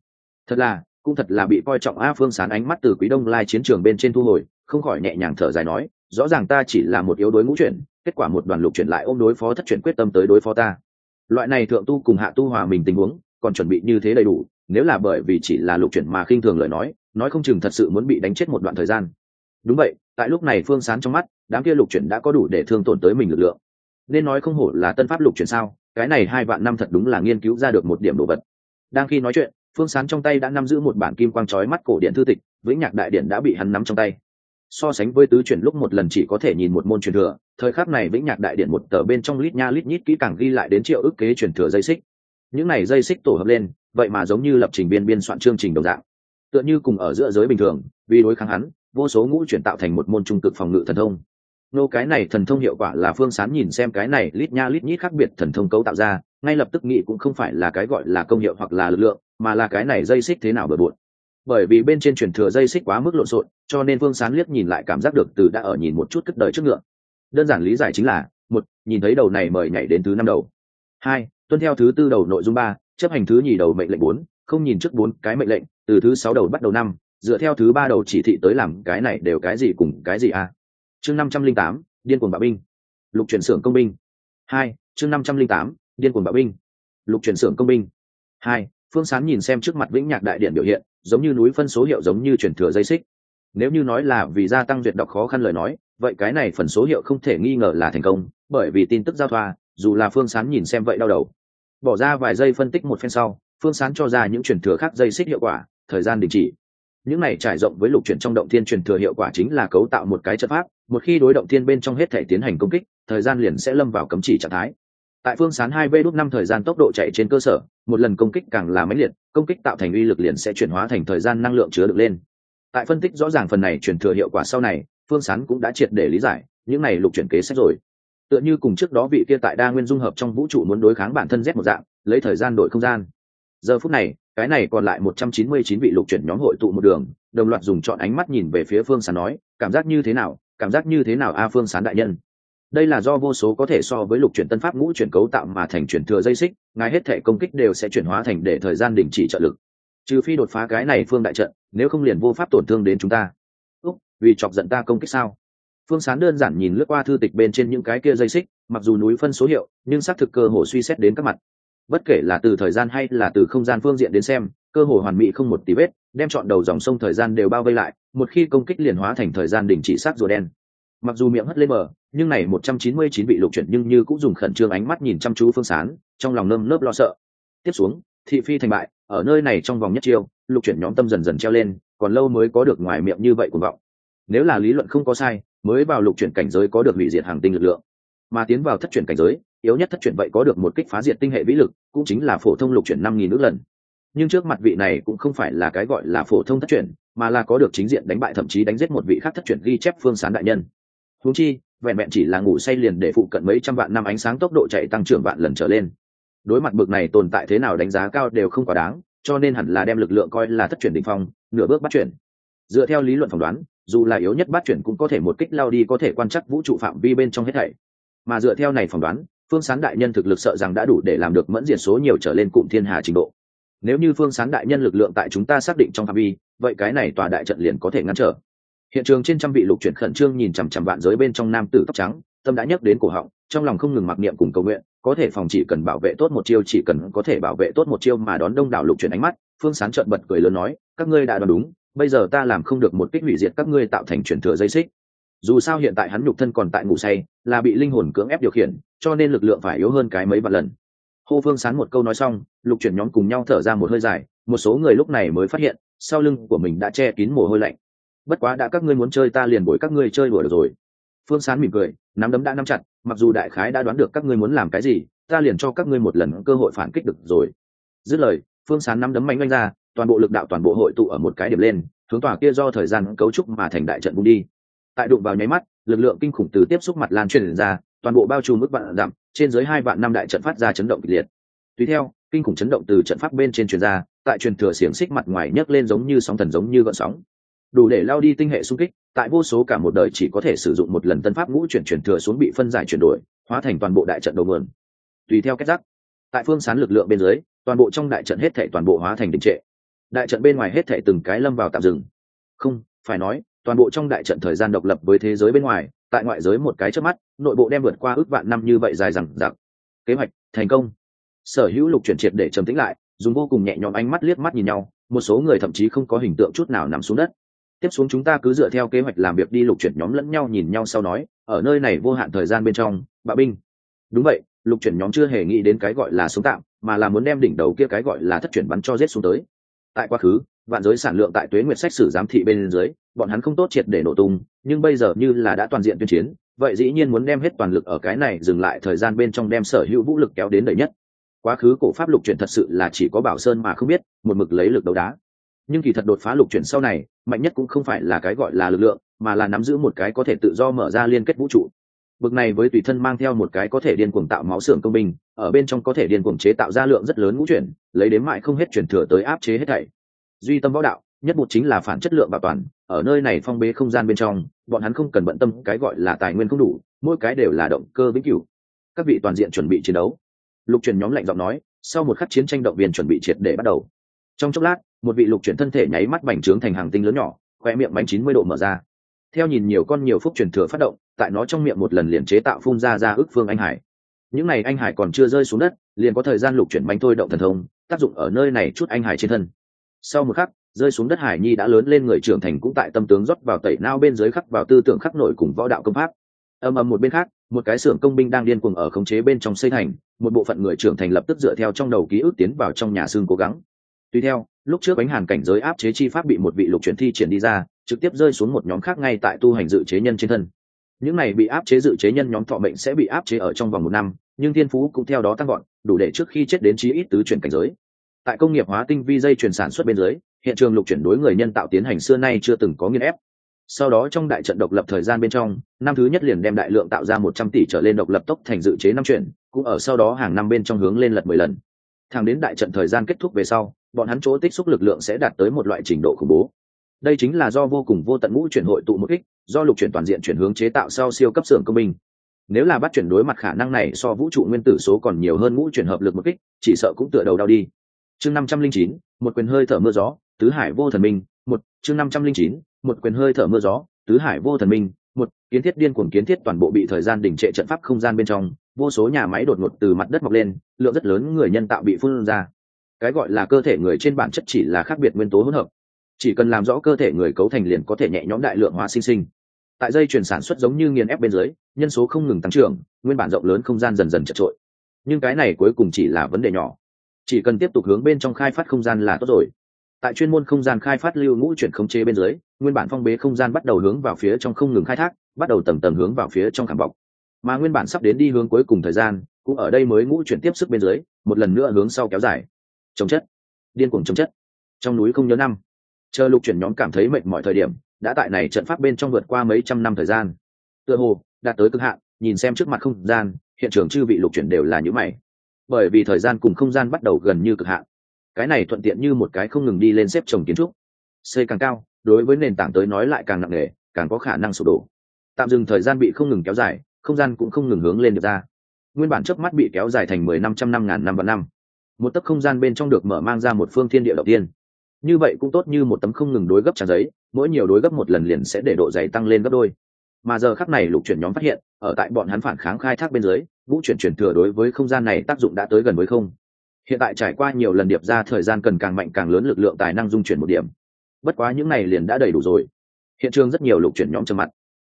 Thật là cũng thật là bị coi trọng a phương sán ánh mắt từ quý đông lai chiến trường bên trên thu hồi, không khỏi nhẹ nhàng thở dài nói, rõ ràng ta chỉ là một yếu đối ngũ chuyển, kết quả một đoàn lục chuyển lại ôm đối phó thất chuyển quyết tâm tới đối phó ta. Loại này thượng tu cùng hạ tu hòa mình tình huống, còn chuẩn bị như thế đầy đủ, nếu là bởi vì chỉ là lục chuyển mà khinh thường lời nói nói không chừng thật sự muốn bị đánh chết một đoạn thời gian. Đúng vậy, tại lúc này phương sán trong mắt, đám kia lục chuyển đã có đủ để thương tổn tới mình lực lượng. Nên nói không hổ là tân pháp lục chuyển sao, cái này hai vạn năm thật đúng là nghiên cứu ra được một điểm đồ vật. Đang khi nói chuyện phương sán trong tay đã nắm giữ một bản kim quang trói mắt cổ điện thư tịch, vĩnh nhạc đại điện đã bị hắn nắm trong tay. So sánh với tứ chuyển lúc một lần chỉ có thể nhìn một môn truyền thừa, thời khắc này vĩnh nhạc đại điện một tờ bên trong lít nha lít nhít kỹ càng ghi lại đến triệu ức kế truyền thừa dây xích. Những này dây xích tổ hợp lên, vậy mà giống như lập trình biên biên soạn chương trình đồng dạng. Tựa như cùng ở giữa giới bình thường, vì đối kháng hắn, vô số ngũ chuyển tạo thành một môn trung cực phòng ngự thần thông. Nô, cái này thần thông hiệu quả là phương sán nhìn xem cái này lít nha lít nhít khác biệt thần thông cấu tạo ra, ngay lập tức nghĩ cũng không phải là cái gọi là công hiệu hoặc là lực lượng mà là cái này dây xích thế nào bừa bộn. Bởi vì bên trên truyền thừa dây xích quá mức lộn xộn, cho nên phương sán liếc nhìn lại cảm giác được từ đã ở nhìn một chút cất đời trước ngựa. Đơn giản lý giải chính là, một, nhìn thấy đầu này mời nhảy đến thứ năm đầu. Hai, tuân theo thứ tư đầu nội dung ba, chấp hành thứ nhì đầu mệnh lệnh bốn, không nhìn trước bốn cái mệnh lệnh, từ thứ sáu đầu bắt đầu năm, dựa theo thứ ba đầu chỉ thị tới làm cái này đều cái gì cùng cái gì à. Chương năm trăm linh tám, điên cuồng bạo binh. Lục chuyển xưởng công binh. Hai, chương năm trăm linh tám, điên cuồng bạo binh. Lục chuyển xưởng công binh. Hai phương sán nhìn xem trước mặt vĩnh nhạc đại điện biểu hiện, giống như núi phân số hiệu giống như chuyển thừa dây xích. Nếu như nói là vì gia tăng duyệt đọc khó khăn lời nói, vậy cái này phần số hiệu không thể nghi ngờ là thành công, bởi vì tin tức giao thoa, dù là phương sán nhìn xem vậy đau đầu. Bỏ ra vài giây phân tích một phen sau, phương sán cho ra những chuyển thừa khác dây xích hiệu quả, thời gian đình chỉ. Những này trải rộng với lục chuyển trong động thiên truyền thừa hiệu quả chính là cấu tạo một cái chất pháp, một khi đối động thiên bên trong hết thể tiến hành công kích, thời gian liền sẽ lâm vào cấm chỉ trạng thái tại phương sán hai v đốt năm thời gian tốc độ chạy trên cơ sở, một lần công kích càng là máy liệt, công kích tạo thành uy lực liền sẽ chuyển hóa thành thời gian năng lượng chứa được lên. Tại phân tích rõ ràng phần này truyền thừa hiệu quả sau này, phương sán cũng đã triệt để lý giải, những này lục chuyển kế sách rồi. Tựa như cùng trước đó vị kia tại đa nguyên dung hợp trong vũ trụ muốn đối kháng bản thân z một dạng, lấy thời gian đổi không gian. Giờ phút này, cái này còn lại một trăm chín mươi chín vị lục chuyển nhóm hội tụ một đường, đồng loạt dùng chọn ánh mắt nhìn về phía phương sán nói, cảm giác như thế nào? Cảm giác như thế nào a phương sán đại nhân? Đây là do vô số có thể so với lục chuyển tân pháp ngũ chuyển cấu tạo mà thành chuyển thừa dây xích, ngài hết thể công kích đều sẽ chuyển hóa thành để thời gian đình chỉ trợ lực. Trừ phi đột phá cái này phương đại trận, nếu không liền vô pháp tổn thương đến chúng ta. Úc, vì chọc giận ta công kích sao? Phương sán đơn giản nhìn lướt qua thư tịch bên trên những cái kia dây xích, mặc dù núi phân số hiệu, nhưng xác thực cơ hồ suy xét đến các mặt. Bất kể là từ thời gian hay là từ không gian phương diện đến xem, cơ hồ hoàn mỹ không một tí vết, đem chọn đầu dòng sông thời gian đều bao vây lại, một khi công kích liền hóa thành thời gian đình chỉ sát rùa đen. Mặc dù miệng hất lên bờ nhưng này một trăm chín mươi chín vị lục chuyển nhưng như cũng dùng khẩn trương ánh mắt nhìn chăm chú phương sán, trong lòng nơm nớp lo sợ. Tiếp xuống, thị phi thành bại, ở nơi này trong vòng nhất chiêu, lục chuyển nhóm tâm dần dần treo lên, còn lâu mới có được ngoài miệng như vậy cuồng vọng. Nếu là lý luận không có sai, mới vào lục chuyển cảnh giới có được hủy diệt hàng tinh lực lượng. Mà tiến vào thất chuyển cảnh giới, yếu nhất thất chuyển vậy có được một kích phá diệt tinh hệ vĩ lực, cũng chính là phổ thông lục chuyển năm nghìn nước lần. Nhưng trước mặt vị này cũng không phải là cái gọi là phổ thông thất chuyển, mà là có được chính diện đánh bại thậm chí đánh giết một vị khác thất chuyển ghi chép phương sán đại nhân. Huống chi vẹn vẹn chỉ là ngủ say liền để phụ cận mấy trăm vạn năm ánh sáng tốc độ chạy tăng trưởng vạn lần trở lên. Đối mặt bực này tồn tại thế nào đánh giá cao đều không quá đáng, cho nên hẳn là đem lực lượng coi là thất chuyển đ ỉ n h phong, nửa bước bắt chuyển. Dựa theo lý luận phỏng đoán, dù là yếu nhất bắt chuyển cũng có thể một kích lao đi có thể quan chắc vũ trụ phạm vi bên trong hết thảy. Mà dựa theo này phỏng đoán, phương sán đại nhân thực lực sợ rằng đã đủ để làm được mẫn diệt số nhiều trở lên cụm thiên hà trình độ. Nếu như phương sán đại nhân lực lượng tại chúng ta xác định trong phạm vi, vậy cái này tòa đại trận liền có thể ngăn trở hiện trường trên trăm vị lục chuyển khẩn trương nhìn chằm chằm vạn giới bên trong nam tử tóc trắng, tâm đã nhắc đến cổ họng, trong lòng không ngừng mặc niệm cùng cầu nguyện, có thể phòng chỉ cần bảo vệ tốt một chiêu, chỉ cần có thể bảo vệ tốt một chiêu mà đón đông đảo lục chuyển ánh mắt, phương sán trợn bật cười lớn nói, các ngươi đã đoán đúng, bây giờ ta làm không được một kích hủy diệt các ngươi tạo thành chuyển thừa dây xích. Dù sao hiện tại hắn nhục thân còn tại ngủ say, là bị linh hồn cưỡng ép điều khiển, cho nên lực lượng phải yếu hơn cái mấy vạn lần. Hô phương sán một câu nói xong, lục chuyển nhóm cùng nhau thở ra một hơi dài, một số người lúc này mới phát hiện, sau lưng của mình đã che kín mồ hôi lạnh bất quá đã các ngươi muốn chơi ta liền bồi các ngươi chơi đùa được rồi. Phương sán mỉm cười, nắm đấm đã nắm chặt, mặc dù đại khái đã đoán được các ngươi muốn làm cái gì, ta liền cho các ngươi một lần cơ hội phản kích được rồi. Dứt lời, phương sán nắm đấm mạnh oanh ra, toàn bộ lực đạo toàn bộ hội tụ ở một cái điểm lên, hướng tòa kia do thời gian cấu trúc mà thành đại trận bung đi. Tại đụng vào nháy mắt, lực lượng kinh khủng từ tiếp xúc mặt lan truyền ra, toàn bộ bao trùm mức vạn dặm trên dưới hai vạn năm đại trận phát ra chấn động kịch liệt. Tùy theo, kinh khủng chấn động từ trận pháp bên trên truyền ra, tại truyền thừa xiềng xích mặt ngoài nhấc lên giống như sóng thần giống như gợn sóng đủ để lao đi tinh hệ xung kích, tại vô số cả một đời chỉ có thể sử dụng một lần tân pháp ngũ chuyển chuyển thừa xuống bị phân giải chuyển đổi, hóa thành toàn bộ đại trận đầu mượn tùy theo kết giác, tại phương sán lực lượng bên dưới, toàn bộ trong đại trận hết thể toàn bộ hóa thành đình trệ. Đại trận bên ngoài hết thể từng cái lâm vào tạm dừng. Không, phải nói, toàn bộ trong đại trận thời gian độc lập với thế giới bên ngoài, tại ngoại giới một cái trước mắt, nội bộ đem vượt qua ước vạn năm như vậy dài rằng rằng kế hoạch, thành công. Sở hữu lục chuyển triệt để trầm tĩnh lại, dùng vô cùng nhẹ nhõm ánh mắt liếc mắt nhìn nhau, một số người thậm chí không có hình tượng chút nào nằm xuống đất tiếp xuống chúng ta cứ dựa theo kế hoạch làm việc đi lục chuyển nhóm lẫn nhau nhìn nhau sau nói, ở nơi này vô hạn thời gian bên trong, Bạ binh. Đúng vậy, lục chuyển nhóm chưa hề nghĩ đến cái gọi là sống tạm, mà là muốn đem đỉnh đầu kia cái gọi là thất chuyển bắn cho giết xuống tới. Tại quá khứ, vạn giới sản lượng tại tuế nguyệt sách sử giám thị bên dưới, bọn hắn không tốt triệt để nổ tung, nhưng bây giờ như là đã toàn diện tuyên chiến, vậy dĩ nhiên muốn đem hết toàn lực ở cái này dừng lại thời gian bên trong đem sở hữu vũ lực kéo đến đầy nhất. Quá khứ cổ pháp lục chuyển thật sự là chỉ có bảo sơn mà không biết, một mực lấy lực đấu đá nhưng kỳ thật đột phá lục chuyển sau này, mạnh nhất cũng không phải là cái gọi là lực lượng, mà là nắm giữ một cái có thể tự do mở ra liên kết vũ trụ. Bực này với tùy thân mang theo một cái có thể điên cuồng tạo máu xưởng công binh, ở bên trong có thể điên cuồng chế tạo ra lượng rất lớn ngũ chuyển, lấy đến mại không hết chuyển thừa tới áp chế hết thảy. Duy tâm võ đạo, nhất một chính là phản chất lượng và toàn, ở nơi này phong bế không gian bên trong, bọn hắn không cần bận tâm cái gọi là tài nguyên không đủ, mỗi cái đều là động cơ vĩnh cửu. Các vị toàn diện chuẩn bị chiến đấu. Lục truyền nhóm lạnh giọng nói, sau một khắc chiến tranh động viên chuẩn bị triệt để bắt đầu. Trong chốc lát một vị lục chuyển thân thể nháy mắt bành trướng thành hàng tinh lớn nhỏ, khoe miệng bánh chín mươi độ mở ra. Theo nhìn nhiều con nhiều phúc truyền thừa phát động, tại nó trong miệng một lần liền chế tạo phun ra ra ước phương anh hải. Những này anh hải còn chưa rơi xuống đất, liền có thời gian lục chuyển bánh thôi động thần thông, tác dụng ở nơi này chút anh hải trên thân. Sau một khắc, rơi xuống đất hải nhi đã lớn lên người trưởng thành cũng tại tâm tướng rót vào tẩy nao bên dưới khắc vào tư tưởng khắc nổi cùng võ đạo công pháp. Âm âm một bên khác, một cái xưởng công binh đang điên cuồng ở khống chế bên trong xây thành, một bộ phận người trưởng thành lập tức dựa theo trong đầu ký ức tiến vào trong nhà xương cố gắng tuy theo, lúc trước bánh hàn cảnh giới áp chế chi pháp bị một vị lục chuyển thi triển đi ra, trực tiếp rơi xuống một nhóm khác ngay tại tu hành dự chế nhân trên thân. Những này bị áp chế dự chế nhân nhóm thọ mệnh sẽ bị áp chế ở trong vòng một năm, nhưng thiên phú cũng theo đó tăng gọn đủ để trước khi chết đến chí ít tứ chuyển cảnh giới. Tại công nghiệp hóa tinh vi dây chuyển sản xuất bên dưới, hiện trường lục chuyển đối người nhân tạo tiến hành xưa nay chưa từng có nghiên ép. Sau đó trong đại trận độc lập thời gian bên trong, năm thứ nhất liền đem đại lượng tạo ra một trăm tỷ trở lên độc lập tốc thành dự chế năm chuyển, cũng ở sau đó hàng năm bên trong hướng lên lật mười lần. Thẳng đến đại trận thời gian kết thúc về sau bọn hắn chỗ tích xúc lực lượng sẽ đạt tới một loại trình độ khủng bố. Đây chính là do vô cùng vô tận ngũ chuyển hội tụ một kích, do lục chuyển toàn diện chuyển hướng chế tạo sau siêu cấp xưởng công minh. nếu là bắt chuyển đối mặt khả năng này so vũ trụ nguyên tử số còn nhiều hơn ngũ chuyển hợp lực một kích, chỉ sợ cũng tựa đầu đau đi. Chương năm trăm linh chín, một quyền hơi thở mưa gió, tứ hải vô thần minh, một, chương năm trăm linh chín, một quyền hơi thở mưa gió, tứ hải vô thần minh, một, kiến thiết điên cuồng kiến thiết toàn bộ bị thời gian đình trệ trận pháp không gian bên trong, vô số nhà máy đột ngột từ mặt đất mọc lên, lượng rất lớn người nhân tạo bị phun ra cái gọi là cơ thể người trên bản chất chỉ là khác biệt nguyên tố hỗn hợp. Chỉ cần làm rõ cơ thể người cấu thành liền có thể nhẹ nhõm đại lượng hóa sinh sinh. Tại dây chuyển sản xuất giống như nghiền ép bên dưới, nhân số không ngừng tăng trưởng, nguyên bản rộng lớn không gian dần dần chật trội. Nhưng cái này cuối cùng chỉ là vấn đề nhỏ. Chỉ cần tiếp tục hướng bên trong khai phát không gian là tốt rồi. Tại chuyên môn không gian khai phát lưu ngũ chuyển khống chế bên dưới, nguyên bản phong bế không gian bắt đầu hướng vào phía trong không ngừng khai thác, bắt đầu tầng tầng hướng vào phía trong khảm bọc. Mà nguyên bản sắp đến đi hướng cuối cùng thời gian, cũng ở đây mới ngũ chuyển tiếp sức bên dưới, một lần nữa hướng sau kéo dài trồng chất, điên cuồng trồng chất. Trong núi không nhớ năm, chờ lục chuyển nhóm cảm thấy mệt mọi thời điểm, đã tại này trận pháp bên trong vượt qua mấy trăm năm thời gian. Tựa hồ, đạt tới cực hạn, nhìn xem trước mặt không gian, hiện trường chư vị lục chuyển đều là những mày. Bởi vì thời gian cùng không gian bắt đầu gần như cực hạn. Cái này thuận tiện như một cái không ngừng đi lên xếp trồng kiến trúc. Xây càng cao, đối với nền tảng tới nói lại càng nặng nề, càng có khả năng sụp đổ. Tạm dừng thời gian bị không ngừng kéo dài, không gian cũng không ngừng hướng lên được ra. Nguyên bản trước mắt bị kéo dài thành mười năm trăm năm ngàn năm và năm một tấc không gian bên trong được mở mang ra một phương thiên địa đầu tiên. Như vậy cũng tốt như một tấm không ngừng đối gấp trang giấy, mỗi nhiều đối gấp một lần liền sẽ để độ dày tăng lên gấp đôi. Mà giờ khắc này lục chuyển nhóm phát hiện, ở tại bọn hắn phản kháng khai thác bên dưới, vũ chuyển chuyển thừa đối với không gian này tác dụng đã tới gần với không. Hiện tại trải qua nhiều lần điệp ra thời gian cần càng mạnh càng lớn lực lượng tài năng dung chuyển một điểm. Bất quá những này liền đã đầy đủ rồi. Hiện trường rất nhiều lục chuyển nhóm trầm mặt.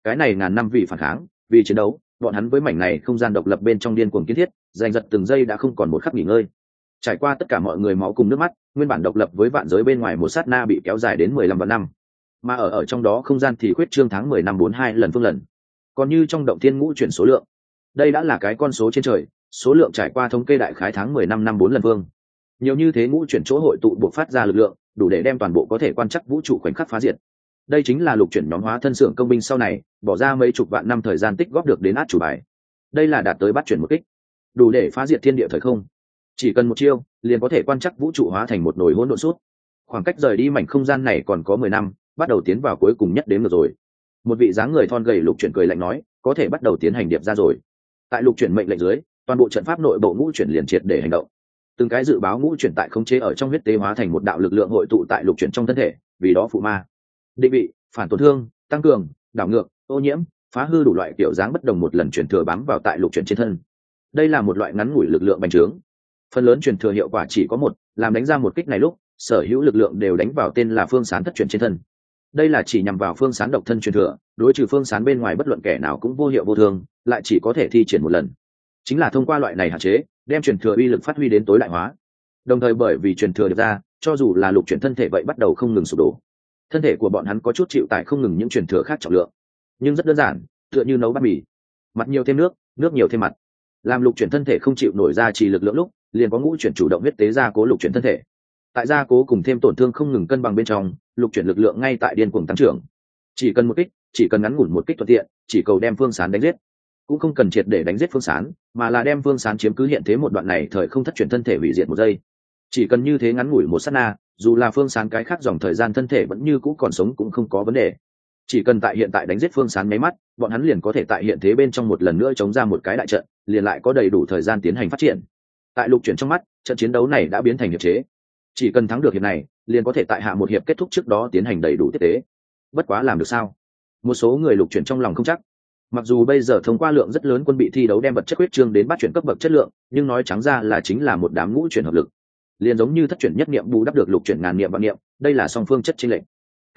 Cái này ngàn năm vì phản kháng, vì chiến đấu, bọn hắn với mảnh này không gian độc lập bên trong điên cuồng kiến thiết, giành giật từng giây đã không còn một khắc nghỉ ngơi trải qua tất cả mọi người máu cùng nước mắt, nguyên bản độc lập với vạn giới bên ngoài một sát na bị kéo dài đến mười lăm vạn năm. Mà ở ở trong đó không gian thì khuyết trương tháng mười năm bốn hai lần phương lần. Còn như trong động thiên ngũ chuyển số lượng. Đây đã là cái con số trên trời, số lượng trải qua thống kê đại khái tháng mười năm năm bốn lần phương. Nhiều như thế ngũ chuyển chỗ hội tụ buộc phát ra lực lượng, đủ để đem toàn bộ có thể quan chắc vũ trụ khoảnh khắc phá diệt. Đây chính là lục chuyển nhóm hóa thân xưởng công binh sau này, bỏ ra mấy chục vạn năm thời gian tích góp được đến át chủ bài. Đây là đạt tới bắt chuyển một kích. Đủ để phá diệt thiên địa thời không chỉ cần một chiêu, liền có thể quan chắc vũ trụ hóa thành một nồi hỗn độn suốt. Khoảng cách rời đi mảnh không gian này còn có mười năm, bắt đầu tiến vào cuối cùng nhất đến được rồi. Một vị dáng người thon gầy lục chuyển cười lạnh nói, có thể bắt đầu tiến hành điệp ra rồi. Tại lục chuyển mệnh lệnh dưới, toàn bộ trận pháp nội bộ ngũ chuyển liền triệt để hành động. Từng cái dự báo ngũ chuyển tại khống chế ở trong huyết tế hóa thành một đạo lực lượng hội tụ tại lục chuyển trong thân thể, vì đó phụ ma. Định vị, phản tổn thương, tăng cường, đảo ngược, ô nhiễm, phá hư đủ loại kiểu dáng bất đồng một lần chuyển thừa bám vào tại lục chuyển trên thân. Đây là một loại ngắn ngủi lực lượng bành trướng phần lớn truyền thừa hiệu quả chỉ có một, làm đánh ra một kích này lúc, sở hữu lực lượng đều đánh vào tên là phương sán thất truyền trên thân. Đây là chỉ nhằm vào phương sán độc thân truyền thừa, đối trừ phương sán bên ngoài bất luận kẻ nào cũng vô hiệu vô thương lại chỉ có thể thi triển một lần. Chính là thông qua loại này hạn chế, đem truyền thừa uy lực phát huy đến tối đại hóa. Đồng thời bởi vì truyền thừa được ra, cho dù là lục chuyển thân thể vậy bắt đầu không ngừng sụp đổ. Thân thể của bọn hắn có chút chịu tại không ngừng những truyền thừa khác trọng lượng. Nhưng rất đơn giản, tựa như nấu bát mì. Mặt nhiều thêm nước nước nhiều thêm mặt. Làm lục chuyển thân thể không chịu nổi ra chỉ lực lượng lúc liền có ngũ chuyển chủ động huyết tế gia cố lục chuyển thân thể. Tại gia cố cùng thêm tổn thương không ngừng cân bằng bên trong, lục chuyển lực lượng ngay tại điên cuồng tăng trưởng. Chỉ cần một kích, chỉ cần ngắn ngủn một kích thuận tiện, chỉ cầu đem phương sán đánh giết. Cũng không cần triệt để đánh giết phương sán, mà là đem phương sán chiếm cứ hiện thế một đoạn này thời không thất chuyển thân thể hủy diệt một giây. Chỉ cần như thế ngắn ngủi một sát na, dù là phương sán cái khác dòng thời gian thân thể vẫn như cũ còn sống cũng không có vấn đề. Chỉ cần tại hiện tại đánh giết phương sán máy mắt, bọn hắn liền có thể tại hiện thế bên trong một lần nữa chống ra một cái đại trận, liền lại có đầy đủ thời gian tiến hành phát triển tại lục chuyển trong mắt, trận chiến đấu này đã biến thành hiệp chế. Chỉ cần thắng được hiệp này, liền có thể tại hạ một hiệp kết thúc trước đó tiến hành đầy đủ tiếp tế. Bất quá làm được sao? Một số người lục chuyển trong lòng không chắc. Mặc dù bây giờ thông qua lượng rất lớn quân bị thi đấu đem vật chất huyết trương đến bắt chuyển cấp bậc chất lượng, nhưng nói trắng ra là chính là một đám ngũ chuyển hợp lực. Liền giống như thất chuyển nhất niệm bù đắp được lục chuyển ngàn niệm vạn niệm, đây là song phương chất chính lệnh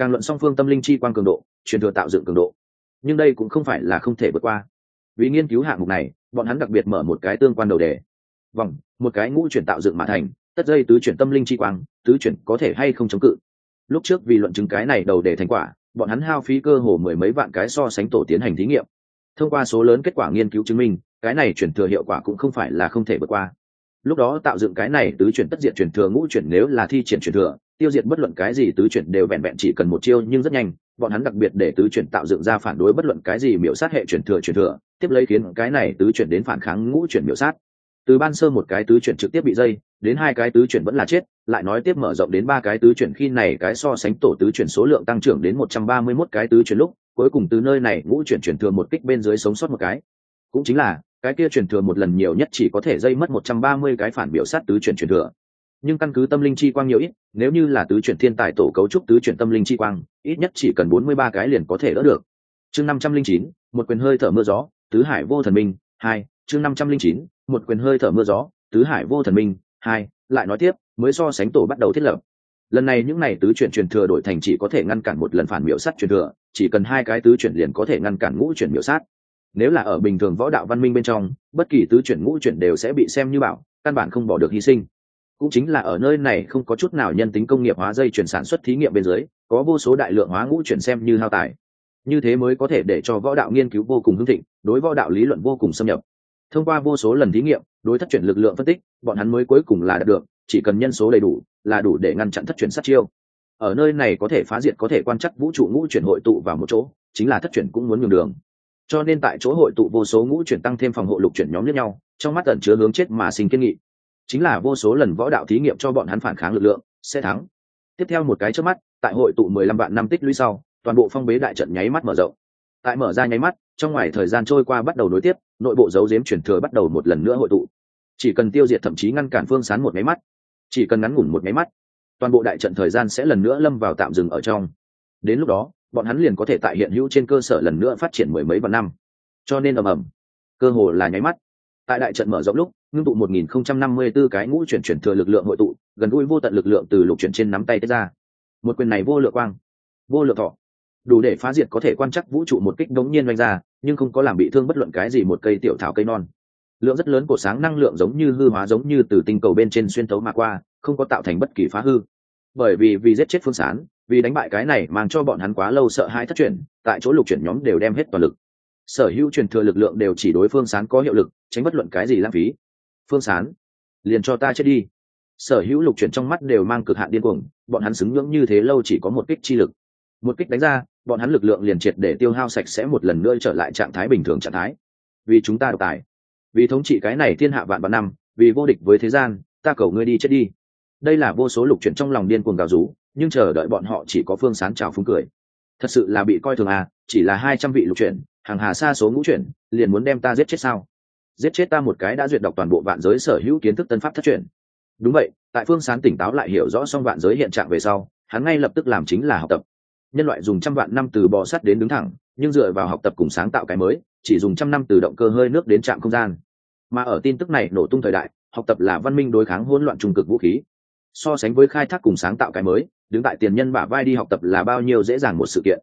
càng luận song phương tâm linh chi quan cường độ, truyền thừa tạo dựng cường độ. Nhưng đây cũng không phải là không thể vượt qua. Vì nghiên cứu hạng mục này, bọn hắn đặc biệt mở một cái tương quan đầu đề. Vòng một cái ngũ chuyển tạo dựng mà thành, tất dây tứ chuyển tâm linh chi quang, tứ chuyển có thể hay không chống cự. Lúc trước vì luận chứng cái này đầu để thành quả, bọn hắn hao phí cơ hồ mười mấy vạn cái so sánh tổ tiến hành thí nghiệm. Thông qua số lớn kết quả nghiên cứu chứng minh, cái này chuyển thừa hiệu quả cũng không phải là không thể vượt qua. Lúc đó tạo dựng cái này tứ chuyển tất diện chuyển thừa ngũ chuyển nếu là thi triển chuyển thừa, tiêu diệt bất luận cái gì tứ chuyển đều vẹn vẹn chỉ cần một chiêu nhưng rất nhanh, bọn hắn đặc biệt để tứ chuyển tạo dựng ra phản đối bất luận cái gì miểu sát hệ chuyển thừa chuyển thừa, tiếp lấy khiến cái này tứ chuyển đến phản kháng ngũ chuyển miểu sát từ ban sơ một cái tứ chuyển trực tiếp bị dây, đến hai cái tứ chuyển vẫn là chết, lại nói tiếp mở rộng đến ba cái tứ chuyển, khi này cái so sánh tổ tứ chuyển số lượng tăng trưởng đến một trăm ba mươi 131 cái tứ chuyển lúc, cuối cùng từ nơi này ngũ chuyển chuyển thừa một kích bên dưới sống sót một cái. Cũng chính là, cái kia chuyển thừa một lần nhiều nhất chỉ có thể dây mất một trăm ba mươi cái phản biểu sát tứ chuyển chuyển thừa. Nhưng căn cứ tâm linh chi quang nhiều ít, nếu như là tứ chuyển thiên tài tổ cấu trúc tứ chuyển tâm linh chi quang, ít nhất chỉ cần bốn mươi ba cái liền có thể đỡ được. Chương năm trăm linh chín, một quyền hơi thở mưa gió, tứ hải vô thần minh, hai chương năm trăm linh chín, một quyền hơi thở mưa gió, tứ hải vô thần minh, hai, lại nói tiếp, mới so sánh tổ bắt đầu thiết lập. Lần này những này tứ chuyển truyền thừa đổi thành chỉ có thể ngăn cản một lần phản miểu sát truyền thừa, chỉ cần hai cái tứ chuyển liền có thể ngăn cản ngũ chuyển miểu sát. Nếu là ở bình thường võ đạo văn minh bên trong, bất kỳ tứ chuyển ngũ chuyển đều sẽ bị xem như bảo, căn bản không bỏ được hy sinh. Cũng chính là ở nơi này không có chút nào nhân tính công nghiệp hóa dây chuyển sản xuất thí nghiệm bên dưới, có vô số đại lượng hóa ngũ chuyển xem như hao tài. Như thế mới có thể để cho võ đạo nghiên cứu vô cùng hưng thịnh, đối võ đạo lý luận vô cùng xâm nhập thông qua vô số lần thí nghiệm, đối thất chuyển lực lượng phân tích, bọn hắn mới cuối cùng là đạt được, chỉ cần nhân số đầy đủ, là đủ để ngăn chặn thất chuyển sát chiêu. Ở nơi này có thể phá diệt có thể quan chắc vũ trụ ngũ chuyển hội tụ vào một chỗ, chính là thất chuyển cũng muốn nhường đường. Cho nên tại chỗ hội tụ vô số ngũ chuyển tăng thêm phòng hộ lục chuyển nhóm lẫn nhau, trong mắt tận chứa hướng chết mà sinh kiên nghị. Chính là vô số lần võ đạo thí nghiệm cho bọn hắn phản kháng lực lượng, sẽ thắng. Tiếp theo một cái trước mắt, tại hội tụ mười lăm vạn năm tích lũy sau, toàn bộ phong bế đại trận nháy mắt mở rộng. Tại mở ra nháy mắt trong ngoài thời gian trôi qua bắt đầu nối tiếp, nội bộ dấu diếm chuyển thừa bắt đầu một lần nữa hội tụ. Chỉ cần tiêu diệt thậm chí ngăn cản phương sán một máy mắt, chỉ cần ngắn ngủn một máy mắt, toàn bộ đại trận thời gian sẽ lần nữa lâm vào tạm dừng ở trong. Đến lúc đó, bọn hắn liền có thể tại hiện hữu trên cơ sở lần nữa phát triển mười mấy vạn năm. Cho nên ầm ầm, cơ hồ là nháy mắt. Tại đại trận mở rộng lúc, ngưng tụ một nghìn không trăm năm mươi 1054 cái ngũ chuyển chuyển thừa lực lượng hội tụ, gần gũi vô tận lực lượng từ lục chuyển trên nắm tay tới ra. Một quyền này vô lượng quang, vô lượng thọ đủ để phá diệt có thể quan chắc vũ trụ một kích đống nhiên oanh ra, nhưng không có làm bị thương bất luận cái gì một cây tiểu thảo cây non. Lượng rất lớn của sáng năng lượng giống như hư hóa giống như từ tinh cầu bên trên xuyên tấu mà qua, không có tạo thành bất kỳ phá hư. Bởi vì vì giết chết phương sán vì đánh bại cái này mang cho bọn hắn quá lâu sợ hai thất truyền. tại chỗ lục chuyển nhóm đều đem hết toàn lực. Sở hữu truyền thừa lực lượng đều chỉ đối phương sán có hiệu lực, tránh bất luận cái gì lãng phí. Phương sán liền cho ta chết đi. Sở hữu lục chuyển trong mắt đều mang cực hạn điên cuồng, bọn hắn xứng ngưỡng như thế lâu chỉ có một kích chi lực một kích đánh ra, bọn hắn lực lượng liền triệt để tiêu hao sạch sẽ một lần nữa trở lại trạng thái bình thường trạng thái. Vì chúng ta độc tài, vì thống trị cái này thiên hạ vạn vạn năm, vì vô địch với thế gian, ta cầu ngươi đi chết đi. Đây là vô số lục chuyển trong lòng điên cuồng gào rú, nhưng chờ đợi bọn họ chỉ có phương sán trào phúng cười. Thật sự là bị coi thường à chỉ là hai trăm vị lục chuyển, hàng hà xa số ngũ chuyển, liền muốn đem ta giết chết sao? Giết chết ta một cái đã duyệt đọc toàn bộ vạn giới sở hữu kiến thức tân pháp thất truyền. Đúng vậy, tại phương sán tỉnh táo lại hiểu rõ xong vạn giới hiện trạng về sau, hắn ngay lập tức làm chính là học tập nhân loại dùng trăm vạn năm từ bò sắt đến đứng thẳng, nhưng dựa vào học tập cùng sáng tạo cái mới, chỉ dùng trăm năm từ động cơ hơi nước đến trạm không gian. Mà ở tin tức này nổ tung thời đại, học tập là văn minh đối kháng hỗn loạn trung cực vũ khí. So sánh với khai thác cùng sáng tạo cái mới, đứng tại tiền nhân bả vai đi học tập là bao nhiêu dễ dàng một sự kiện.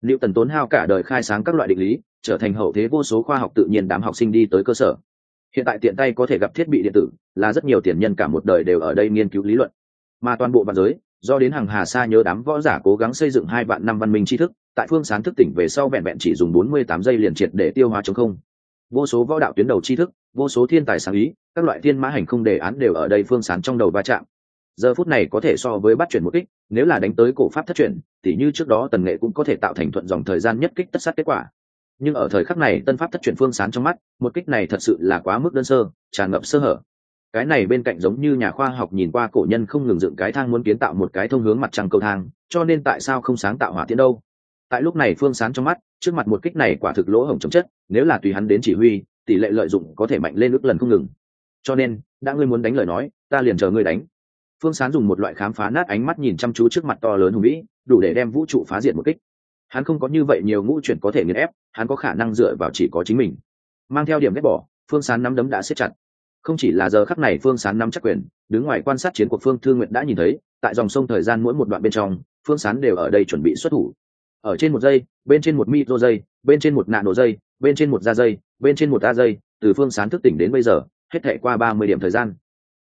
Liệu tần tốn hao cả đời khai sáng các loại định lý, trở thành hậu thế vô số khoa học tự nhiên đám học sinh đi tới cơ sở. Hiện tại tiện tay có thể gặp thiết bị điện tử, là rất nhiều tiền nhân cả một đời đều ở đây nghiên cứu lý luận. Mà toàn bộ văn giới do đến hàng hà sa nhớ đám võ giả cố gắng xây dựng hai vạn năm văn minh tri thức, tại phương sán thức tỉnh về sau vẹn vẹn chỉ dùng bốn mươi tám giây liền triệt để tiêu hóa chống không. Vô số võ đạo tuyến đầu tri thức, vô số thiên tài sáng ý, các loại thiên mã hành không đề án đều ở đây phương sán trong đầu va chạm. Giờ phút này có thể so với bắt chuyển một kích, nếu là đánh tới cổ pháp thất chuyển, thì như trước đó tần nghệ cũng có thể tạo thành thuận dòng thời gian nhất kích tất sát kết quả. Nhưng ở thời khắc này tân pháp thất chuyển phương sán trong mắt, một kích này thật sự là quá mức đơn sơ, tràn ngập sơ hở cái này bên cạnh giống như nhà khoa học nhìn qua cổ nhân không ngừng dựng cái thang muốn kiến tạo một cái thông hướng mặt trăng cầu thang, cho nên tại sao không sáng tạo hỏa tiễn đâu? Tại lúc này phương sán trong mắt, trước mặt một kích này quả thực lỗ hổng chấm chất, nếu là tùy hắn đến chỉ huy, tỷ lệ lợi dụng có thể mạnh lên ước lần không ngừng. Cho nên, đã ngươi muốn đánh lời nói, ta liền chờ ngươi đánh. Phương sán dùng một loại khám phá nát ánh mắt nhìn chăm chú trước mặt to lớn hùng vĩ, đủ để đem vũ trụ phá diệt một kích. Hắn không có như vậy nhiều ngũ chuyển có thể nghiền ép, hắn có khả năng dựa vào chỉ có chính mình. Mang theo điểm ghét bỏ, phương sán nắm đấm đã xếp chặt không chỉ là giờ khắc này phương sán nắm chắc quyền, đứng ngoài quan sát chiến cuộc phương thương nguyện đã nhìn thấy, tại dòng sông thời gian mỗi một đoạn bên trong, phương sán đều ở đây chuẩn bị xuất thủ. Ở trên một dây bên trên một micro dây bên trên một nạn nổ dây bên trên một da dây bên trên một da dây từ phương sán thức tỉnh đến bây giờ, hết thệ qua ba mươi điểm thời gian.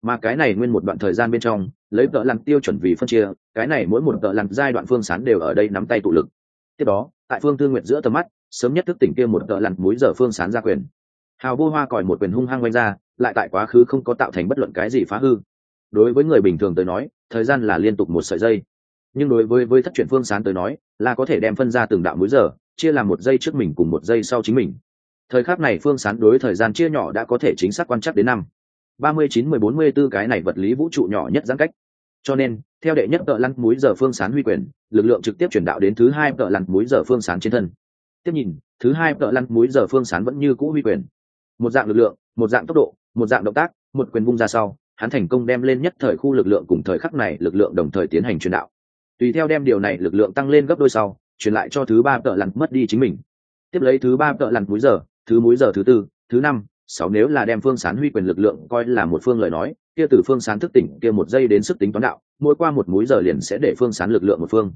Mà cái này nguyên một đoạn thời gian bên trong, lấy vợ lặn tiêu chuẩn vì phân chia, cái này mỗi một vợ lặn giai đoạn phương sán đều ở đây nắm tay tụ lực. Tiếp đó, tại phương thương nguyện giữa tầm mắt, sớm nhất thức tỉnh kia một vợ lặn múi giờ phương sán ra quyền hào vô hoa còi một quyền hung hăng quanh ra, lại tại quá khứ không có tạo thành bất luận cái gì phá hư. Đối với người bình thường tới nói, thời gian là liên tục một sợi dây. Nhưng đối với với thất chuyển phương sán tới nói, là có thể đem phân ra từng đạo múi giờ, chia làm một giây trước mình cùng một giây sau chính mình. Thời khắc này phương sán đối thời gian chia nhỏ đã có thể chính xác quan chắc đến năm. Ba mươi chín, mười bốn mươi b ố cái này vật lý vũ trụ nhỏ nhất giãn cách. Cho nên, theo đệ nhất tợ lăn múi giờ phương sán huy quyền, lực lượng trực tiếp chuyển đạo đến thứ hai tợ lăn múi giờ phương sán trên thân. Tiếp nhìn, thứ hai tợ lăn múi giờ phương sán vẫn như cũ huy quyền một dạng lực lượng, một dạng tốc độ, một dạng động tác, một quyền vung ra sau, hắn thành công đem lên nhất thời khu lực lượng cùng thời khắc này lực lượng đồng thời tiến hành truyền đạo. Tùy theo đem điều này lực lượng tăng lên gấp đôi sau, truyền lại cho thứ ba tợ lặn mất đi chính mình. Tiếp lấy thứ ba tợ lặn múi giờ, thứ múi giờ thứ tư, thứ năm, sáu nếu là đem phương sán huy quyền lực lượng coi là một phương lời nói, kia từ phương sán thức tỉnh, kia một giây đến sức tính toán đạo, mỗi qua một múi giờ liền sẽ để phương sán lực lượng một phương.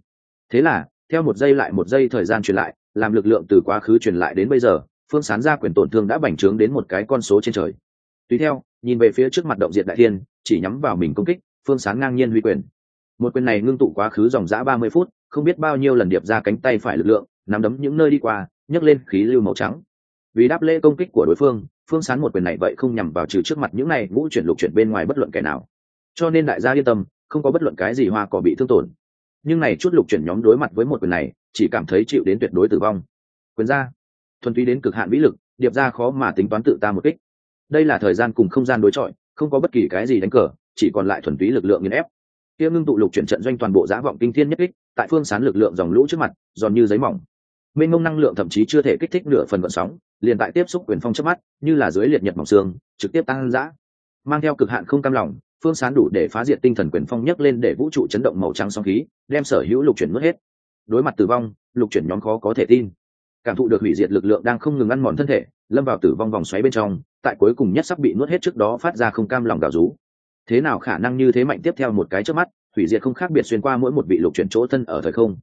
Thế là, theo một giây lại một giây thời gian truyền lại, làm lực lượng từ quá khứ truyền lại đến bây giờ phương sán ra quyền tổn thương đã bành trướng đến một cái con số trên trời. Tùy theo, nhìn về phía trước mặt động diện đại thiên, chỉ nhắm vào mình công kích, phương sán ngang nhiên huy quyền. Một quyền này ngưng tụ quá khứ dòng dã ba mươi phút, không biết bao nhiêu lần điệp ra cánh tay phải lực lượng, nắm đấm những nơi đi qua, nhấc lên khí lưu màu trắng. Vì đáp lễ công kích của đối phương phương sán một quyền này vậy không nhằm vào trừ trước mặt những này ngũ chuyển lục chuyển bên ngoài bất luận kẻ nào. Cho nên đại gia yên tâm, không có bất luận cái gì hoa cỏ bị thương tổn. Nhưng này chút lục chuyển nhóm đối mặt với một quyền này, chỉ cảm thấy chịu đến tuyệt đối tử vong. Quyền ra thuần túy đến cực hạn vĩ lực, điệp ra khó mà tính toán tự ta một kích. Đây là thời gian cùng không gian đối chọi, không có bất kỳ cái gì đánh cờ, chỉ còn lại thuần túy lực lượng nghiền ép. Kia ngưng tụ lục chuyển trận doanh toàn bộ giá vọng kinh thiên nhất kích, tại phương sán lực lượng dòng lũ trước mặt, giòn như giấy mỏng. Mênh mông năng lượng thậm chí chưa thể kích thích nửa phần vận sóng, liền tại tiếp xúc quyền phong trước mắt, như là dưới liệt nhật mỏng xương, trực tiếp tăng giã mang theo cực hạn không cam lòng, phương sán đủ để phá diệt tinh thần quyền phong nhấc lên để vũ trụ chấn động màu trắng song khí, đem sở hữu lục chuyển mất hết. Đối mặt tử vong, lục chuyển nhóm khó có thể tin cảm thụ được hủy diệt lực lượng đang không ngừng ăn mòn thân thể, lâm vào tử vong vòng xoáy bên trong, tại cuối cùng nhất sắp bị nuốt hết trước đó phát ra không cam lòng đào rú. Thế nào khả năng như thế mạnh tiếp theo một cái trước mắt, hủy diệt không khác biệt xuyên qua mỗi một vị lục chuyển chỗ thân ở thời không?